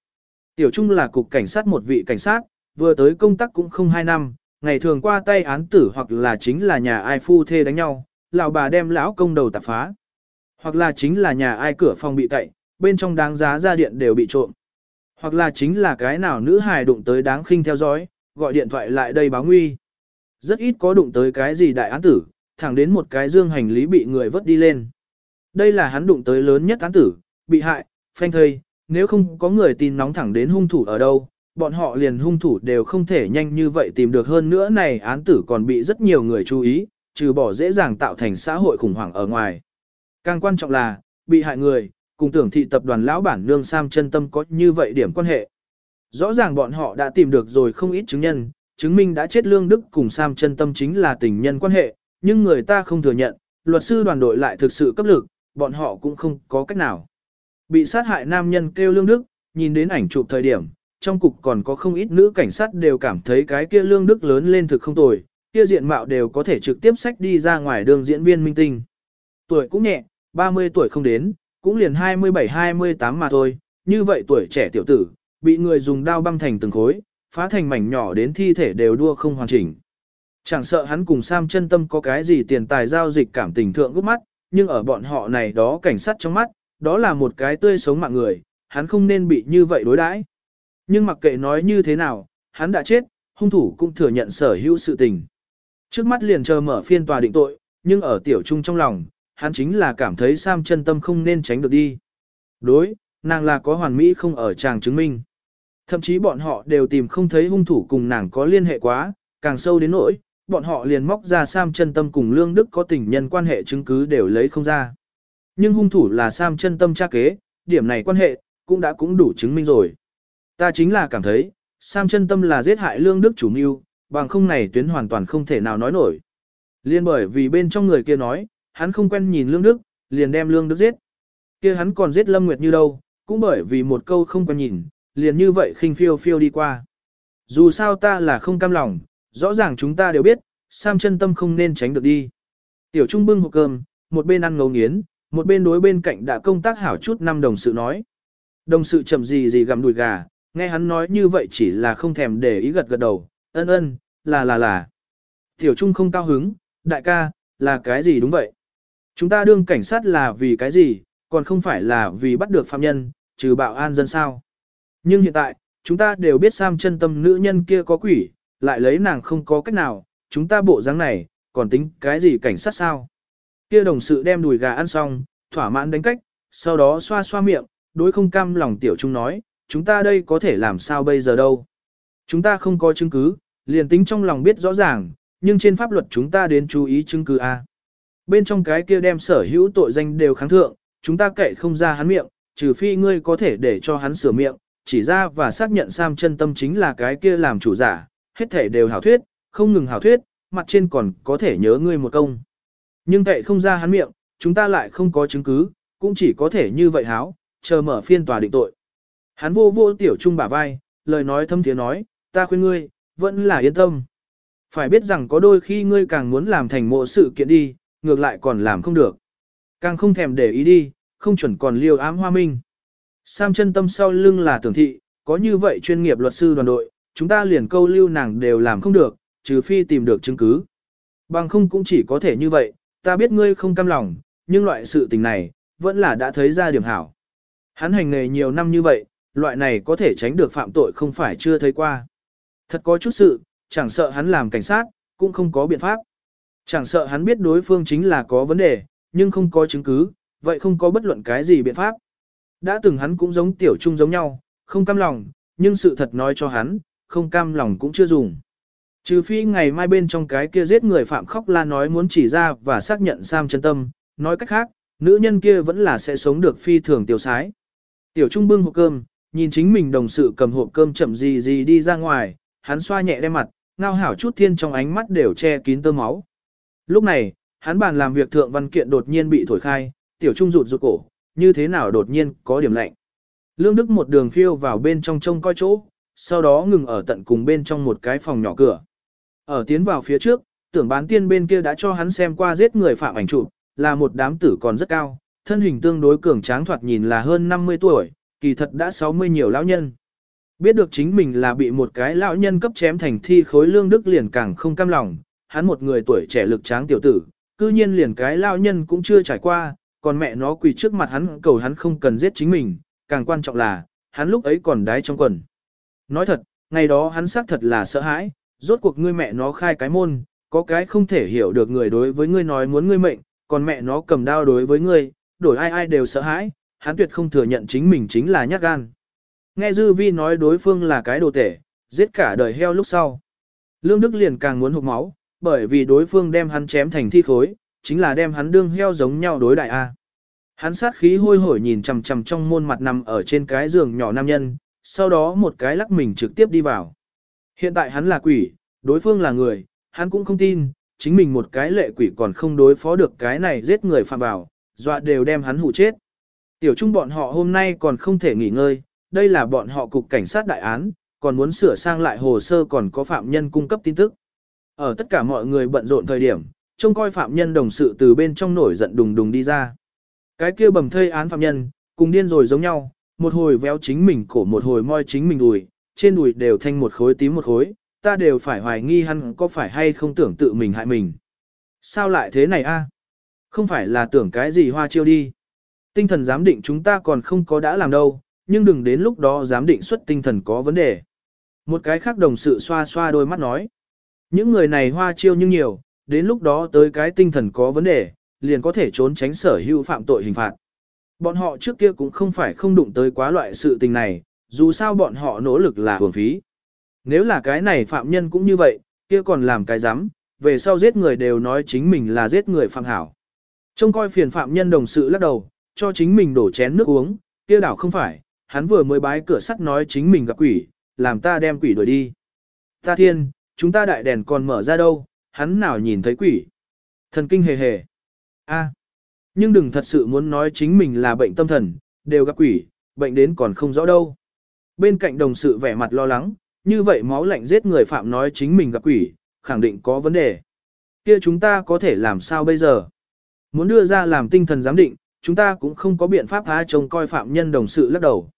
Tiểu Trung là cục cảnh sát một vị cảnh sát, vừa tới công tác cũng không hai năm, ngày thường qua tay án tử hoặc là chính là nhà ai phu thê đánh nhau, lão bà đem lão công đầu tạp phá. Hoặc là chính là nhà ai cửa phòng bị cậy, bên trong đáng giá ra điện đều bị trộm. Hoặc là chính là cái nào nữ hài đụng tới đáng khinh theo dõi, gọi điện thoại lại đây báo nguy. Rất ít có đụng tới cái gì đại án tử, thẳng đến một cái dương hành lý bị người vớt đi lên. Đây là hắn đụng tới lớn nhất án tử, bị hại, phanh thây, nếu không có người tin nóng thẳng đến hung thủ ở đâu, bọn họ liền hung thủ đều không thể nhanh như vậy tìm được hơn nữa này án tử còn bị rất nhiều người chú ý, trừ bỏ dễ dàng tạo thành xã hội khủng hoảng ở ngoài. Càng quan trọng là, bị hại người, cùng tưởng thị tập đoàn lão bản nương Sam chân tâm có như vậy điểm quan hệ. Rõ ràng bọn họ đã tìm được rồi không ít chứng nhân, chứng minh đã chết Lương Đức cùng Sam chân tâm chính là tình nhân quan hệ, nhưng người ta không thừa nhận, luật sư đoàn đội lại thực sự cấp lực, bọn họ cũng không có cách nào. Bị sát hại nam nhân kêu Lương Đức, nhìn đến ảnh chụp thời điểm, trong cục còn có không ít nữ cảnh sát đều cảm thấy cái kia Lương Đức lớn lên thực không tồi, kia diện mạo đều có thể trực tiếp sách đi ra ngoài đường diễn viên minh tinh. Tuổi cũng nhẹ, 30 tuổi không đến, cũng liền 27-28 mà thôi, như vậy tuổi trẻ tiểu tử, bị người dùng đao băm thành từng khối, phá thành mảnh nhỏ đến thi thể đều đua không hoàn chỉnh. Chẳng sợ hắn cùng Sam chân tâm có cái gì tiền tài giao dịch cảm tình thượng gấp mắt, nhưng ở bọn họ này đó cảnh sát trong mắt, đó là một cái tươi sống mạng người, hắn không nên bị như vậy đối đãi. Nhưng mặc kệ nói như thế nào, hắn đã chết, hung thủ cũng thừa nhận sở hữu sự tình. Trước mắt liền chờ mở phiên tòa định tội, nhưng ở tiểu trung trong lòng, hắn chính là cảm thấy Sam chân tâm không nên tránh được đi. Đối, nàng là có hoàn mỹ không ở chàng chứng minh. Thậm chí bọn họ đều tìm không thấy hung thủ cùng nàng có liên hệ quá, càng sâu đến nỗi, bọn họ liền móc ra Sam chân tâm cùng Lương Đức có tình nhân quan hệ chứng cứ đều lấy không ra. Nhưng hung thủ là Sam chân tâm tra kế, điểm này quan hệ, cũng đã cũng đủ chứng minh rồi. Ta chính là cảm thấy, Sam chân tâm là giết hại Lương Đức chủ mưu, bằng không này tuyến hoàn toàn không thể nào nói nổi. Liên bởi vì bên trong người kia nói, hắn không quen nhìn Lương Đức, liền đem Lương Đức giết. kia hắn còn giết Lâm Nguyệt như đâu, cũng bởi vì một câu không quen nhìn, liền như vậy khinh phiêu phiêu đi qua. Dù sao ta là không cam lòng, rõ ràng chúng ta đều biết, Sam chân tâm không nên tránh được đi. Tiểu Trung bưng hộp cơm, một bên ăn ngấu nghiến, một bên đối bên cạnh đã công tác hảo chút năm đồng sự nói. Đồng sự chậm gì gì gặm đùi gà, nghe hắn nói như vậy chỉ là không thèm để ý gật gật đầu, ân ân, là là là. Tiểu Trung không cao hứng, đại ca, là cái gì đúng vậy? Chúng ta đương cảnh sát là vì cái gì, còn không phải là vì bắt được phạm nhân, trừ bạo an dân sao? Nhưng hiện tại, chúng ta đều biết Sam chân tâm nữ nhân kia có quỷ, lại lấy nàng không có cách nào, chúng ta bộ dáng này, còn tính cái gì cảnh sát sao? Kia đồng sự đem đùi gà ăn xong, thỏa mãn đánh cách, sau đó xoa xoa miệng, đối không cam lòng tiểu trung nói, chúng ta đây có thể làm sao bây giờ đâu? Chúng ta không có chứng cứ, liền tính trong lòng biết rõ ràng, nhưng trên pháp luật chúng ta đến chú ý chứng cứ A. Bên trong cái kia đem sở hữu tội danh đều kháng thượng, chúng ta kệ không ra hắn miệng, trừ phi ngươi có thể để cho hắn sửa miệng, chỉ ra và xác nhận Sam chân tâm chính là cái kia làm chủ giả, hết thể đều hảo thuyết, không ngừng hảo thuyết, mặt trên còn có thể nhớ ngươi một công. Nhưng tệ không ra hắn miệng, chúng ta lại không có chứng cứ, cũng chỉ có thể như vậy háo, chờ mở phiên tòa định tội. Hắn vô vô tiểu trung bả vai, lời nói thâm tiếng nói, ta khuyên ngươi, vẫn là yên tâm. Phải biết rằng có đôi khi ngươi càng muốn làm thành mộ sự kiện đi, ngược lại còn làm không được. Càng không thèm để ý đi, không chuẩn còn liều ám hoa minh. Sam chân tâm sau lưng là tưởng thị, có như vậy chuyên nghiệp luật sư đoàn đội, chúng ta liền câu lưu nàng đều làm không được, trừ phi tìm được chứng cứ. Bằng không cũng chỉ có thể như vậy, ta biết ngươi không cam lòng, nhưng loại sự tình này, vẫn là đã thấy ra điểm hảo. Hắn hành nghề nhiều năm như vậy, loại này có thể tránh được phạm tội không phải chưa thấy qua. Thật có chút sự, chẳng sợ hắn làm cảnh sát, cũng không có biện pháp. Chẳng sợ hắn biết đối phương chính là có vấn đề, nhưng không có chứng cứ, vậy không có bất luận cái gì biện pháp. Đã từng hắn cũng giống tiểu trung giống nhau, không cam lòng, nhưng sự thật nói cho hắn, không cam lòng cũng chưa dùng. Trừ phi ngày mai bên trong cái kia giết người phạm khóc la nói muốn chỉ ra và xác nhận Sam chân tâm, nói cách khác, nữ nhân kia vẫn là sẽ sống được phi thường tiểu sái. Tiểu trung bưng hộp cơm, nhìn chính mình đồng sự cầm hộp cơm chậm gì gì đi ra ngoài, hắn xoa nhẹ đem mặt, ngao hảo chút thiên trong ánh mắt đều che kín tơ máu. Lúc này, hắn bàn làm việc thượng văn kiện đột nhiên bị thổi khai, tiểu trung rụt rụt cổ, như thế nào đột nhiên có điểm lạnh. Lương Đức một đường phiêu vào bên trong trông coi chỗ, sau đó ngừng ở tận cùng bên trong một cái phòng nhỏ cửa. Ở tiến vào phía trước, tưởng bán tiên bên kia đã cho hắn xem qua giết người phạm ảnh chụp, là một đám tử còn rất cao, thân hình tương đối cường tráng thoạt nhìn là hơn 50 tuổi, kỳ thật đã 60 nhiều lão nhân. Biết được chính mình là bị một cái lão nhân cấp chém thành thi khối lương đức liền càng không cam lòng, hắn một người tuổi trẻ lực tráng tiểu tử, cư nhiên liền cái lão nhân cũng chưa trải qua, còn mẹ nó quỳ trước mặt hắn cầu hắn không cần giết chính mình, càng quan trọng là, hắn lúc ấy còn đái trong quần. Nói thật, ngày đó hắn xác thật là sợ hãi, rốt cuộc ngươi mẹ nó khai cái môn, có cái không thể hiểu được người đối với ngươi nói muốn ngươi mệnh, còn mẹ nó cầm đao đối với ngươi, đổi ai ai đều sợ hãi, hắn tuyệt không thừa nhận chính mình chính là nhát gan. Nghe Dư Vi nói đối phương là cái đồ tể, giết cả đời heo lúc sau. Lương Đức liền càng muốn hụt máu, bởi vì đối phương đem hắn chém thành thi khối, chính là đem hắn đương heo giống nhau đối đại A. Hắn sát khí hôi hổi nhìn chằm chằm trong môn mặt nằm ở trên cái giường nhỏ nam nhân, sau đó một cái lắc mình trực tiếp đi vào. Hiện tại hắn là quỷ, đối phương là người, hắn cũng không tin, chính mình một cái lệ quỷ còn không đối phó được cái này giết người phạm vào, dọa đều đem hắn hụ chết. Tiểu trung bọn họ hôm nay còn không thể nghỉ ngơi, đây là bọn họ cục cảnh sát đại án, còn muốn sửa sang lại hồ sơ còn có phạm nhân cung cấp tin tức. Ở tất cả mọi người bận rộn thời điểm, trông coi phạm nhân đồng sự từ bên trong nổi giận đùng đùng đi ra. Cái kia bầm thây án phạm nhân, cùng điên rồi giống nhau, một hồi véo chính mình cổ một hồi moi chính mình đùi, trên đùi đều thanh một khối tím một khối, ta đều phải hoài nghi hắn có phải hay không tưởng tự mình hại mình. Sao lại thế này a? Không phải là tưởng cái gì hoa chiêu đi. Tinh thần giám định chúng ta còn không có đã làm đâu, nhưng đừng đến lúc đó giám định xuất tinh thần có vấn đề. Một cái khác đồng sự xoa xoa đôi mắt nói. Những người này hoa chiêu nhưng nhiều, đến lúc đó tới cái tinh thần có vấn đề, liền có thể trốn tránh sở hữu phạm tội hình phạt. Bọn họ trước kia cũng không phải không đụng tới quá loại sự tình này, dù sao bọn họ nỗ lực là hưởng phí. Nếu là cái này phạm nhân cũng như vậy, kia còn làm cái dám, về sau giết người đều nói chính mình là giết người phạm hảo. Trông coi phiền phạm nhân đồng sự lắc đầu, cho chính mình đổ chén nước uống, kia đảo không phải, hắn vừa mới bái cửa sắt nói chính mình gặp quỷ, làm ta đem quỷ đuổi đi. Ta thiên, chúng ta đại đèn còn mở ra đâu, hắn nào nhìn thấy quỷ. Thần kinh hề hề. a nhưng đừng thật sự muốn nói chính mình là bệnh tâm thần, đều gặp quỷ, bệnh đến còn không rõ đâu. Bên cạnh đồng sự vẻ mặt lo lắng, như vậy máu lạnh giết người phạm nói chính mình gặp quỷ, khẳng định có vấn đề. Kia chúng ta có thể làm sao bây giờ? Muốn đưa ra làm tinh thần giám định, chúng ta cũng không có biện pháp há trông coi phạm nhân đồng sự lắc đầu.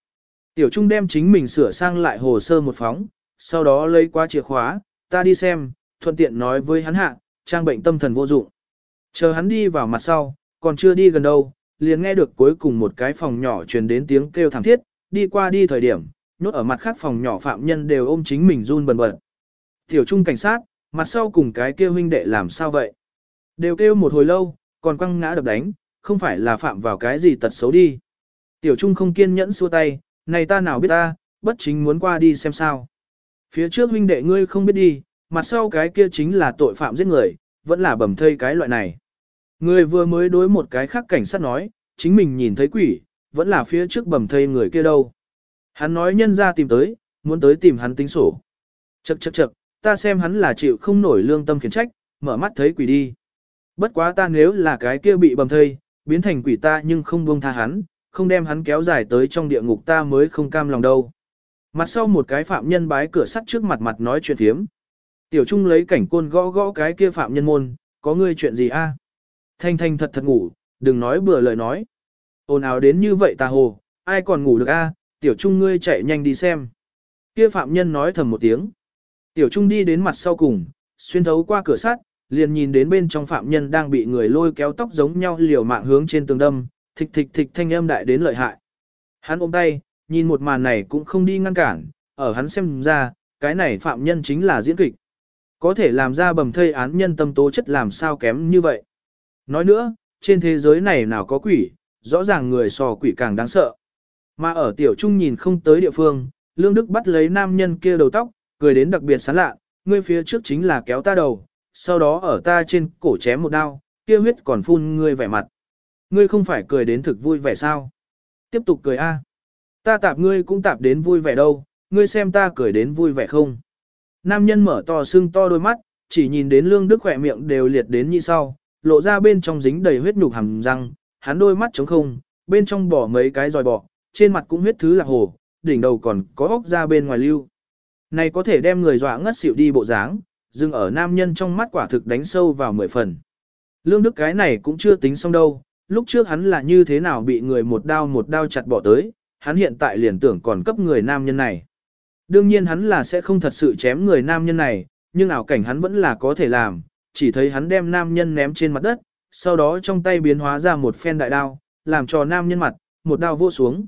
Tiểu Trung đem chính mình sửa sang lại hồ sơ một phóng, sau đó lấy qua chìa khóa, ta đi xem, thuận tiện nói với hắn hạ, trang bệnh tâm thần vô dụng. Chờ hắn đi vào mặt sau, còn chưa đi gần đâu, liền nghe được cuối cùng một cái phòng nhỏ truyền đến tiếng kêu thảm thiết, đi qua đi thời điểm, nhốt ở mặt khác phòng nhỏ phạm nhân đều ôm chính mình run bần bật. Tiểu Trung cảnh sát, mặt sau cùng cái kêu huynh đệ làm sao vậy? Đều kêu một hồi lâu, còn quăng ngã đập đánh, không phải là phạm vào cái gì tật xấu đi. Tiểu Trung không kiên nhẫn xua tay, này ta nào biết ta, bất chính muốn qua đi xem sao. Phía trước huynh đệ ngươi không biết đi, mặt sau cái kia chính là tội phạm giết người, vẫn là bầm thây cái loại này. Người vừa mới đối một cái khác cảnh sát nói, chính mình nhìn thấy quỷ, vẫn là phía trước bầm thây người kia đâu. Hắn nói nhân ra tìm tới, muốn tới tìm hắn tính sổ. Chậc chậc chậc, ta xem hắn là chịu không nổi lương tâm khiển trách, mở mắt thấy quỷ đi. Bất quá ta nếu là cái kia bị bầm thây, biến thành quỷ ta nhưng không buông tha hắn, không đem hắn kéo dài tới trong địa ngục ta mới không cam lòng đâu. Mặt sau một cái phạm nhân bái cửa sắt trước mặt mặt nói chuyện thiếm. Tiểu Trung lấy cảnh côn gõ gõ cái kia phạm nhân môn, có ngươi chuyện gì a? Thanh thanh thật thật ngủ, đừng nói bừa lời nói. Ồn ào đến như vậy ta hồ, ai còn ngủ được a? Tiểu Trung ngươi chạy nhanh đi xem. Kia phạm nhân nói thầm một tiếng. Tiểu Trung đi đến mặt sau cùng, xuyên thấu qua cửa sắt, liền nhìn đến bên trong phạm nhân đang bị người lôi kéo tóc giống nhau liều mạng hướng trên tường đâm, thịch thịch thịch thanh âm đại đến lợi hại. Hắn ôm tay, nhìn một màn này cũng không đi ngăn cản, ở hắn xem ra, cái này phạm nhân chính là diễn kịch. Có thể làm ra bầm thây án nhân tâm tố chất làm sao kém như vậy. Nói nữa, trên thế giới này nào có quỷ, rõ ràng người so quỷ càng đáng sợ. Mà ở tiểu trung nhìn không tới địa phương, Lương Đức bắt lấy nam nhân kia đầu tóc, cười đến đặc biệt sán lạ, ngươi phía trước chính là kéo ta đầu, sau đó ở ta trên cổ chém một đao, kia huyết còn phun ngươi vẻ mặt. Ngươi không phải cười đến thực vui vẻ sao? Tiếp tục cười a. Ta tạp ngươi cũng tạp đến vui vẻ đâu, ngươi xem ta cười đến vui vẻ không? Nam nhân mở to sưng to đôi mắt, chỉ nhìn đến lương đức khỏe miệng đều liệt đến như sau, lộ ra bên trong dính đầy huyết nhục hàm răng, hắn đôi mắt trống không, bên trong bỏ mấy cái dòi bọ, trên mặt cũng huyết thứ là hồ, đỉnh đầu còn có óc ra bên ngoài lưu. Này có thể đem người dọa ngất xỉu đi bộ dáng, dừng ở nam nhân trong mắt quả thực đánh sâu vào mười phần. Lương Đức cái này cũng chưa tính xong đâu, lúc trước hắn là như thế nào bị người một đao một đao chặt bỏ tới, hắn hiện tại liền tưởng còn cấp người nam nhân này. Đương nhiên hắn là sẽ không thật sự chém người nam nhân này, nhưng ảo cảnh hắn vẫn là có thể làm, chỉ thấy hắn đem nam nhân ném trên mặt đất, sau đó trong tay biến hóa ra một phen đại đao, làm cho nam nhân mặt, một đao vô xuống.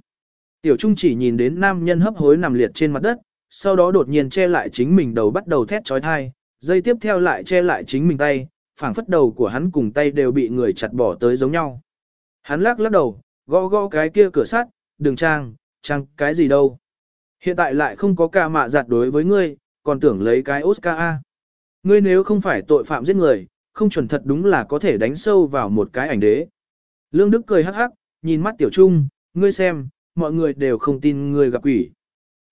Tiểu Trung chỉ nhìn đến nam nhân hấp hối nằm liệt trên mặt đất, sau đó đột nhiên che lại chính mình đầu bắt đầu thét trói thai, dây tiếp theo lại che lại chính mình tay, phảng phất đầu của hắn cùng tay đều bị người chặt bỏ tới giống nhau. Hắn lắc lắc đầu, gõ gõ cái kia cửa sắt, đường trang, trang cái gì đâu. Hiện tại lại không có ca mạ giặt đối với ngươi, còn tưởng lấy cái Oscar A. Ngươi nếu không phải tội phạm giết người, không chuẩn thật đúng là có thể đánh sâu vào một cái ảnh đế. Lương Đức cười hắc hắc, nhìn mắt Tiểu Trung, ngươi xem, mọi người đều không tin ngươi gặp quỷ.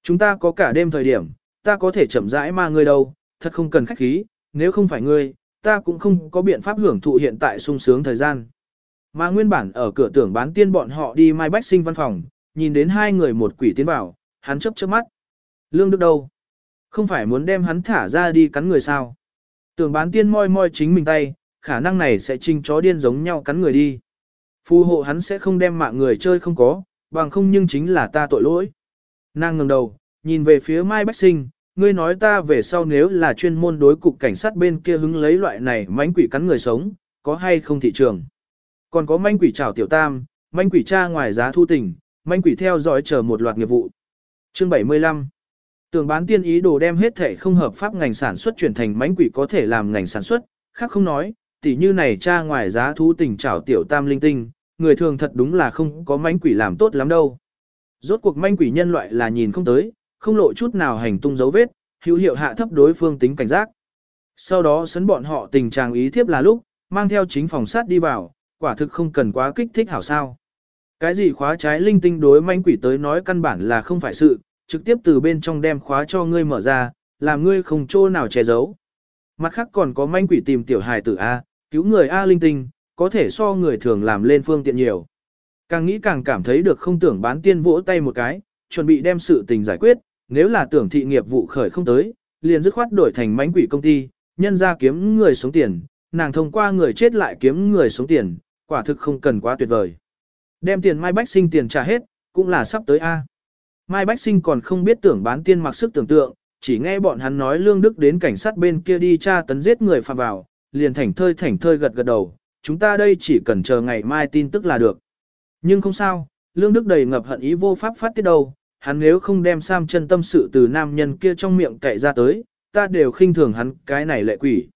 Chúng ta có cả đêm thời điểm, ta có thể chậm rãi mà ngươi đâu, thật không cần khách khí, nếu không phải ngươi, ta cũng không có biện pháp hưởng thụ hiện tại sung sướng thời gian. Mà nguyên bản ở cửa tưởng bán tiên bọn họ đi Mai Bách Sinh văn phòng, nhìn đến hai người một quỷ tiến vào, hắn chấp chớp mắt. Lương Đức đâu? Không phải muốn đem hắn thả ra đi cắn người sao? Tưởng bán tiên moi moi chính mình tay, khả năng này sẽ trinh chó điên giống nhau cắn người đi. Phù hộ hắn sẽ không đem mạng người chơi không có, bằng không nhưng chính là ta tội lỗi. Nàng ngẩng đầu, nhìn về phía Mai Bách Sinh, ngươi nói ta về sau nếu là chuyên môn đối cục cảnh sát bên kia hứng lấy loại này mánh quỷ cắn người sống, có hay không thị trường. Còn có manh quỷ trảo tiểu tam, manh quỷ cha ngoài giá thu tình, manh quỷ theo dõi chờ một loạt nghiệp vụ. Chương 75 Tưởng bán tiên ý đồ đem hết thể không hợp pháp ngành sản xuất chuyển thành mánh quỷ có thể làm ngành sản xuất, khác không nói, tỉ như này cha ngoài giá thu tình trảo tiểu tam linh tinh, người thường thật đúng là không có mánh quỷ làm tốt lắm đâu. Rốt cuộc manh quỷ nhân loại là nhìn không tới, không lộ chút nào hành tung dấu vết, hữu hiệu hạ thấp đối phương tính cảnh giác. Sau đó sấn bọn họ tình trạng ý thiếp là lúc, mang theo chính phòng sát đi vào, quả thực không cần quá kích thích hảo sao. Cái gì khóa trái linh tinh đối manh quỷ tới nói căn bản là không phải sự, trực tiếp từ bên trong đem khóa cho ngươi mở ra, làm ngươi không chỗ nào che giấu. Mặt khác còn có manh quỷ tìm tiểu hài tử A, cứu người A linh tinh, có thể so người thường làm lên phương tiện nhiều. Càng nghĩ càng cảm thấy được không tưởng bán tiên vỗ tay một cái, chuẩn bị đem sự tình giải quyết, nếu là tưởng thị nghiệp vụ khởi không tới, liền dứt khoát đổi thành mánh quỷ công ty, nhân ra kiếm người sống tiền, nàng thông qua người chết lại kiếm người sống tiền, quả thực không cần quá tuyệt vời. Đem tiền Mai Bách Sinh tiền trả hết, cũng là sắp tới A. Mai Bách Sinh còn không biết tưởng bán tiên mặc sức tưởng tượng, chỉ nghe bọn hắn nói Lương Đức đến cảnh sát bên kia đi tra tấn giết người phạm vào, liền thảnh thơi thảnh thơi gật gật đầu, chúng ta đây chỉ cần chờ ngày mai tin tức là được. Nhưng không sao, Lương Đức đầy ngập hận ý vô pháp phát tiết đâu, hắn nếu không đem Sam chân tâm sự từ nam nhân kia trong miệng cậy ra tới, ta đều khinh thường hắn cái này lệ quỷ.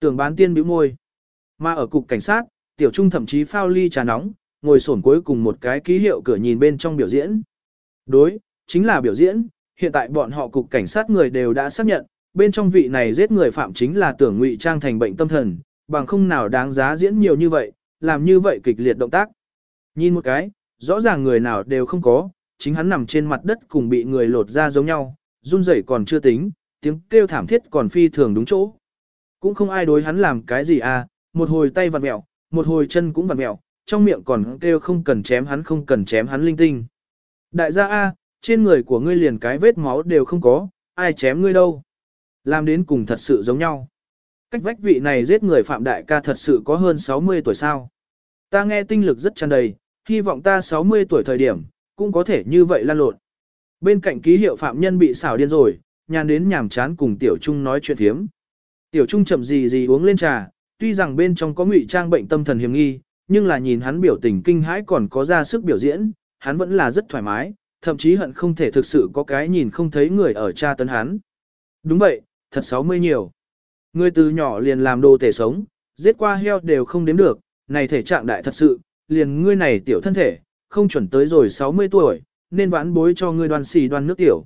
Tưởng bán tiên bĩu môi. Mà ở cục cảnh sát, tiểu trung thậm chí phao ly trà nóng, ngồi sổn cuối cùng một cái ký hiệu cửa nhìn bên trong biểu diễn. Đối, chính là biểu diễn, hiện tại bọn họ cục cảnh sát người đều đã xác nhận, bên trong vị này giết người phạm chính là tưởng ngụy trang thành bệnh tâm thần, bằng không nào đáng giá diễn nhiều như vậy, làm như vậy kịch liệt động tác. Nhìn một cái, rõ ràng người nào đều không có, chính hắn nằm trên mặt đất cùng bị người lột ra giống nhau, run rẩy còn chưa tính, tiếng kêu thảm thiết còn phi thường đúng chỗ. Cũng không ai đối hắn làm cái gì à, một hồi tay vặn mẹo, một hồi chân cũng vặn mẹo, trong miệng còn kêu không cần chém hắn không cần chém hắn linh tinh. Đại gia A, trên người của ngươi liền cái vết máu đều không có, ai chém ngươi đâu. Làm đến cùng thật sự giống nhau. Cách vách vị này giết người phạm đại ca thật sự có hơn 60 tuổi sao. Ta nghe tinh lực rất tràn đầy, hy vọng ta 60 tuổi thời điểm, cũng có thể như vậy lan lộn. Bên cạnh ký hiệu phạm nhân bị xảo điên rồi, nhàn đến nhàm chán cùng Tiểu Trung nói chuyện thiếm. Tiểu Trung chậm gì gì uống lên trà, tuy rằng bên trong có ngụy trang bệnh tâm thần hiểm nghi, nhưng là nhìn hắn biểu tình kinh hãi còn có ra sức biểu diễn, hắn vẫn là rất thoải mái, thậm chí hận không thể thực sự có cái nhìn không thấy người ở cha tấn hắn. Đúng vậy, thật 60 nhiều. Người từ nhỏ liền làm đồ thể sống, giết qua heo đều không đếm được, này thể trạng đại thật sự, liền ngươi này tiểu thân thể, không chuẩn tới rồi 60 tuổi, nên vãn bối cho ngươi đoan xì đoan nước tiểu.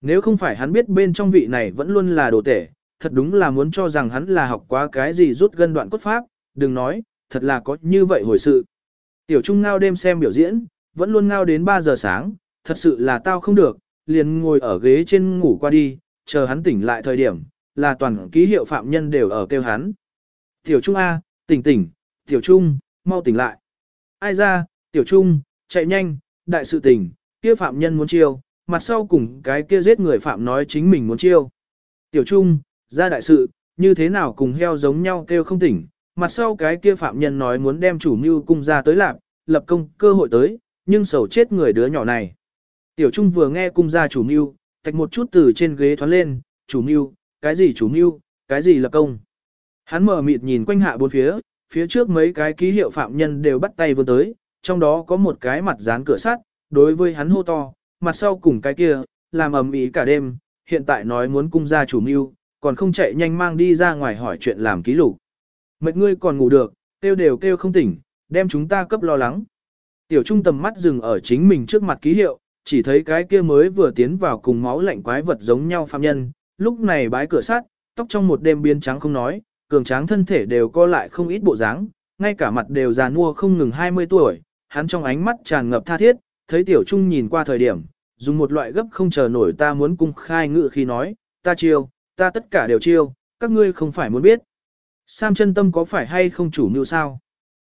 Nếu không phải hắn biết bên trong vị này vẫn luôn là đồ tể, thật đúng là muốn cho rằng hắn là học quá cái gì rút gân đoạn cốt pháp, đừng nói, thật là có như vậy hồi sự. Tiểu Trung ngao đêm xem biểu diễn, vẫn luôn ngao đến 3 giờ sáng, thật sự là tao không được, liền ngồi ở ghế trên ngủ qua đi, chờ hắn tỉnh lại thời điểm, là toàn ký hiệu phạm nhân đều ở kêu hắn. Tiểu Trung A, tỉnh tỉnh, Tiểu Trung, mau tỉnh lại. Ai ra, Tiểu Trung, chạy nhanh, đại sự tỉnh kia phạm nhân muốn chiêu, mặt sau cùng cái kia giết người phạm nói chính mình muốn chiêu. Tiểu Trung, ra đại sự, như thế nào cùng heo giống nhau kêu không tỉnh, mặt sau cái kia phạm nhân nói muốn đem chủ mưu cung ra tới lạc, lập công cơ hội tới, nhưng sầu chết người đứa nhỏ này. Tiểu Trung vừa nghe cung ra chủ mưu, tạch một chút từ trên ghế thoát lên, chủ mưu, cái gì chủ mưu, cái gì lập công. Hắn mở mịt nhìn quanh hạ bốn phía, phía trước mấy cái ký hiệu phạm nhân đều bắt tay vươn tới, trong đó có một cái mặt dán cửa sắt, đối với hắn hô to, mặt sau cùng cái kia, làm ầm ĩ cả đêm, hiện tại nói muốn cung ra chủ mưu, còn không chạy nhanh mang đi ra ngoài hỏi chuyện làm ký lục. Mệt ngươi còn ngủ được, kêu đều kêu không tỉnh, đem chúng ta cấp lo lắng. Tiểu trung tầm mắt dừng ở chính mình trước mặt ký hiệu, chỉ thấy cái kia mới vừa tiến vào cùng máu lạnh quái vật giống nhau phạm nhân, lúc này bái cửa sát, tóc trong một đêm biến trắng không nói, cường tráng thân thể đều co lại không ít bộ dáng, ngay cả mặt đều già nua không ngừng 20 tuổi, hắn trong ánh mắt tràn ngập tha thiết, thấy tiểu trung nhìn qua thời điểm, dùng một loại gấp không chờ nổi ta muốn cung khai ngự khi nói, ta chiêu, ta tất cả đều chiêu, các ngươi không phải muốn biết. Sam chân tâm có phải hay không chủ mưu sao?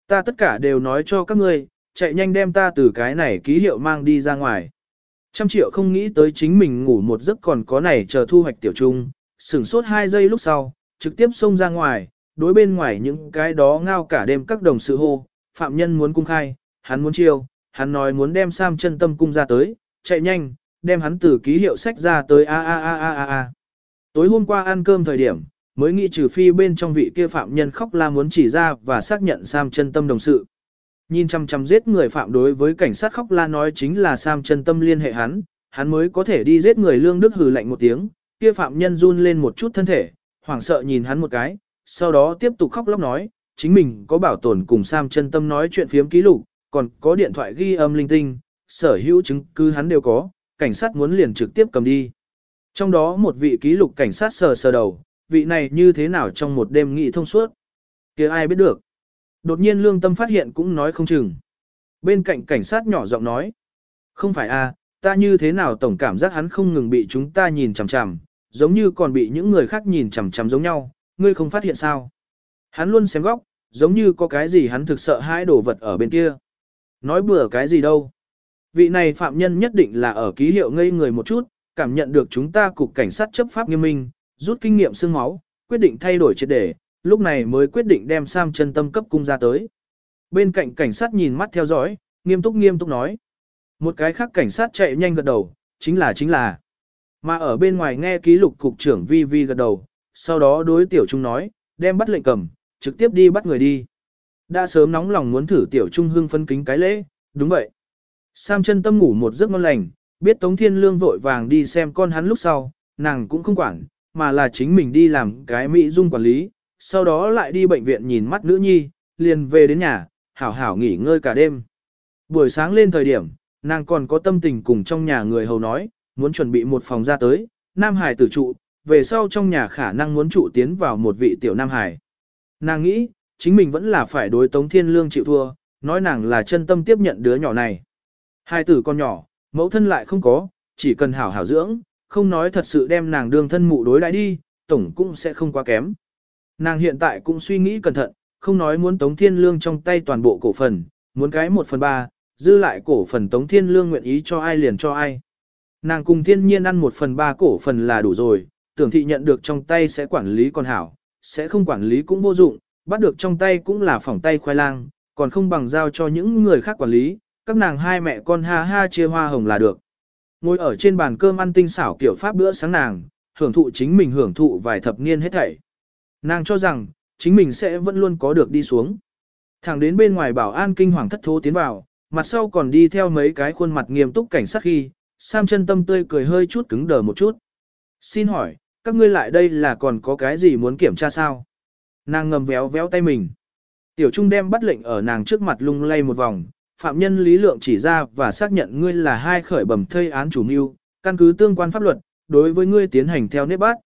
Ta tất cả đều nói cho các ngươi, chạy nhanh đem ta từ cái này ký hiệu mang đi ra ngoài. Trăm triệu không nghĩ tới chính mình ngủ một giấc còn có này chờ thu hoạch tiểu trung, sửng sốt hai giây lúc sau, trực tiếp xông ra ngoài, đối bên ngoài những cái đó ngao cả đêm các đồng sự hô, phạm nhân muốn cung khai, hắn muốn chiêu, hắn nói muốn đem Sam chân tâm cung ra tới, chạy nhanh, đem hắn từ ký hiệu sách ra tới a a a a a a. Tối hôm qua ăn cơm thời điểm, mới nghĩ trừ phi bên trong vị kia phạm nhân khóc la muốn chỉ ra và xác nhận Sam chân tâm đồng sự. Nhìn chăm chăm giết người phạm đối với cảnh sát khóc la nói chính là Sam chân tâm liên hệ hắn, hắn mới có thể đi giết người lương đức hừ lạnh một tiếng, kia phạm nhân run lên một chút thân thể, hoảng sợ nhìn hắn một cái, sau đó tiếp tục khóc lóc nói, chính mình có bảo tồn cùng Sam chân tâm nói chuyện phiếm ký lục, còn có điện thoại ghi âm linh tinh, sở hữu chứng cứ hắn đều có, cảnh sát muốn liền trực tiếp cầm đi. Trong đó một vị ký lục cảnh sát sờ sờ đầu, vị này như thế nào trong một đêm nghị thông suốt. kia ai biết được. Đột nhiên lương tâm phát hiện cũng nói không chừng. Bên cạnh cảnh sát nhỏ giọng nói. Không phải a, ta như thế nào tổng cảm giác hắn không ngừng bị chúng ta nhìn chằm chằm, giống như còn bị những người khác nhìn chằm chằm giống nhau, ngươi không phát hiện sao. Hắn luôn xem góc, giống như có cái gì hắn thực sợ hãi đồ vật ở bên kia. Nói bừa cái gì đâu. Vị này phạm nhân nhất định là ở ký hiệu ngây người một chút, cảm nhận được chúng ta cục cảnh sát chấp pháp nghiêm minh, rút kinh nghiệm xương máu, quyết định thay đổi triệt đề, lúc này mới quyết định đem Sam chân tâm cấp cung ra tới. Bên cạnh cảnh sát nhìn mắt theo dõi, nghiêm túc nghiêm túc nói. Một cái khác cảnh sát chạy nhanh gật đầu, chính là chính là. Mà ở bên ngoài nghe ký lục cục trưởng vi vi gật đầu, sau đó đối tiểu trung nói, đem bắt lệnh cầm, trực tiếp đi bắt người đi. Đã sớm nóng lòng muốn thử tiểu trung hưng phân kính cái lễ, đúng vậy. Sam chân tâm ngủ một giấc ngon lành, biết Tống Thiên Lương vội vàng đi xem con hắn lúc sau, nàng cũng không quản, mà là chính mình đi làm cái mỹ dung quản lý, sau đó lại đi bệnh viện nhìn mắt nữ nhi, liền về đến nhà, hảo hảo nghỉ ngơi cả đêm. Buổi sáng lên thời điểm, nàng còn có tâm tình cùng trong nhà người hầu nói, muốn chuẩn bị một phòng ra tới, Nam Hải tử trụ, về sau trong nhà khả năng muốn trụ tiến vào một vị tiểu Nam Hải. Nàng nghĩ, chính mình vẫn là phải đối Tống Thiên Lương chịu thua, nói nàng là chân tâm tiếp nhận đứa nhỏ này. Hai tử con nhỏ, mẫu thân lại không có, chỉ cần hảo hảo dưỡng, không nói thật sự đem nàng đương thân mụ đối đãi đi, tổng cũng sẽ không quá kém. Nàng hiện tại cũng suy nghĩ cẩn thận, không nói muốn Tống Thiên Lương trong tay toàn bộ cổ phần, muốn cái một phần ba, dư lại cổ phần Tống Thiên Lương nguyện ý cho ai liền cho ai. Nàng cùng thiên nhiên ăn một phần ba cổ phần là đủ rồi, tưởng thị nhận được trong tay sẽ quản lý còn hảo, sẽ không quản lý cũng vô dụng, bắt được trong tay cũng là phỏng tay khoai lang, còn không bằng giao cho những người khác quản lý, các nàng hai mẹ con ha ha chia hoa hồng là được. Ngồi ở trên bàn cơm ăn tinh xảo kiểu pháp bữa sáng nàng, hưởng thụ chính mình hưởng thụ vài thập niên hết thảy. Nàng cho rằng, chính mình sẽ vẫn luôn có được đi xuống. Thẳng đến bên ngoài bảo an kinh hoàng thất thố tiến vào, mặt sau còn đi theo mấy cái khuôn mặt nghiêm túc cảnh sát khi, Sam chân tâm tươi cười hơi chút cứng đờ một chút. Xin hỏi, các ngươi lại đây là còn có cái gì muốn kiểm tra sao? Nàng ngầm véo véo tay mình. Tiểu Trung đem bắt lệnh ở nàng trước mặt lung lay một vòng, phạm nhân lý lượng chỉ ra và xác nhận ngươi là hai khởi bẩm thây án chủ mưu, căn cứ tương quan pháp luật, đối với ngươi tiến hành theo nếp bát.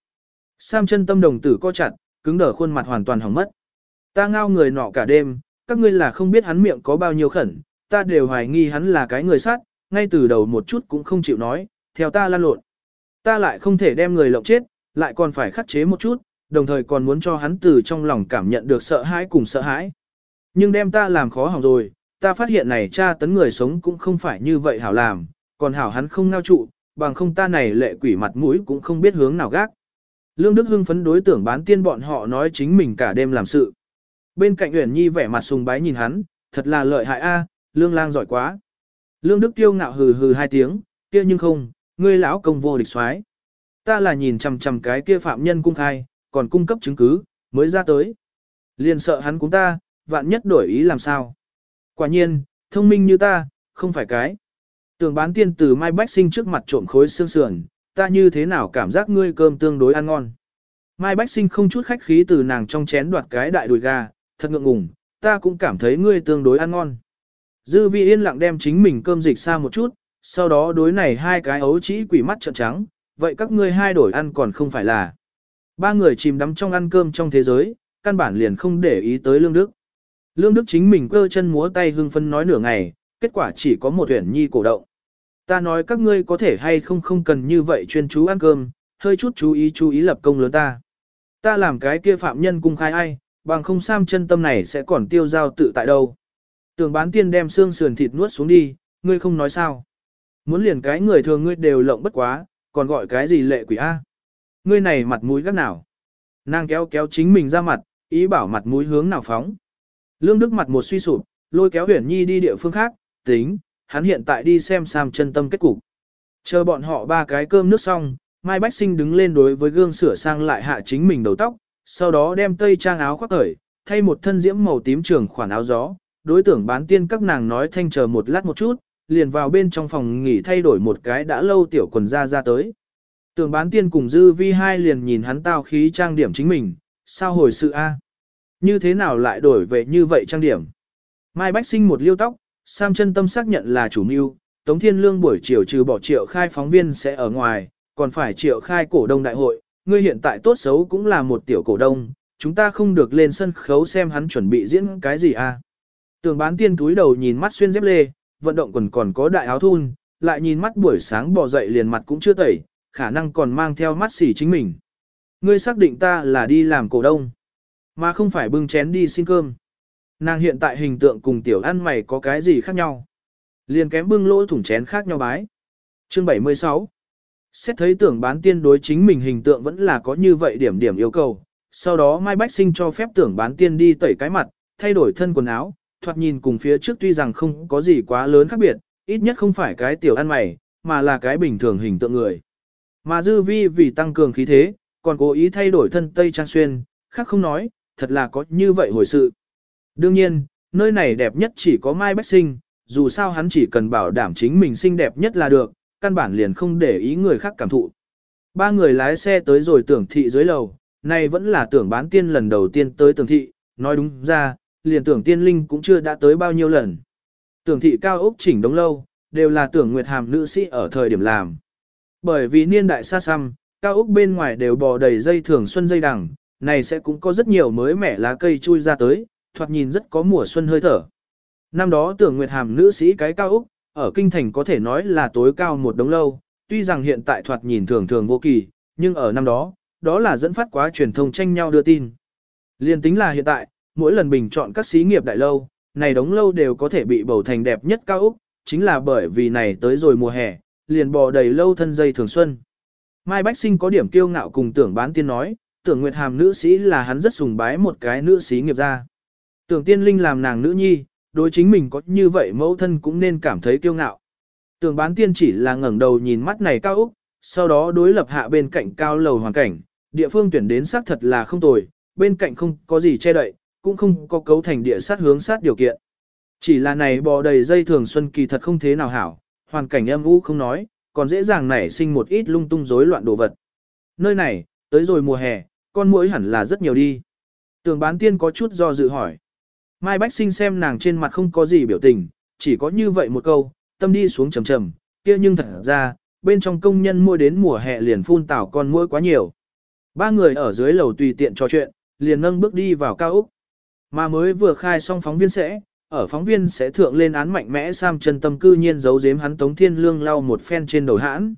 Sam chân tâm đồng tử co chặt, cứng đờ khuôn mặt hoàn toàn hỏng mất. Ta ngao người nọ cả đêm, các ngươi là không biết hắn miệng có bao nhiêu khẩn, ta đều hoài nghi hắn là cái người sát, ngay từ đầu một chút cũng không chịu nói, theo ta lan lộn. Ta lại không thể đem người lộng chết, lại còn phải khắc chế một chút, đồng thời còn muốn cho hắn từ trong lòng cảm nhận được sợ hãi cùng sợ hãi. Nhưng đem ta làm khó hỏng rồi, ta phát hiện này cha tấn người sống cũng không phải như vậy hảo làm, còn hảo hắn không ngao trụ, bằng không ta này lệ quỷ mặt mũi cũng không biết hướng nào gác. Lương Đức Hưng phấn đối tưởng bán tiên bọn họ nói chính mình cả đêm làm sự. Bên cạnh Uyển Nhi vẻ mặt sùng bái nhìn hắn, thật là lợi hại a, Lương Lang giỏi quá. Lương Đức Tiêu ngạo hừ hừ hai tiếng, kia nhưng không, ngươi lão công vô địch soái. Ta là nhìn chằm chằm cái kia phạm nhân cung khai, còn cung cấp chứng cứ, mới ra tới. Liền sợ hắn cũng ta, vạn nhất đổi ý làm sao. Quả nhiên, thông minh như ta, không phải cái. Tường bán tiên từ Mai Bách Sinh trước mặt trộm khối xương sườn, ta như thế nào cảm giác ngươi cơm tương đối ăn ngon. Mai Bách Sinh không chút khách khí từ nàng trong chén đoạt cái đại đùi gà, thật ngượng ngùng, ta cũng cảm thấy ngươi tương đối ăn ngon. Dư vi yên lặng đem chính mình cơm dịch xa một chút, sau đó đối này hai cái ấu chỉ quỷ mắt trợn trắng, vậy các ngươi hai đổi ăn còn không phải là. Ba người chìm đắm trong ăn cơm trong thế giới, căn bản liền không để ý tới Lương Đức. Lương Đức chính mình cơ chân múa tay hưng phân nói nửa ngày, kết quả chỉ có một huyển nhi cổ động. Ta nói các ngươi có thể hay không không cần như vậy chuyên chú ăn cơm, hơi chút chú ý chú ý lập công lớn ta. Ta làm cái kia phạm nhân cung khai ai, bằng không sam chân tâm này sẽ còn tiêu giao tự tại đâu. Tưởng bán tiên đem xương sườn thịt nuốt xuống đi, ngươi không nói sao. Muốn liền cái người thường ngươi đều lộng bất quá, còn gọi cái gì lệ quỷ A. Ngươi này mặt mũi gắt nào. Nàng kéo kéo chính mình ra mặt, ý bảo mặt mũi hướng nào phóng. Lương Đức mặt một suy sụp, lôi kéo huyền nhi đi địa phương khác, tính, hắn hiện tại đi xem Sam chân tâm kết cục. Chờ bọn họ ba cái cơm nước xong, Mai Bách Sinh đứng lên đối với gương sửa sang lại hạ chính mình đầu tóc, sau đó đem tây trang áo khoác khởi, thay một thân diễm màu tím trường khoản áo gió, đối tượng bán tiên các nàng nói thanh chờ một lát một chút, liền vào bên trong phòng nghỉ thay đổi một cái đã lâu tiểu quần ra ra tới. Tưởng bán tiên cùng dư vi hai liền nhìn hắn tao khí trang điểm chính mình, sao hồi sự a? Như thế nào lại đổi về như vậy trang điểm? Mai Bách sinh một liêu tóc, Sam chân tâm xác nhận là chủ mưu, Tống Thiên Lương buổi chiều trừ bỏ triệu khai phóng viên sẽ ở ngoài, còn phải triệu khai cổ đông đại hội, ngươi hiện tại tốt xấu cũng là một tiểu cổ đông, chúng ta không được lên sân khấu xem hắn chuẩn bị diễn cái gì à? Tường bán tiên túi đầu nhìn mắt xuyên dép lê, vận động quần còn có đại áo thun, lại nhìn mắt buổi sáng bò dậy liền mặt cũng chưa tẩy, khả năng còn mang theo mắt xỉ chính mình. Ngươi xác định ta là đi làm cổ đông, mà không phải bưng chén đi xin cơm. Nàng hiện tại hình tượng cùng tiểu ăn mày có cái gì khác nhau. Liền kém bưng lỗ thủng chén khác nhau bái. Chương 76 Xét thấy tưởng bán tiên đối chính mình hình tượng vẫn là có như vậy điểm điểm yêu cầu. Sau đó Mai Bách Sinh cho phép tưởng bán tiên đi tẩy cái mặt, thay đổi thân quần áo, thoạt nhìn cùng phía trước tuy rằng không có gì quá lớn khác biệt, ít nhất không phải cái tiểu ăn mày, mà là cái bình thường hình tượng người. Mà dư vi vì tăng cường khí thế, còn cố ý thay đổi thân Tây Trang Xuyên, khác không nói, thật là có như vậy hồi sự. Đương nhiên, nơi này đẹp nhất chỉ có Mai Bách Sinh, dù sao hắn chỉ cần bảo đảm chính mình xinh đẹp nhất là được, căn bản liền không để ý người khác cảm thụ. Ba người lái xe tới rồi tưởng thị dưới lầu, này vẫn là tưởng bán tiên lần đầu tiên tới tưởng thị, nói đúng ra, liền tưởng tiên linh cũng chưa đã tới bao nhiêu lần. Tưởng thị cao ốc chỉnh đống lâu, đều là tưởng nguyệt hàm nữ sĩ ở thời điểm làm. Bởi vì niên đại xa xăm, cao ốc bên ngoài đều bò đầy dây thường xuân dây đằng, này sẽ cũng có rất nhiều mới mẻ lá cây chui ra tới, thoạt nhìn rất có mùa xuân hơi thở. Năm đó tưởng nguyệt hàm nữ sĩ cái cao úc ở kinh thành có thể nói là tối cao một đống lâu, tuy rằng hiện tại thoạt nhìn thường thường vô kỳ, nhưng ở năm đó, đó là dẫn phát quá truyền thông tranh nhau đưa tin. Liên tính là hiện tại, mỗi lần bình chọn các xí nghiệp đại lâu, này đống lâu đều có thể bị bầu thành đẹp nhất cao úc, chính là bởi vì này tới rồi mùa hè, liền bò đầy lâu thân dây thường xuân. Mai Bách Sinh có điểm kiêu ngạo cùng tưởng bán tiên nói, tưởng Nguyệt Hàm nữ sĩ là hắn rất sùng bái một cái nữ sĩ nghiệp gia. Tưởng tiên linh làm nàng nữ nhi, đối chính mình có như vậy mẫu thân cũng nên cảm thấy kiêu ngạo. Tưởng bán tiên chỉ là ngẩng đầu nhìn mắt này cao úc, sau đó đối lập hạ bên cạnh cao lầu hoàn cảnh, địa phương tuyển đến xác thật là không tồi, bên cạnh không có gì che đậy, cũng không có cấu thành địa sát hướng sát điều kiện. Chỉ là này bò đầy dây thường xuân kỳ thật không thế nào hảo, hoàn cảnh âm u không nói, còn dễ dàng nảy sinh một ít lung tung rối loạn đồ vật. Nơi này, tới rồi mùa hè, con muỗi hẳn là rất nhiều đi. Tường bán tiên có chút do dự hỏi. Mai Bách Sinh xem nàng trên mặt không có gì biểu tình, chỉ có như vậy một câu, tâm đi xuống trầm trầm, kia nhưng thật ra, bên trong công nhân mua đến mùa hè liền phun tảo con muỗi quá nhiều. Ba người ở dưới lầu tùy tiện trò chuyện, liền nâng bước đi vào cao Úc. Mà mới vừa khai xong phóng viên sẽ, ở phóng viên sẽ thượng lên án mạnh mẽ Sam chân tâm cư nhiên giấu giếm hắn Tống Thiên Lương lau một phen trên đầu hãn.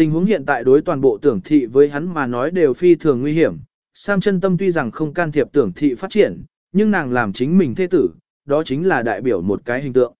Tình huống hiện tại đối toàn bộ tưởng thị với hắn mà nói đều phi thường nguy hiểm. Sam chân tâm tuy rằng không can thiệp tưởng thị phát triển, nhưng nàng làm chính mình thế tử, đó chính là đại biểu một cái hình tượng.